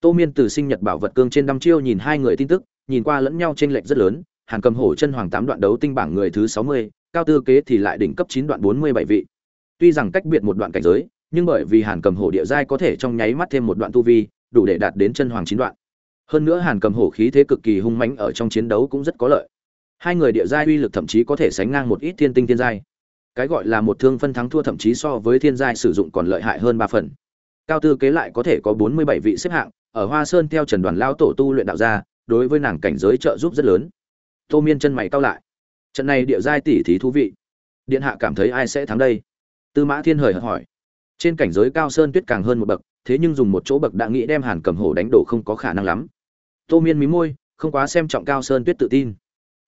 Tô miên từ sinh nhật bảo vật cương trên đăm chiêu nhìn hai người tin tức, nhìn qua lẫn nhau t r ê n lệch rất lớn, hàn cầm hổ chân hoàng tám đoạn đấu tinh bảng người thứ sáu mươi cao tư kế thì lại đỉnh cấp chín đoạn bốn mươi bảy vị. Tuy rằng cách biệt một đoạn cảnh giới, nhưng bởi vì hàn cầm hổ địa giai có thể trong nháy mắt thêm một đoạn tu vi, đủ để đạt đến chân hoàng chín đoạn. Hơn nữa hàn cầm hổ khí thế cực kỳ hung mãnh ở trong chiến đấu cũng rất có lợi. Hai người địa giai uy lực thậm chí có thể sánh ngang một ít thiên tinh thiên giai. Cái gọi là một thương phân thắng thua thậm chí so với thiên giai sử dụng còn lợi hại hơn ba phần. Cao tư kế lại có thể có bốn mươi bảy vị xếp hạng, ở hoa sơn theo trần đoàn lao tổ tu luyện đạo gia, đối với nàng cảnh giới trợ giúp rất lớn. Tô miên chân mày cao lại trận này địa giai tỷ thí thú vị. Điện hạ cảm thấy ai sẽ thắng đây? Tư mã thiên hời hỏi. Trên cảnh giới cao sơn tuyết càng hơn một bậc, thế nhưng dùng một chỗ bậc đã nghĩ đem hàn cầm hổ đánh đổ không có khả năng lắm. Tô miên mí môi, không quá xem trọng cao sơn tuyết tự tin.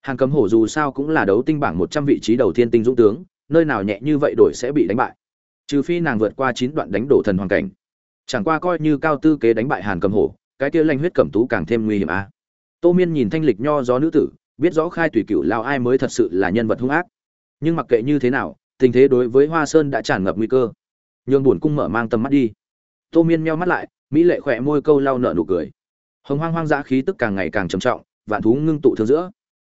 Hàn cầm hổ dù sao cũng là đấu tinh bảng một trăm vị trí đầu tiên tinh dũng tướng, nơi nào nhẹ như vậy đổi sẽ bị đánh bại. Trừ phi nàng vượt qua chín đoạn đánh đổ thần hoàn cảnh. Chẳng qua coi như cao tư kế đánh bại hàn cầm hổ, cái kia lanh huyết cẩm tú càng thêm nguy hiểm à. tô miên nhìn thanh lịch nho gió nữ tử biết rõ khai tùy cựu lao ai mới thật sự là nhân vật hung ác. Nhưng mặc kệ như thế nào, tình thế đối với hoa sơn đã tràn ngập nguy cơ. Nhường buồn cung mở mang tầm mắt đi. Tô miên meo mắt lại, mỹ lệ khỏe môi câu lau nợ nụ cười. Hồng hoang hoang dã khí tức càng ngày càng trầm trọng, vạn thú ngưng tụ thương giữa.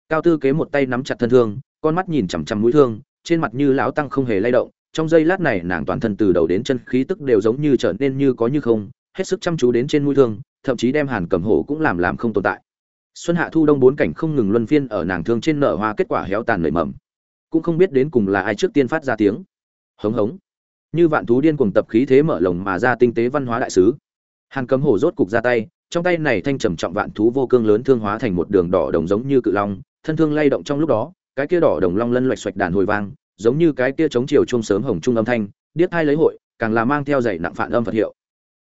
Cao tư kế một tay nắm chặt thân thương, con mắt nhìn chằm chằm mũi thương, trên mặt như lão tăng không hề lay động. Trong giây lát này, nàng toàn thân từ đầu đến chân khí tức đều giống như trở nên như có như không, hết sức chăm chú đến trên mũi thương, thậm chí đem hàn cầm hổ cũng làm làm không tồn tại xuân hạ thu đông bốn cảnh không ngừng luân phiên ở nàng thương trên nở hoa kết quả héo tàn nảy mầm. Cũng không biết đến cùng là ai trước tiên phát ra tiếng. Hống hống. Như vạn thú điên cuồng tập khí thế mở lồng mà ra tinh tế văn hóa đại sứ. Hàn cấm hổ rốt cục ra tay, trong tay này thanh trầm trọng vạn thú vô cương lớn thương hóa thành một đường đỏ đồng giống như cự long, thân thương lay động trong lúc đó, cái kia đỏ đồng long lân loạch xoạch đàn hồi vang, giống như cái kia chống chiều chung sớm hồng trung âm thanh, điếc hai lấy hội, càng là mang theo dày nặng phản âm vật hiệu.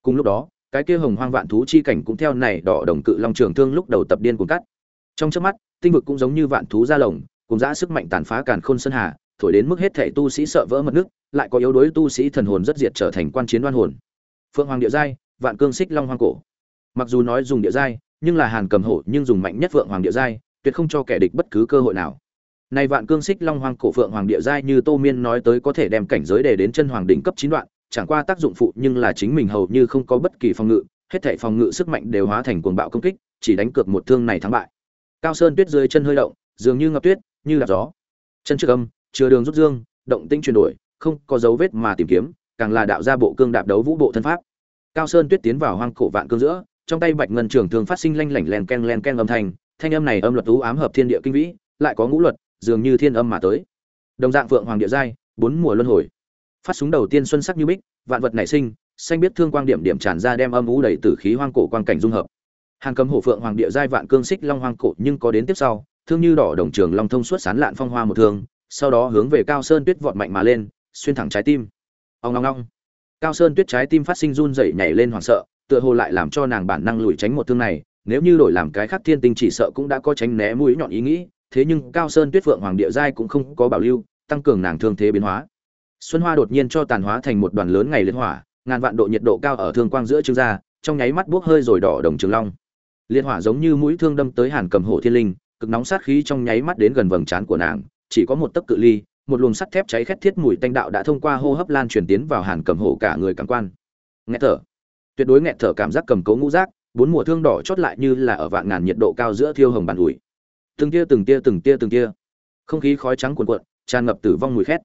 Cùng lúc đó cái kia hồng hoang vạn thú chi cảnh cũng theo này đỏ đồng cự long trường thương lúc đầu tập điên cuồng cắt. Trong chớp mắt, tinh vực cũng giống như vạn thú ra lồng, cùng dã sức mạnh tàn phá càn khôn sơn hà, thổi đến mức hết thảy tu sĩ sợ vỡ mật nước, lại có yếu đuối tu sĩ thần hồn rất diệt trở thành quan chiến đoan hồn. Phượng hoàng địa giai, vạn cương xích long hoang cổ. Mặc dù nói dùng địa giai, nhưng là hàn cầm hổ, nhưng dùng mạnh nhất phượng hoàng địa giai, tuyệt không cho kẻ địch bất cứ cơ hội nào. Nay vạn cương xích long hoang cổ phượng hoàng địa giai như tô miên nói tới có thể đem cảnh giới để đến chân hoàng đỉnh cấp chín đoạn chẳng qua tác dụng phụ nhưng là chính mình hầu như không có bất kỳ phòng ngự, hết thảy phòng ngự sức mạnh đều hóa thành cuồng bạo công kích, chỉ đánh cược một thương này thắng bại. Cao sơn tuyết dưới chân hơi động, dường như ngập tuyết, như là gió. Chân trước âm, chừa đường rút dương, động tĩnh chuyển đổi, không có dấu vết mà tìm kiếm, càng là đạo ra bộ cương đạp đấu vũ bộ thân pháp. Cao sơn tuyết tiến vào hoang cổ vạn cương giữa, trong tay bạch ngân trường thường phát sinh lanh lảnh len ken len ken âm thanh thanh âm này âm luật tú ám hợp thiên địa kinh vĩ, lại có ngũ luật, dường như thiên âm mà tới. Đồng dạng vượng hoàng địa giai, bốn mùa luân hồi phát súng đầu tiên xuân sắc như bích, vạn vật nảy sinh, xanh biết thương quang điểm điểm tràn ra đem âm vũ đầy tử khí hoang cổ quang cảnh dung hợp. Hàng cầm hổ phượng hoàng địa giai vạn cương xích long hoang cổ nhưng có đến tiếp sau, thương như đỏ đồng trường long thông suốt sán lạn phong hoa một thương, sau đó hướng về cao sơn tuyết vọt mạnh mà lên, xuyên thẳng trái tim. Ông long long cao sơn tuyết trái tim phát sinh run rẩy nhảy lên hoảng sợ, tựa hồ lại làm cho nàng bản năng lùi tránh một thương này, nếu như đổi làm cái khác thiên tinh chỉ sợ cũng đã có tránh né mũi nhọn ý nghĩ, thế nhưng cao sơn tuyết phượng hoàng địa giai cũng không có bảo lưu, tăng cường nàng thương thế biến hóa xuân hoa đột nhiên cho tàn hóa thành một đoàn lớn ngày liên hỏa, ngàn vạn độ nhiệt độ cao ở thương quang giữa trương gia trong nháy mắt buốc hơi rồi đỏ đồng trường long. Liên hỏa giống như mũi thương đâm tới hàn cầm hổ thiên linh, cực nóng sát khí trong nháy mắt đến gần vầng trán của nàng, chỉ có một tấc cự ly, một luồng sắt thép cháy khét thiết mùi tanh đạo đã thông qua hô hấp lan truyền tiến vào hàn cầm hổ cả người cảm quan. Nghẹt thở. Tuyệt đối nghẹt thở cảm giác cầm cố ngũ giác, bốn mùa thương đỏ chót lại như là ở vạn ngàn nhiệt độ cao giữa thiêu hồng bàn ủi. Từng tia từng tia từng tia từng tia. Không khí khói trắng cuồn cuộn, tràn ngập tử vong mùi khét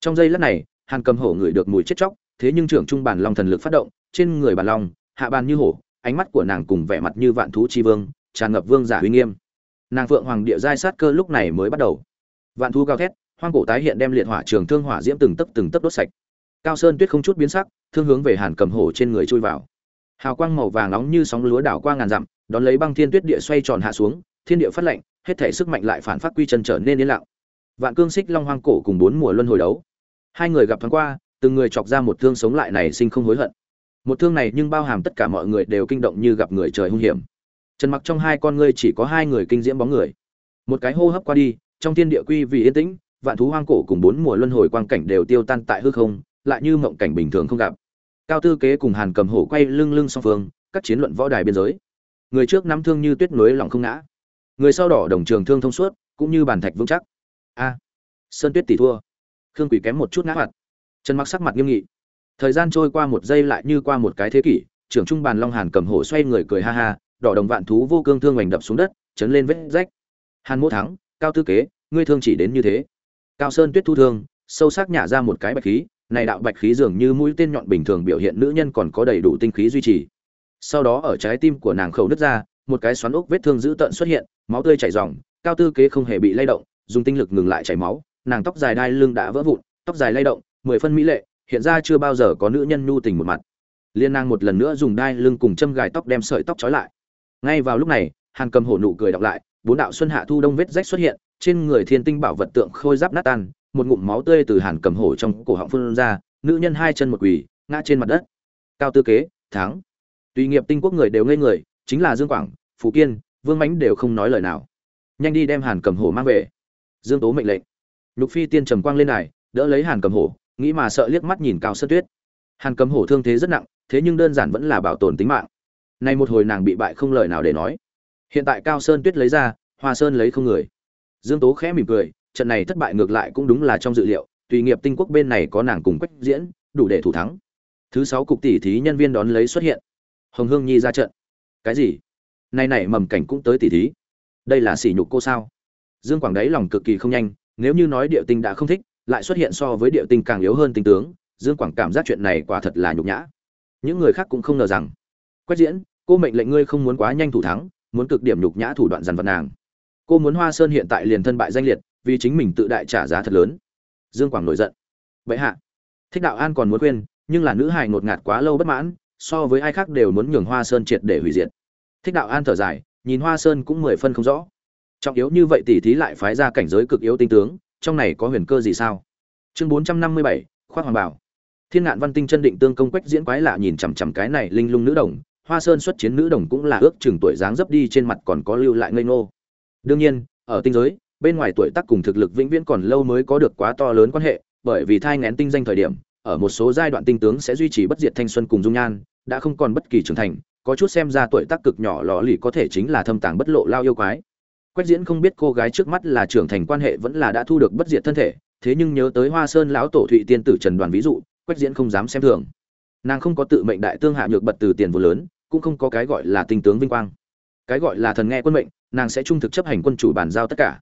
trong giây lát này, hàn cầm hổ ngửi được mùi chết chóc, thế nhưng trưởng trung bản long thần lực phát động, trên người bản long, hạ bàn như hổ, ánh mắt của nàng cùng vẻ mặt như vạn thú chi vương, tràn ngập vương giả uy nghiêm. Nàng phượng hoàng địa giai sát cơ lúc này mới bắt đầu. Vạn thú cao thét, hoang cổ tái hiện đem liệt hỏa trường thương hỏa diễm từng tấc từng tấc đốt sạch. Cao sơn tuyết không chút biến sắc, thương hướng về hàn cầm hổ trên người chui vào. Hào quang màu vàng nóng như sóng lúa đảo qua ngàn dặm, đón lấy băng thiên tuyết địa xoay tròn hạ xuống, thiên địa phát lạnh hết thể sức mạnh lại phản phát quy chân trở nên yên lặng. Vạn cương xích long hoang cổ cùng bốn mùa luân hồi đấu hai người gặp thoáng qua, từng người chọc ra một thương sống lại này sinh không hối hận. Một thương này nhưng bao hàm tất cả mọi người đều kinh động như gặp người trời hung hiểm. Trần mặc trong hai con ngươi chỉ có hai người kinh diễm bóng người. Một cái hô hấp qua đi, trong thiên địa quy vì yên tĩnh, vạn thú hoang cổ cùng bốn mùa luân hồi quang cảnh đều tiêu tan tại hư không, lại như mộng cảnh bình thường không gặp. Cao tư kế cùng hàn cầm hổ quay lưng lưng song phương, các chiến luận võ đài biên giới. Người trước nắm thương như tuyết núi lòng không ngã. Người sau đỏ đồng trường thương thông suốt, cũng như bàn thạch vững chắc. A, sơn tuyết tỷ thua khương quỷ kém một chút ngã mặt. Trần mặc sắc mặt nghiêm nghị. Thời gian trôi qua một giây lại như qua một cái thế kỷ, trưởng trung bàn long hàn cầm hổ xoay người cười ha ha, đỏ đồng vạn thú vô cương thương hoành đập xuống đất, chấn lên vết rách. Hàn mỗ thắng, cao tư kế, ngươi thương chỉ đến như thế. Cao sơn tuyết thu thương, sâu sắc nhả ra một cái bạch khí, này đạo bạch khí dường như mũi tên nhọn bình thường biểu hiện nữ nhân còn có đầy đủ tinh khí duy trì. Sau đó ở trái tim của nàng khẩu nứt ra, một cái xoắn ốc vết thương dữ tợn xuất hiện, máu tươi chảy ròng, cao tư kế không hề bị lay động, dùng tinh lực ngừng lại chảy máu nàng tóc dài đai lưng đã vỡ vụn, tóc dài lay động, mười phân mỹ lệ, hiện ra chưa bao giờ có nữ nhân nhu tình một mặt. Liên nàng một lần nữa dùng đai lưng cùng châm gài tóc đem sợi tóc trói lại. Ngay vào lúc này, hàn cầm hổ nụ cười đọc lại, bốn đạo xuân hạ thu đông vết rách xuất hiện, trên người thiên tinh bảo vật tượng khôi giáp nát tan, một ngụm máu tươi từ hàn cầm hổ trong cổ họng phun ra, nữ nhân hai chân một quỳ, ngã trên mặt đất. Cao tư kế, thắng. Tùy nghiệp tinh quốc người đều ngây người, chính là dương quảng phú kiên, vương mãnh đều không nói lời nào. Nhanh đi đem hàn cầm hổ mang về. Dương tố mệnh lệnh nhục phi tiên trầm quang lên này, đỡ lấy hàn cầm hổ, nghĩ mà sợ liếc mắt nhìn cao sơn tuyết. Hàn cầm hổ thương thế rất nặng, thế nhưng đơn giản vẫn là bảo tồn tính mạng. Nay một hồi nàng bị bại không lời nào để nói. Hiện tại cao sơn tuyết lấy ra, hoa sơn lấy không người. Dương tố khẽ mỉm cười, trận này thất bại ngược lại cũng đúng là trong dự liệu, tùy nghiệp tinh quốc bên này có nàng cùng quách diễn, đủ để thủ thắng. Thứ sáu cục tỷ thí nhân viên đón lấy xuất hiện. Hồng hương nhi ra trận. Cái gì? Nay này mầm cảnh cũng tới tỷ thí. Đây là sỉ nhục cô sao? Dương quảng đáy lòng cực kỳ không nhanh nếu như nói địa tinh đã không thích, lại xuất hiện so với địa tinh càng yếu hơn tinh tướng, dương quảng cảm giác chuyện này quả thật là nhục nhã. Những người khác cũng không ngờ rằng, quách diễn, cô mệnh lệnh ngươi không muốn quá nhanh thủ thắng, muốn cực điểm nhục nhã thủ đoạn dằn vặt nàng. Cô muốn hoa sơn hiện tại liền thân bại danh liệt, vì chính mình tự đại trả giá thật lớn. Dương quảng nổi giận. Bệ hạ, thích đạo an còn muốn khuyên, nhưng là nữ hài ngột ngạt quá lâu bất mãn, so với ai khác đều muốn nhường hoa sơn triệt để hủy diệt. Thích đạo an thở dài, nhìn hoa sơn cũng mười phân không rõ trọng yếu như vậy tỷ thí lại phái ra cảnh giới cực yếu tinh tướng, trong này có huyền cơ gì sao? Chương bốn trăm năm mươi bảy, khoác hoàng bảo. Thiên ngạn văn tinh chân định tương công quách diễn quái lạ nhìn chằm chằm cái này linh lung nữ đồng, hoa sơn xuất chiến nữ đồng cũng là ước chừng tuổi dáng dấp đi trên mặt còn có lưu lại ngây ngô. Đương nhiên, ở tinh giới, bên ngoài tuổi tác cùng thực lực vĩnh viễn còn lâu mới có được quá to lớn quan hệ, bởi vì thai ngén tinh danh thời điểm, ở một số giai đoạn tinh tướng sẽ duy trì bất diệt thanh xuân cùng dung nhan, đã không còn bất kỳ trưởng thành, có chút xem ra tuổi tác cực nhỏ lò lì có thể chính là thâm tàng bất lộ lao yêu quái quách diễn không biết cô gái trước mắt là trưởng thành quan hệ vẫn là đã thu được bất diệt thân thể, thế nhưng nhớ tới hoa sơn lão tổ thụy tiên tử trần đoàn ví dụ, quách diễn không dám xem thường. Nàng không có tự mệnh đại tương hạ nhược bật từ tiền vô lớn, cũng không có cái gọi là tinh tướng vinh quang. Cái gọi là thần nghe quân mệnh, nàng sẽ trung thực chấp hành quân chủ bàn giao tất cả.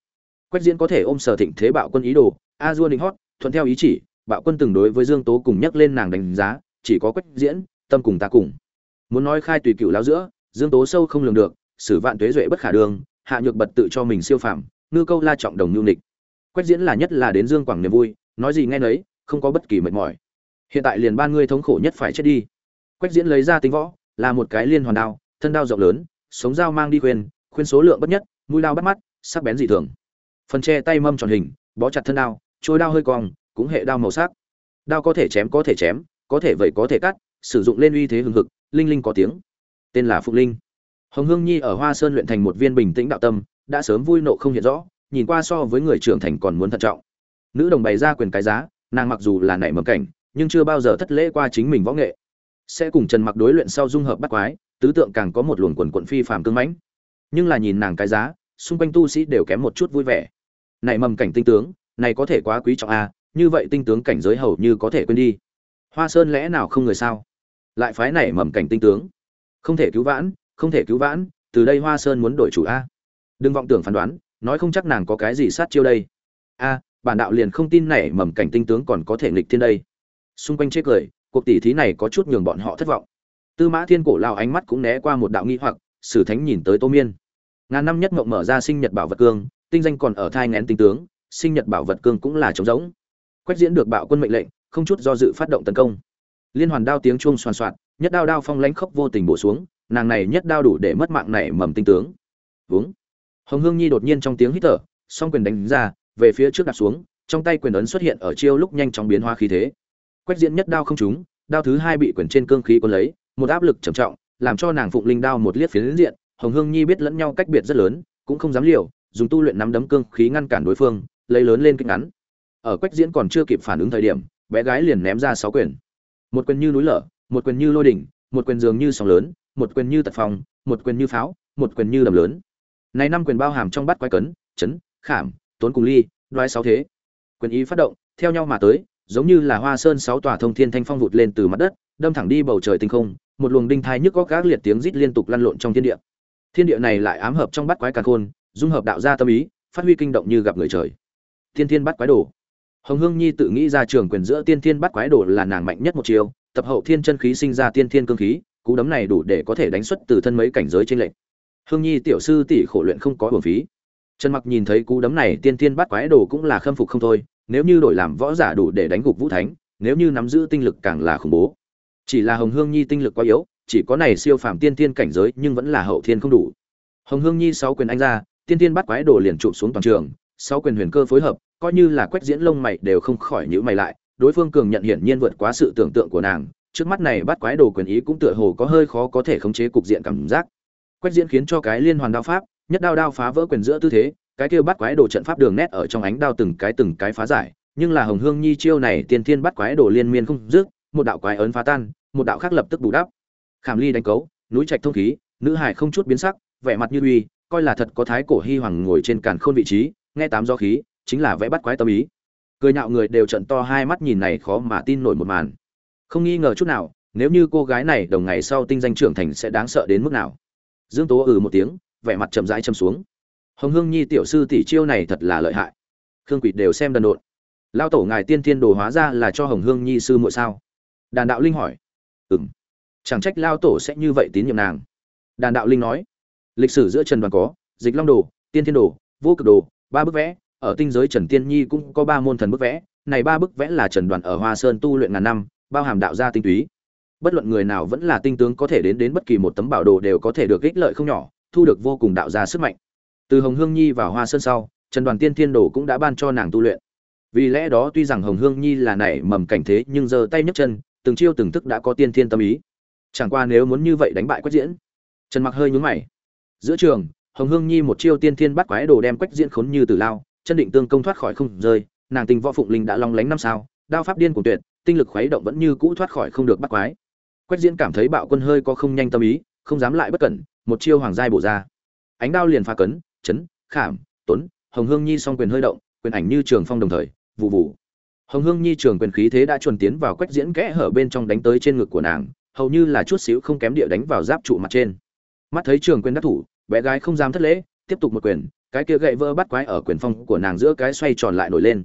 Quách diễn có thể ôm sở thịnh thế bạo quân ý đồ, a dua định hót, thuận theo ý chỉ, bạo quân từng đối với dương tố cùng nhắc lên nàng đánh giá, chỉ có quách diễn, tâm cùng ta cùng. Muốn nói khai tùy cựu lao giữa, dương tố sâu không lường được, sử vạn tuế duệ bất khả đường hạ nhược bật tự cho mình siêu phàm, ngư câu la trọng đồng nhu nịch quách diễn là nhất là đến dương quảng niềm vui, nói gì nghe nấy, không có bất kỳ mệt mỏi. Hiện tại liền ban ngươi thống khổ nhất phải chết đi. Quách diễn lấy ra tính võ, là một cái liên hoàn đao, thân đao rộng lớn, sống dao mang đi khuyên khuyên số lượng bất nhất, mũi lao bắt mắt, sắc bén dị thường. Phần che tay mâm tròn hình, bó chặt thân đao, trôi đao hơi cong, cũng hệ đao màu sắc. Đao có thể chém có thể chém, có thể vẩy có thể cắt, sử dụng lên uy thế hừng hực, linh linh có tiếng. Tên là phụng linh hồng hương nhi ở hoa sơn luyện thành một viên bình tĩnh đạo tâm, đã sớm vui nộ không hiện rõ, nhìn qua so với người trưởng thành còn muốn thận trọng. Nữ đồng bày ra quyền cái giá, nàng mặc dù là nảy mầm cảnh, nhưng chưa bao giờ thất lễ qua chính mình võ nghệ. Sẽ cùng trần mặc đối luyện sau dung hợp bắt quái, tứ tượng càng có một luồng quần quận phi phàm cương mãnh. Nhưng là nhìn nàng cái giá, xung quanh tu sĩ đều kém một chút vui vẻ. Này mầm cảnh tinh tướng, này có thể quá quý trọng a như vậy tinh tướng cảnh giới hầu như có thể quên đi. Hoa sơn lẽ nào không người sao? Lại phái này mầm cảnh tinh tướng. Không thể cứu vãn không thể cứu vãn, từ đây hoa sơn muốn đổi chủ a. Đừng vọng tưởng phán đoán, nói không chắc nàng có cái gì sát chiêu đây. A, bản đạo liền không tin này mầm cảnh tinh tướng còn có thể nghịch thiên đây. Xung quanh chết cười, cuộc tỷ thí này có chút nhường bọn họ thất vọng. Tư mã thiên cổ lao ánh mắt cũng né qua một đạo nghi hoặc, sử thánh nhìn tới tô miên. Ngàn năm nhất mộng mở ra sinh nhật bảo vật cương, tinh danh còn ở thai ngén tinh tướng, sinh nhật bảo vật cương cũng là trống rỗng. Quách diễn được bạo quân mệnh lệnh, không chút do dự phát động tấn công. Liên hoàn đao tiếng chuông soàn xoạt nhất đao đao phong lãnh khốc vô tình bổ xuống nàng này nhất đao đủ để mất mạng này mầm tinh tướng. Vướng. Hồng hương nhi đột nhiên trong tiếng hít thở, song quyền đánh ra, về phía trước đặt xuống, trong tay quyền ấn xuất hiện ở chiêu lúc nhanh chóng biến hóa khí thế. Quách diễn nhất đao không trúng, đao thứ hai bị quyền trên cương khí cuốn lấy, một áp lực trầm trọng, làm cho nàng phụng linh đao một liếc phiến diện, hồng hương nhi biết lẫn nhau cách biệt rất lớn, cũng không dám liều, dùng tu luyện nắm đấm cương khí ngăn cản đối phương, lấy lớn lên kích ngắn. Ở quách diễn còn chưa kịp phản ứng thời điểm, bé gái liền ném ra sáu quyền. Một quyền như núi lở, một quyền như lôi đỉnh, một quyền dường như sóng lớn một quyền như tật phòng, một quyền như pháo, một quyền như đầm lớn. Này năm quyền bao hàm trong bát quái cấn, chấn, khảm, tốn cùng ly, đoái sáu thế. Quyền ý phát động, theo nhau mà tới, giống như là hoa sơn sáu tòa thông thiên thanh phong vụt lên từ mặt đất, đâm thẳng đi bầu trời tinh không, một luồng đinh thai nhức có các liệt tiếng rít liên tục lăn lộn trong thiên địa. Thiên địa này lại ám hợp trong bát quái càn khôn, dung hợp đạo gia tâm ý, phát huy kinh động như gặp người trời. Thiên thiên bát quái đồ. Hồng hương nhi tự nghĩ ra trường quyền giữa tiên thiên bát quái đồ là nàng mạnh nhất một chiều, tập hậu thiên chân khí sinh ra tiên thiên cương khí cú đấm này đủ để có thể đánh xuất từ thân mấy cảnh giới trên lệnh hương nhi tiểu sư tỷ khổ luyện không có hưởng phí. Trần mặc nhìn thấy cú đấm này, tiên tiên bắt quái đồ cũng là khâm phục không thôi, nếu như đổi làm võ giả đủ để đánh gục vũ thánh, nếu như nắm giữ tinh lực càng là khủng bố. Chỉ là hồng hương nhi tinh lực quá yếu, chỉ có này siêu phàm tiên tiên cảnh giới nhưng vẫn là hậu thiên không đủ. Hồng hương nhi sáu quyền anh ra, tiên tiên bắt quái đồ liền trụ xuống toàn trường, sáu quyền huyền cơ phối hợp, coi như là quét diễn lông mày đều không khỏi nhíu mày lại, đối phương cường nhận hiển nhiên vượt quá sự tưởng tượng của nàng trước mắt này bắt quái đồ quyền ý cũng tựa hồ có hơi khó có thể khống chế cục diện cảm giác. Quét diễn khiến cho cái liên hoàn đao pháp, nhất đao đao phá vỡ quyền giữa tư thế, cái kia bắt quái đồ trận pháp đường nét ở trong ánh đao từng cái từng cái phá giải, nhưng là hồng hương nhi chiêu này tiên thiên bắt quái đồ liên miên không dứt, một đạo quái ấn phá tan, một đạo khác lập tức bù đắp. Khảm ly đánh cấu, núi trạch thông khí, nữ hải không chút biến sắc, vẻ mặt như uy, coi là thật có thái cổ hy hoàng ngồi trên càn khôn vị trí, nghe tám do khí, chính là vẽ bắt quái tâm ý. Cười nhạo người đều trận to hai mắt nhìn này khó mà tin nổi một màn không nghi ngờ chút nào nếu như cô gái này đồng ngày sau tinh danh trưởng thành sẽ đáng sợ đến mức nào? Dương tố ừ một tiếng vẻ mặt chậm rãi châm xuống. Hồng hương nhi tiểu sư tỷ chiêu này thật là lợi hại. Khương quỷ đều xem đần độn. Lao tổ ngài tiên thiên đồ hóa ra là cho hồng hương nhi sư muội sao? Đàn đạo linh hỏi. Ừ m chẳng trách lao tổ sẽ như vậy tín nhiệm nàng. Đàn đạo linh nói. Lịch sử giữa trần đoàn có dịch long đồ tiên thiên đồ vô cực đồ ba bức vẽ. Ở tinh giới Trần Tiên Nhi cũng có ba môn thần bức vẽ, này ba bức vẽ là Trần Đoàn ở Hoa Sơn tu luyện ngàn năm, bao hàm đạo gia tinh túy. Bất luận người nào vẫn là tinh tướng có thể đến đến bất kỳ một tấm bảo đồ đều có thể được ích lợi không nhỏ, thu được vô cùng đạo gia sức mạnh. Từ Hồng Hương Nhi vào Hoa Sơn sau, Trần Đoàn Tiên Thiên Đồ cũng đã ban cho nàng tu luyện. Vì lẽ đó tuy rằng Hồng Hương Nhi là nảy mầm cảnh thế, nhưng giờ tay nhấc chân, từng chiêu từng thức đã có tiên thiên tâm ý. Chẳng qua nếu muốn như vậy đánh bại Quách Diễn, Trần Mặc hơi nhướng mày. Giữa trường, Hồng Hương Nhi một chiêu tiên thiên bắt quái đồ đem Quách Diễn khốn như tử lao, chân định tương công thoát khỏi không rơi nàng tình võ phụng linh đã long lánh năm sao đao pháp điên cùng tuyệt tinh lực khuấy động vẫn như cũ thoát khỏi không được bắt quái. Quách diễn cảm thấy bạo quân hơi có không nhanh tâm ý, không dám lại bất cẩn, một chiêu hoàng giai bổ ra. Ánh đao liền phá cấn, chấn, khảm, tuấn, hồng hương nhi song quyền hơi động, quyền ảnh như trường phong đồng thời vụ vụ hồng hương nhi trường quyền khí thế đã chuẩn tiến vào quách diễn kẽ hở bên trong đánh tới trên ngực của nàng, hầu như là chút xíu không kém địa đánh vào giáp trụ mặt trên. Mắt thấy trường quyền đắc thủ, bé gái không dám thất lễ, tiếp tục một quyền, cái kia gậy vỡ bắt quái ở quyền phong của nàng giữa cái xoay tròn lại nổi lên.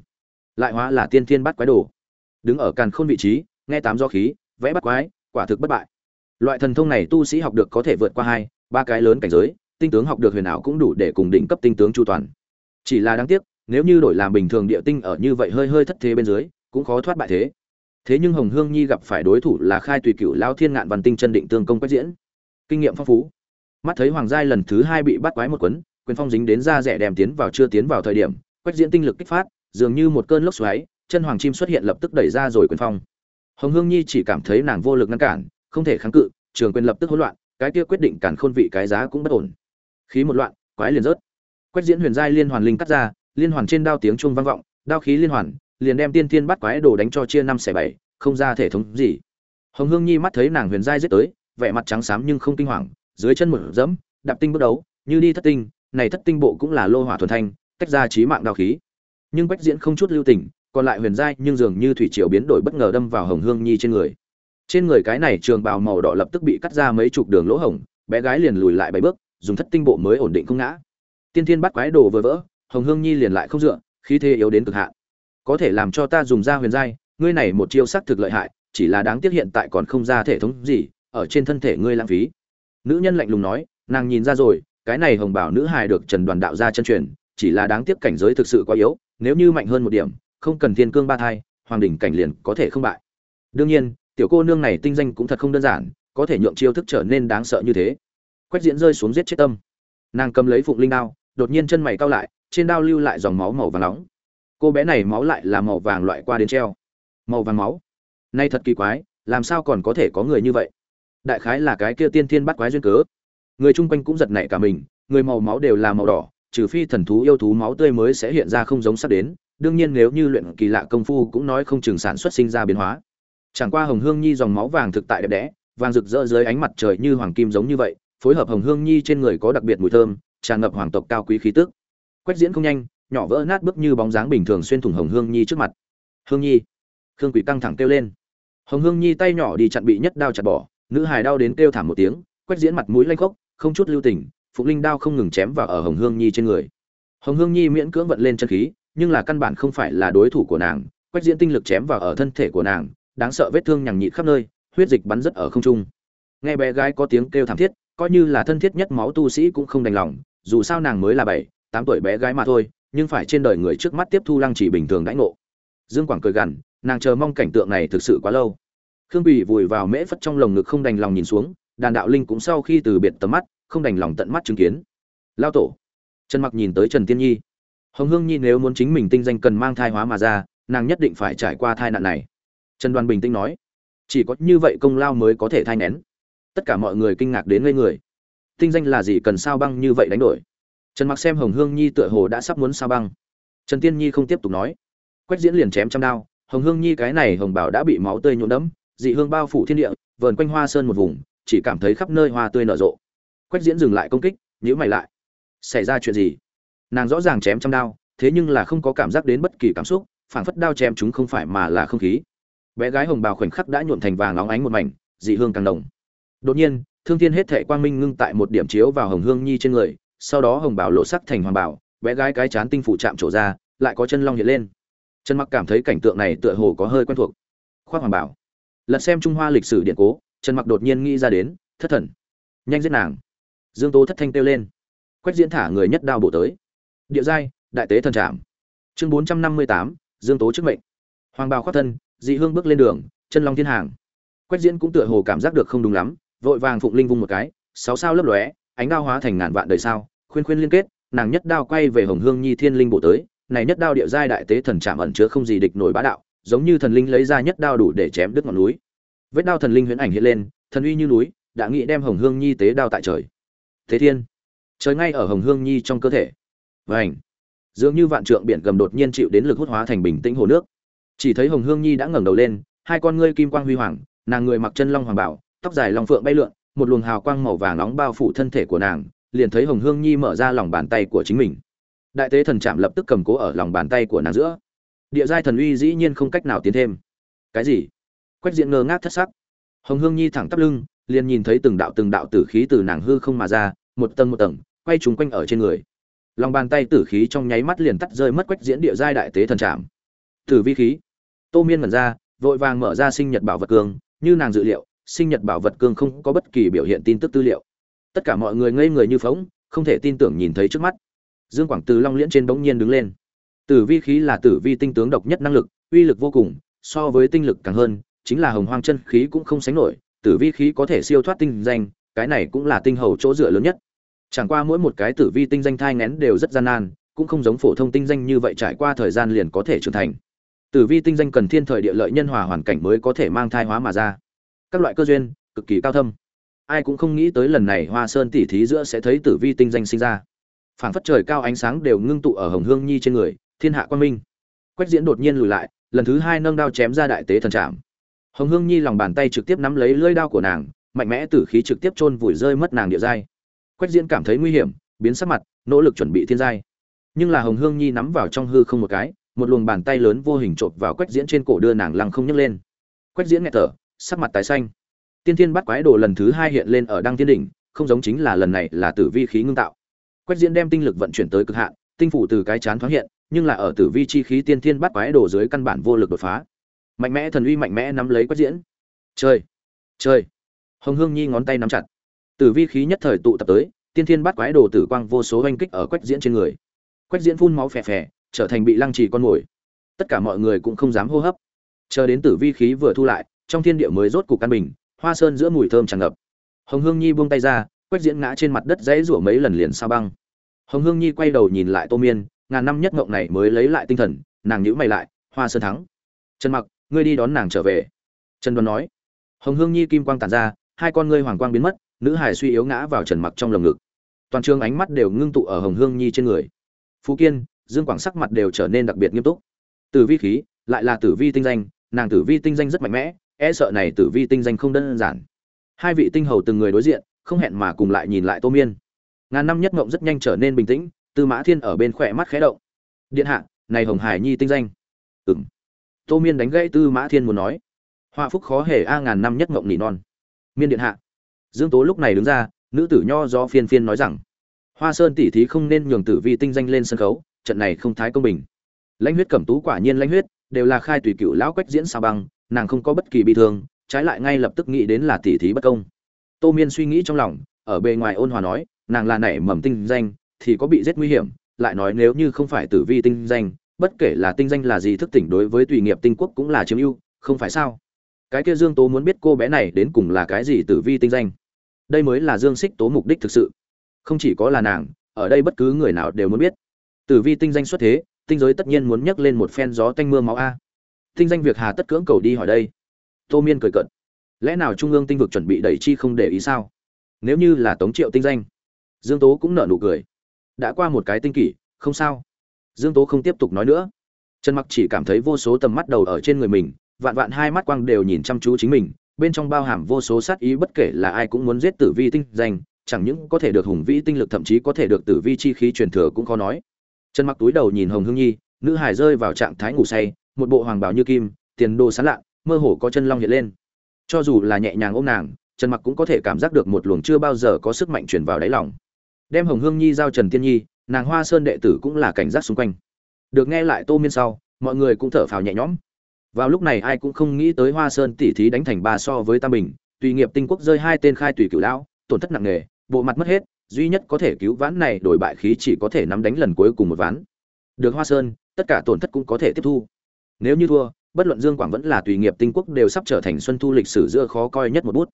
Lại hóa là tiên thiên bắt quái đồ đứng ở càn khôn vị trí, nghe tám do khí, vẽ bắt quái, quả thực bất bại. Loại thần thông này tu sĩ học được có thể vượt qua hai, ba cái lớn cảnh giới, tinh tướng học được huyền ảo cũng đủ để cùng đỉnh cấp tinh tướng chu toàn. Chỉ là đáng tiếc, nếu như đổi làm bình thường địa tinh ở như vậy hơi hơi thất thế bên dưới, cũng khó thoát bại thế. Thế nhưng hồng hương nhi gặp phải đối thủ là khai tùy cựu lao thiên ngạn văn tinh chân định tương công quách diễn. Kinh nghiệm phong phú. Mắt thấy hoàng giai lần thứ hai bị bắt quái một quấn, quyền phong dính đến da rẻ đèm tiến vào chưa tiến vào thời điểm, quách diễn tinh lực kích phát, dường như một cơn lốc xoáy chân hoàng chim xuất hiện lập tức đẩy ra rồi quyền phong. Hồng hương nhi chỉ cảm thấy nàng vô lực ngăn cản, không thể kháng cự, trường quyền lập tức hỗn loạn, cái kia quyết định cản khôn vị cái giá cũng bất ổn. Khí một loạn, quái liền rớt. Quách diễn huyền giai liên hoàn linh cắt ra, liên hoàn trên đao tiếng chuông vang vọng, đao khí liên hoàn, liền đem tiên thiên bắt quái đồ đánh cho chia năm xẻ bảy, không ra thể thống gì. Hồng hương nhi mắt thấy nàng huyền giai giết tới, vẻ mặt trắng xám nhưng không kinh hoàng, dưới chân một dẫm đạp tinh bước đấu, như đi thất tinh, này thất tinh bộ cũng là lô hỏa thuần thanh, tách ra trí mạng đao khí. Nhưng Quách diễn không chút lưu tình còn lại huyền giai nhưng dường như thủy triều biến đổi bất ngờ đâm vào hồng hương nhi trên người. Trên người cái này trường bào màu đỏ lập tức bị cắt ra mấy chục đường lỗ hổng, bé gái liền lùi lại bảy bước, dùng thất tinh bộ mới ổn định không ngã. Tiên thiên bắt quái đồ vừa vỡ, hồng hương nhi liền lại không dựa, khí thế yếu đến cực hạn. Có thể làm cho ta dùng ra huyền giai, ngươi này một chiêu sắc thực lợi hại, chỉ là đáng tiếc hiện tại còn không ra thể thống gì, ở trên thân thể ngươi lãng phí. Nữ nhân lạnh lùng nói, nàng nhìn ra rồi, cái này hồng bảo nữ hài được trần đoàn đạo ra chân truyền, chỉ là đáng tiếc cảnh giới thực sự quá yếu, nếu như mạnh hơn một điểm không cần thiên cương ba thai, hoàng đỉnh cảnh liền có thể không bại. Đương nhiên, tiểu cô nương này tinh danh cũng thật không đơn giản, có thể nhượng chiêu thức trở nên đáng sợ như thế. Quách diễn rơi xuống giết chết tâm. Nàng cầm lấy phụng linh đao, đột nhiên chân mày cao lại, trên đao lưu lại dòng máu màu vàng nóng. Cô bé này máu lại là màu vàng loại qua đến treo. Màu vàng máu. Nay thật kỳ quái, làm sao còn có thể có người như vậy? Đại khái là cái kia tiên thiên bắt quái duyên cớ. Người chung quanh cũng giật nảy cả mình, người màu máu đều là màu đỏ, trừ phi thần thú yêu thú máu tươi mới sẽ hiện ra không giống sắc đến đương nhiên nếu như luyện kỳ lạ công phu cũng nói không chừng sản xuất sinh ra biến hóa. Chẳng qua hồng hương nhi dòng máu vàng thực tại đẹp đẽ, vàng rực rỡ dưới ánh mặt trời như hoàng kim giống như vậy, phối hợp hồng hương nhi trên người có đặc biệt mùi thơm, tràn ngập hoàng tộc cao quý khí tức. Quét diễn không nhanh, nhỏ vỡ nát bước như bóng dáng bình thường xuyên thủng hồng hương nhi trước mặt. Hương nhi. Khương quỷ căng thẳng kêu lên. Hồng hương nhi tay nhỏ đi chặn bị nhất đao chặt bỏ, nữ hài đau đến kêu thảm một tiếng quét diễn mặt mũi lanh khốc, không chút lưu tình, phục linh đao không ngừng chém vào ở hồng hương nhi trên người. Hồng hương nhi miễn cưỡng vận lên chân khí nhưng là căn bản không phải là đối thủ của nàng, quách diễn tinh lực chém vào ở thân thể của nàng, đáng sợ vết thương nhằng nhịt khắp nơi, huyết dịch bắn rất ở không trung. Nghe bé gái có tiếng kêu thảm thiết, coi như là thân thiết nhất máu tu sĩ cũng không đành lòng, dù sao nàng mới là bảy, tám tuổi bé gái mà thôi, nhưng phải trên đời người trước mắt tiếp thu lăng chỉ bình thường đãi ngộ. Dương quảng cười gằn, nàng chờ mong cảnh tượng này thực sự quá lâu. Khương bỉ vùi vào mễ phất trong lồng ngực không đành lòng nhìn xuống, đàn đạo linh cũng sau khi từ biệt tầm mắt, không đành lòng tận mắt chứng kiến. Lao tổ. Trần mặc nhìn tới trần tiên nhi hồng hương nhi nếu muốn chính mình tinh danh cần mang thai hóa mà ra, nàng nhất định phải trải qua thai nạn này. Trần đoàn bình tĩnh nói, chỉ có như vậy công lao mới có thể thai nén. Tất cả mọi người kinh ngạc đến ngây người. Tinh danh là gì cần sao băng như vậy đánh đổi? Trần mặc xem hồng hương nhi tựa hồ đã sắp muốn sao băng. Trần tiên nhi không tiếp tục nói, quách diễn liền chém trăm đao. Hồng hương nhi cái này hồng bảo đã bị máu tươi nhuộm đẫm, dị hương bao phủ thiên địa, vờn quanh hoa sơn một vùng, chỉ cảm thấy khắp nơi hoa tươi nở rộ. Quách diễn dừng lại công kích, nhíu mày lại. Xảy ra chuyện gì? Nàng rõ ràng chém trăm đao, thế nhưng là không có cảm giác đến bất kỳ cảm xúc, phảng phất đao chém chúng không phải mà là không khí. Bé gái hồng bào khoảnh khắc đã nhuộm thành vàng óng ánh một mảnh, dị hương càng đồng đột nhiên, thương thiên hết thệ quang minh ngưng tại một điểm chiếu vào hồng hương nhi trên người, sau đó hồng bảo lộ sắc thành hoàng bảo bé gái cái chán tinh phủ chạm trổ ra, lại có chân long hiện lên. Trần mặc cảm thấy cảnh tượng này tựa hồ có hơi quen thuộc. Khoác hoàng bảo lật xem trung hoa lịch sử điện cố, trần mặc đột nhiên nghĩ ra đến, thất thần, nhanh giết nàng. Dương tố thất thanh kêu lên. Quách diễn thả người nhất đao bổ tới địa giai, đại tế thần trạm chương bốn trăm năm mươi tám, dương tố chức mệnh. Hoàng bào khoác thân, dị hương bước lên đường, chân long thiên hàng. Quách diễn cũng tựa hồ cảm giác được không đúng lắm, vội vàng phụng linh vung một cái, sáu sao lấp lóe, ánh đao hóa thành ngàn vạn đời sao, khuyên khuyên liên kết, nàng nhất đao quay về hồng hương nhi thiên linh bổ tới, này nhất đao địa giai đại tế thần trạm ẩn chứa không gì địch nổi bá đạo, giống như thần linh lấy ra nhất đao đủ để chém đứt ngọn núi. Vết đao thần linh huyễn ảnh hiện lên, thần uy như núi, đã nghĩ đem hồng hương nhi tế đao tại trời. Thế thiên, trời ngay ở hồng hương nhi trong cơ thể vảnh dường như vạn trượng biển gầm đột nhiên chịu đến lực hút hóa thành bình tĩnh hồ nước. Chỉ thấy hồng hương nhi đã ngẩng đầu lên, hai con ngươi kim quang huy hoàng, nàng người mặc chân long hoàng bảo, tóc dài long phượng bay lượn, một luồng hào quang màu vàng nóng bao phủ thân thể của nàng, liền thấy hồng hương nhi mở ra lòng bàn tay của chính mình. Đại tế thần chạm lập tức cầm cố ở lòng bàn tay của nàng giữa. Địa giai thần uy dĩ nhiên không cách nào tiến thêm. Cái gì? Quách diện ngơ ngác thất sắc. Hồng hương nhi thẳng tắp lưng, liền nhìn thấy từng đạo từng đạo tử khí từ nàng hư không mà ra, một tầng một tầng, quay trúng quanh ở trên người lòng bàn tay tử khí trong nháy mắt liền tắt rơi mất quách diễn địa giai đại tế thần trạm tử vi khí. Tô miên mẩn ra, vội vàng mở ra sinh nhật bảo vật cương, như nàng dự liệu, sinh nhật bảo vật cương không có bất kỳ biểu hiện tin tức tư liệu. Tất cả mọi người ngây người như phóng không thể tin tưởng nhìn thấy trước mắt. Dương quảng từ long liễn trên bỗng nhiên đứng lên. Tử vi khí là tử vi tinh tướng độc nhất năng lực, uy lực vô cùng, so với tinh lực càng hơn, chính là hồng hoang chân khí cũng không sánh nổi, tử vi khí có thể siêu thoát tinh danh, cái này cũng là tinh hầu chỗ dựa lớn nhất chẳng qua mỗi một cái tử vi tinh danh thai ngén đều rất gian nan, cũng không giống phổ thông tinh danh như vậy trải qua thời gian liền có thể trưởng thành. Tử vi tinh danh cần thiên thời địa lợi nhân hòa hoàn cảnh mới có thể mang thai hóa mà ra. Các loại cơ duyên, cực kỳ cao thâm. Ai cũng không nghĩ tới lần này hoa sơn tỉ thí giữa sẽ thấy tử vi tinh danh sinh ra. Phảng phất trời cao ánh sáng đều ngưng tụ ở hồng hương nhi trên người, thiên hạ quan minh. Quách diễn đột nhiên lùi lại, lần thứ hai nâng đao chém ra đại tế thần trạm hồng hương nhi lòng bàn tay trực tiếp nắm lấy lưỡi đao của nàng, mạnh mẽ tử khí trực tiếp chôn vùi rơi mất nàng địa giai quách diễn cảm thấy nguy hiểm, biến sắc mặt, nỗ lực chuẩn bị thiên giai. Nhưng là hồng hương nhi nắm vào trong hư không một cái, một luồng bàn tay lớn vô hình chộp vào quách diễn trên cổ đưa nàng lăng không nhấc lên. Quách diễn nghẹt thở, sắc mặt tái xanh. Tiên thiên bắt quái đồ lần thứ hai hiện lên ở đăng thiên đỉnh, không giống chính là lần này là tử vi khí ngưng tạo. Quách diễn đem tinh lực vận chuyển tới cực hạn, tinh phủ từ cái chán thoáng hiện, nhưng là ở tử vi chi khí tiên thiên bắt quái đồ dưới căn bản vô lực đột phá. Mạnh mẽ thần uy mạnh mẽ nắm lấy quách diễn. Chơi chơi hồng hương nhi ngón tay nắm chặt tử vi khí nhất thời tụ tập tới, tiên thiên bắt quái đồ tử quang vô số hoanh kích ở quách diễn trên người. Quách diễn phun máu phè phè, trở thành bị lăng trì con mồi. Tất cả mọi người cũng không dám hô hấp. Chờ đến tử vi khí vừa thu lại, trong thiên địa mới rốt cục căn bình, hoa sơn giữa mùi thơm tràn ngập. Hồng hương nhi buông tay ra, quách diễn ngã trên mặt đất dãy rủa mấy lần liền sa băng. Hồng hương nhi quay đầu nhìn lại tô miên, ngàn năm nhất ngộng này mới lấy lại tinh thần, nàng nhíu mày lại, hoa sơn thắng. Trần mặc, ngươi đi đón nàng trở về. Trần Đoan nói. Hồng hương nhi kim quang tàn ra, hai con ngươi hoàng quang biến mất nữ hải suy yếu ngã vào trần mặc trong lồng ngực. Toàn trường ánh mắt đều ngưng tụ ở hồng hương nhi trên người. Phú kiên, dương quảng sắc mặt đều trở nên đặc biệt nghiêm túc. Tử vi khí, lại là tử vi tinh danh, nàng tử vi tinh danh rất mạnh mẽ e sợ này tử vi tinh danh không đơn giản. Hai vị tinh hầu từng người đối diện, không hẹn mà cùng lại nhìn lại tô miên. Ngàn năm nhất ngộng rất nhanh trở nên bình tĩnh, tư mã thiên ở bên khỏe mắt khẽ động. Điện hạ, này hồng hải nhi tinh danh. Ừ m tô miên đánh gãy tư mã thiên muốn nói. Hoa phúc khó hề a ngàn năm nhất ngộng nỉ non. Miên điện hạ dương tố lúc này đứng ra, nữ tử nho do phiên phiên nói rằng, hoa sơn tỷ thí không nên nhường tử vi tinh danh lên sân khấu, trận này không thái công bình. Lãnh huyết cẩm tú quả nhiên lãnh huyết, đều là khai tùy cựu lão quách diễn sao băng, nàng không có bất kỳ bị thương, trái lại ngay lập tức nghĩ đến là tỷ thí bất công. Tô miên suy nghĩ trong lòng, ở bề ngoài ôn hòa nói, nàng là nảy mầm tinh danh, thì có bị rất nguy hiểm, lại nói nếu như không phải tử vi tinh danh, bất kể là tinh danh là gì thức tỉnh đối với tùy nghiệp tinh quốc cũng là chiếm ưu, không phải sao? Cái kia dương tố muốn biết cô bé này đến cùng là cái gì tử vi tinh danh đây mới là dương xích tố mục đích thực sự. Không chỉ có là nàng, ở đây bất cứ người nào đều muốn biết. Tử vi tinh danh xuất thế, tinh giới tất nhiên muốn nhắc lên một phen gió tanh mưa máu a. Tinh danh việc hà tất cưỡng cầu đi hỏi đây. Tô miên cười cận lẽ nào trung ương tinh vực chuẩn bị đẩy chi không để ý sao? Nếu như là tống triệu tinh danh, dương tố cũng nở nụ cười. Đã qua một cái tinh kỷ, không sao. Dương tố không tiếp tục nói nữa. Trần mặc chỉ cảm thấy vô số tầm mắt đầu ở trên người mình, vạn vạn hai mắt quang đều nhìn chăm chú chính mình bên trong bao hàm vô số sát ý, bất kể là ai cũng muốn giết tử vi tinh danh, chẳng những có thể được hùng vĩ tinh lực, thậm chí có thể được tử vi chi khí truyền thừa cũng khó nói. Trần mặc túi đầu nhìn hồng hương nhi, nữ hải rơi vào trạng thái ngủ say, một bộ hoàng bào như kim, tiền đồ sán lạ, mơ hồ có chân long hiện lên. Cho dù là nhẹ nhàng ôm nàng, trần mặc cũng có thể cảm giác được một luồng chưa bao giờ có sức mạnh truyền vào đáy lòng. Đem hồng hương nhi giao trần tiên nhi, nàng hoa sơn đệ tử cũng là cảnh giác xung quanh. Được nghe lại tô miên sau, mọi người cũng thở phào nhẹ nhõm vào lúc này ai cũng không nghĩ tới hoa sơn tỉ thí đánh thành ba so với tam bình tùy nghiệp tinh quốc rơi hai tên khai tùy cửu lão, tổn thất nặng nề, bộ mặt mất hết, duy nhất có thể cứu vãn này đổi bại khí chỉ có thể nắm đánh lần cuối cùng một ván. Được hoa sơn, tất cả tổn thất cũng có thể tiếp thu. Nếu như thua, bất luận dương quảng vẫn là tùy nghiệp tinh quốc đều sắp trở thành xuân thu lịch sử giữa khó coi nhất một bút.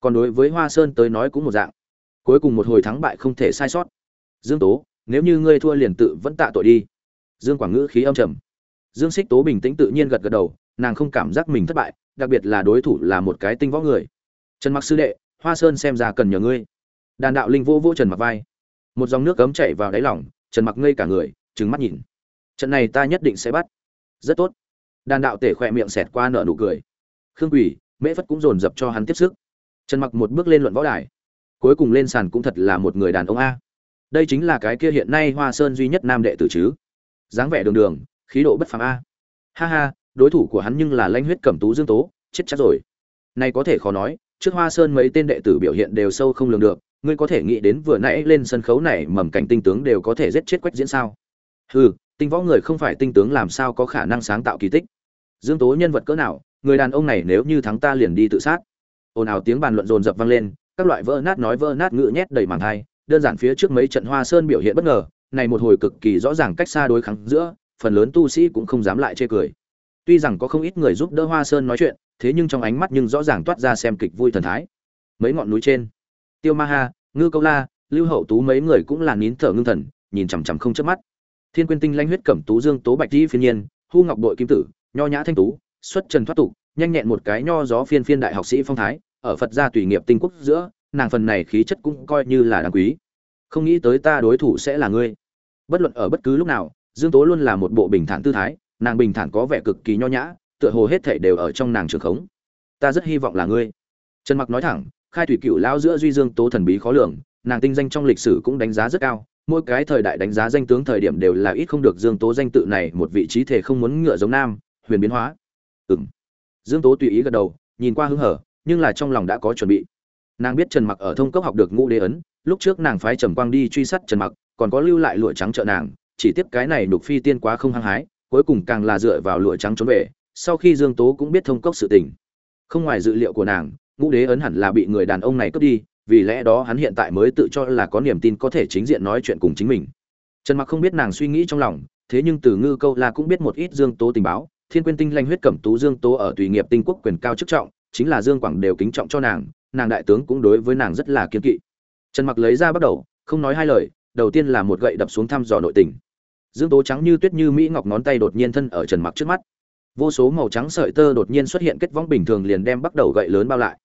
Còn đối với hoa sơn tới nói cũng một dạng. Cuối cùng một hồi thắng bại không thể sai sót. Dương tố, nếu như ngươi thua liền tự vẫn tạ tội đi. Dương quảng ngữ khí âm trầm. Dương xích tố bình tĩnh tự nhiên gật gật đầu nàng không cảm giác mình thất bại, đặc biệt là đối thủ là một cái tinh võ người. Trần mặc sư đệ, hoa sơn xem ra cần nhờ ngươi. Đàn đạo linh vô vô trần mặc vai. Một dòng nước cấm chảy vào đáy lòng, trần mặc ngây cả người, trừng mắt nhìn. Trận này ta nhất định sẽ bắt. Rất tốt. Đàn đạo tể khỏe miệng xẹt qua nở nụ cười. Khương quỷ, mễ phất cũng dồn dập cho hắn tiếp sức. Trần mặc một bước lên luận võ đài. Cuối cùng lên sàn cũng thật là một người đàn ông a. Đây chính là cái kia hiện nay hoa sơn duy nhất nam đệ tử chứ. Dáng vẻ đường đường, khí độ bất phàm a. Ha ha đối thủ của hắn nhưng là lãnh huyết cẩm tú dương tố, chết chắc rồi. Này có thể khó nói, trước hoa sơn mấy tên đệ tử biểu hiện đều sâu không lường được, ngươi có thể nghĩ đến vừa nãy lên sân khấu này mầm cảnh tinh tướng đều có thể giết chết quách diễn sao? Hừ, tinh võ người không phải tinh tướng làm sao có khả năng sáng tạo kỳ tích? Dương tố nhân vật cỡ nào, người đàn ông này nếu như thắng ta liền đi tự sát. Ồn ào tiếng bàn luận dồn dập vang lên, các loại vỡ nát nói vỡ nát ngữ nhét đầy màng thai đơn giản phía trước mấy trận hoa sơn biểu hiện bất ngờ, này một hồi cực kỳ rõ ràng cách xa đối kháng giữa, phần lớn tu sĩ cũng không dám lại chê cười tuy rằng có không ít người giúp đỡ hoa sơn nói chuyện, thế nhưng trong ánh mắt nhưng rõ ràng toát ra xem kịch vui thần thái. Mấy ngọn núi trên. Tiêu ma ha, ngư câu la, lưu hậu tú mấy người cũng là nín thở ngưng thần, nhìn chằm chằm không chớp mắt. Thiên quyên tinh Lãnh huyết cẩm tú, dương tố bạch di phiên nhiên, hu ngọc bội kim tử, nho nhã thanh tú, xuất trần thoát tục, nhanh nhẹn một cái nho gió phiên phiên đại học sĩ phong thái, ở phật gia tùy nghiệp tinh quốc giữa, nàng phần này khí chất cũng coi như là đáng quý. Không nghĩ tới ta đối thủ sẽ là ngươi. Bất luận ở bất cứ lúc nào, dương tố luôn là một bộ bình thản tư thái nàng bình thản có vẻ cực kỳ nho nhã, tựa hồ hết thảy đều ở trong nàng trường khống. Ta rất hy vọng là ngươi. Trần mặc nói thẳng, khai thủy cựu lao giữa duy dương tố thần bí khó lường, nàng tinh danh trong lịch sử cũng đánh giá rất cao, mỗi cái thời đại đánh giá danh tướng thời điểm đều là ít không được dương tố danh tự này một vị trí thể không muốn ngựa giống nam, huyền biến hóa. Ừng dương tố tùy ý gật đầu, nhìn qua hứng hở, nhưng là trong lòng đã có chuẩn bị. Nàng biết trần mặc ở thông cấp học được ngũ đế ấn, lúc trước nàng phái trầm quang đi truy sát trần mặc, còn có lưu lại lụa trắng trợ nàng, chỉ tiếp cái này đục phi tiên quá không hăng hái cuối cùng càng là dựa vào lụa trắng trốn về, sau khi dương tố cũng biết thông cốc sự tình. Không ngoài dự liệu của nàng, ngũ đế ấn hẳn là bị người đàn ông này cướp đi, vì lẽ đó hắn hiện tại mới tự cho là có niềm tin có thể chính diện nói chuyện cùng chính mình. Trần mặc không biết nàng suy nghĩ trong lòng, thế nhưng từ ngư câu la cũng biết một ít dương tố tình báo. Thiên quyên tinh lanh huyết cẩm tú dương tố ở tùy nghiệp tinh quốc quyền cao chức trọng, chính là dương quảng đều kính trọng cho nàng nàng đại tướng cũng đối với nàng rất là kiên kỵ. Trần mặc lấy ra bắt đầu, không nói hai lời, đầu tiên là một gậy đập xuống thăm dò nội tình dương tố trắng như tuyết như mỹ ngọc ngón tay đột nhiên thân ở trần mặc trước mắt. Vô số màu trắng sợi tơ đột nhiên xuất hiện kết võng bình thường liền đem bắt đầu gậy lớn bao lại.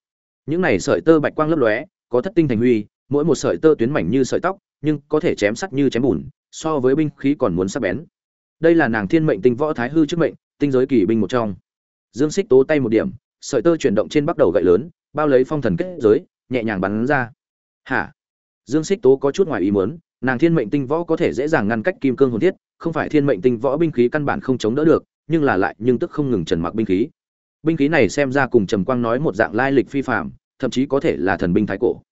Những này sợi tơ bạch quang lấp lóe, có thất tinh thành huy, mỗi một sợi tơ tuyến mảnh như sợi tóc, nhưng có thể chém sắt như chém bùn, so với binh khí còn muốn sắc bén. Đây là nàng thiên mệnh tinh võ thái hư trước mệnh, tinh giới kỳ binh một trong. Dương xích tố tay một điểm, sợi tơ chuyển động trên bắt đầu gậy lớn, bao lấy phong thần kết giới, nhẹ nhàng bắn ra. Hả? Dương xích tố có chút ngoài ý muốn nàng thiên mệnh tinh võ có thể dễ dàng ngăn cách kim cương hồn thiết, không phải thiên mệnh tinh võ binh khí căn bản không chống đỡ được, nhưng là lại nhưng tức không ngừng trần mặc binh khí. Binh khí này xem ra cùng trầm quang nói một dạng lai lịch phi phạm thậm chí có thể là thần binh thái cổ.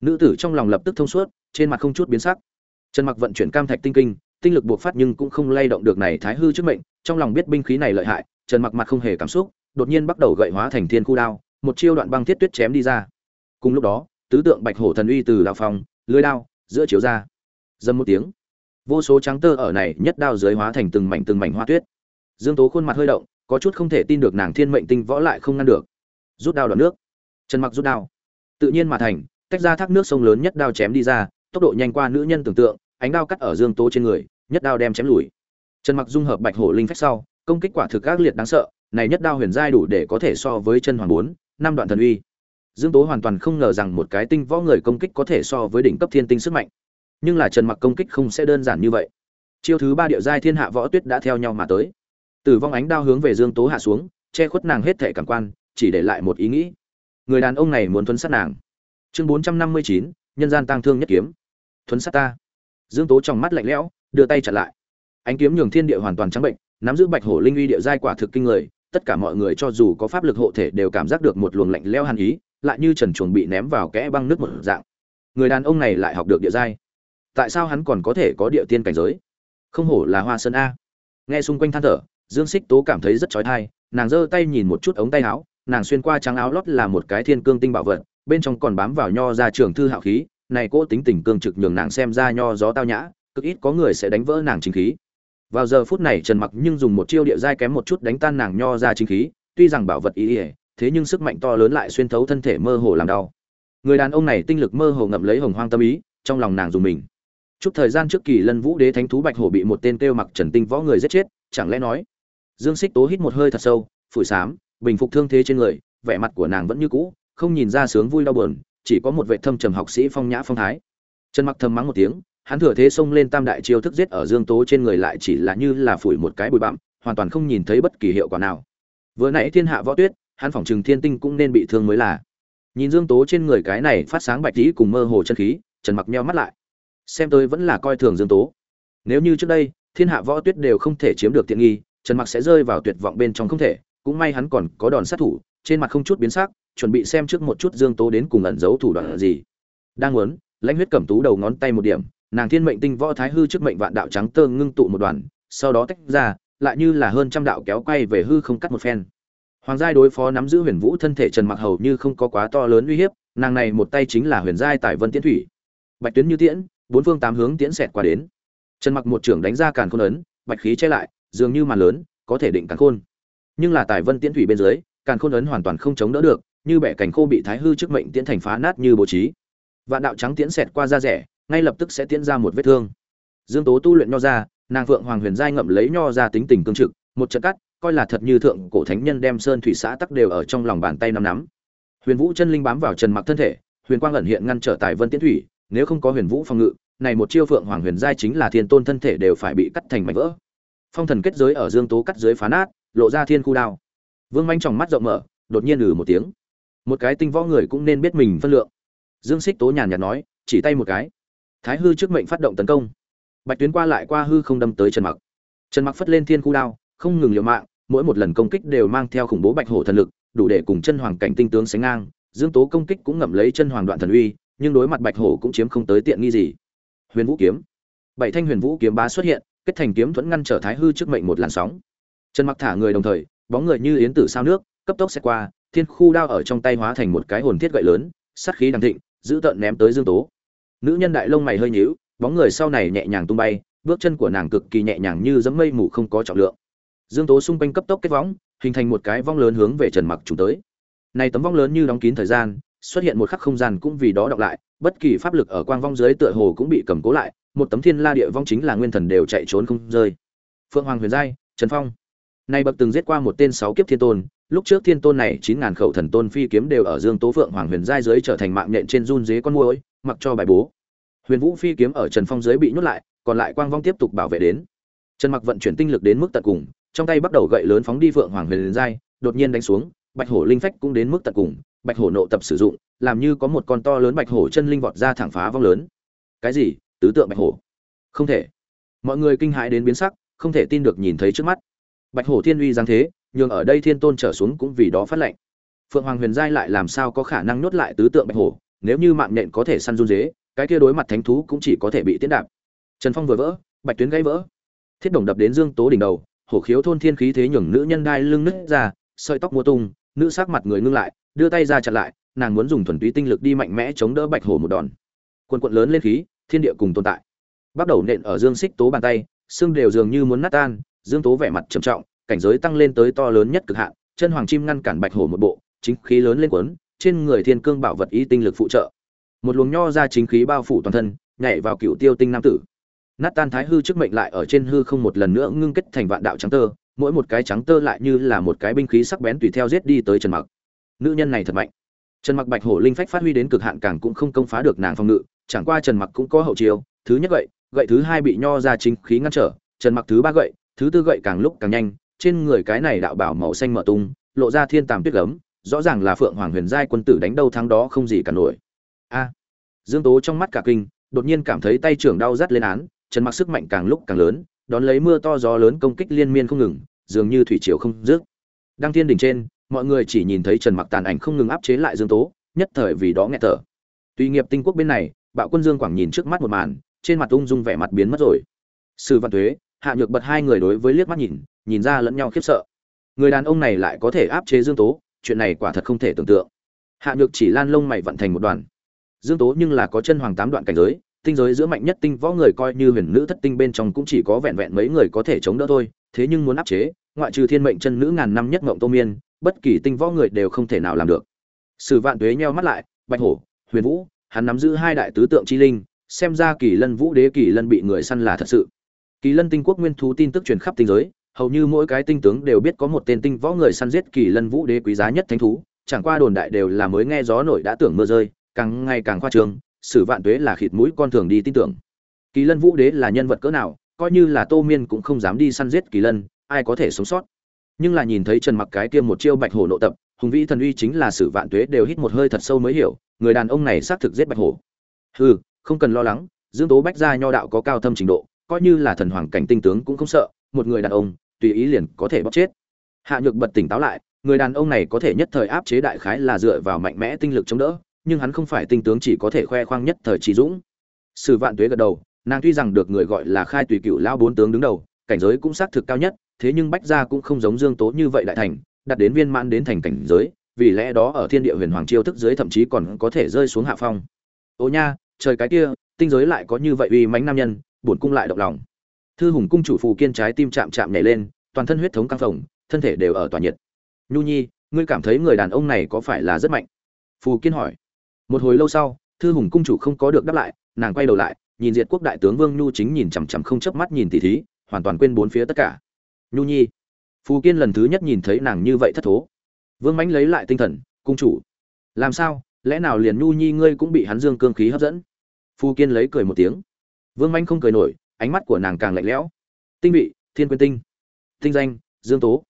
Nữ tử trong lòng lập tức thông suốt, trên mặt không chút biến sắc. Trần mặc vận chuyển cam thạch tinh kinh, tinh lực buộc phát nhưng cũng không lay động được này thái hư trước mệnh, trong lòng biết binh khí này lợi hại, trần mặc mặt không hề cảm xúc, đột nhiên bắt đầu gậy hóa thành thiên khu đao, một chiêu đoạn băng thiết tuyết chém đi ra. Cùng lúc đó, tứ tượng bạch hổ thần uy từ đạo phòng lưới đao, giữa chiếu ra dâm một tiếng. Vô số trắng tơ ở này nhất đao dưới hóa thành từng mảnh từng mảnh hoa tuyết. Dương tố khuôn mặt hơi động, có chút không thể tin được nàng thiên mệnh tinh võ lại không ngăn được. Rút đao đoạn nước. Trần mặc rút đao. Tự nhiên mà thành, tách ra thác nước sông lớn nhất đao chém đi ra, tốc độ nhanh qua nữ nhân tưởng tượng, ánh đao cắt ở dương tố trên người, nhất đao đem chém lùi. Trần mặc dung hợp bạch hổ linh phách sau, công kích quả thực ác liệt đáng sợ, này nhất đao huyền giai đủ để có thể so với chân hoàng bốn, năm đoạn thần uy. Dương tố hoàn toàn không ngờ rằng một cái tinh võ người công kích có thể so với đỉnh cấp thiên tinh sức mạnh nhưng là trần mặc công kích không sẽ đơn giản như vậy. Chiêu thứ ba địa giai thiên hạ võ tuyết đã theo nhau mà tới. Tử vong ánh đao hướng về dương tố hạ xuống, che khuất nàng hết thể cảm quan, chỉ để lại một ý nghĩ. Người đàn ông này muốn thuấn sát nàng. Chương bốn trăm năm mươi chín, nhân gian tăng thương nhất kiếm. Thuấn sát ta. Dương tố trong mắt lạnh lẽo, đưa tay chặn lại. Ánh kiếm nhường thiên địa hoàn toàn trắng bệnh, nắm giữ bạch hổ linh uy địa giai quả thực kinh người, tất cả mọi người cho dù có pháp lực hộ thể đều cảm giác được một luồng lạnh lẽo hàn ý, lại như trần chuồng bị ném vào kẽ băng nước một dạng. Người đàn ông này lại học được địa giai tại sao hắn còn có thể có địa tiên cảnh giới? Không hổ là hoa sơn a. Nghe xung quanh than thở, dương xích tố cảm thấy rất trói thai nàng giơ tay nhìn một chút ống tay áo, nàng xuyên qua trắng áo lót là một cái thiên cương tinh bảo vật, bên trong còn bám vào nho ra trường thư hạo khí, này cô tính tình cương trực nhường nàng xem ra nho gió tao nhã, cực ít có người sẽ đánh vỡ nàng chính khí. Vào giờ phút này trần mặc nhưng dùng một chiêu địa giai kém một chút đánh tan nàng nho ra chính khí, tuy rằng bảo vật ý ỉa thế nhưng sức mạnh to lớn lại xuyên thấu thân thể mơ hồ làm đau. Người đàn ông này tinh lực mơ hồ ngậm lấy hồng hoang tâm ý, trong lòng nàng dùng mình chút thời gian trước kỳ lân vũ đế thánh thú bạch hổ bị một tên kêu mặc trần tinh võ người giết chết, chẳng lẽ nói, dương xích tố hít một hơi thật sâu, phủi sám bình phục thương thế trên người, vẻ mặt của nàng vẫn như cũ, không nhìn ra sướng vui đau buồn, chỉ có một vệ thâm trầm học sĩ phong nhã phong thái. Trần mặc thầm mắng một tiếng, hắn thừa thế xông lên tam đại chiêu thức giết ở dương tố trên người lại chỉ là như là phủi một cái bụi bặm, hoàn toàn không nhìn thấy bất kỳ hiệu quả nào. Vừa nãy thiên hạ võ tuyết, hắn phỏng chừng thiên tinh cũng nên bị thương mới là. Nhìn dương tố trên người cái này phát sáng bạch tí cùng mơ hồ chân khí, trần mặc meo mắt lại xem tôi vẫn là coi thường dương tố. Nếu như trước đây, thiên hạ võ tuyết đều không thể chiếm được tiện nghi, trần mặc sẽ rơi vào tuyệt vọng bên trong không thể, cũng may hắn còn có đòn sát thủ, trên mặt không chút biến sắc, chuẩn bị xem trước một chút dương tố đến cùng ẩn giấu thủ đoạn gì. Đang muốn, lãnh huyết cẩm tú đầu ngón tay một điểm, nàng thiên mệnh tinh võ thái hư trước mệnh vạn đạo trắng tơ ngưng tụ một đoàn, sau đó tách ra, lại như là hơn trăm đạo kéo quay về hư không cắt một phen. Hoàng giai đối phó nắm giữ huyền vũ thân thể trần mặc hầu như không có quá to lớn uy hiếp, nàng này một tay chính là huyền giai tại vân tiến thủy. Bạch tuyến như tiễn bốn phương tám hướng tiễn xẹt qua đến. Trần mặc một trưởng đánh ra càn khôn ấn, bạch khí che lại, dường như màn lớn, có thể định càn khôn. Nhưng là tài vân tiễn thủy bên dưới, càn khôn ấn hoàn toàn không chống đỡ được, như bẻ cành khô bị thái hư trước mệnh tiễn thành phá nát như bố trí. Vạn đạo trắng tiễn xẹt qua da rẻ, ngay lập tức sẽ tiễn ra một vết thương. Dương tố tu luyện nho ra, nàng phượng hoàng huyền giai ngậm lấy nho ra tính tình cương trực, một trận cắt, coi là thật như thượng cổ thánh nhân đem sơn thủy xã tắc đều ở trong lòng bàn tay nắm nắm. Huyền vũ chân linh bám vào trần mặc thân thể, huyền quang ẩn hiện ngăn trở tài vân tiễn thủy, nếu không có huyền vũ phòng ngự này một chiêu phượng hoàng huyền giai chính là thiên tôn thân thể đều phải bị cắt thành mảnh vỡ. Phong thần kết giới ở dương tố cắt dưới phá nát, lộ ra thiên khu đao. Vương manh tròng mắt rộng mở, đột nhiên ừ một tiếng. Một cái tinh võ người cũng nên biết mình phân lượng. Dương xích tố nhàn nhạt nói, chỉ tay một cái. Thái hư trước mệnh phát động tấn công. Bạch tuyến qua lại qua hư không đâm tới trần mặc. Trần mặc phất lên thiên khu đao, không ngừng liều mạng, mỗi một lần công kích đều mang theo khủng bố bạch hổ thần lực, đủ để cùng chân hoàng cảnh tinh tướng sánh ngang. Dương tố công kích cũng ngậm lấy chân hoàng đoạn thần uy, nhưng đối mặt bạch hổ cũng chiếm không tới tiện nghi gì huyền vũ kiếm. Bảy thanh huyền vũ kiếm bá xuất hiện, kết thành kiếm thuẫn ngăn trở thái hư trước mệnh một làn sóng. Trần mặc thả người đồng thời, bóng người như yến tử sao nước, cấp tốc xét qua, thiên khu đao ở trong tay hóa thành một cái hồn thiết gậy lớn, sát khí đằng thịnh, giữ tợn ném tới dương tố. Nữ nhân đại lông mày hơi nhíu, bóng người sau này nhẹ nhàng tung bay, bước chân của nàng cực kỳ nhẹ nhàng như dẫm mây mù không có trọng lượng. Dương tố xung quanh cấp tốc kết võng hình thành một cái vong lớn hướng về trần mặc chúng tới. Này tấm vong lớn như đóng kín thời gian xuất hiện một khắc không gian cũng vì đó đọc lại, bất kỳ pháp lực ở quang vong dưới tựa hồ cũng bị cầm cố lại, một tấm thiên la địa vong chính là nguyên thần đều chạy trốn không rơi. Phượng hoàng huyền giai, trần phong. Nay bậc từng giết qua một tên sáu kiếp thiên tôn, lúc trước thiên tôn này chín ngàn khẩu thần tôn phi kiếm đều ở dương tố phượng hoàng huyền giai dưới trở thành mạng nhện trên run dế con môi mặc cho bài bố. Huyền vũ phi kiếm ở trần phong dưới bị nhốt lại, còn lại quang vong tiếp tục bảo vệ đến. Trần mặc vận chuyển tinh lực đến mức tận cùng, trong tay bắt đầu gậy lớn phóng đi phượng hoàng huyền giai, đột nhiên đánh xuống, bạch hổ linh phách cũng đến mức tận cùng bạch hổ nộ tập sử dụng, làm như có một con to lớn bạch hổ chân linh vọt ra thẳng phá vong lớn. Cái gì? Tứ tượng bạch hổ? Không thể. Mọi người kinh hãi đến biến sắc, không thể tin được nhìn thấy trước mắt. Bạch hổ thiên uy giáng thế, nhường ở đây thiên tôn trở xuống cũng vì đó phát lệnh. Phượng hoàng huyền giai lại làm sao có khả năng nhốt lại tứ tượng bạch hổ? Nếu như mạng nện có thể săn run dế, cái kia đối mặt thánh thú cũng chỉ có thể bị tiến đạp. Trần phong vừa vỡ, bạch tuyến gãy vỡ. Thiết đồng đập đến dương tố đỉnh đầu, hổ khiếu thôn thiên khí thế nhường nữ nhân đai lưng nứt ra, sợi tóc mua tung, nữ sắc mặt người ngưng lại đưa tay ra chặn lại, nàng muốn dùng thuần túy tinh lực đi mạnh mẽ chống đỡ bạch hổ một đòn. Quần quận lớn lên khí, thiên địa cùng tồn tại. Bắt đầu nện ở dương xích tố bàn tay, xương đều dường như muốn nát tan, dương tố vẻ mặt trầm trọng, cảnh giới tăng lên tới to lớn nhất cực hạn, chân hoàng chim ngăn cản bạch hổ một bộ, chính khí lớn lên quấn trên người thiên cương bảo vật y tinh lực phụ trợ. Một luồng nho ra chính khí bao phủ toàn thân, nhảy vào cựu tiêu tinh nam tử. Nát tan thái hư trước mệnh lại ở trên hư không một lần nữa ngưng kết thành vạn đạo trắng tơ, mỗi một cái trắng tơ lại như là một cái binh khí sắc bén tùy theo giết đi tới trần mặc nữ nhân này thật mạnh. Trần mặc bạch hổ linh phách phát huy đến cực hạn càng cũng không công phá được nàng phòng ngự, chẳng qua trần mặc cũng có hậu chiêu, thứ nhất gậy gậy thứ hai bị nho ra chính khí ngăn trở, trần mặc thứ ba gậy, thứ tư gậy càng lúc càng nhanh, trên người cái này đạo bảo màu xanh mở tung, lộ ra thiên tàm tuyết gấm, rõ ràng là phượng hoàng huyền giai quân tử đánh đâu thắng đó không gì cả nổi. A! Dương tố trong mắt cả kinh, đột nhiên cảm thấy tay trưởng đau rát lên án, trần mặc sức mạnh càng lúc càng lớn, đón lấy mưa to gió lớn công kích liên miên không ngừng, dường như thủy triều không dứt. Đăng thiên đỉnh trên mọi người chỉ nhìn thấy trần mặc tàn ảnh không ngừng áp chế lại dương tố, nhất thời vì đó nghe thở. Tuy nghiệp tinh quốc bên này, bạo quân dương quảng nhìn trước mắt một màn, trên mặt ung dung vẻ mặt biến mất rồi. Sư văn thuế, hạ nhược bật hai người đối với liếc mắt nhìn nhìn ra lẫn nhau khiếp sợ. Người đàn ông này lại có thể áp chế dương tố, chuyện này quả thật không thể tưởng tượng. Hạ nhược chỉ lan lông mày vận thành một đoàn. Dương tố nhưng là có chân hoàng tám đoạn cảnh giới, tinh giới giữa mạnh nhất tinh võ người coi như huyền nữ thất tinh bên trong cũng chỉ có vẹn vẹn mấy người có thể chống đỡ thôi, thế nhưng muốn áp chế, ngoại trừ thiên mệnh chân nữ ngàn năm nhất ngộng tô miên bất kỳ tinh võ người đều không thể nào làm được. Sử vạn tuế nheo mắt lại, bạch hổ, huyền vũ, hắn nắm giữ hai đại tứ tượng chi linh, xem ra kỳ lân vũ đế, kỳ lân bị người săn là thật sự. Kỳ lân tinh quốc nguyên thú tin tức truyền khắp tinh giới, hầu như mỗi cái tinh tướng đều biết có một tên tinh võ người săn giết kỳ lân vũ đế quý giá nhất thánh thú, chẳng qua đồn đại đều là mới nghe gió nổi đã tưởng mưa rơi, càng ngày càng khoa trương, sử vạn tuế là khịt mũi con thường đi tin tưởng. Kỳ lân vũ đế là nhân vật cỡ nào, coi như là tô miên cũng không dám đi săn giết kỳ lân, ai có thể sống sót? Nhưng là nhìn thấy trần mặc cái kia một chiêu bạch hổ nộ tập, hùng vĩ thần uy chính là sử vạn tuế đều hít một hơi thật sâu mới hiểu, người đàn ông này xác thực giết bạch hổ. Hừ, không cần lo lắng, dương tố bách gia nho đạo có cao thâm trình độ, coi như là thần hoàng cảnh tinh tướng cũng không sợ, một người đàn ông, tùy ý liền có thể bóc chết. Hạ nhược bật tỉnh táo lại, người đàn ông này có thể nhất thời áp chế đại khái là dựa vào mạnh mẽ tinh lực chống đỡ, nhưng hắn không phải tinh tướng chỉ có thể khoe khoang nhất thời trí dũng. Sử vạn tuế gật đầu, nàng tuy rằng được người gọi là khai tùy cựu lao bốn tướng đứng đầu, cảnh giới cũng xác thực cao nhất thế nhưng bách gia cũng không giống dương tố như vậy đại thành, đặt đến viên mãn đến thành cảnh giới, vì lẽ đó ở thiên địa huyền hoàng chiêu thức dưới thậm chí còn có thể rơi xuống hạ phong. Ô nha, trời cái kia, tinh giới lại có như vậy uy mãnh nam nhân bổn cung lại động lòng. Thư hùng cung chủ phù kiên trái tim chạm chạm nhảy lên, toàn thân huyết thống căng phồng, thân thể đều ở tòa nhiệt. Nhu nhi, ngươi cảm thấy người đàn ông này có phải là rất mạnh? Phù kiên hỏi. Một hồi lâu sau, thư hùng cung chủ không có được đáp lại, nàng quay đầu lại, nhìn diệt quốc đại tướng vương nhu chính nhìn chằm chằm không chớp mắt nhìn tỉ thí, hoàn toàn quên bốn phía tất cả nhu nhi. Phù kiên lần thứ nhất nhìn thấy nàng như vậy thất thố. Vương mãnh lấy lại tinh thần, cung chủ, làm sao? Lẽ nào liền nhu nhi ngươi cũng bị hắn dương cương khí hấp dẫn? Phù kiên lấy cười một tiếng. Vương mãnh không cười nổi, ánh mắt của nàng càng lạnh lẽo. Tinh vị, thiên quyên tinh. Tinh danh, dương tố.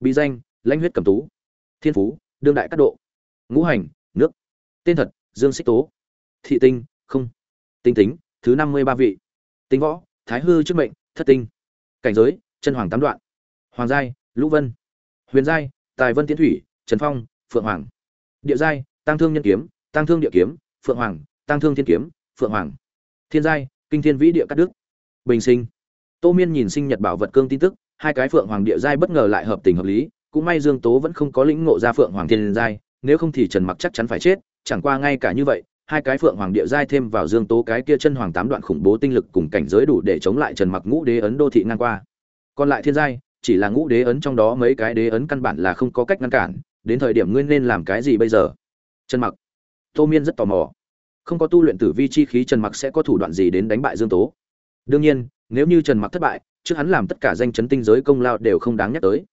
Bí danh, lãnh huyết cầm tú. Thiên phú, đương đại các độ. Ngũ hành, nước. Tên thật, dương xích tố. Thị tinh, không. Tinh tính, thứ năm mươi ba vị. Tinh võ, thái hư chức mệnh, thất tinh. Cảnh giới, chân hoàng tám đoạn hoàng giai, lũ vân. Huyền giai, tài vân tiến thủy, trần phong, phượng hoàng. Địa giai tăng thương nhân kiếm tăng thương địa kiếm, phượng hoàng. Tăng thương thiên kiếm, phượng hoàng. Thiên giai, kinh thiên vĩ địa cắt đức bình sinh. Tô miên nhìn sinh nhật bảo vật cương tin tức, hai cái phượng hoàng địa giai bất ngờ lại hợp tình hợp lý, cũng may dương tố vẫn không có lĩnh ngộ ra phượng hoàng thiên giai, nếu không thì trần mặc chắc chắn phải chết, chẳng qua ngay cả như vậy, hai cái phượng hoàng địa giai thêm vào dương tố cái kia chân hoàng tám đoạn khủng bố tinh lực cùng cảnh giới đủ để chống lại trần mặc ngũ đế ấn đô thị ngang qua. Còn lại thiên giai chỉ là ngũ đế ấn trong đó mấy cái đế ấn căn bản là không có cách ngăn cản, đến thời điểm ngươi nên làm cái gì bây giờ? Trần mặc. Tô miên rất tò mò. Không có tu luyện tử vi chi khí trần mặc sẽ có thủ đoạn gì đến đánh bại dương tố? Đương nhiên, nếu như trần mặc thất bại, trước hắn làm tất cả danh chấn tinh giới công lao đều không đáng nhắc tới.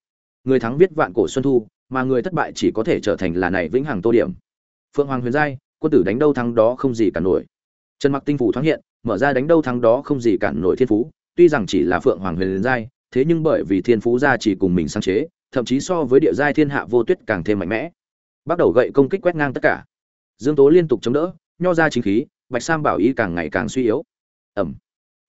Người thắng viết vạn cổ xuân thu, mà người thất bại chỉ có thể trở thành là này vĩnh hằng tô điểm. Phượng hoàng huyền giai, quân tử đánh đâu thắng đó không gì cả nổi. Trần mặc tinh phủ thoáng hiện, mở ra đánh đâu thắng đó không gì cản nổi thiên phú, tuy rằng chỉ là phượng hoàng huyền giai thế nhưng bởi vì thiên phú gia chỉ cùng mình sáng chế, thậm chí so với địa giai thiên hạ vô tuyết càng thêm mạnh mẽ. Bắt đầu gậy công kích quét ngang tất cả. Dương tố liên tục chống đỡ, nho ra chính khí, bạch sam bảo y càng ngày càng suy yếu. Ẩm.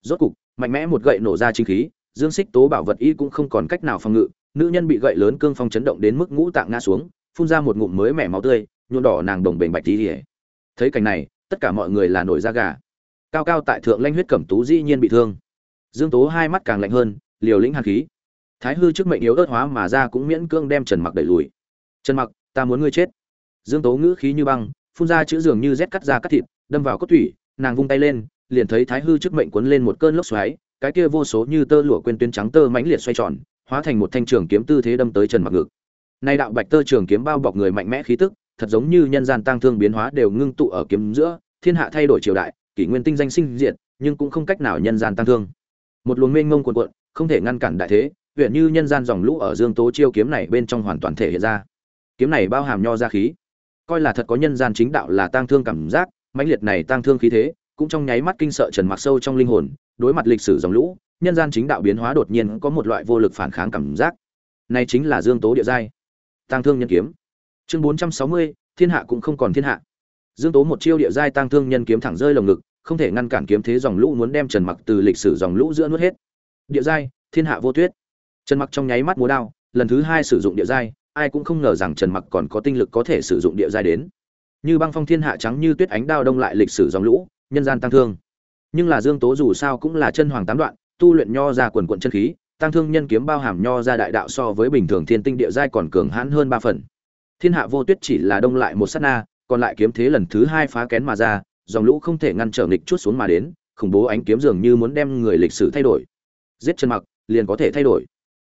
Rốt cục, mạnh mẽ một gậy nổ ra chính khí, dương xích tố bảo vật y cũng không còn cách nào phòng ngự, nữ nhân bị gậy lớn cương phong chấn động đến mức ngũ tạng ngã xuống, phun ra một ngụm mới mẻ máu tươi, nhuộm đỏ nàng đồng bền bạch tí thấy cảnh này, tất cả mọi người là nổi da gà. Cao cao tại thượng lanh huyết cẩm tú dĩ nhiên bị thương. Dương tố hai mắt càng lạnh hơn liều lĩnh hàn khí. Thái hư trước mệnh yếu ớt hóa mà ra cũng miễn cưỡng đem trần mặc đẩy lùi. Trần mặc, ta muốn ngươi chết. Dương tố ngữ khí như băng, phun ra chữ dường như rét cắt ra cắt thịt, đâm vào cốt thủy nàng vung tay lên, liền thấy thái hư trước mệnh cuốn lên một cơn lốc xoáy, cái kia vô số như tơ lụa quên tuyến trắng tơ mãnh liệt xoay tròn, hóa thành một thanh trường kiếm tư thế đâm tới trần mặc ngực. Nay đạo bạch tơ trường kiếm bao bọc người mạnh mẽ khí tức, thật giống như nhân gian tang thương biến hóa đều ngưng tụ ở kiếm giữa, thiên hạ thay đổi triều đại, kỷ nguyên tinh danh sinh diệt, nhưng cũng không cách nào nhân gian tang thương. Một luồng mênh mông cuộn cuộn không thể ngăn cản đại thế huyện như nhân gian dòng lũ ở dương tố chiêu kiếm này bên trong hoàn toàn thể hiện ra. Kiếm này bao hàm nho ra khí coi là thật có nhân gian chính đạo là tang thương cảm giác mãnh liệt này tang thương khí thế cũng trong nháy mắt kinh sợ trần mặc sâu trong linh hồn đối mặt lịch sử dòng lũ nhân gian chính đạo biến hóa đột nhiên có một loại vô lực phản kháng cảm giác. Này chính là dương tố địa giai tang thương nhân kiếm. Chương 460, thiên hạ cũng không còn thiên hạ. Dương tố một chiêu địa giai tang thương nhân kiếm thẳng rơi lồng ngực không thể ngăn cản kiếm thế dòng lũ muốn đem trần mặc từ lịch sử dòng lũ giữa nuốt hết địa giai, thiên hạ vô tuyết. Trần mặc trong nháy mắt múa đao, lần thứ hai sử dụng địa giai, ai cũng không ngờ rằng trần mặc còn có tinh lực có thể sử dụng địa giai đến. Như băng phong thiên hạ trắng như tuyết ánh đao đông lại lịch sử dòng lũ, nhân gian tăng thương. Nhưng là dương tố dù sao cũng là chân hoàng tám đoạn, tu luyện nho ra quần quận chân khí, tăng thương nhân kiếm bao hàm nho ra đại đạo so với bình thường thiên tinh địa giai còn cường hãn hơn ba phần. Thiên hạ vô tuyết chỉ là đông lại một sát na, còn lại kiếm thế lần thứ hai phá kén mà ra, dòng lũ không thể ngăn trở nghịch chút xuống mà đến, khủng bố ánh kiếm dường như muốn đem người lịch sử thay đổi giết chân mặc, liền có thể thay đổi.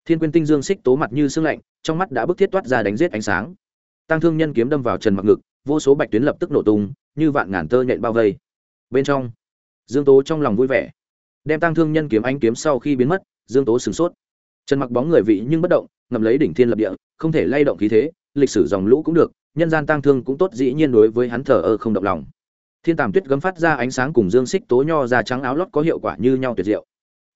Thiên quyên tinh dương xích tố mặt như sương lạnh, trong mắt đã bức thiết toát ra đánh giết ánh sáng. Tăng thương nhân kiếm đâm vào trần mặc ngực, vô số bạch tuyến lập tức nổ tung, như vạn ngàn tơ nhện bao vây. Bên trong, dương tố trong lòng vui vẻ. Đem tăng thương nhân kiếm ánh kiếm sau khi biến mất, dương tố sửng sốt. Trần mặc bóng người vị nhưng bất động ngầm lấy đỉnh thiên lập địa, không thể lay động khí thế, lịch sử dòng lũ cũng được, nhân gian tăng thương cũng tốt dĩ nhiên đối với hắn thờ ơ không động lòng. Thiên tàm tuyết gấm phát ra ánh sáng cùng dương xích tố nho ra trắng áo lót có hiệu quả như nhau tuyệt diệu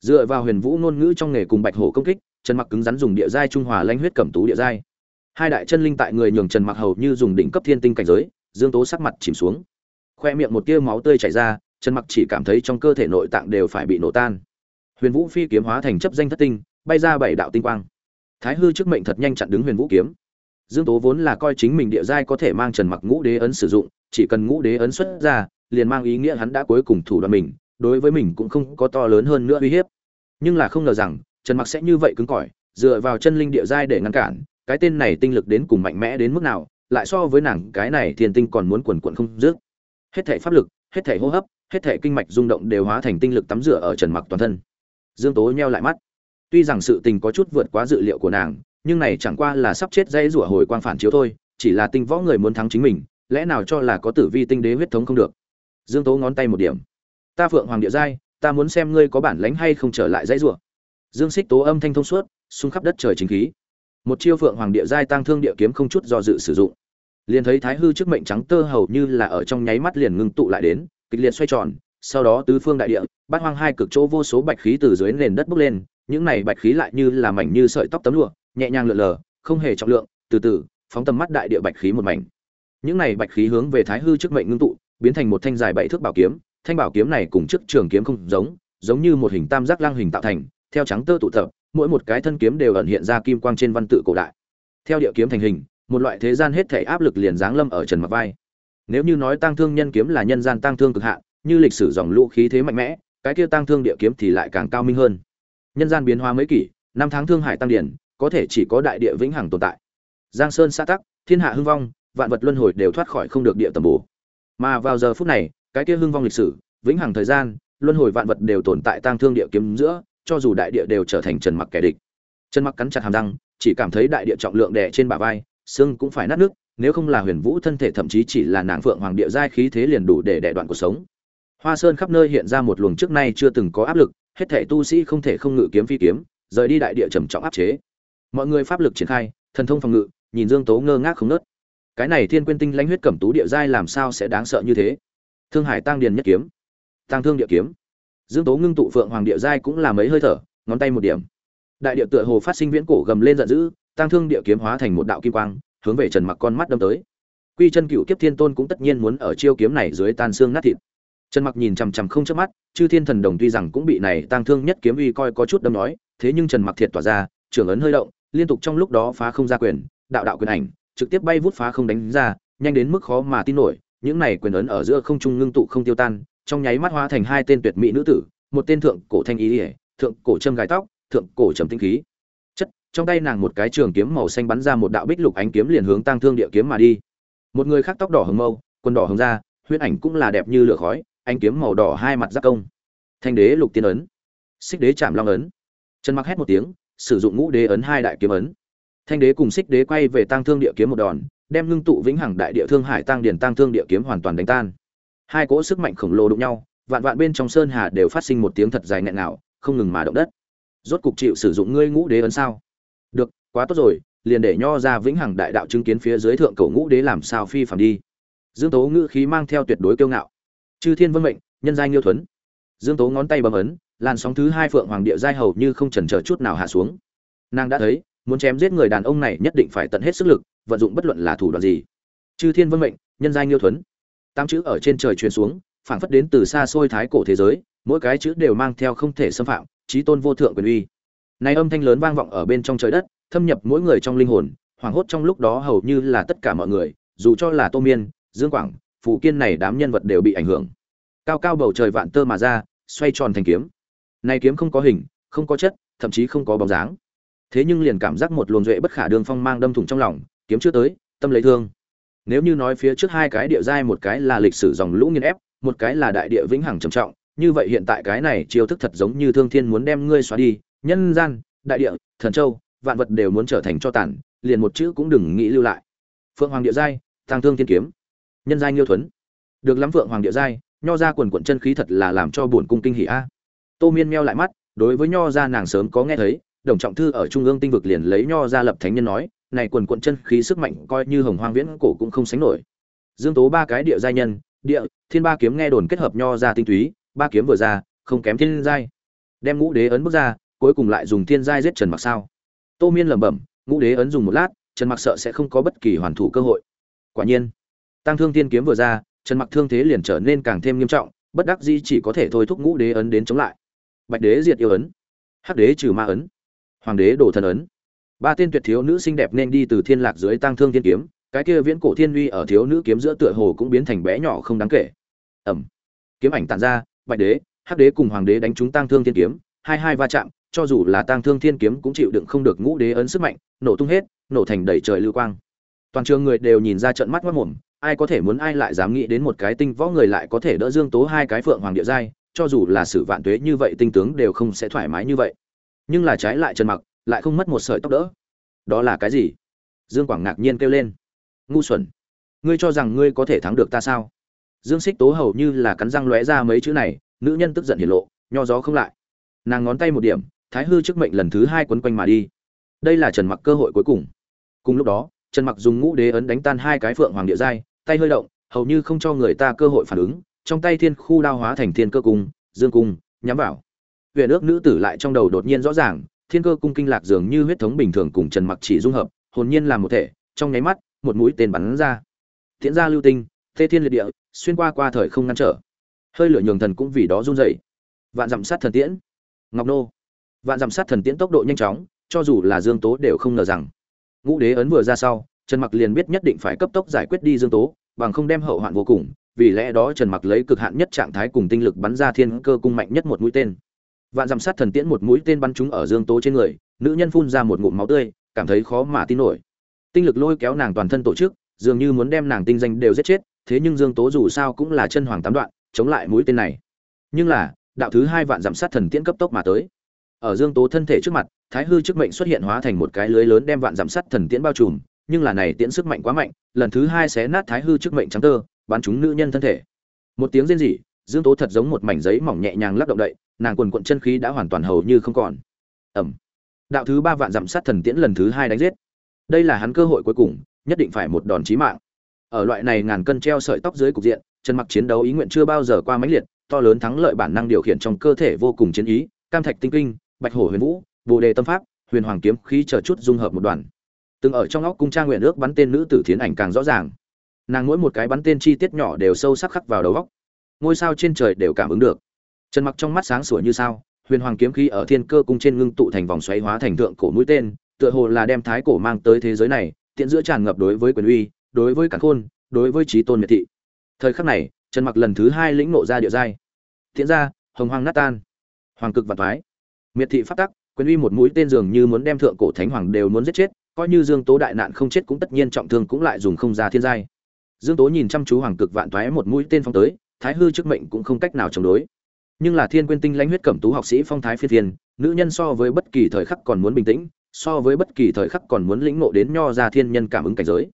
dựa vào huyền vũ ngôn ngữ trong nghề cùng bạch hổ công kích, trần mặc cứng rắn dùng địa giai trung hòa lanh huyết cẩm tú địa giai. Hai đại chân linh tại người nhường trần mặc hầu như dùng đỉnh cấp thiên tinh cảnh giới, dương tố sắc mặt chìm xuống. Khoe miệng một tia máu tươi chảy ra, trần mặc chỉ cảm thấy trong cơ thể nội tạng đều phải bị nổ tan. Huyền vũ phi kiếm hóa thành chấp danh thất tinh, bay ra bảy đạo tinh quang. Thái hư trước mệnh thật nhanh chặn đứng huyền vũ kiếm. Dương tố vốn là coi chính mình địa giai có thể mang trần mặc ngũ đế ấn sử dụng, chỉ cần ngũ đế ấn xuất ra, liền mang ý nghĩa hắn đã cuối cùng thủ đoạn mình, đối với mình cũng không có to lớn hơn nữa uy hiếp nhưng là không ngờ rằng, trần mặc sẽ như vậy cứng cỏi, dựa vào chân linh địa giai để ngăn cản, cái tên này tinh lực đến cùng mạnh mẽ đến mức nào, lại so với nàng, cái này thiên tinh còn muốn quần quận không dứt. Hết thể pháp lực, hết thể hô hấp, hết thể kinh mạch rung động đều hóa thành tinh lực tắm rửa ở trần mặc toàn thân. Dương tố nheo lại mắt. Tuy rằng sự tình có chút vượt quá dự liệu của nàng, nhưng này chẳng qua là sắp chết dây rủa hồi quang phản chiếu thôi, chỉ là tinh võ người muốn thắng chính mình, lẽ nào cho là có tử vi tinh đế huyết thống không được? Dương tố ngón tay một điểm. Ta phượng hoàng địa giai ta muốn xem ngươi có bản lánh hay không trở lại dãy rủa dương xích tố âm thanh thông suốt, xung khắp đất trời chính khí. Một chiêu phượng hoàng địa giai tăng thương địa kiếm không chút do dự sử dụng. Liền thấy thái hư trước mệnh trắng tơ hầu như là ở trong nháy mắt liền ngưng tụ lại đến, kịch liệt xoay tròn, sau đó tứ phương đại địa, bát hoang hai cực chỗ vô số bạch khí từ dưới nền đất bốc lên, những này bạch khí lại như là mảnh như sợi tóc tấm lụa, nhẹ nhàng lượn lờ, không hề trọng lượng, từ từ, phóng tầm mắt đại địa bạch khí một mảnh. Những này bạch khí hướng về thái hư trước mệnh ngưng tụ, biến thành một thanh dài bảy thước bảo kiếm thanh bảo kiếm này cùng trước trường kiếm không giống giống như một hình tam giác lang hình tạo thành, theo trắng tơ tụ tập, mỗi một cái thân kiếm đều ẩn hiện ra kim quang trên văn tự cổ đại. Theo địa kiếm thành hình, một loại thế gian hết thể áp lực liền giáng lâm ở trần mặc vai. Nếu như nói tang thương nhân kiếm là nhân gian tang thương cực hạn, như lịch sử dòng lũ khí thế mạnh mẽ, cái kia tang thương địa kiếm thì lại càng cao minh hơn. Nhân gian biến hóa mấy kỷ, năm tháng thương hải tăng điển, có thể chỉ có đại địa vĩnh hằng tồn tại. Giang sơn xã tắc, thiên hạ hưng vong, vạn vật luân hồi đều thoát khỏi không được địa tầm bổ. Mà vào giờ phút này cái kia hưng vong lịch sử, vĩnh hằng thời gian, luân hồi vạn vật đều tồn tại tang thương địa kiếm giữa, cho dù đại địa đều trở thành trần mặc kẻ địch. Trần mặc cắn chặt hàm răng, chỉ cảm thấy đại địa trọng lượng đè trên bả vai, xương cũng phải nát nước, nếu không là huyền vũ thân thể thậm chí chỉ là nàng phượng hoàng địa giai khí thế liền đủ để đè đoạn cuộc sống. Hoa sơn khắp nơi hiện ra một luồng trước nay chưa từng có áp lực, hết thể tu sĩ không thể không ngự kiếm phi kiếm, rời đi đại địa trầm trọng áp chế. Mọi người pháp lực triển khai, thần thông phòng ngự, nhìn dương tố ngơ ngác không nớt cái này thiên quyên tinh lãnh huyết cẩm tú địa giai làm sao sẽ đáng sợ như thế? Thương hải tăng điền nhất kiếm. Tăng thương địa kiếm. Dương tố ngưng tụ phượng hoàng địa giai cũng là mấy hơi thở, ngón tay một điểm. Đại địa tựa hồ phát sinh viễn cổ gầm lên giận dữ tăng thương địa kiếm hóa thành một đạo kim quang, hướng về trần mặc con mắt đâm tới. Quy chân cựu kiếp thiên tôn cũng tất nhiên muốn ở chiêu kiếm này dưới tan xương nát thịt. Trần mặc nhìn chằm chằm không chớp mắt, chư thiên thần đồng tuy rằng cũng bị này tăng thương nhất kiếm uy coi có chút đâm nói, thế nhưng trần mặc thiệt tỏa ra, trưởng ấn hơi động, liên tục trong lúc đó phá không ra quyền, đạo đạo quyền ảnh, trực tiếp bay vút phá không đánh ra, nhanh đến mức khó mà tin nổi những này quyền ấn ở giữa không trung ngưng tụ không tiêu tan trong nháy mắt hóa thành hai tên tuyệt mỹ nữ tử một tên thượng cổ thanh ý liễu, thượng cổ châm gài tóc thượng cổ trầm tinh khí. Chất trong tay nàng một cái trường kiếm màu xanh bắn ra một đạo bích lục ánh kiếm liền hướng tăng thương địa kiếm mà đi. Một người khác tóc đỏ hồng mâu quần đỏ hồng da huyết ảnh cũng là đẹp như lửa khói ánh kiếm màu đỏ hai mặt giáp công. Thanh đế lục tiên ấn. Xích đế chạm long ấn. Trần mặc hét một tiếng sử dụng ngũ đế ấn hai đại kiếm ấn. Thanh đế cùng xích đế quay về tăng thương địa kiếm một đòn đem ngưng tụ vĩnh hằng đại địa thương hải tăng điển tăng thương địa kiếm hoàn toàn đánh tan. Hai cỗ sức mạnh khổng lồ đụng nhau, vạn vạn bên trong sơn hà đều phát sinh một tiếng thật dài nghẹn ngào, không ngừng mà động đất. Rốt cục chịu sử dụng ngươi ngũ đế ấn sao? Được, quá tốt rồi, liền để nho ra vĩnh hằng đại đạo chứng kiến phía dưới thượng cổ ngũ đế làm sao phi phàm đi. Dương tố ngữ khí mang theo tuyệt đối kiêu ngạo. Chư thiên vân mệnh, nhân giai nghiêu thuấn. Dương tố ngón tay bấm ấn, làn sóng thứ hai phượng hoàng địa giai hầu như không chần chờ chút nào hạ xuống. Nàng đã thấy muốn chém giết người đàn ông này nhất định phải tận hết sức lực, vận dụng bất luận là thủ đoạn gì. Chư thiên vân mệnh, nhân giai nghiêu thuấn. Tám chữ ở trên trời truyền xuống, phảng phất đến từ xa xôi thái cổ thế giới, mỗi cái chữ đều mang theo không thể xâm phạm trí tôn vô thượng quyền uy. Này âm thanh lớn vang vọng ở bên trong trời đất, thâm nhập mỗi người trong linh hồn, hoảng hốt trong lúc đó hầu như là tất cả mọi người, dù cho là tô miên, dương quảng phụ kiên này đám nhân vật đều bị ảnh hưởng. Cao cao bầu trời vạn tơ mà ra, xoay tròn thành kiếm. Này kiếm không có hình, không có chất, thậm chí không có bóng dáng thế nhưng liền cảm giác một luồng duệ bất khả đường phong mang đâm thủng trong lòng, kiếm chưa tới, tâm lấy thương. Nếu như nói phía trước hai cái địa giai một cái là lịch sử dòng lũ nghiên ép, một cái là đại địa vĩnh hằng trầm trọng, như vậy hiện tại cái này chiêu thức thật giống như thương thiên muốn đem ngươi xóa đi, nhân gian, đại địa, thần châu, vạn vật đều muốn trở thành cho tàn, liền một chữ cũng đừng nghĩ lưu lại. Phượng hoàng địa giai tăng thương thiên kiếm. Nhân giai nghiêu thuấn. Được lắm phượng hoàng địa giai, nho ra quần quận chân khí thật là làm cho buồn cung kinh hỉ a. Tô miên meo lại mắt, đối với nho ra nàng sớm có nghe thấy đồng trọng thư ở trung ương tinh vực liền lấy nho ra lập thánh nhân nói, này quần quận chân khí sức mạnh coi như hồng hoang viễn cổ cũng không sánh nổi. Dương tố ba cái địa giai nhân, địa, thiên ba kiếm nghe đồn kết hợp nho ra tinh túy, ba kiếm vừa ra, không kém thiên giai. Đem ngũ đế ấn bước ra, cuối cùng lại dùng thiên giai giết trần mặc sao. Tô miên lẩm bẩm, ngũ đế ấn dùng một lát, trần mặc sợ sẽ không có bất kỳ hoàn thủ cơ hội. Quả nhiên, tăng thương thiên kiếm vừa ra, trần mặc thương thế liền trở nên càng thêm nghiêm trọng, bất đắc dĩ chỉ có thể thôi thúc ngũ đế ấn đến chống lại. Bạch đế diệt yêu ấn, hắc đế trừ ma ấn hoàng đế đổ thần ấn. Ba tên tuyệt thiếu nữ xinh đẹp nên đi từ thiên lạc dưới tăng thương thiên kiếm, cái kia viễn cổ thiên uy ở thiếu nữ kiếm giữa tựa hồ cũng biến thành bé nhỏ không đáng kể. Ẩm kiếm ảnh tàn ra, bạch đế, hắc đế cùng hoàng đế đánh trúng tăng thương thiên kiếm, hai hai va chạm, cho dù là tăng thương thiên kiếm cũng chịu đựng không được ngũ đế ấn sức mạnh, nổ tung hết, nổ thành đầy trời lưu quang. Toàn trường người đều nhìn ra trận mắt mất mồm, ai có thể muốn ai lại dám nghĩ đến một cái tinh võ người lại có thể đỡ dương tố hai cái phượng hoàng địa giai, cho dù là sử vạn tuế như vậy tinh tướng đều không sẽ thoải mái như vậy nhưng là trái lại trần mặc lại không mất một sợi tóc đỡ. Đó là cái gì? Dương quảng ngạc nhiên kêu lên. Ngu xuẩn. Ngươi cho rằng ngươi có thể thắng được ta sao? Dương xích tố hầu như là cắn răng lóe ra mấy chữ này, nữ nhân tức giận hiển lộ, nho gió không lại. Nàng ngón tay một điểm, thái hư chức mệnh lần thứ hai quấn quanh mà đi. Đây là trần mặc cơ hội cuối cùng. Cùng lúc đó, trần mặc dùng ngũ đế ấn đánh tan hai cái phượng hoàng địa giai, tay hơi động, hầu như không cho người ta cơ hội phản ứng, trong tay thiên khu đao hóa thành thiên cơ cung, dương cung, nhắm vào huyền ước nữ tử lại trong đầu đột nhiên rõ ràng, thiên cơ cung kinh lạc dường như huyết thống bình thường cùng trần mặc chỉ dung hợp, hồn nhiên làm một thể, trong nháy mắt, một mũi tên bắn ra. Tiễn ra lưu tinh thê thiên liệt địa, xuyên qua qua thời không ngăn trở. Hơi lửa nhường thần cũng vì đó run rẩy. Vạn dặm sát thần tiễn. Ngọc nô. Vạn dặm sát thần tiễn tốc độ nhanh chóng, cho dù là dương tố đều không ngờ rằng. Ngũ đế ấn vừa ra sau, trần mặc liền biết nhất định phải cấp tốc giải quyết đi dương tố, bằng không đem hậu hoạn vô cùng, vì lẽ đó trần mặc lấy cực hạn nhất trạng thái cùng tinh lực bắn ra thiên cơ cung mạnh nhất một mũi tên vạn dặm sát thần tiễn một mũi tên bắn trúng ở dương tố trên người, nữ nhân phun ra một ngụm máu tươi, cảm thấy khó mà tin nổi. Tinh lực lôi kéo nàng toàn thân tổ chức, dường như muốn đem nàng tinh danh đều giết chết, thế nhưng dương tố dù sao cũng là chân hoàng tám đoạn, chống lại mũi tên này. Nhưng là, đạo thứ hai vạn dặm sát thần tiễn cấp tốc mà tới. Ở dương tố thân thể trước mặt, thái hư chức mệnh xuất hiện hóa thành một cái lưới lớn đem vạn dặm sát thần tiễn bao trùm, nhưng là này tiễn sức mạnh quá mạnh, lần thứ hai xé nát thái hư chức mệnh trắng tơ, bắn trúng nữ nhân thân thể. Một tiếng rên rỉ dương tố thật giống một mảnh giấy mỏng nhẹ nhàng lắc động đậy, nàng quần quận chân khí đã hoàn toàn hầu như không còn. Ẩm đạo thứ ba vạn dặm sát thần tiễn lần thứ hai đánh giết. Đây là hắn cơ hội cuối cùng, nhất định phải một đòn chí mạng. Ở loại này ngàn cân treo sợi tóc dưới cục diện, trần mặc chiến đấu ý nguyện chưa bao giờ qua mãnh liệt, to lớn thắng lợi bản năng điều khiển trong cơ thể vô cùng chiến ý, cam thạch tinh kinh, bạch hổ huyền vũ, bồ đề tâm pháp, huyền hoàng kiếm khí chờ chút dung hợp một đoàn từng ở trong óc cung trang nguyện ước bắn tên nữ tử thiến ảnh càng rõ ràng. Nàng mỗi một cái bắn tên chi tiết nhỏ đều sâu sắc khắc vào đầu óc ngôi sao trên trời đều cảm ứng được. Trần mặc trong mắt sáng sủa như sao, huyền hoàng kiếm khí ở thiên cơ cung trên ngưng tụ thành vòng xoáy hóa thành tượng cổ mũi tên, tựa hồ là đem thái cổ mang tới thế giới này, tiện giữa tràn ngập đối với quyền uy, đối với cả khôn, đối với trí tôn miệt thị. Thời khắc này, trần mặc lần thứ hai lĩnh nộ ra địa giai. Tiện ra, hồng hoàng nát tan. Hoàng cực và thoái. Miệt thị phát tắc, quyền uy một mũi tên dường như muốn đem thượng cổ thánh hoàng đều muốn giết chết, coi như dương tố đại nạn không chết cũng tất nhiên trọng thương cũng lại dùng không ra thiên giai. Dương tố nhìn chăm chú hoàng cực vạn thoái một mũi tên phong tới thái hư chức mệnh cũng không cách nào chống đối. Nhưng là thiên quyên tinh lãnh huyết cẩm tú học sĩ phong thái phi thiên nữ nhân so với bất kỳ thời khắc còn muốn bình tĩnh, so với bất kỳ thời khắc còn muốn lĩnh ngộ đến nho ra thiên nhân cảm ứng cảnh giới.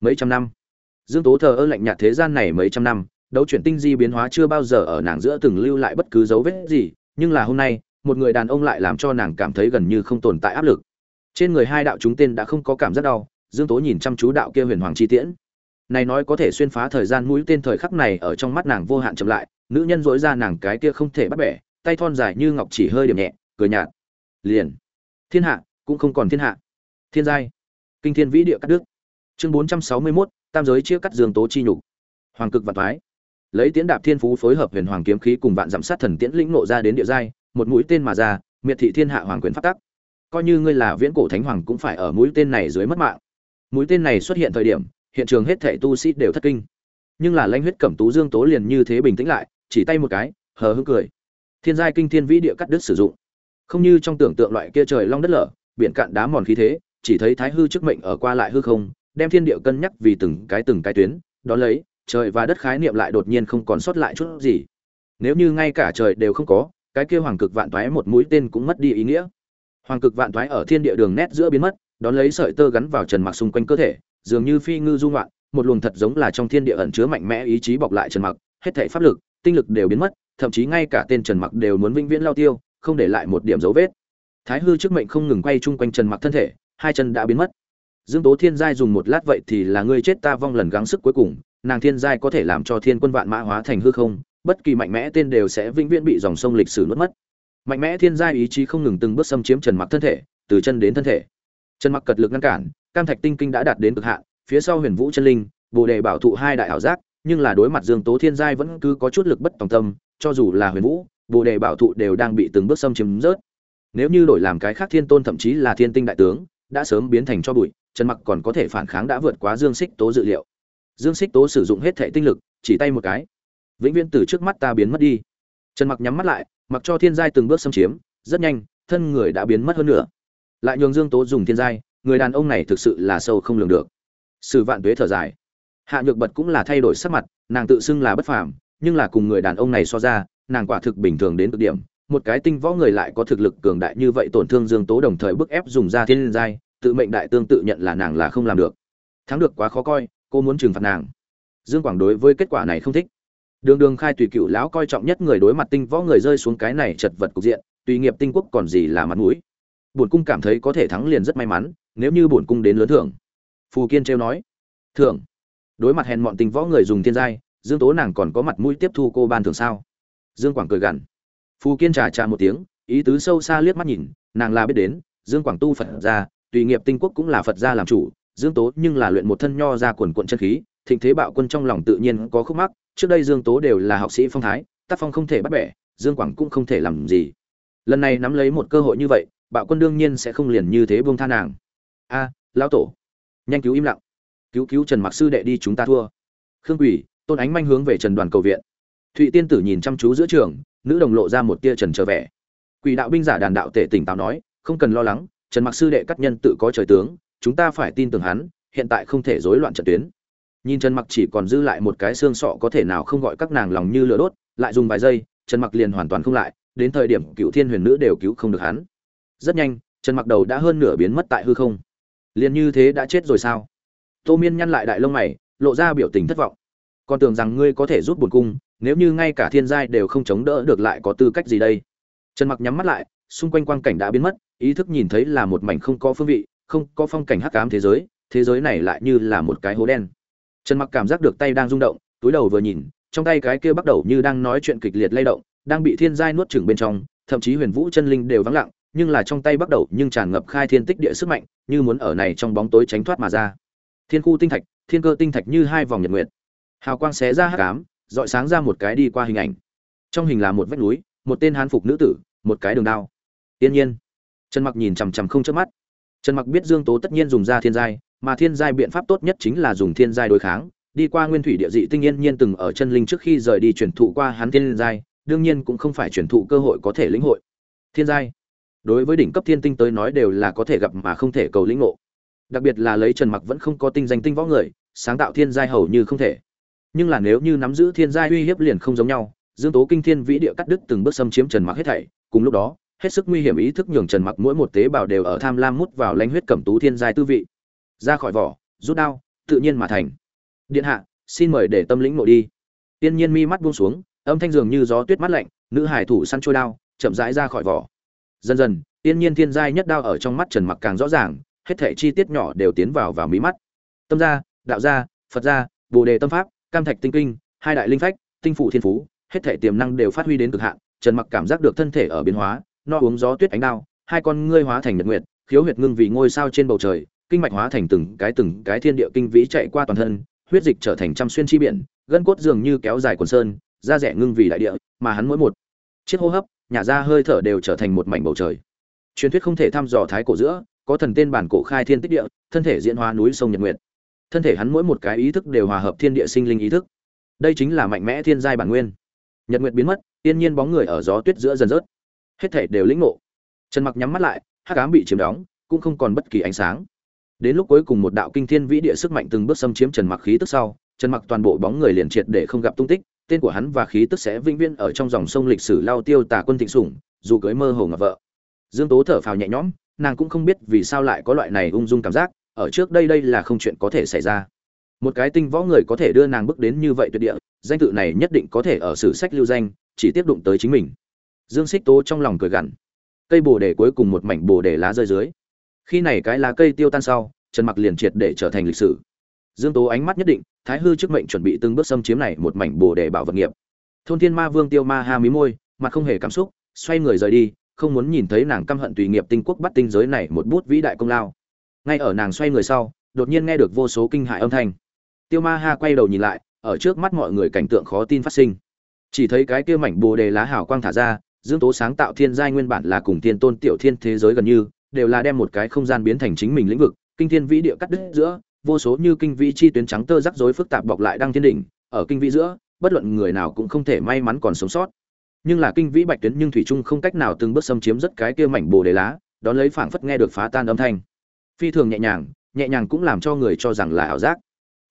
Mấy trăm năm. Dương tố thờ ơ lạnh nhạt thế gian này mấy trăm năm, đấu chuyển tinh di biến hóa chưa bao giờ ở nàng giữa từng lưu lại bất cứ dấu vết gì, nhưng là hôm nay, một người đàn ông lại làm cho nàng cảm thấy gần như không tồn tại áp lực. Trên người hai đạo chúng tên đã không có cảm giác đau, dương tố nhìn chăm chú đạo kia huyền hoàng chi tiễn này nói có thể xuyên phá thời gian mũi tên thời khắc này ở trong mắt nàng vô hạn chậm lại nữ nhân dối ra nàng cái kia không thể bắt bẻ tay thon dài như ngọc chỉ hơi điểm nhẹ cười nhạt. Liền. Thiên hạ cũng không còn thiên hạ. Thiên giai. Kinh thiên vĩ địa cắt đức chương bốn trăm sáu mươi 461, tam giới chia cắt dương tố chi nhục. Hoàng cực vạn thoái. Lấy tiễn đạp thiên phú phối hợp huyền hoàng kiếm khí cùng vạn giảm sát thần tiễn lĩnh nộ ra đến địa giai một mũi tên mà ra miệt thị thiên hạ hoàng quyền phát tắc. Coi như ngươi là viễn cổ thánh hoàng cũng phải ở mũi tên này dưới mất mạng. Mũi tên này xuất hiện thời điểm hiện trường hết thảy tu sĩ đều thất kinh. Nhưng là lãnh huyết cẩm tú dương tố liền như thế bình tĩnh lại, chỉ tay một cái, hờ hững cười. Thiên giai kinh thiên vĩ địa cắt đứt sử dụng. Không như trong tưởng tượng loại kia trời long đất lở, biển cạn đá mòn khí thế, chỉ thấy thái hư chức mệnh ở qua lại hư không, đem thiên địa cân nhắc vì từng cái từng cái tuyến đó lấy, trời và đất khái niệm lại đột nhiên không còn sót lại chút gì. Nếu như ngay cả trời đều không có, cái kia hoàng cực vạn toái một mũi tên cũng mất đi ý nghĩa. Hoàng cực vạn toái ở thiên địa đường nét giữa biến mất, đón lấy sợi tơ gắn vào trần mặc xung quanh cơ thể dường như phi ngư du ngoạn, một luồng thật giống là trong thiên địa ẩn chứa mạnh mẽ ý chí bọc lại trần mặc, hết thảy pháp lực, tinh lực đều biến mất, thậm chí ngay cả tên trần mặc đều muốn vĩnh viễn lao tiêu, không để lại một điểm dấu vết. Thái hư trước mệnh không ngừng quay chung quanh trần mặc thân thể, hai chân đã biến mất. Dương tố thiên giai dùng một lát vậy thì là ngươi chết ta vong lần gắng sức cuối cùng, nàng thiên giai có thể làm cho thiên quân vạn mã hóa thành hư không, bất kỳ mạnh mẽ tên đều sẽ vĩnh viễn bị dòng sông lịch sử nuốt mất. Mạnh mẽ thiên giai ý chí không ngừng từng bước xâm chiếm trần mặc thân thể, từ chân đến thân thể. Trần mặc cật lực ngăn cản cam thạch tinh kinh đã đạt đến cực hạn, phía sau huyền vũ chân linh, bồ đề bảo thụ hai đại ảo giác, nhưng là đối mặt dương tố thiên giai vẫn cứ có chút lực bất tòng tâm, cho dù là huyền vũ, bồ đề bảo thụ đều đang bị từng bước xâm chiếm rớt. Nếu như đổi làm cái khác thiên tôn thậm chí là thiên tinh đại tướng, đã sớm biến thành cho bụi, trần mặc còn có thể phản kháng đã vượt quá dương xích tố dự liệu. Dương xích tố sử dụng hết thể tinh lực, chỉ tay một cái. Vĩnh viễn từ trước mắt ta biến mất đi. Trần mặc nhắm mắt lại, mặc cho thiên giai từng bước xâm chiếm, rất nhanh, thân người đã biến mất hơn nữa lại nhường dương tố dùng thiên giai người đàn ông này thực sự là sâu không lường được. Sử vạn tuế thở dài. Hạ nhược bật cũng là thay đổi sắc mặt, nàng tự xưng là bất phàm, nhưng là cùng người đàn ông này so ra, nàng quả thực bình thường đến cực điểm. Một cái tinh võ người lại có thực lực cường đại như vậy tổn thương dương tố đồng thời bức ép dùng ra thiên giai, tự mệnh đại tương tự nhận là nàng là không làm được. Thắng được quá khó coi, cô muốn trừng phạt nàng. Dương quảng đối với kết quả này không thích. Đường đường khai tùy cựu lão coi trọng nhất người đối mặt tinh võ người rơi xuống cái này chật vật cục diện, tùy nghiệp tinh quốc còn gì là mặt mũi bổn cung cảm thấy có thể thắng liền rất may mắn, nếu như bổn cung đến lớn thưởng. Phù kiên trêu nói. Thưởng. Đối mặt hèn mọn tinh võ người dùng thiên giai, dương tố nàng còn có mặt mũi tiếp thu cô ban thưởng sao? Dương quảng cười gằn. Phù kiên trà trà một tiếng, ý tứ sâu xa liếc mắt nhìn, nàng là biết đến, dương quảng tu phật ra, tùy nghiệp tinh quốc cũng là phật gia làm chủ, dương tố nhưng là luyện một thân nho ra quần quận chân khí, thịnh thế bạo quân trong lòng tự nhiên có khúc mắc, trước đây dương tố đều là học sĩ phong thái, tác phong không thể bắt bẻ, dương quảng cũng không thể làm gì. Lần này nắm lấy một cơ hội như vậy bạo quân đương nhiên sẽ không liền như thế buông tha nàng. A, lão tổ. Nhanh cứu im lặng. Cứu cứu trần mặc sư đệ đi chúng ta thua. Khương quỷ, tôn ánh manh hướng về trần đoàn cầu viện. Thụy tiên tử nhìn chăm chú giữa trường, nữ đồng lộ ra một tia trần trở vẻ. Quỷ đạo binh giả đàn đạo tể tỉnh táo nói, không cần lo lắng, trần mặc sư đệ cắt nhân tự có trời tướng, chúng ta phải tin tưởng hắn, hiện tại không thể rối loạn trận tuyến. Nhìn trần mặc chỉ còn dư lại một cái xương sọ có thể nào không gọi các nàng lòng như lửa đốt, lại dùng vài giây, trần mặc liền hoàn toàn không lại, đến thời điểm cựu thiên huyền nữ đều cứu không được hắn rất nhanh, trần mặc đầu đã hơn nửa biến mất tại hư không. Liền như thế đã chết rồi sao? Tô miên nhăn lại đại lông mày, lộ ra biểu tình thất vọng. Còn tưởng rằng ngươi có thể rút bổn cung, nếu như ngay cả thiên giai đều không chống đỡ được lại có tư cách gì đây? Trần mặc nhắm mắt lại, xung quanh quang cảnh đã biến mất, ý thức nhìn thấy là một mảnh không có phương vị, không có phong cảnh hắc ám thế giới thế giới này lại như là một cái hố đen. Trần mặc cảm giác được tay đang rung động, túi đầu vừa nhìn, trong tay cái kia bắt đầu như đang nói chuyện kịch liệt lay động, đang bị thiên giai nuốt chửng bên trong, thậm chí huyền vũ chân linh đều vắng lặng nhưng là trong tay bắt đầu nhưng tràn ngập khai thiên tích địa sức mạnh, như muốn ở này trong bóng tối tránh thoát mà ra. Thiên khu tinh thạch, thiên cơ tinh thạch như hai vòng nhật nguyệt. Hào quang xé ra hắc ám dọi sáng ra một cái đi qua hình ảnh. Trong hình là một vách núi, một tên hán phục nữ tử, một cái đường đao. Tiên nhiên, trần mặc nhìn chằm chằm không chớp mắt. Trần mặc biết dương tố tất nhiên dùng ra thiên giai, mà thiên giai biện pháp tốt nhất chính là dùng thiên giai đối kháng. Đi qua nguyên thủy địa dị tinh yên nhiên từng ở chân linh trước khi rời đi truyền thụ qua hắn thiên giai, đương nhiên cũng không phải truyền thụ cơ hội có thể lĩnh hội. Thiên giai đối với đỉnh cấp thiên tinh tới nói đều là có thể gặp mà không thể cầu lĩnh ngộ. Đặc biệt là lấy trần mặc vẫn không có tinh danh tinh võ người, sáng tạo thiên giai hầu như không thể. Nhưng là nếu như nắm giữ thiên giai uy hiếp liền không giống nhau, dương tố kinh thiên vĩ địa cắt đứt từng bước xâm chiếm trần mặc hết thảy, cùng lúc đó, hết sức nguy hiểm ý thức nhường trần mặc mỗi một tế bào đều ở tham lam mút vào lãnh huyết cẩm tú thiên giai tư vị. Ra khỏi vỏ, rút đao, tự nhiên mà thành. Điện hạ, xin mời để tâm lĩnh nội đi. Tiên nhiên mi mắt buông xuống, âm thanh dường như gió tuyết mắt lạnh, nữ hải thủ săn trôi đao, chậm rãi ra khỏi vỏ dần dần, tiên nhiên thiên giai nhất đao ở trong mắt trần mặc càng rõ ràng, hết thảy chi tiết nhỏ đều tiến vào vào mí mắt. Tâm gia, đạo gia, phật gia, bồ đề tâm pháp, cam thạch tinh kinh, hai đại linh phách, tinh phụ thiên phú, hết thảy tiềm năng đều phát huy đến cực hạn, trần mặc cảm giác được thân thể ở biến hóa, no uống gió tuyết ánh đao, hai con ngươi hóa thành nhật nguyệt, khiếu huyệt ngưng vì ngôi sao trên bầu trời, kinh mạch hóa thành từng cái từng cái thiên địa kinh vĩ chạy qua toàn thân, huyết dịch trở thành trăm xuyên chi biển, gân cốt dường như kéo dài quần sơn, da rẻ ngưng vì đại địa, mà hắn mỗi một chiếc hô hấp nhả ra hơi thở đều trở thành một mảnh bầu trời. Truyền thuyết không thể thăm dò thái cổ giữa, có thần tên bản cổ khai thiên tích địa, thân thể diễn hóa núi sông nhật nguyệt. Thân thể hắn mỗi một cái ý thức đều hòa hợp thiên địa sinh linh ý thức. Đây chính là mạnh mẽ thiên giai bản nguyên. Nhật nguyệt biến mất, tiên nhiên bóng người ở gió tuyết giữa dần rớt. Hết thể đều lĩnh ngộ. Trần mặc nhắm mắt lại, hắc ám bị chiếm đóng, cũng không còn bất kỳ ánh sáng. Đến lúc cuối cùng một đạo kinh thiên vĩ địa sức mạnh từng bước xâm chiếm trần mặc khí tức sau, trần mặc toàn bộ bóng người liền triệt để không gặp tung tích tên của hắn và khí tức sẽ vĩnh viễn ở trong dòng sông lịch sử lao tiêu tà quân thịnh sủng, dù cưới mơ hồ ngập vợ. Dương tố thở phào nhẹ nhõm, nàng cũng không biết vì sao lại có loại này ung dung cảm giác, ở trước đây đây là không chuyện có thể xảy ra. Một cái tinh võ người có thể đưa nàng bước đến như vậy tuyệt địa, danh tự này nhất định có thể ở sử sách lưu danh, chỉ tiếp đụng tới chính mình. Dương xích tố trong lòng cười gằn. Cây bồ đề cuối cùng một mảnh bồ đề lá rơi dưới. Khi này cái lá cây tiêu tan sau, trần mặc liền triệt để trở thành lịch sử dương tố ánh mắt nhất định, thái hư trước mệnh chuẩn bị từng bước xâm chiếm này một mảnh bồ đề bảo vật nghiệp. Thôn thiên ma vương tiêu ma ha mí môi, mặt không hề cảm xúc, xoay người rời đi, không muốn nhìn thấy nàng căm hận tùy nghiệp tinh quốc bắt tinh giới này một bút vĩ đại công lao. Ngay ở nàng xoay người sau, đột nhiên nghe được vô số kinh hại âm thanh. Tiêu ma ha quay đầu nhìn lại, ở trước mắt mọi người cảnh tượng khó tin phát sinh. Chỉ thấy cái kia mảnh bồ đề lá hảo quang thả ra, dương tố sáng tạo thiên giai nguyên bản là cùng thiên tôn tiểu thiên thế giới gần như, đều là đem một cái không gian biến thành chính mình lĩnh vực, kinh thiên vĩ địa cắt đứt giữa vô số như kinh vĩ chi tuyến trắng tơ rắc rối phức tạp bọc lại đăng thiên đỉnh, ở kinh vĩ giữa, bất luận người nào cũng không thể may mắn còn sống sót. Nhưng là kinh vĩ bạch tuyến nhưng thủy trung không cách nào từng bước xâm chiếm rất cái kia mảnh bồ đề lá, đón lấy phảng phất nghe được phá tan âm thanh. Phi thường nhẹ nhàng nhẹ nhàng cũng làm cho người cho rằng là ảo giác.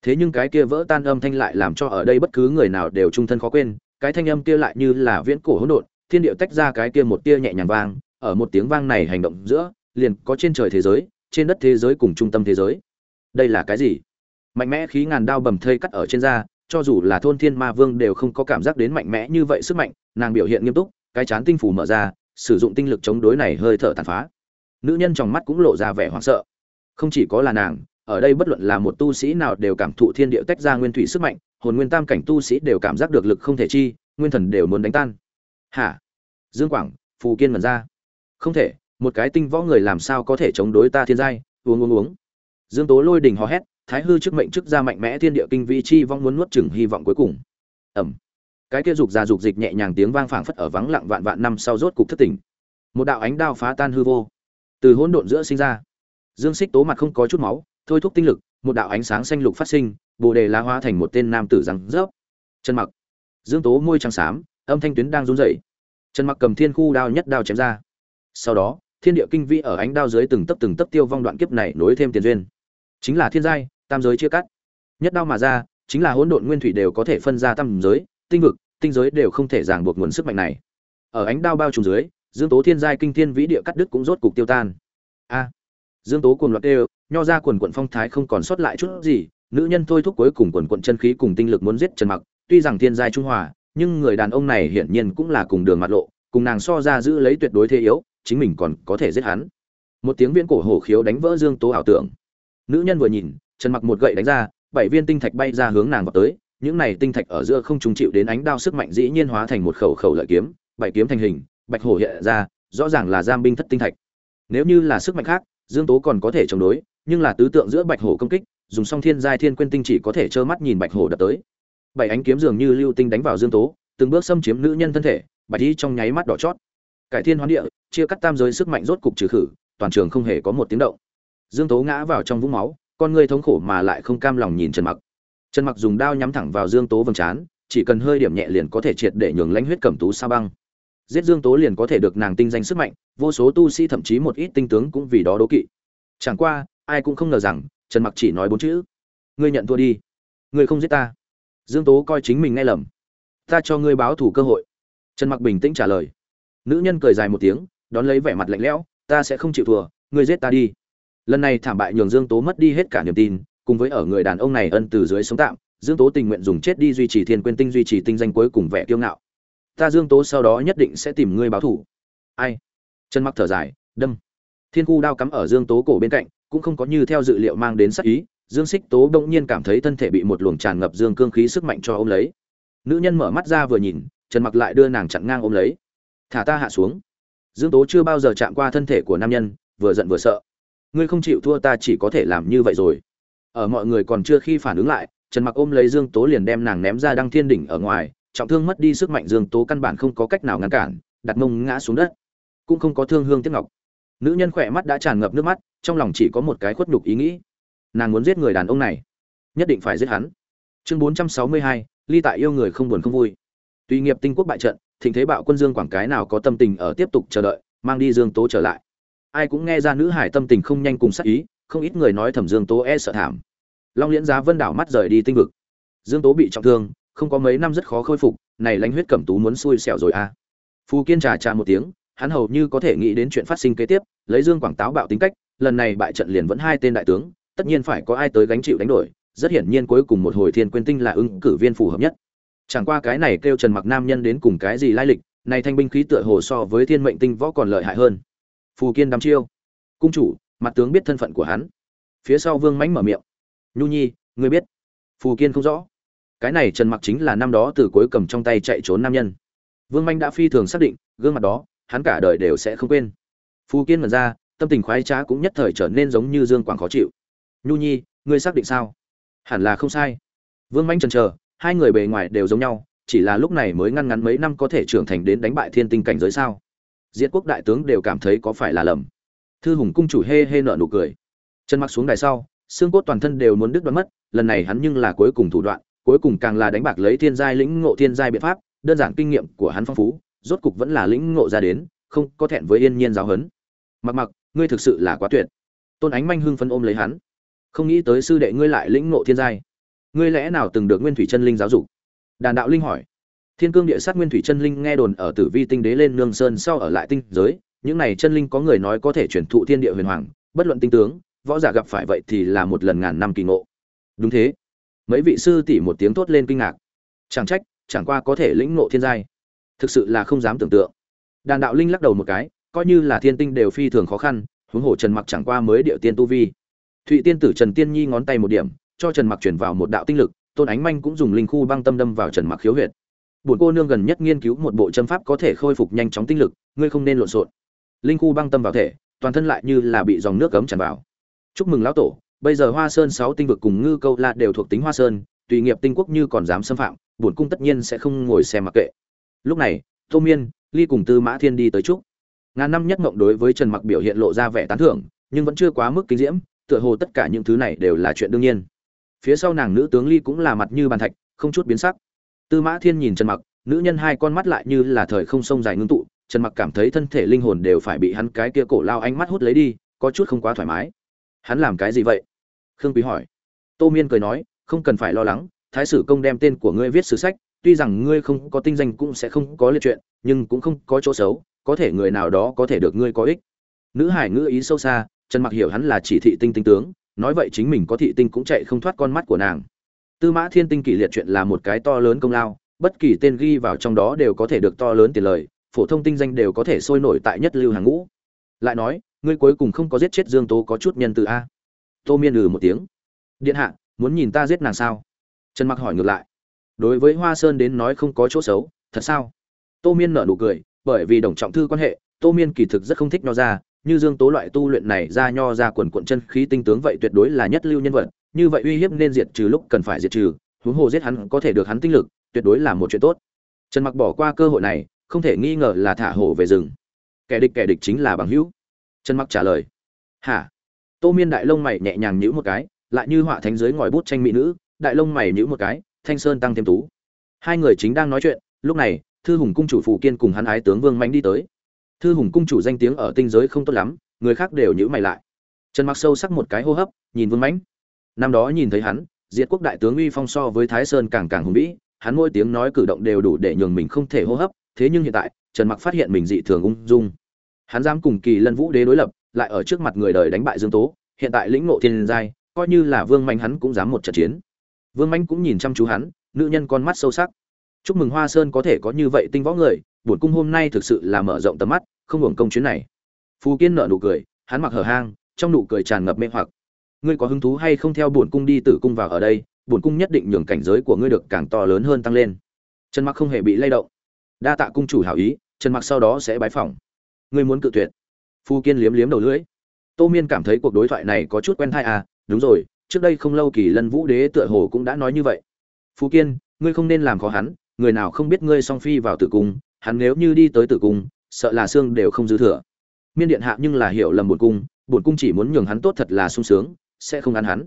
Thế nhưng cái kia vỡ tan âm thanh lại làm cho ở đây bất cứ người nào đều trung thân khó quên, cái thanh âm kia lại như là viễn cổ hỗn độn, thiên điệu tách ra cái kia một tia nhẹ nhàng vang, ở một tiếng vang này hành động giữa, liền có trên trời thế giới, trên đất thế giới cùng trung tâm thế giới đây là cái gì? Mạnh mẽ khí ngàn đao bầm thây cắt ở trên da, cho dù là thôn thiên ma vương đều không có cảm giác đến mạnh mẽ như vậy sức mạnh, nàng biểu hiện nghiêm túc, cái chán tinh phủ mở ra, sử dụng tinh lực chống đối này hơi thở tàn phá. Nữ nhân trong mắt cũng lộ ra vẻ hoảng sợ. Không chỉ có là nàng, ở đây bất luận là một tu sĩ nào đều cảm thụ thiên địa tách ra nguyên thủy sức mạnh, hồn nguyên tam cảnh tu sĩ đều cảm giác được lực không thể chi, nguyên thần đều muốn đánh tan. Hả? Dương quảng, phù kiên mật ra. Không thể, một cái tinh võ người làm sao có thể chống đối ta thiên giai? Uống uống uống dương tố lôi đình hò hét, thái hư trước mệnh chức ra mạnh mẽ thiên địa kinh vi chi vong muốn nuốt chừng hy vọng cuối cùng. Ẩm cái kia dục ra dục dịch nhẹ nhàng tiếng vang phảng phất ở vắng lặng vạn vạn năm sau rốt cục thất tỉnh. Một đạo ánh đao phá tan hư vô. Từ hỗn độn giữa sinh ra. Dương xích tố mặt không có chút máu, thôi thúc tinh lực, một đạo ánh sáng xanh lục phát sinh, bồ đề lá hóa thành một tên nam tử răng rớp. Chân mặc. Dương tố môi trắng xám, âm thanh tuyến đang run rẩy. Chân mặc cầm thiên khu đao nhất đao chém ra. Sau đó, thiên địa kinh vĩ ở ánh đao dưới từng tấc từng tấc tiêu vong đoạn kiếp này nối thêm tiền duyên chính là thiên giai, tam giới chia cắt. Nhất đao mà ra, chính là hỗn độn nguyên thủy đều có thể phân ra tam giới, tinh vực, tinh giới đều không thể ràng buộc nguồn sức mạnh này. Ở ánh đao bao trùm dưới, dương tố thiên giai kinh thiên vĩ địa cắt đứt cũng rốt cục tiêu tan. A! Dương tố cuồng loạt đều, nho ra quần quận phong thái không còn sót lại chút gì, nữ nhân thôi thúc cuối cùng quần quận chân khí cùng tinh lực muốn giết trần mặc, tuy rằng thiên giai trung hòa, nhưng người đàn ông này hiển nhiên cũng là cùng đường mặt lộ, cùng nàng so ra giữ lấy tuyệt đối thế yếu, chính mình còn có thể giết hắn. Một tiếng viễn cổ hổ khiếu đánh vỡ dương tố ảo tưởng nữ nhân vừa nhìn, trần mặc một gậy đánh ra, bảy viên tinh thạch bay ra hướng nàng vào tới. Những này tinh thạch ở giữa không trùng chịu đến ánh đao sức mạnh dĩ nhiên hóa thành một khẩu khẩu lợi kiếm, bảy kiếm thành hình, bạch hổ hiện ra, rõ ràng là giam binh thất tinh thạch. Nếu như là sức mạnh khác, dương tố còn có thể chống đối, nhưng là tứ tượng giữa bạch hổ công kích, dùng song thiên giai thiên quyên tinh chỉ có thể trơ mắt nhìn bạch hổ đập tới. Bảy ánh kiếm dường như lưu tinh đánh vào dương tố, từng bước xâm chiếm nữ nhân thân thể, bạch y trong nháy mắt đỏ chót. Cải thiên hoán địa, chia cắt tam giới sức mạnh rốt cục trừ khử, toàn trường không hề có một tiếng động dương tố ngã vào trong vũng máu, con người thống khổ mà lại không cam lòng nhìn trần mặc. Trần mặc dùng đao nhắm thẳng vào dương tố vầng trán, chỉ cần hơi điểm nhẹ liền có thể triệt để nhường lãnh huyết cẩm tú sa băng. Giết dương tố liền có thể được nàng tinh danh sức mạnh, vô số tu sĩ thậm chí một ít tinh tướng cũng vì đó đố kỵ. Chẳng qua, ai cũng không ngờ rằng, trần mặc chỉ nói bốn chữ. Ngươi nhận thua đi. Ngươi không giết ta. Dương tố coi chính mình nghe lầm. Ta cho ngươi báo thủ cơ hội. Trần mặc bình tĩnh trả lời. Nữ nhân cười dài một tiếng, đón lấy vẻ mặt lạnh lẽo. Ta sẽ không chịu thua. Ngươi giết ta đi lần này thảm bại nhường dương tố mất đi hết cả niềm tin, cùng với ở người đàn ông này ân từ dưới sống tạm, dương tố tình nguyện dùng chết đi duy trì thiên quyên tinh duy trì tinh danh cuối cùng vẻ kiêu ngạo. Ta dương tố sau đó nhất định sẽ tìm ngươi báo thủ ai? Chân mắc thở dài, đâm. Thiên khu đao cắm ở dương tố cổ bên cạnh, cũng không có như theo dự liệu mang đến sắc ý, dương xích tố đông nhiên cảm thấy thân thể bị một luồng tràn ngập dương cương khí sức mạnh cho ôm lấy. Nữ nhân mở mắt ra vừa nhìn, trần mặc lại đưa nàng chặn ngang ôm lấy. Thả ta hạ xuống. Dương tố chưa bao giờ chạm qua thân thể của nam nhân, vừa giận vừa sợ ngươi không chịu thua ta chỉ có thể làm như vậy rồi. Ở mọi người còn chưa khi phản ứng lại trần mặc ôm lấy dương tố liền đem nàng ném ra đăng thiên đỉnh ở ngoài trọng thương mất đi sức mạnh dương tố căn bản không có cách nào ngăn cản đặt mông ngã xuống đất. Cũng không có thương hương tiếc ngọc. Nữ nhân khỏe mắt đã tràn ngập nước mắt trong lòng chỉ có một cái khuất nhục ý nghĩ. Nàng muốn giết người đàn ông này. Nhất định phải giết hắn. Chương 462, ly tại yêu người không buồn không vui. Tuy nghiệp tinh quốc bại trận thịnh thế bạo quân dương quảng cái nào có tâm tình ở tiếp tục chờ đợi mang đi dương tố trở lại ai cũng nghe ra nữ hải tâm tình không nhanh cùng sắc ý, không ít người nói thẩm dương tố e sợ thảm. Long liễn giá vân đảo mắt rời đi tinh vực. Dương tố bị trọng thương, không có mấy năm rất khó khôi phục, này lãnh huyết cẩm tú muốn xui xẻo rồi à. Phù kiên trà trà một tiếng, hắn hầu như có thể nghĩ đến chuyện phát sinh kế tiếp, lấy dương quảng táo bạo tính cách, lần này bại trận liền vẫn hai tên đại tướng, tất nhiên phải có ai tới gánh chịu đánh đổi, rất hiển nhiên cuối cùng một hồi thiên quyên tinh là ứng cử viên phù hợp nhất. Chẳng qua cái này kêu trần mặc nam nhân đến cùng cái gì lai lịch, này thanh binh khí tựa hồ so với thiên mệnh tinh võ còn lợi hại hơn phù kiên đắm chiêu. Cung chủ, mặt tướng biết thân phận của hắn. Phía sau vương mánh mở miệng. Nhu nhi, ngươi biết. Phù kiên không rõ. Cái này trần mặc chính là năm đó từ cuối cầm trong tay chạy trốn nam nhân. Vương manh đã phi thường xác định, gương mặt đó, hắn cả đời đều sẽ không quên. Phù kiên mật ra, tâm tình khoái trá cũng nhất thời trở nên giống như dương quảng khó chịu. Nhu nhi, ngươi xác định sao? Hẳn là không sai. Vương manh trần chờ, hai người bề ngoài đều giống nhau, chỉ là lúc này mới ngăn ngắn mấy năm có thể trưởng thành đến đánh bại thiên tinh cảnh giới sao? Diệt quốc đại tướng đều cảm thấy có phải là lầm. Thư hùng cung chủ hê hê nợ nụ cười. Chân mặc xuống đài sau, xương cốt toàn thân đều muốn đứt đoạn mất, lần này hắn nhưng là cuối cùng thủ đoạn, cuối cùng càng là đánh bạc lấy thiên giai lĩnh ngộ thiên giai biện pháp, đơn giản kinh nghiệm của hắn phong phú, rốt cục vẫn là lĩnh ngộ ra đến, không có thẹn với yên nhiên giáo hấn mặc mặc, ngươi thực sự là quá tuyệt. Tôn ánh manh hưng phân ôm lấy hắn. Không nghĩ tới sư đệ ngươi lại lĩnh ngộ thiên giai. Ngươi lẽ nào từng được nguyên thủy chân linh giáo dục? Đàn đạo linh hỏi thiên cương địa sát nguyên thủy chân linh nghe đồn ở tử vi tinh đế lên nương sơn sau ở lại tinh giới, những này chân linh có người nói có thể chuyển thụ thiên địa huyền hoàng, bất luận tinh tướng, võ giả gặp phải vậy thì là một lần ngàn năm kỳ ngộ. Đúng thế. Mấy vị sư tỷ một tiếng tốt lên kinh ngạc. Chẳng trách, chẳng qua có thể lĩnh ngộ thiên giai. Thực sự là không dám tưởng tượng. Đàn đạo linh lắc đầu một cái, coi như là thiên tinh đều phi thường khó khăn, huống hồ trần mặc chẳng qua mới điệu tiên tu vi. Thụy tiên tử trần tiên nhi ngón tay một điểm, cho trần mặc chuyển vào một đạo tinh lực, tôn ánh manh cũng dùng linh khu băng tâm đâm vào trần mặc khiếu huyệt bổn cô nương gần nhất nghiên cứu một bộ châm pháp có thể khôi phục nhanh chóng tinh lực, ngươi không nên lộn xộn. Linh khu băng tâm vào thể, toàn thân lại như là bị dòng nước cấm tràn vào. Chúc mừng lão tổ, bây giờ hoa sơn sáu tinh vực cùng ngư câu la đều thuộc tính hoa sơn, tùy nghiệp tinh quốc như còn dám xâm phạm bổn cung tất nhiên sẽ không ngồi xem mặc kệ. Lúc này, tô miên, ly cùng tư mã thiên đi tới trúc ngàn năm nhất ngộng đối với trần mặc biểu hiện lộ ra vẻ tán thưởng, nhưng vẫn chưa quá mức kinh diễm, tựa hồ tất cả những thứ này đều là chuyện đương nhiên. Phía sau nàng nữ tướng ly cũng là mặt như bàn thạch, không chút biến sắc tư mã thiên nhìn trần mặc, nữ nhân hai con mắt lại như là thời không sông dài ngưng tụ, trần mặc cảm thấy thân thể linh hồn đều phải bị hắn cái kia cổ lao ánh mắt hút lấy đi, có chút không quá thoải mái. Hắn làm cái gì vậy? Khương quý hỏi. Tô miên cười nói, không cần phải lo lắng, thái sử công đem tên của ngươi viết sử sách, tuy rằng ngươi không có tinh danh cũng sẽ không có liệt chuyện, nhưng cũng không có chỗ xấu, có thể người nào đó có thể được ngươi có ích. Nữ hải ngữ ý sâu xa, trần mặc hiểu hắn là chỉ thị tinh tinh tướng, nói vậy chính mình có thị tinh cũng chạy không thoát con mắt của nàng tư mã thiên tinh kỷ liệt chuyện là một cái to lớn công lao, bất kỳ tên ghi vào trong đó đều có thể được to lớn tiền lời, phổ thông tinh danh đều có thể sôi nổi tại nhất lưu hàng ngũ. Lại nói, ngươi cuối cùng không có giết chết dương tố có chút nhân từ a. Tô miên ừ một tiếng. Điện hạ, muốn nhìn ta giết nàng sao? Trần mặc hỏi ngược lại. Đối với hoa sơn đến nói không có chỗ xấu, thật sao? Tô miên nở nụ cười, bởi vì đồng trọng thư quan hệ, tô miên kỳ thực rất không thích nho ra, như dương tố loại tu luyện này ra nho ra quần quần chân khí tinh tướng vậy tuyệt đối là nhất lưu nhân vật như vậy uy hiếp nên diệt trừ lúc cần phải diệt trừ, huống hồ giết hắn có thể được hắn tinh lực, tuyệt đối là một chuyện tốt. Trần mặc bỏ qua cơ hội này, không thể nghi ngờ là thả hổ về rừng. Kẻ địch kẻ địch chính là bằng hữu. Trần mặc trả lời. Hả? Tô miên đại lông mày nhẹ nhàng nhữ một cái, lại như họa thánh dưới ngòi bút tranh mỹ nữ, đại lông mày nhữ một cái, thanh sơn tăng thêm tú. Hai người chính đang nói chuyện, lúc này, thư hùng cung chủ phụ kiên cùng hắn ái tướng vương mánh đi tới. Thư hùng cung chủ danh tiếng ở tinh giới không tốt lắm, người khác đều nhữ mày lại. Trần mặc sâu sắc một cái hô hấp, nhìn vương mánh năm đó nhìn thấy hắn, diệt quốc đại tướng uy phong so với thái sơn càng càng hùng vĩ, hắn mỗi tiếng nói cử động đều đủ để nhường mình không thể hô hấp, thế nhưng hiện tại, trần mặc phát hiện mình dị thường ung dung. Hắn dám cùng kỳ lân vũ đế đối lập, lại ở trước mặt người đời đánh bại dương tố, hiện tại lĩnh ngộ thiên giai, coi như là vương manh hắn cũng dám một trận chiến. Vương manh cũng nhìn chăm chú hắn, nữ nhân con mắt sâu sắc. Chúc mừng hoa sơn có thể có như vậy tinh võ người, buồn cung hôm nay thực sự là mở rộng tầm mắt, không hưởng công chuyến này. Phù kiên nợ nụ cười, hắn mặc hở hang, trong nụ cười tràn ngập mê hoặc ngươi có hứng thú hay không theo bổn cung đi tử cung vào ở đây, bổn cung nhất định nhường cảnh giới của ngươi được càng to lớn hơn tăng lên. Trần mặc không hề bị lay động. Đa tạ cung chủ hảo ý, trần mặc sau đó sẽ bái phỏng. Ngươi muốn cự tuyệt. Phu kiên liếm liếm đầu lưỡi. Tô miên cảm thấy cuộc đối thoại này có chút quen thai à đúng rồi, trước đây không lâu kỳ lân vũ đế tựa hồ cũng đã nói như vậy. Phú kiên, ngươi không nên làm khó hắn, người nào không biết ngươi song phi vào tử cung, hắn nếu như đi tới tử cung, sợ là xương đều không dư thừa. Miên điện hạ nhưng là hiểu lầm bổn cung bổn cung chỉ muốn nhường hắn tốt thật là sung sướng sẽ không ăn hắn.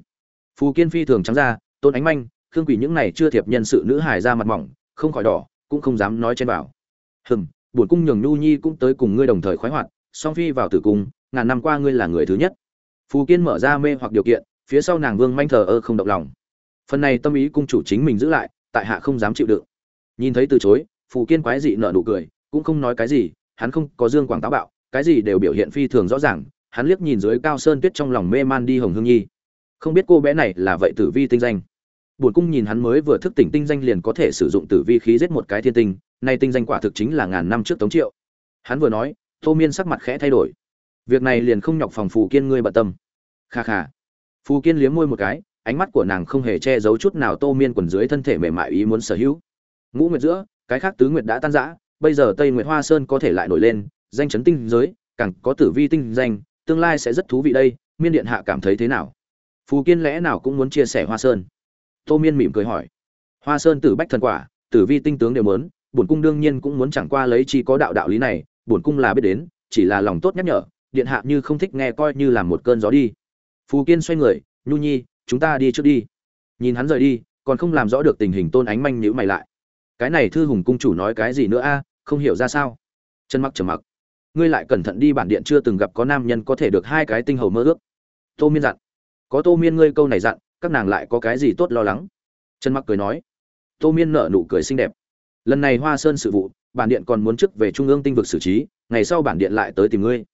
Phù kiên phi thường trắng ra tôn ánh manh, khương quỷ những này chưa thiệp nhân sự nữ hài ra mặt mỏng, không khỏi đỏ, cũng không dám nói trên bảo hừm, bổn cung nhường nhu nhi cũng tới cùng ngươi đồng thời khoái hoạt, song phi vào tử cung, ngàn năm qua ngươi là người thứ nhất. Phù kiên mở ra mê hoặc điều kiện, phía sau nàng vương manh thờ ơ không động lòng. Phần này tâm ý cung chủ chính mình giữ lại, tại hạ không dám chịu đựng. Nhìn thấy từ chối, phù kiên quái dị nợ nụ cười, cũng không nói cái gì, hắn không có dương quảng táo bạo, cái gì đều biểu hiện phi thường rõ ràng hắn liếc nhìn dưới cao sơn tuyết trong lòng mê man đi hồng hương nhi. Không biết cô bé này là vậy tử vi tinh danh. Bổn cung nhìn hắn mới vừa thức tỉnh tinh danh liền có thể sử dụng tử vi khí giết một cái thiên tinh, nay tinh danh quả thực chính là ngàn năm trước tống triệu. Hắn vừa nói, tô miên sắc mặt khẽ thay đổi. Việc này liền không nhọc phòng phù kiên ngươi bận tâm. Kha kha. Phù kiên liếm môi một cái, ánh mắt của nàng không hề che giấu chút nào tô miên quần dưới thân thể mềm mại ý muốn sở hữu. Ngũ nguyệt giữa, cái khác tứ nguyệt đã tan rã, bây giờ tây nguyệt hoa sơn có thể lại nổi lên, danh chấn tinh giới, càng có tử vi tinh danh tương lai sẽ rất thú vị đây, miên điện hạ cảm thấy thế nào? Phù kiên lẽ nào cũng muốn chia sẻ hoa sơn? Tô miên mỉm cười hỏi. Hoa sơn tử bách thần quả, tử vi tinh tướng đều muốn, bổn cung đương nhiên cũng muốn chẳng qua lấy chi có đạo đạo lý này, bổn cung là biết đến, chỉ là lòng tốt nhắc nhở, điện hạ như không thích nghe coi như là một cơn gió đi. Phù kiên xoay người, nhu nhi, chúng ta đi trước đi. Nhìn hắn rời đi, còn không làm rõ được tình hình tôn ánh manh nhữ mày lại. Cái này thư hùng cung chủ nói cái gì nữa a? Không hiểu ra sao? Chân mặc trầm mặc ngươi lại cẩn thận đi bản điện chưa từng gặp có nam nhân có thể được hai cái tinh hầu mơ ước. Tô miên dặn. Có tô miên ngươi câu này dặn, các nàng lại có cái gì tốt lo lắng? Trần mặc cười nói. Tô miên nở nụ cười xinh đẹp. Lần này hoa sơn sự vụ, bản điện còn muốn trước về trung ương tinh vực xử trí, ngày sau bản điện lại tới tìm ngươi.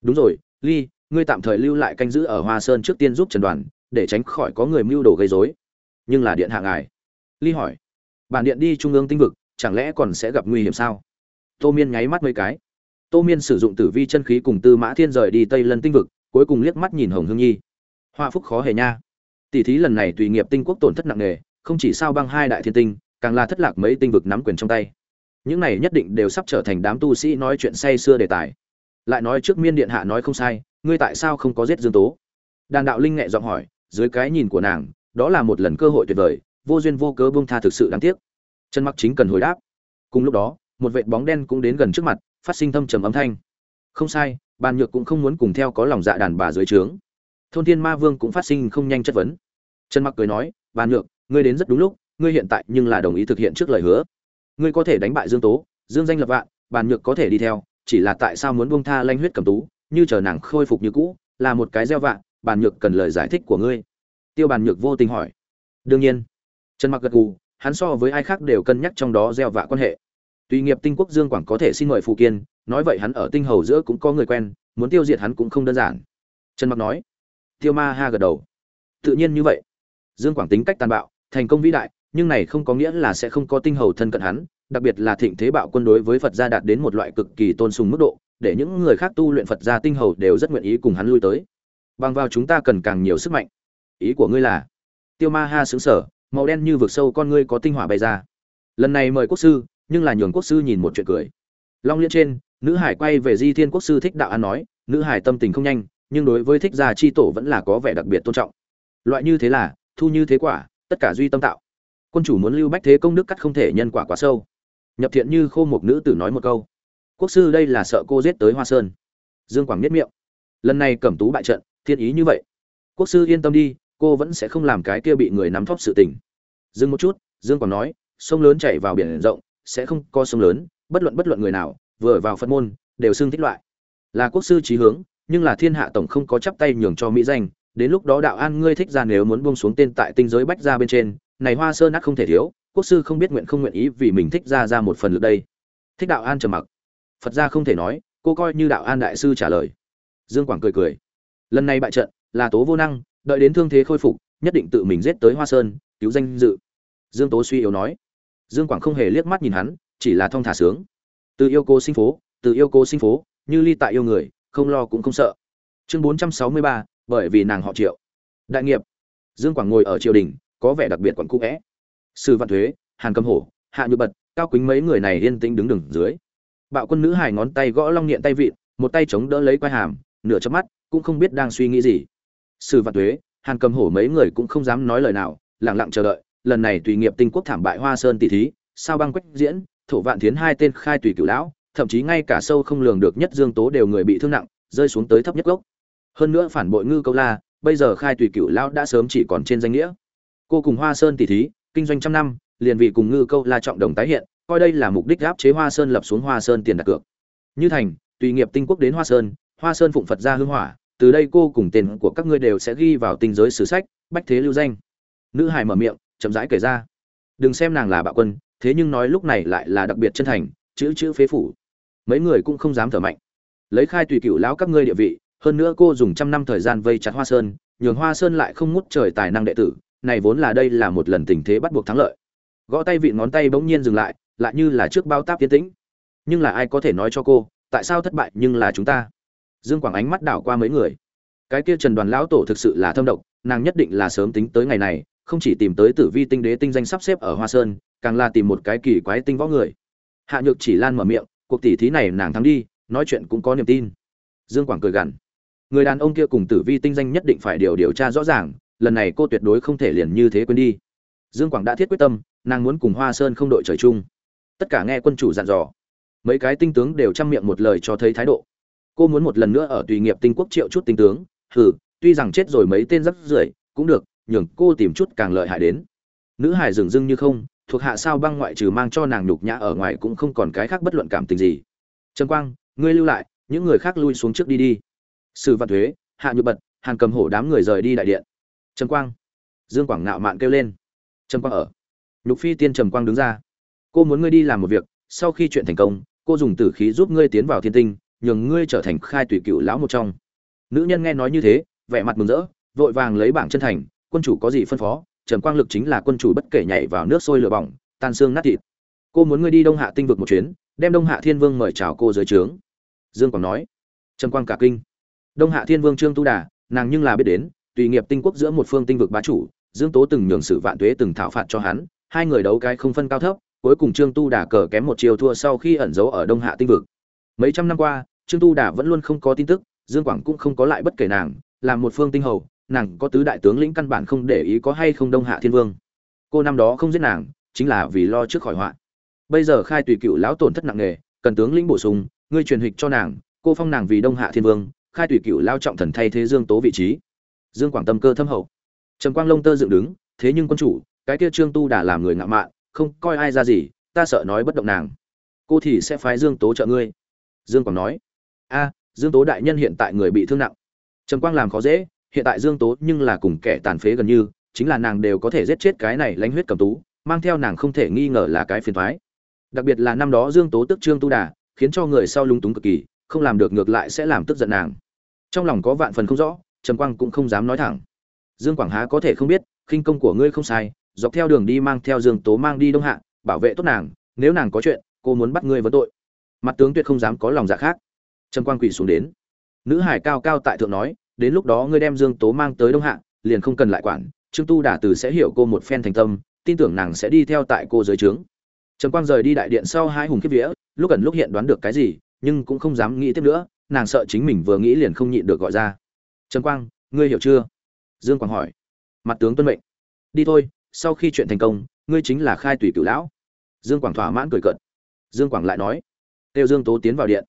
Đúng rồi, ly, ngươi tạm thời lưu lại canh giữ ở hoa sơn trước tiên giúp trần đoàn, để tránh khỏi có người mưu đồ gây rối. Nhưng là điện hạ ngài. Ly hỏi. Bản điện đi trung ương tinh vực, chẳng lẽ còn sẽ gặp nguy hiểm sao? Tô miên nháy mắt mấy cái tô miên sử dụng tử vi chân khí cùng tư mã thiên rời đi tây lân tinh vực, cuối cùng liếc mắt nhìn hồng hương nhi. Hoa phúc khó hề nha. Tỷ thí lần này tùy nghiệp tinh quốc tổn thất nặng nề, không chỉ sao băng hai đại thiên tinh, càng là thất lạc mấy tinh vực nắm quyền trong tay. Những này nhất định đều sắp trở thành đám tu sĩ nói chuyện say xưa đề tài. Lại nói trước miên điện hạ nói không sai, ngươi tại sao không có giết dương tố? Đàn đạo linh nhẹ giọng hỏi, dưới cái nhìn của nàng, đó là một lần cơ hội tuyệt vời, vô duyên vô cớ buông tha thực sự đáng tiếc. Trần mặc chính cần hồi đáp. Cùng lúc đó, một vệt bóng đen cũng đến gần trước mặt phát sinh thâm trầm âm thanh. Không sai, bàn nhược cũng không muốn cùng theo có lòng dạ đàn bà dưới trướng. Thôn thiên ma vương cũng phát sinh không nhanh chất vấn. Trần mặc cười nói, bàn nhược, ngươi đến rất đúng lúc, ngươi hiện tại nhưng là đồng ý thực hiện trước lời hứa. Ngươi có thể đánh bại dương tố, dương danh lập vạn, bàn nhược có thể đi theo, chỉ là tại sao muốn buông tha lanh huyết cầm tú, như chờ nàng khôi phục như cũ, là một cái gieo vạn, bàn nhược cần lời giải thích của ngươi. Tiêu bàn nhược vô tình hỏi. Đương nhiên. Trần mặc gật gù, hắn so với ai khác đều cân nhắc trong đó gieo vạ quan hệ tùy nghiệp tinh quốc dương quảng có thể xin mời phù kiên, nói vậy hắn ở tinh hầu giữa cũng có người quen, muốn tiêu diệt hắn cũng không đơn giản. Trần mặc nói. Tiêu ma ha gật đầu. Tự nhiên như vậy. Dương quảng tính cách tàn bạo, thành công vĩ đại, nhưng này không có nghĩa là sẽ không có tinh hầu thân cận hắn, đặc biệt là thịnh thế bạo quân đối với phật gia đạt đến một loại cực kỳ tôn sùng mức độ, để những người khác tu luyện phật gia tinh hầu đều rất nguyện ý cùng hắn lui tới. Bằng vào chúng ta cần càng nhiều sức mạnh. Ý của ngươi là? Tiêu ma ha sững sở màu đen như vực sâu con ngươi có tinh hỏa bay ra. Lần này mời quốc sư nhưng là nhường quốc sư nhìn một chuyện cười. Long liên trên, nữ hải quay về di thiên quốc sư thích đạo an nói, nữ hải tâm tình không nhanh, nhưng đối với thích gia chi tổ vẫn là có vẻ đặc biệt tôn trọng. Loại như thế là, thu như thế quả, tất cả duy tâm tạo. Quân chủ muốn lưu bách thế công đức cắt không thể nhân quả quá sâu. Nhập thiện như khô một nữ tử nói một câu. Quốc sư đây là sợ cô giết tới hoa sơn. Dương quảng nhất miệng. Lần này cẩm tú bại trận, thiên ý như vậy. Quốc sư yên tâm đi, cô vẫn sẽ không làm cái kia bị người nắm thóp sự tình. Dừng một chút, dương quảng nói, sông lớn chảy vào biển rộng sẽ không có sông lớn, bất luận bất luận người nào, vừa vào phật môn, đều xưng thích loại. Là quốc sư trí hướng, nhưng là thiên hạ tổng không có chắp tay nhường cho mỹ danh, đến lúc đó đạo an ngươi thích ra nếu muốn buông xuống tên tại tinh giới bách ra bên trên, này hoa sơn nát không thể thiếu, quốc sư không biết nguyện không nguyện ý vì mình thích ra ra một phần lực đây. Thích đạo an trầm mặc. Phật gia không thể nói, cô coi như đạo an đại sư trả lời. Dương quảng cười cười. Lần này bại trận, là tố vô năng, đợi đến thương thế khôi phục, nhất định tự mình giết tới hoa sơn, cứu danh dự. Dương tố suy yếu nói dương quảng không hề liếc mắt nhìn hắn, chỉ là thong thả sướng. Từ yêu cô sinh phố, từ yêu cô sinh phố, như ly tại yêu người, không lo cũng không sợ. Chương bốn trăm sáu mươi ba, bởi vì nàng họ triệu. Đại nghiệp. Dương quảng ngồi ở triều đình, có vẻ đặc biệt quẩn cũ vẽ sư văn thuế, hàn cầm hổ, hạ như bật, cao quýnh mấy người này yên tĩnh đứng đứng dưới. Bạo quân nữ hài ngón tay gõ long niệm tay vịn, một tay chống đỡ lấy quai hàm, nửa chớp mắt, cũng không biết đang suy nghĩ gì. Sư văn thuế, hàn cầm hổ mấy người cũng không dám nói lời nào, lặng lặng chờ đợi lần này tùy nghiệp tinh quốc thảm bại hoa sơn tỷ thí, sao băng quách diễn, thổ vạn thiến hai tên khai tùy cửu lão, thậm chí ngay cả sâu không lường được nhất dương tố đều người bị thương nặng, rơi xuống tới thấp nhất gốc. Hơn nữa phản bội ngư câu la, bây giờ khai tùy cửu lão đã sớm chỉ còn trên danh nghĩa. Cô cùng hoa sơn tỷ thí, kinh doanh trăm năm, liền vì cùng ngư câu la trọng đồng tái hiện, coi đây là mục đích áp chế hoa sơn lập xuống hoa sơn tiền đặt cược. Như thành, tùy nghiệp tinh quốc đến hoa sơn hoa sơn phụng phật ra hương hỏa, từ đây cô cùng tên của các ngươi đều sẽ ghi vào tinh giới sử sách, bách thế lưu danh. Nữ hải mở miệng chậm rãi kể ra. Đừng xem nàng là bạo quân, thế nhưng nói lúc này lại là đặc biệt chân thành, chữ chữ phế phủ. Mấy người cũng không dám thở mạnh. Lấy khai tùy cựu lão các ngươi địa vị, hơn nữa cô dùng trăm năm thời gian vây chặt hoa sơn, nhường hoa sơn lại không ngút trời tài năng đệ tử, này vốn là đây là một lần tình thế bắt buộc thắng lợi. Gõ tay vị ngón tay bỗng nhiên dừng lại lại như là trước bao táp tiến tĩnh. Nhưng là ai có thể nói cho cô, tại sao thất bại nhưng là chúng ta? Dương quảng ánh mắt đảo qua mấy người. Cái kia trần đoàn lão tổ thực sự là thâm độc, nàng nhất định là sớm tính tới ngày này không chỉ tìm tới tử vi tinh đế tinh danh sắp xếp ở hoa sơn, càng là tìm một cái kỳ quái tinh võ người. Hạ nhược chỉ lan mở miệng, cuộc tỷ thí này nàng thắng đi, nói chuyện cũng có niềm tin. Dương quảng cười gằn, người đàn ông kia cùng tử vi tinh danh nhất định phải điều điều tra rõ ràng, lần này cô tuyệt đối không thể liền như thế quên đi. Dương quảng đã thiết quyết tâm, nàng muốn cùng hoa sơn không đội trời chung. Tất cả nghe quân chủ dặn dò. Mấy cái tinh tướng đều chăm miệng một lời cho thấy thái độ. Cô muốn một lần nữa ở tùy nghiệp tinh quốc triệu chút tinh tướng, hừ, tuy rằng chết rồi mấy tên rắc rưởi, cũng được nhường cô tìm chút càng lợi hại đến. Nữ hải dừng dưng như không, thuộc hạ sao băng ngoại trừ mang cho nàng nhục nhã ở ngoài cũng không còn cái khác bất luận cảm tình gì. Trần quang, ngươi lưu lại, những người khác lui xuống trước đi đi. Sử văn thuế, hạ nhược bật, hàn cầm hổ đám người rời đi đại điện. Trần quang, dương quảng ngạo mạn kêu lên. Trần quang ở. Nhục phi tiên trầm quang đứng ra. Cô muốn ngươi đi làm một việc, sau khi chuyện thành công, cô dùng tử khí giúp ngươi tiến vào thiên tinh, nhường ngươi trở thành khai tùy cựu lão một trong. Nữ nhân nghe nói như thế, vẻ mặt mừng rỡ, vội vàng lấy bảng chân thành quân chủ có gì phân phó trầm quang lực chính là quân chủ bất kể nhảy vào nước sôi lửa bỏng, tan xương nát thịt. Cô muốn ngươi đi đông hạ tinh vực một chuyến, đem đông hạ thiên vương mời chào cô dưới trướng. Dương quảng nói. Trầm quang cả kinh. Đông hạ thiên vương trương tu đà, nàng nhưng là biết đến, tùy nghiệp tinh quốc giữa một phương tinh vực bá chủ, dương tố từng nhường sự vạn tuế từng thảo phạt cho hắn, hai người đấu cái không phân cao thấp, cuối cùng trương tu đà cờ kém một chiều thua sau khi ẩn giấu ở đông hạ tinh vực. Mấy trăm năm qua, trương tu đà vẫn luôn không có tin tức, dương quảng cũng không có lại bất kể nàng làm một phương tinh hầu nàng có tứ đại tướng lĩnh căn bản không để ý có hay không đông hạ thiên vương. Cô năm đó không giết nàng, chính là vì lo trước khỏi họa. Bây giờ khai tùy cựu lão tổn thất nặng nề, cần tướng lĩnh bổ sung, ngươi truyền hịch cho nàng, cô phong nàng vì đông hạ thiên vương, khai tùy cựu lao trọng thần thay thế dương tố vị trí. Dương quảng tâm cơ thâm hậu. Trầm quang lông tơ dựng đứng, thế nhưng quân chủ, cái kia trương tu đã làm người ngạo mạn, không coi ai ra gì, ta sợ nói bất động nàng. Cô thì sẽ phái dương tố trợ ngươi. Dương quảng nói. A, dương tố đại nhân hiện tại người bị thương nặng. Trầm quang làm khó dễ hiện tại dương tố nhưng là cùng kẻ tàn phế gần như, chính là nàng đều có thể giết chết cái này lãnh huyết cầm tú, mang theo nàng không thể nghi ngờ là cái phiền toái. đặc biệt là năm đó dương tố tức trương tu đà, khiến cho người sau lúng túng cực kỳ, không làm được ngược lại sẽ làm tức giận nàng. Trong lòng có vạn phần không rõ trầm quang cũng không dám nói thẳng. Dương quảng há có thể không biết, khinh công của ngươi không sai, dọc theo đường đi mang theo dương tố mang đi đông hạ, bảo vệ tốt nàng, nếu nàng có chuyện, cô muốn bắt ngươi vấn tội. Mặt tướng tuyệt không dám có lòng dạ khác. Trầm quang quỳ xuống đến. Nữ hải cao cao tại thượng nói đến lúc đó ngươi đem dương tố mang tới đông hạ, liền không cần lại quản, trương tu đả từ sẽ hiểu cô một phen thành tâm, tin tưởng nàng sẽ đi theo tại cô dưới trướng. Trầm quang rời đi đại điện sau hai hùng kiếp vía, lúc ẩn lúc hiện đoán được cái gì, nhưng cũng không dám nghĩ tiếp nữa, nàng sợ chính mình vừa nghĩ liền không nhịn được gọi ra. Trầm quang, ngươi hiểu chưa? Dương quang hỏi. Mặt tướng tuân mệnh. Đi thôi, sau khi chuyện thành công, ngươi chính là khai tùy cửu lão. Dương quảng thỏa mãn cười cợt. Dương quảng lại nói. "Têu dương tố tiến vào điện.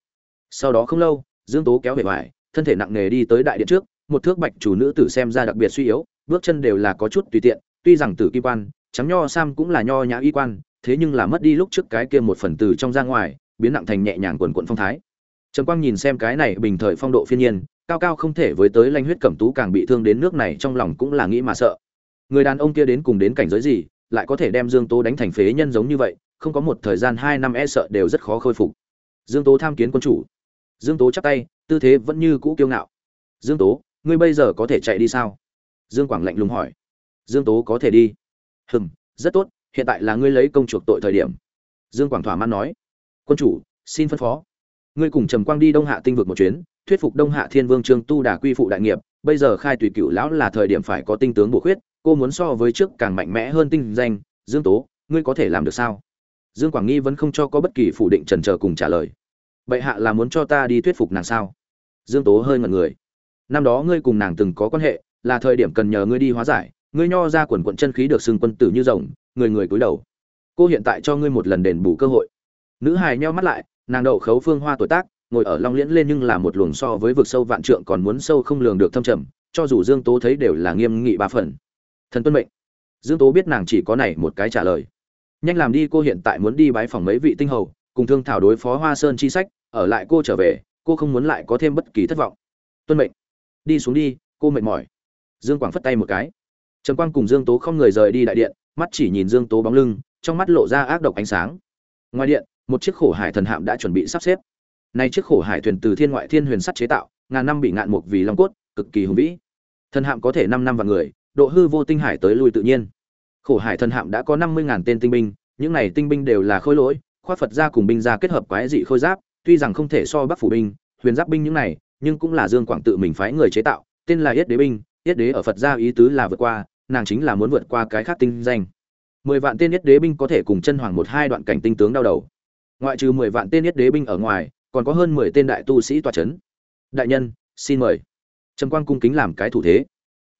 Sau đó không lâu, dương tố kéo về vải thân thể nặng nề đi tới đại điện trước, một thước bạch chủ nữ tử xem ra đặc biệt suy yếu, bước chân đều là có chút tùy tiện, tuy rằng tử kim quan, trắng nho sam cũng là nho nhã y quan, thế nhưng là mất đi lúc trước cái kia một phần từ trong ra ngoài, biến nặng thành nhẹ nhàng quần quận phong thái. Trầm quang nhìn xem cái này bình thời phong độ phiên nhiên, cao cao không thể với tới lanh huyết cẩm tú càng bị thương đến nước này trong lòng cũng là nghĩ mà sợ. Người đàn ông kia đến cùng đến cảnh giới gì, lại có thể đem dương tố đánh thành phế nhân giống như vậy, không có một thời gian hai năm e sợ đều rất khó khôi phục. Dương tố tham kiến quân chủ. Dương tố chắp tay tư thế vẫn như cũ kiêu ngạo. Dương tố, ngươi bây giờ có thể chạy đi sao? Dương quảng lạnh lùng hỏi. Dương tố có thể đi. Hừm, rất tốt, hiện tại là ngươi lấy công chuộc tội thời điểm. Dương quảng thỏa mãn nói. Quân chủ, xin phân phó. Ngươi cùng trầm quang đi đông hạ tinh vực một chuyến, thuyết phục đông hạ thiên vương trương tu đà quy phụ đại nghiệp, bây giờ khai tùy cựu lão là thời điểm phải có tinh tướng bổ khuyết, cô muốn so với trước càng mạnh mẽ hơn tinh danh. Dương tố, ngươi có thể làm được sao? Dương quảng nghi vẫn không cho có bất kỳ phủ định trần trờ cùng trả lời. Bệ hạ là muốn cho ta đi thuyết phục nàng sao? Dương tố hơi ngẩn người. Năm đó ngươi cùng nàng từng có quan hệ, là thời điểm cần nhờ ngươi đi hóa giải, ngươi nho ra quần quận chân khí được xưng quân tử như rồng, người người cúi đầu. Cô hiện tại cho ngươi một lần đền bù cơ hội. Nữ hài nheo mắt lại, nàng đậu khấu phương hoa tuổi tác, ngồi ở long liễn lên nhưng là một luồng so với vực sâu vạn trượng còn muốn sâu không lường được thâm trầm, cho dù dương tố thấy đều là nghiêm nghị ba phần. Thần tuân mệnh. Dương tố biết nàng chỉ có này một cái trả lời. Nhanh làm đi, cô hiện tại muốn đi bái phòng mấy vị tinh hầu, cùng thương thảo đối phó hoa sơn chi sách, ở lại cô trở về cô không muốn lại có thêm bất kỳ thất vọng. Tuân mệnh. Đi xuống đi, cô mệt mỏi. Dương quảng phất tay một cái. Trần quang cùng dương tố không người rời đi đại điện, mắt chỉ nhìn dương tố bóng lưng, trong mắt lộ ra ác độc ánh sáng. Ngoài điện, một chiếc khổ hải thần hạm đã chuẩn bị sắp xếp. Nay chiếc khổ hải thuyền từ thiên ngoại thiên huyền sắt chế tạo, ngàn năm bị ngạn mục vì long cốt, cực kỳ hùng vĩ. Thần hạm có thể năm năm và người, độ hư vô tinh hải tới lui tự nhiên. Khổ hải thần hạm đã có năm mươi ngàn tên tinh binh, những này tinh binh đều là khôi lỗi khoát phật gia cùng binh gia kết hợp quái dị khôi giáp tuy rằng không thể so bắc phủ binh, huyền giáp binh những này, nhưng cũng là dương quảng tự mình phái người chế tạo, tên là yết đế binh, yết đế ở phật gia ý tứ là vượt qua, nàng chính là muốn vượt qua cái khác tinh danh. Mười vạn tên yết đế binh có thể cùng chân hoàng một hai đoạn cảnh tinh tướng đau đầu. Ngoại trừ mười vạn tên yết đế binh ở ngoài, còn có hơn mười tên đại tu sĩ tòa c h ấ n đại nhân, xin mời. Trầm quang cung kính làm cái thủ thế.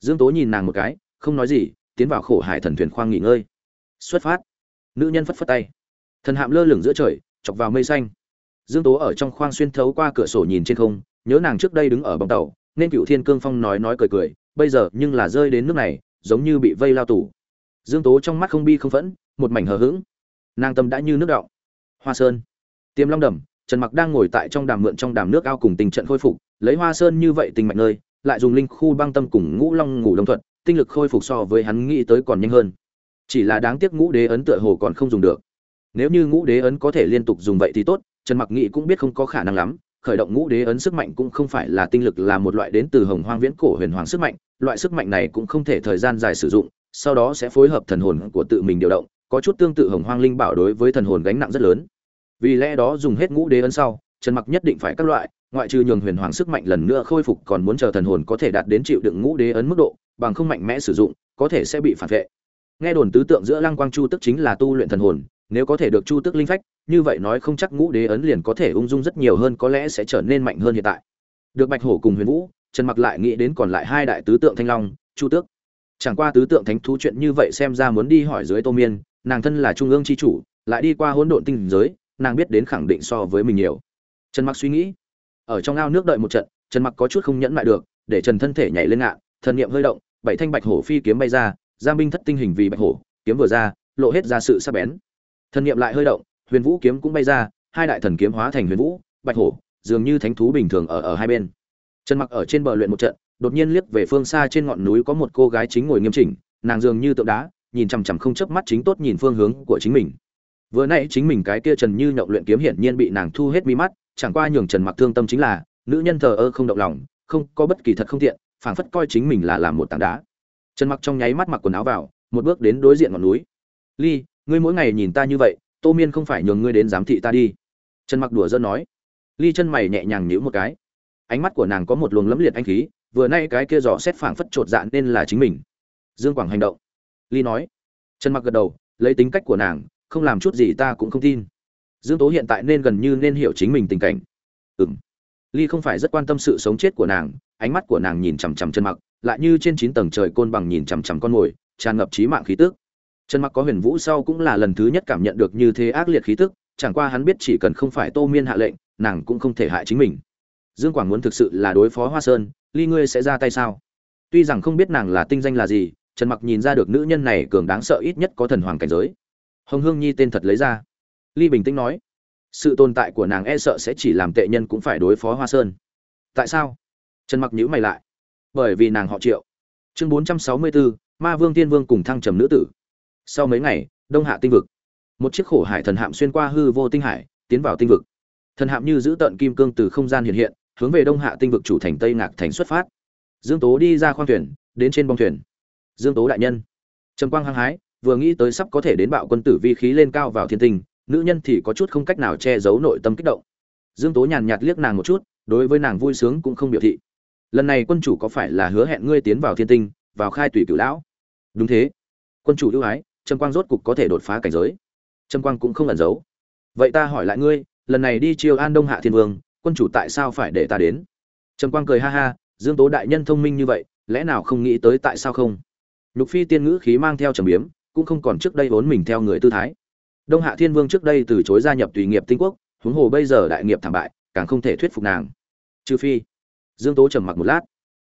Dương tố nhìn nàng một cái, không nói gì, tiến vào khổ hải thần thuyền khoang nghỉ ngơi. Xuất phát. Nữ nhân phất phất tay. Thần hạm lơ lửng giữa trời, chọc vào mây xanh dương tố ở trong khoang xuyên thấu qua cửa sổ nhìn trên không, nhớ nàng trước đây đứng ở bóng tàu, nên cựu thiên cương phong nói nói cười cười, bây giờ nhưng là rơi đến nước này, giống như bị vây lao tù. Dương tố trong mắt không bi không phẫn, một mảnh hờ hững. Nàng tâm đã như nước động hoa sơn. Tiêm long đầm, trần mặc đang ngồi tại trong đàm mượn trong đàm nước ao cùng tình trận khôi phục, lấy hoa sơn như vậy tình mạnh nơi, lại dùng linh khu băng tâm cùng ngũ long ngủ đồng thuận tinh lực khôi phục so với hắn nghĩ tới còn nhanh hơn. Chỉ là đáng tiếc ngũ đế ấn tựa hồ còn không dùng được. Nếu như ngũ đế ấn có thể liên tục dùng vậy thì tốt trần mặc nghĩ cũng biết không có khả năng lắm, khởi động ngũ đế ấn sức mạnh cũng không phải là tinh lực là một loại đến từ hồng hoang viễn cổ huyền hoàng sức mạnh, loại sức mạnh này cũng không thể thời gian dài sử dụng, sau đó sẽ phối hợp thần hồn của tự mình điều động, có chút tương tự hồng hoang linh bảo đối với thần hồn gánh nặng rất lớn. Vì lẽ đó dùng hết ngũ đế ấn sau, trần mặc nhất định phải các loại, ngoại trừ nhường huyền hoàng sức mạnh lần nữa khôi phục còn muốn chờ thần hồn có thể đạt đến chịu đựng ngũ đế ấn mức độ, bằng không mạnh mẽ sử dụng, có thể sẽ bị phản vệ. Nghe đồn tứ tượng giữa lăng quang chu tức chính là tu luyện thần hồn, nếu có thể được chu tức linh phách như vậy nói không chắc ngũ đế ấn liền có thể ung dung rất nhiều hơn, có lẽ sẽ trở nên mạnh hơn hiện tại. Được bạch hổ cùng huyền vũ, trần mặc lại nghĩ đến còn lại hai đại tứ tượng thanh long, chu tước. Chẳng qua tứ tượng thánh thú chuyện như vậy xem ra muốn đi hỏi dưới tô miên, nàng thân là trung ương chi chủ, lại đi qua hỗn độn tinh giới, nàng biết đến khẳng định so với mình nhiều. Trần mặc suy nghĩ. Ở trong ao nước đợi một trận, trần mặc có chút không nhẫn lại được, để trần thân thể nhảy lên ngạn thần niệm hơi động, bảy thanh bạch hổ phi kiếm bay ra, giang binh thất tinh hình vì bạch hổ, kiếm vừa ra, lộ hết ra sự sắc bén. Thần niệm lại hơi động huyền vũ kiếm cũng bay ra, hai đại thần kiếm hóa thành huyền vũ, bạch hổ, dường như thánh thú bình thường ở ở hai bên. Trần mặc ở trên bờ luyện một trận, đột nhiên liếc về phương xa trên ngọn núi có một cô gái chính ngồi nghiêm chỉnh, nàng dường như tượng đá, nhìn chằm chằm không chớp mắt chính tốt nhìn phương hướng của chính mình. Vừa nãy chính mình cái kia trần như nhậu luyện kiếm hiển nhiên bị nàng thu hết mi mắt, chẳng qua nhường trần mặc thương tâm chính là, nữ nhân thờ ơ không động lòng, không, có bất kỳ thật không tiện, phảng phất coi chính mình là làm một tảng đá. Trần mặc trong nháy mắt mặc quần áo vào, một bước đến đối diện ngọn núi. Ly, ngươi mỗi ngày nhìn ta như vậy tô miên không phải nhường ngươi đến giám thị ta đi. Trần mặc đùa dân nói. Ly chân mày nhẹ nhàng nhíu một cái. Ánh mắt của nàng có một luồng lẫm liệt anh khí, vừa nay cái kia dò xét phảng phất trột dạn nên là chính mình. Dương quảng hành động. Ly nói. Trần mặc gật đầu, lấy tính cách của nàng, không làm chút gì ta cũng không tin. Dương tố hiện tại nên gần như nên hiểu chính mình tình cảnh. Ừm. Ly không phải rất quan tâm sự sống chết của nàng, ánh mắt của nàng nhìn chằm chằm chân mặc, lại như trên chín tầng trời côn bằng nhìn chằm chằm con mồi, tràn ngập trí mạng khí tức. Trần mặc có huyền vũ sau cũng là lần thứ nhất cảm nhận được như thế ác liệt khí tức chẳng qua hắn biết chỉ cần không phải tô miên hạ lệnh nàng cũng không thể hại chính mình. Dương quảng muốn thực sự là đối phó hoa sơn ly ngươi sẽ ra tay sao? Tuy rằng không biết nàng là tinh danh là gì trần mặc nhìn ra được nữ nhân này cường đáng sợ ít nhất có thần hoàng cảnh giới. Hồng hương nhi tên thật lấy ra. Ly bình tĩnh nói sự tồn tại của nàng e sợ sẽ chỉ làm tệ nhân cũng phải đối phó hoa sơn. Tại sao? Trần mặc nhíu mày lại. Bởi vì nàng họ triệu. Chương 464, ma vương tiên vương cùng thăng trầm nữ tử sau mấy ngày, đông hạ tinh vực. Một chiếc khổ hải thần hạm xuyên qua hư vô tinh hải, tiến vào tinh vực. Thần hạm như giữ tận kim cương từ không gian hiện hiện, hướng về đông hạ tinh vực chủ thành tây ngạc thành xuất phát. Dương tố đi ra khoang thuyền, đến trên bong thuyền. Dương tố đại nhân. Trầm quang hăng hái, vừa nghĩ tới sắp có thể đến bạo quân tử vi khí lên cao vào thiên tinh, nữ nhân thì có chút không cách nào che giấu nội tâm kích động. Dương tố nhàn nhạt liếc nàng một chút, đối với nàng vui sướng cũng không biểu thị. Lần này quân chủ có phải là hứa hẹn ngươi tiến vào thiên tinh, vào khai tùy cửu lão? Đúng thế. Quân chủ ưu ái trâm quang rốt cục có thể đột phá cảnh giới. Trâm quang cũng không ẩn giấu. Vậy ta hỏi lại ngươi, lần này đi chiêu an đông hạ thiên vương, quân chủ tại sao phải để ta đến? Trâm quang cười ha ha, dương tố đại nhân thông minh như vậy, lẽ nào không nghĩ tới tại sao không? Nhục phi tiên ngữ khí mang theo trầm biếm, cũng không còn trước đây vốn mình theo người tư thái. Đông hạ thiên vương trước đây từ chối gia nhập tùy nghiệp tinh quốc, huống hồ bây giờ đại nghiệp thảm bại, càng không thể thuyết phục nàng. Trừ phi, dương tố trầm mặc một lát.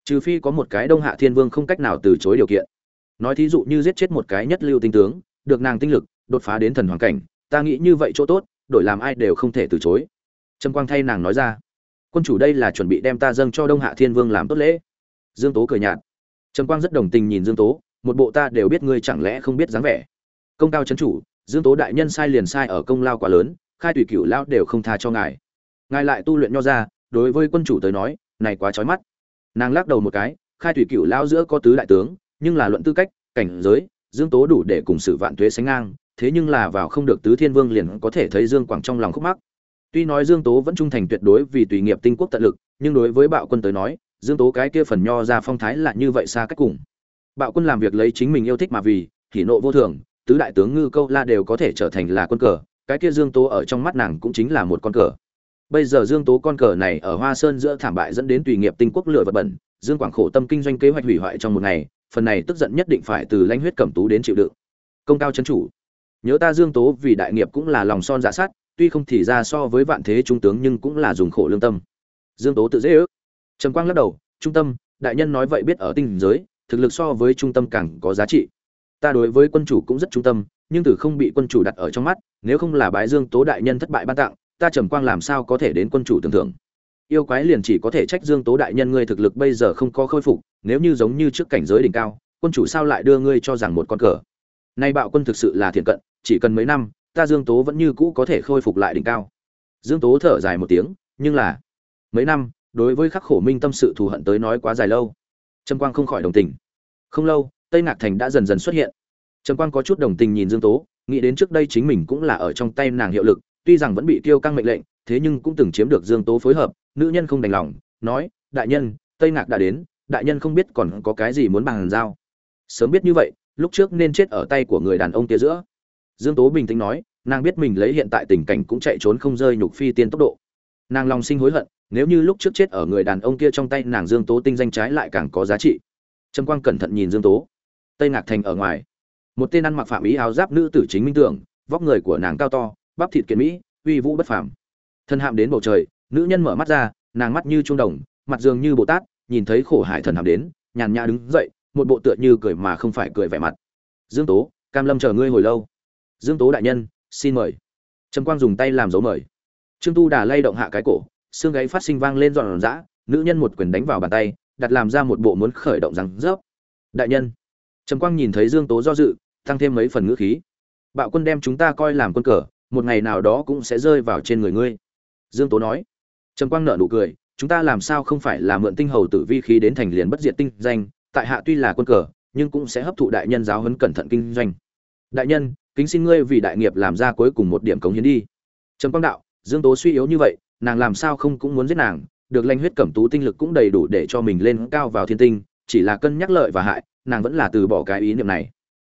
Trừ phi có một cái đông hạ thiên vương không cách nào từ chối điều kiện nói thí dụ như giết chết một cái nhất lưu tinh tướng, được nàng tinh lực, đột phá đến thần hoàng cảnh, ta nghĩ như vậy chỗ tốt, đổi làm ai đều không thể từ chối. Trâm quang thay nàng nói ra, quân chủ đây là chuẩn bị đem ta dâng cho đông hạ thiên vương làm tốt lễ. Dương tố cười nhạt. Trâm quang rất đồng tình nhìn dương tố, một bộ ta đều biết ngươi chẳng lẽ không biết dáng vẻ. Công cao chấn chủ, dương tố đại nhân sai liền sai ở công lao quá lớn, khai tùy cửu lao đều không tha cho ngài. Ngài lại tu luyện nho ra, đối với quân chủ tới nói, này quá chói mắt. Nàng lắc đầu một cái, khai tùy cửu lao giữa có tứ đại tướng nhưng là luận tư cách, cảnh giới, dương tố đủ để cùng sự vạn tuế sánh ngang, thế nhưng là vào không được tứ thiên vương liền có thể thấy dương quảng trong lòng khúc mắc. Tuy nói dương tố vẫn trung thành tuyệt đối vì tùy nghiệp tinh quốc tận lực, nhưng đối với bạo quân tới nói, dương tố cái kia phần nho ra phong thái là như vậy xa cách cùng. Bạo quân làm việc lấy chính mình yêu thích mà vì, hỉ nộ vô thường, tứ đại tướng ngư câu la đều có thể trở thành là quân cờ, cái kia dương tố ở trong mắt nàng cũng chính là một con cờ. Bây giờ dương tố con cờ này ở hoa sơn giữa thảm bại dẫn đến tùy nghiệp tinh quốc lửa vật bẩn, dương quảng khổ tâm kinh doanh kế hoạch hủy hoại trong một ngày phần này tức giận nhất định phải từ lãnh huyết cẩm tú đến chịu đựng. Công cao chân chủ, nhớ ta dương tố vì đại nghiệp cũng là lòng son dạ sát tuy không thì ra so với vạn thế trung tướng nhưng cũng là dùng khổ lương tâm. Dương tố tự dễ ước. Trầm quang lắc đầu, trung tâm, đại nhân nói vậy biết ở tinh giới, thực lực so với trung tâm càng có giá trị. Ta đối với quân chủ cũng rất trung tâm, nhưng từ không bị quân chủ đặt ở trong mắt, nếu không là bái dương tố đại nhân thất bại ban tặng, ta trầm quang làm sao có thể đến quân chủ tưởng thưởng? Yêu quái liền chỉ có thể trách dương tố đại nhân ngươi thực lực bây giờ không có khôi phục, nếu như giống như trước cảnh giới đỉnh cao, quân chủ sao lại đưa ngươi cho rằng một con cờ? Nay bạo quân thực sự là thiện cận, chỉ cần mấy năm, ta dương tố vẫn như cũ có thể khôi phục lại đỉnh cao. Dương tố thở dài một tiếng, nhưng là, mấy năm, đối với khắc khổ minh tâm sự thù hận tới nói quá dài lâu. Trầm quang không khỏi đồng tình. Không lâu, tây ngạc thành đã dần dần xuất hiện. Trầm quang có chút đồng tình nhìn dương tố, nghĩ đến trước đây chính mình cũng là ở trong tay nàng hiệu lực, tuy rằng vẫn bị tiêu căng mệnh lệnh, thế nhưng cũng từng chiếm được dương tố phối hợp nữ nhân không đành lòng, nói, đại nhân, tây ngạc đã đến, đại nhân không biết còn có cái gì muốn bàn giao. Sớm biết như vậy, lúc trước nên chết ở tay của người đàn ông kia giữa. Dương tố bình tĩnh nói, nàng biết mình lấy hiện tại tình cảnh cũng chạy trốn không rơi nhục phi tiên tốc độ. Nàng lòng sinh hối hận, nếu như lúc trước chết ở người đàn ông kia trong tay nàng dương tố tinh danh trái lại càng có giá trị. Trâm quang cẩn thận nhìn dương tố. Tây ngạc thành ở ngoài. Một tên ăn mặc phạm ý áo giáp nữ tử chính minh tưởng, vóc người của nàng cao to, bắp thịt kiệt mỹ, uy vũ bất phàm. Thân hạm đến bầu trời nữ nhân mở mắt ra, nàng mắt như trung đồng, mặt dường như bồ tát, nhìn thấy khổ hải thần hàm đến, nhàn nhã đứng dậy, một bộ tựa như cười mà không phải cười vẻ mặt. Dương tố, cam lâm chờ ngươi hồi lâu. Dương tố đại nhân, xin mời. Trầm quang dùng tay làm dấu mời. Trương tu đà lay động hạ cái cổ, xương gáy phát sinh vang lên dọn dã nữ nhân một quyền đánh vào bàn tay, đặt làm ra một bộ muốn khởi động răng rớp. Đại nhân. Trầm quang nhìn thấy dương tố do dự, tăng thêm mấy phần ngữ khí. Bạo quân đem chúng ta coi làm quân cờ, một ngày nào đó cũng sẽ rơi vào trên người ngươi. Dương tố nói trầm quang nợ nụ cười, chúng ta làm sao không phải là mượn tinh hầu tử vi khí đến thành liền bất diệt tinh danh, tại hạ tuy là quân cờ, nhưng cũng sẽ hấp thụ đại nhân giáo huấn cẩn thận kinh doanh. Đại nhân, kính xin ngươi vì đại nghiệp làm ra cuối cùng một điểm cống hiến đi. Trầm quang đạo, dương tố suy yếu như vậy, nàng làm sao không cũng muốn giết nàng, được lanh huyết cẩm tú tinh lực cũng đầy đủ để cho mình lên cao vào thiên tinh, chỉ là cân nhắc lợi và hại, nàng vẫn là từ bỏ cái ý niệm này.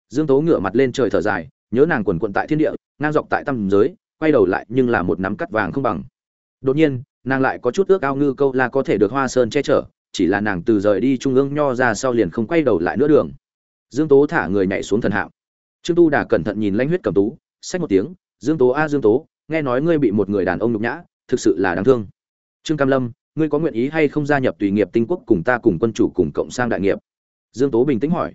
Dương tố ngửa mặt lên trời thở dài, nhớ nàng quần quận tại thiên địa, ngang dọc tại tâm giới, quay đầu lại nhưng là một nắm cắt vàng không bằng. Đột nhiên nàng lại có chút ước ao ngư câu là có thể được hoa sơn che chở, chỉ là nàng từ rời đi trung ương nho ra sau liền không quay đầu lại nữa đường. Dương tố thả người nhảy xuống thần hạo trương tu đà cẩn thận nhìn lãnh huyết cầm tú, xách một tiếng, dương tố a, dương tố, nghe nói ngươi bị một người đàn ông nhục nhã, thực sự là đáng thương. Trương cam lâm, ngươi có nguyện ý hay không gia nhập tùy nghiệp tinh quốc cùng ta cùng quân chủ cùng cộng sang đại nghiệp? Dương tố bình tĩnh hỏi.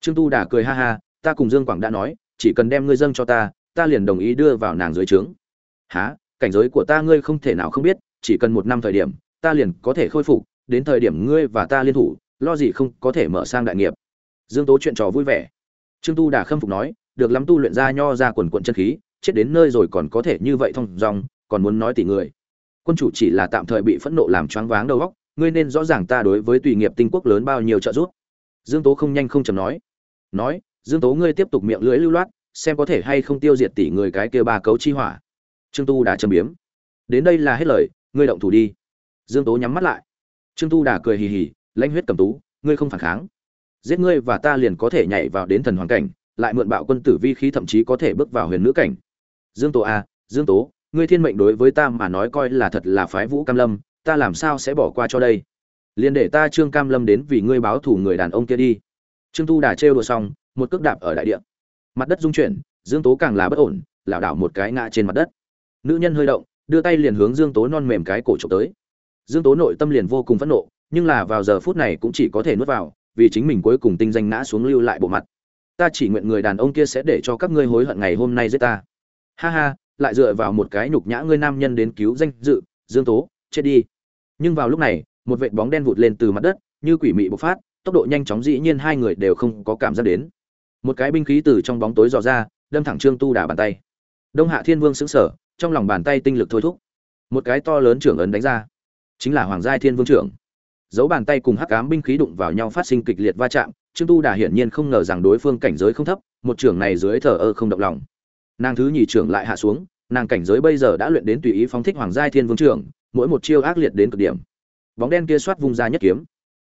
Trương tu đà cười ha ha, ta cùng dương quảng đã nói, chỉ cần đem ngươi dâng cho ta ta liền đồng ý đưa vào nàng dưới trướng. Há cảnh giới của ta ngươi không thể nào không biết chỉ cần một năm thời điểm, ta liền có thể khôi phục, đến thời điểm ngươi và ta liên thủ, lo gì không có thể mở sang đại nghiệp. Dương tố chuyện trò vui vẻ. Trương tu đà khâm phục nói, được lắm tu luyện ra nho ra quần quận chân khí, chết đến nơi rồi còn có thể như vậy thông dòng còn muốn nói tỷ người. Quân chủ chỉ là tạm thời bị phẫn nộ làm choáng váng đầu óc, ngươi nên rõ ràng ta đối với tùy nghiệp tinh quốc lớn bao nhiêu trợ giúp. Dương tố không nhanh không chầm nói. Nói, dương tố ngươi tiếp tục miệng lưỡi lưu loát, xem có thể hay không tiêu diệt tỷ người cái kia ba cấu chi hỏa. Trương tu đã châm biếm. Đến đây là hết lời ngươi động thủ đi. Dương tố nhắm mắt lại. Trương tu đà cười hì hì lãnh huyết cầm tú ngươi không phản kháng. Giết ngươi và ta liền có thể nhảy vào đến thần hoàn cảnh lại mượn bạo quân tử vi khí thậm chí có thể bước vào huyền nữ cảnh. Dương tố a à, dương tố ngươi thiên mệnh đối với ta mà nói coi là thật là phái vũ cam lâm ta làm sao sẽ bỏ qua cho đây? Liền để ta trương cam lâm đến vì ngươi báo thù người đàn ông kia đi. Trương tu đà trêu đùa xong một cước đạp ở đại địa. Mặt đất rung chuyển dương tố càng là bất ổn lảo đảo một cái ngã trên mặt đất. Nữ nhân hơi động đưa tay liền hướng dương tố non mềm cái cổ trộm tới. Dương tố nội tâm liền vô cùng phẫn nộ, nhưng là vào giờ phút này cũng chỉ có thể nuốt vào, vì chính mình cuối cùng tinh danh ngã xuống lưu lại bộ mặt. Ta chỉ nguyện người đàn ông kia sẽ để cho các ngươi hối hận ngày hôm nay giết ta. Ha ha, lại dựa vào một cái nhục nhã ngươi nam nhân đến cứu danh dự, dương tố, chết đi. Nhưng vào lúc này, một vệt bóng đen vụt lên từ mặt đất, như quỷ mị bộc phát, tốc độ nhanh chóng dĩ nhiên hai người đều không có cảm giác đến. Một cái binh khí từ trong bóng tối dò ra, đâm thẳng trương tu đà bàn tay. Đông hạ thiên vương xứng sở trong lòng bàn tay tinh lực thôi thúc. Một cái to lớn trưởng ấn đánh ra. Chính là hoàng giai thiên vương trưởng. Dấu bàn tay cùng hắc ám binh khí đụng vào nhau phát sinh kịch liệt va chạm, trương tu đà hiển nhiên không ngờ rằng đối phương cảnh giới không thấp, một trưởng này dưới thờ ơ không động lòng. Nàng thứ nhì trưởng lại hạ xuống, nàng cảnh giới bây giờ đã luyện đến tùy ý phóng thích hoàng giai thiên vương trưởng, mỗi một chiêu ác liệt đến cực điểm. Bóng đen kia xoát vung ra nhất kiếm.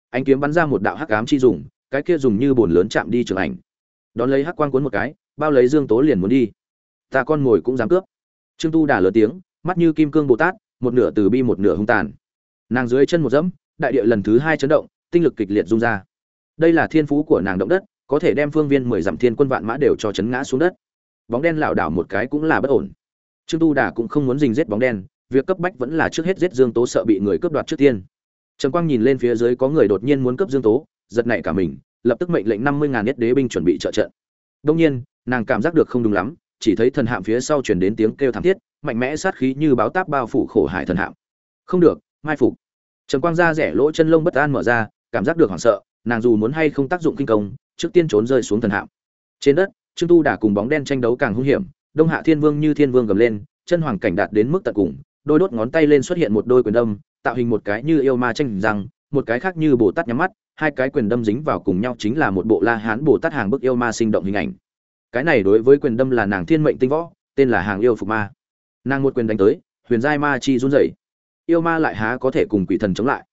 Anh kiếm bắn ra một đạo hắc ám chi dùng, cái kia dùng như bồn lớn chạm đi trường ảnh. Đón lấy hắc quang cuốn một cái, bao lấy dương tố liền muốn đi. Ta con mồi cũng dám cướp trương tu đà lớn tiếng, mắt như kim cương bồ tát, một nửa từ bi một nửa hung tàn. Nàng dưới chân một dẫm, đại địa lần thứ hai chấn động, tinh lực kịch liệt rung ra. Đây là thiên phú của nàng động đất, có thể đem phương viên mười dặm thiên quân vạn mã đều cho chấn ngã xuống đất. Bóng đen lảo đảo một cái cũng là bất ổn. Trương tu đà cũng không muốn dình giết bóng đen, việc cấp bách vẫn là trước hết giết dương tố sợ bị người cướp đoạt trước tiên. Trầm quang nhìn lên phía dưới có người đột nhiên muốn cướp dương tố, giật nảy cả mình, lập tức mệnh lệnh năm mươi ngàn nhất đế binh chuẩn bị trợ trận. Đông nhiên, nàng cảm giác được không đúng lắm chỉ thấy thần hạm phía sau truyền đến tiếng kêu thảm thiết, mạnh mẽ sát khí như báo táp bao phủ khổ hải thần hạm. Không được, mai phục. Trầm quang ra rẻ lỗ chân lông bất an mở ra, cảm giác được hoảng sợ, nàng dù muốn hay không tác dụng kinh công, trước tiên trốn rơi xuống thần hạm. Trên đất, trương tu đã cùng bóng đen tranh đấu càng hung hiểm, đông hạ thiên vương như thiên vương gầm lên, chân hoàng cảnh đạt đến mức tận cùng, đôi đốt ngón tay lên xuất hiện một đôi quyền đâm, tạo hình một cái như yêu ma tranh rằng một cái khác như bồ tát nhắm mắt, hai cái quyền đâm dính vào cùng nhau chính là một bộ la hán bồ tát hàng bức yêu ma sinh động hình ảnh cái này đối với quyền đâm là nàng thiên mệnh tinh võ, tên là hàng yêu phục ma. Nàng một quyền đánh tới, huyền giai ma chi run rẩy. Yêu ma lại há có thể cùng quỷ thần chống lại.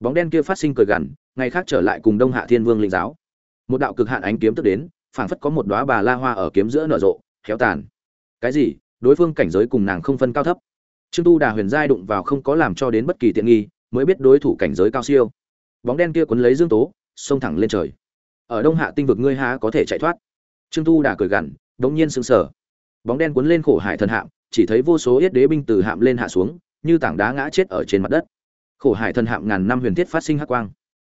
Bóng đen kia phát sinh cười gằn, ngày khác trở lại cùng đông hạ thiên vương linh giáo. Một đạo cực hạn ánh kiếm tức đến, phảng phất có một đóa bà la hoa ở kiếm giữa nở rộ, khéo tàn. Cái gì? Đối phương cảnh giới cùng nàng không phân cao thấp. Trương tu đà huyền giai đụng vào không có làm cho đến bất kỳ tiện nghi, mới biết đối thủ cảnh giới cao siêu. Bóng đen kia quấn lấy dương tố, xông thẳng lên trời. Ở đông hạ tinh vực ngươi há có thể chạy thoát? Trương tu đã cười gằn đống nhiên sững sờ. Bóng đen cuốn lên khổ hải thần hạm, chỉ thấy vô số yết đế binh từ hạm lên hạ xuống, như tảng đá ngã chết ở trên mặt đất. Khổ hải thần hạm ngàn năm huyền thiết phát sinh hắc quang.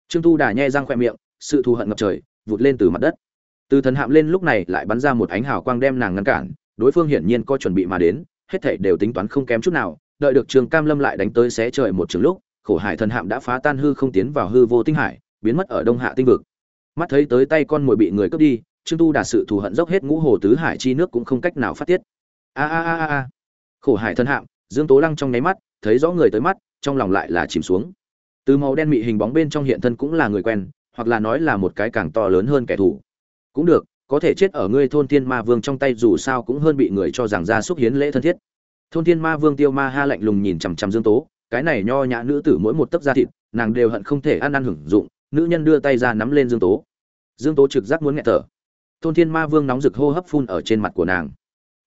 Trương tu đà nhe răng khoe miệng, sự thù hận ngập trời, vụt lên từ mặt đất. Từ thần hạm lên lúc này lại bắn ra một ánh hào quang đem nàng ngăn cản, đối phương hiển nhiên có chuẩn bị mà đến, hết thảy đều tính toán không kém chút nào, đợi được trường cam lâm lại đánh tới xé trời một trường lúc, khổ hải thần hạm đã phá tan hư không tiến vào hư vô tinh hải, biến mất ở đông hạ tinh vực. Mắt thấy tới tay con mồi bị người cướp đi trương tu đà sự thù hận dốc hết ngũ hồ tứ hải chi nước cũng không cách nào phát tiết. A a a a khổ hải thân hạm dương tố lăng trong nháy mắt, thấy rõ người tới mắt, trong lòng lại là chìm xuống. Từ màu đen mị hình bóng bên trong hiện thân cũng là người quen, hoặc là nói là một cái càng to lớn hơn kẻ thù. Cũng được, có thể chết ở ngươi thôn thiên ma vương trong tay dù sao cũng hơn bị người cho rằng ra xúc hiến lễ thân thiết. Thôn thiên ma vương tiêu ma ha lạnh lùng nhìn chằm chằm dương tố, cái này nho nhã nữ tử mỗi một tấc da thịt, nàng đều hận không thể ăn ăn hưởng dụng, nữ nhân đưa tay ra nắm lên dương tố. Dương tố trực giác muốn nghẹt thở thôn thiên ma vương nóng rực hô hấp phun ở trên mặt của nàng.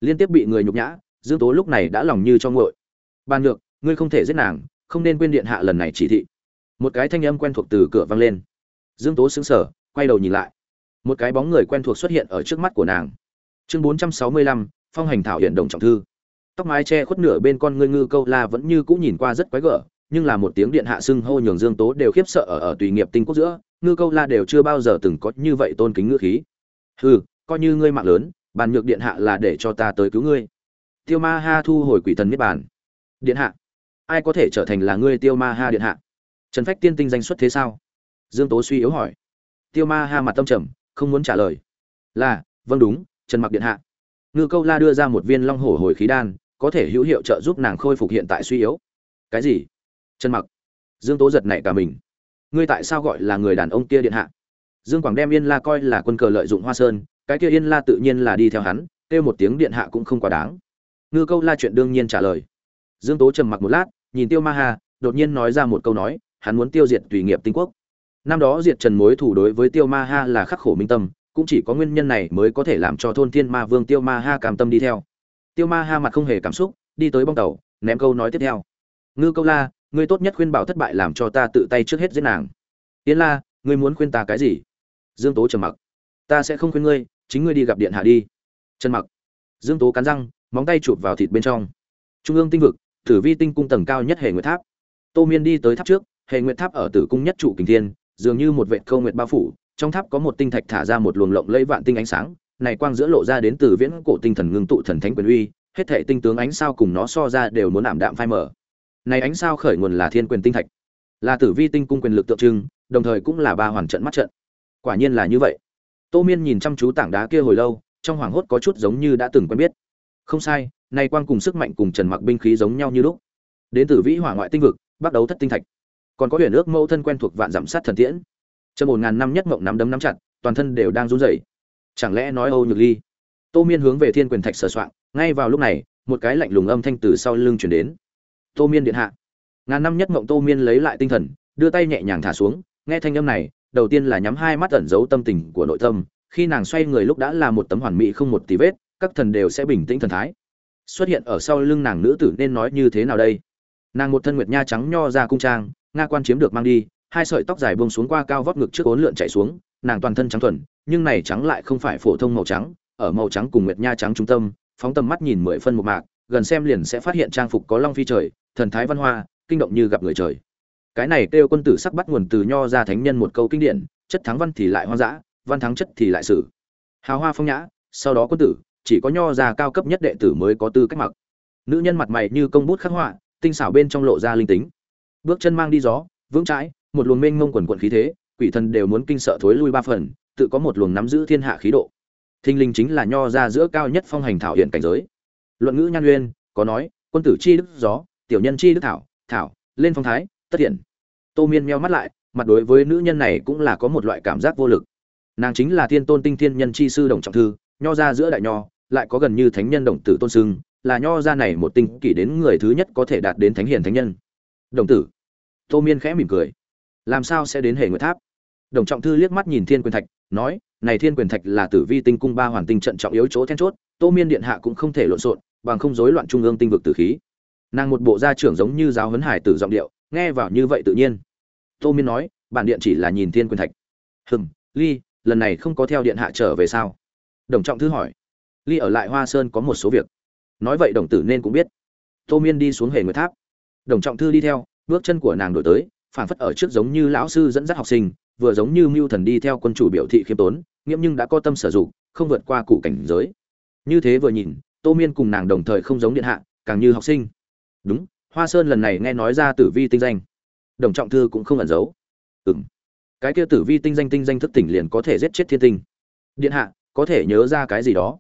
Liên tiếp bị người nhục nhã, dương tố lúc này đã lòng như cho ngội ban được ngươi không thể giết nàng, không nên quên điện hạ lần này chỉ thị. Một cái thanh âm quen thuộc từ cửa vang lên. Dương tố xứng sở quay đầu nhìn lại. Một cái bóng người quen thuộc xuất hiện ở trước mắt của nàng. Chương bốn trăm sáu mươi lăm, phong hành thảo hiện đồng trọng thư. Tóc mái che khuất nửa bên con ngươi ngư câu la vẫn như cũ nhìn qua rất quái gở, nhưng là một tiếng điện hạ xưng hô nhường dương tố đều khiếp sợ ở ở tùy nghiệp tinh quốc giữa, ngư câu la đều chưa bao giờ từng có như vậy tôn kính ngư khí hừ, coi như ngươi mạng lớn, bàn nhược điện hạ là để cho ta tới cứu ngươi. Tiêu ma ha thu hồi quỷ thần niết bàn. Điện hạ, ai có thể trở thành là ngươi tiêu ma ha điện hạ? Trần phách tiên tinh danh xuất thế sao? Dương tố suy yếu hỏi. Tiêu ma ha mặt tâm trầm, không muốn trả lời. Là vâng đúng, trần mặc điện hạ. Ngư câu la đưa ra một viên long hổ hồi khí đan, có thể hữu hiệu trợ giúp nàng khôi phục hiện tại suy yếu. Cái gì? Trần mặc. Dương tố giật nảy cả mình. Ngươi tại sao gọi là người đàn ông kia điện hạ? Dương quảng đem yên la coi là quân cờ lợi dụng hoa sơn, cái kia yên la tự nhiên là đi theo hắn, kêu một tiếng điện hạ cũng không quá đáng. Ngư câu la chuyện đương nhiên trả lời. Dương tố trầm mặc một lát, nhìn tiêu ma hà, đột nhiên nói ra một câu nói, hắn muốn tiêu diệt tùy nghiệp tinh quốc. Năm đó diệt trần mối thủ đối với tiêu ma ha là khắc khổ minh tâm, cũng chỉ có nguyên nhân này mới có thể làm cho thôn thiên ma vương tiêu ma ha cảm tâm đi theo. Tiêu ma ha mặt không hề cảm xúc, đi tới bong tàu, ném câu nói tiếp theo. Ngư câu la, ngươi tốt nhất khuyên bảo thất bại làm cho ta tự tay trước hết giết nàng. Yên la, ngươi muốn khuyên ta cái gì? Dương tố trầm mặc. Ta sẽ không khuyên ngươi, chính ngươi đi gặp điện hạ đi. Trần mặc. Dương tố cắn răng, móng tay chụp vào thịt bên trong. Trung ương tinh vực, tử vi tinh cung tầng cao nhất hệ nguyệt tháp. Tô miên đi tới tháp trước, hệ nguyệt tháp ở tử cung nhất trụ kình thiên, dường như một vệt câu nguyệt bao phủ, trong tháp có một tinh thạch thả ra một luồng lộng lẫy vạn tinh ánh sáng, này quang giữa lộ ra đến từ viễn cổ tinh thần ngưng tụ thần thánh quyền uy, hết thảy tinh tướng ánh sao cùng nó so ra đều muốn ảm đạm phai mở này ánh sao khởi nguồn là thiên quyền tinh thạch, là tử vi tinh cung quyền lực tượng trưng, đồng thời cũng là ba hoàn trận mắt trận quả nhiên là như vậy. Tô miên nhìn chăm chú tảng đá kia hồi lâu, trong hoàng hốt có chút giống như đã từng quen biết. Không sai, nay quan cùng sức mạnh cùng trần mặc binh khí giống nhau như lúc. Đến từ vĩ hỏa ngoại tinh vực, bắt đầu thất tinh thạch. Còn có huyền ước mẫu thân quen thuộc vạn giảm sát thần tiễn. Trong một ngàn năm nhất mộng nắm đấm nắm chặt, toàn thân đều đang run rẩy. Chẳng lẽ nói âu nhược ly? Tô miên hướng về thiên quyền thạch sờ soạng, ngay vào lúc này, một cái lạnh lùng âm thanh từ sau lưng chuyển đến. Tô miên điện hạ. Ngàn năm nhất mộng tô miên lấy lại tinh thần, đưa tay nhẹ nhàng thả xuống, nghe thanh âm này đầu tiên là nhắm hai mắt ẩn giấu tâm tình của nội tâm, khi nàng xoay người lúc đã là một tấm hoàn mỹ không một tí vết, các thần đều sẽ bình tĩnh thần thái. Xuất hiện ở sau lưng nàng nữ tử nên nói như thế nào đây? Nàng một thân nguyệt nha trắng nho ra cung trang, nga quan chiếm được mang đi, hai sợi tóc dài buông xuống qua cao vóc ngực trước ốn lượn chạy xuống, nàng toàn thân trắng thuần, nhưng này trắng lại không phải phổ thông màu trắng, ở màu trắng cùng nguyệt nha trắng trung tâm, phóng tầm mắt nhìn mười phân một mạc, gần xem liền sẽ phát hiện trang phục có long phi trời, thần thái văn hoa, kinh động như gặp người trời cái này kêu quân tử sắc bắt nguồn từ nho ra thánh nhân một câu kinh điển, chất thắng văn thì lại hoang dã, văn thắng chất thì lại sử. Hào hoa phong nhã, sau đó quân tử, chỉ có nho ra cao cấp nhất đệ tử mới có tư cách mặc. Nữ nhân mặt mày như công bút khắc họa, tinh xảo bên trong lộ ra linh tính. Bước chân mang đi gió, vững chãi, một luồng mênh mông quần quận khí thế, quỷ thần đều muốn kinh sợ thối lui ba phần, tự có một luồng nắm giữ thiên hạ khí độ. Thinh linh chính là nho ra giữa cao nhất phong hành thảo hiện cảnh giới. Luận ngữ nhan uyên, có nói, quân tử chi đức gió, tiểu nhân chi đức thảo thảo, lên phong thái tất hiện tô miên meo mắt lại, mặt đối với nữ nhân này cũng là có một loại cảm giác vô lực. Nàng chính là thiên tôn tinh thiên nhân chi sư đồng trọng thư, nho ra giữa đại nho, lại có gần như thánh nhân đồng tử tôn sưng, là nho ra này một tinh kỷ đến người thứ nhất có thể đạt đến thánh hiền thánh nhân. Đồng tử. Tô miên khẽ mỉm cười. Làm sao sẽ đến hệ nguyệt tháp? Đồng trọng thư liếc mắt nhìn thiên quyền thạch, nói, này thiên quyền thạch là tử vi tinh cung ba hoàn tinh trận trọng yếu chỗ then chốt, tô miên điện hạ cũng không thể lộn xộn, bằng không rối loạn trung ương tinh vực tử khí. Nàng một bộ gia trưởng giống như giáo huấn hải tử giọng điệu nghe vào như vậy tự nhiên. Tô miên nói, bản điện chỉ là nhìn thiên quyền thạch. Hừm, ly, lần này không có theo điện hạ trở về sao? Đồng trọng thư hỏi. Ly ở lại hoa sơn có một số việc. Nói vậy đồng tử nên cũng biết. Tô miên đi xuống hề nguyệt tháp. Đồng trọng thư đi theo, bước chân của nàng đổi tới phản phất ở trước giống như lão sư dẫn dắt học sinh, vừa giống như mưu thần đi theo quân chủ biểu thị khiêm tốn, nghiễm nhưng đã có tâm sở dụng, không vượt qua cụ cảnh giới. Như thế vừa nhìn, tô miên cùng nàng đồng thời không giống điện hạ, càng như học sinh. Đúng hoa sơn lần này nghe nói ra tử vi tinh danh. Đồng trọng thư cũng không ẩn giấu. Ừng cái kia tử vi tinh danh tinh danh thức tỉnh liền có thể giết chết thiên tinh. Điện hạ, có thể nhớ ra cái gì đó?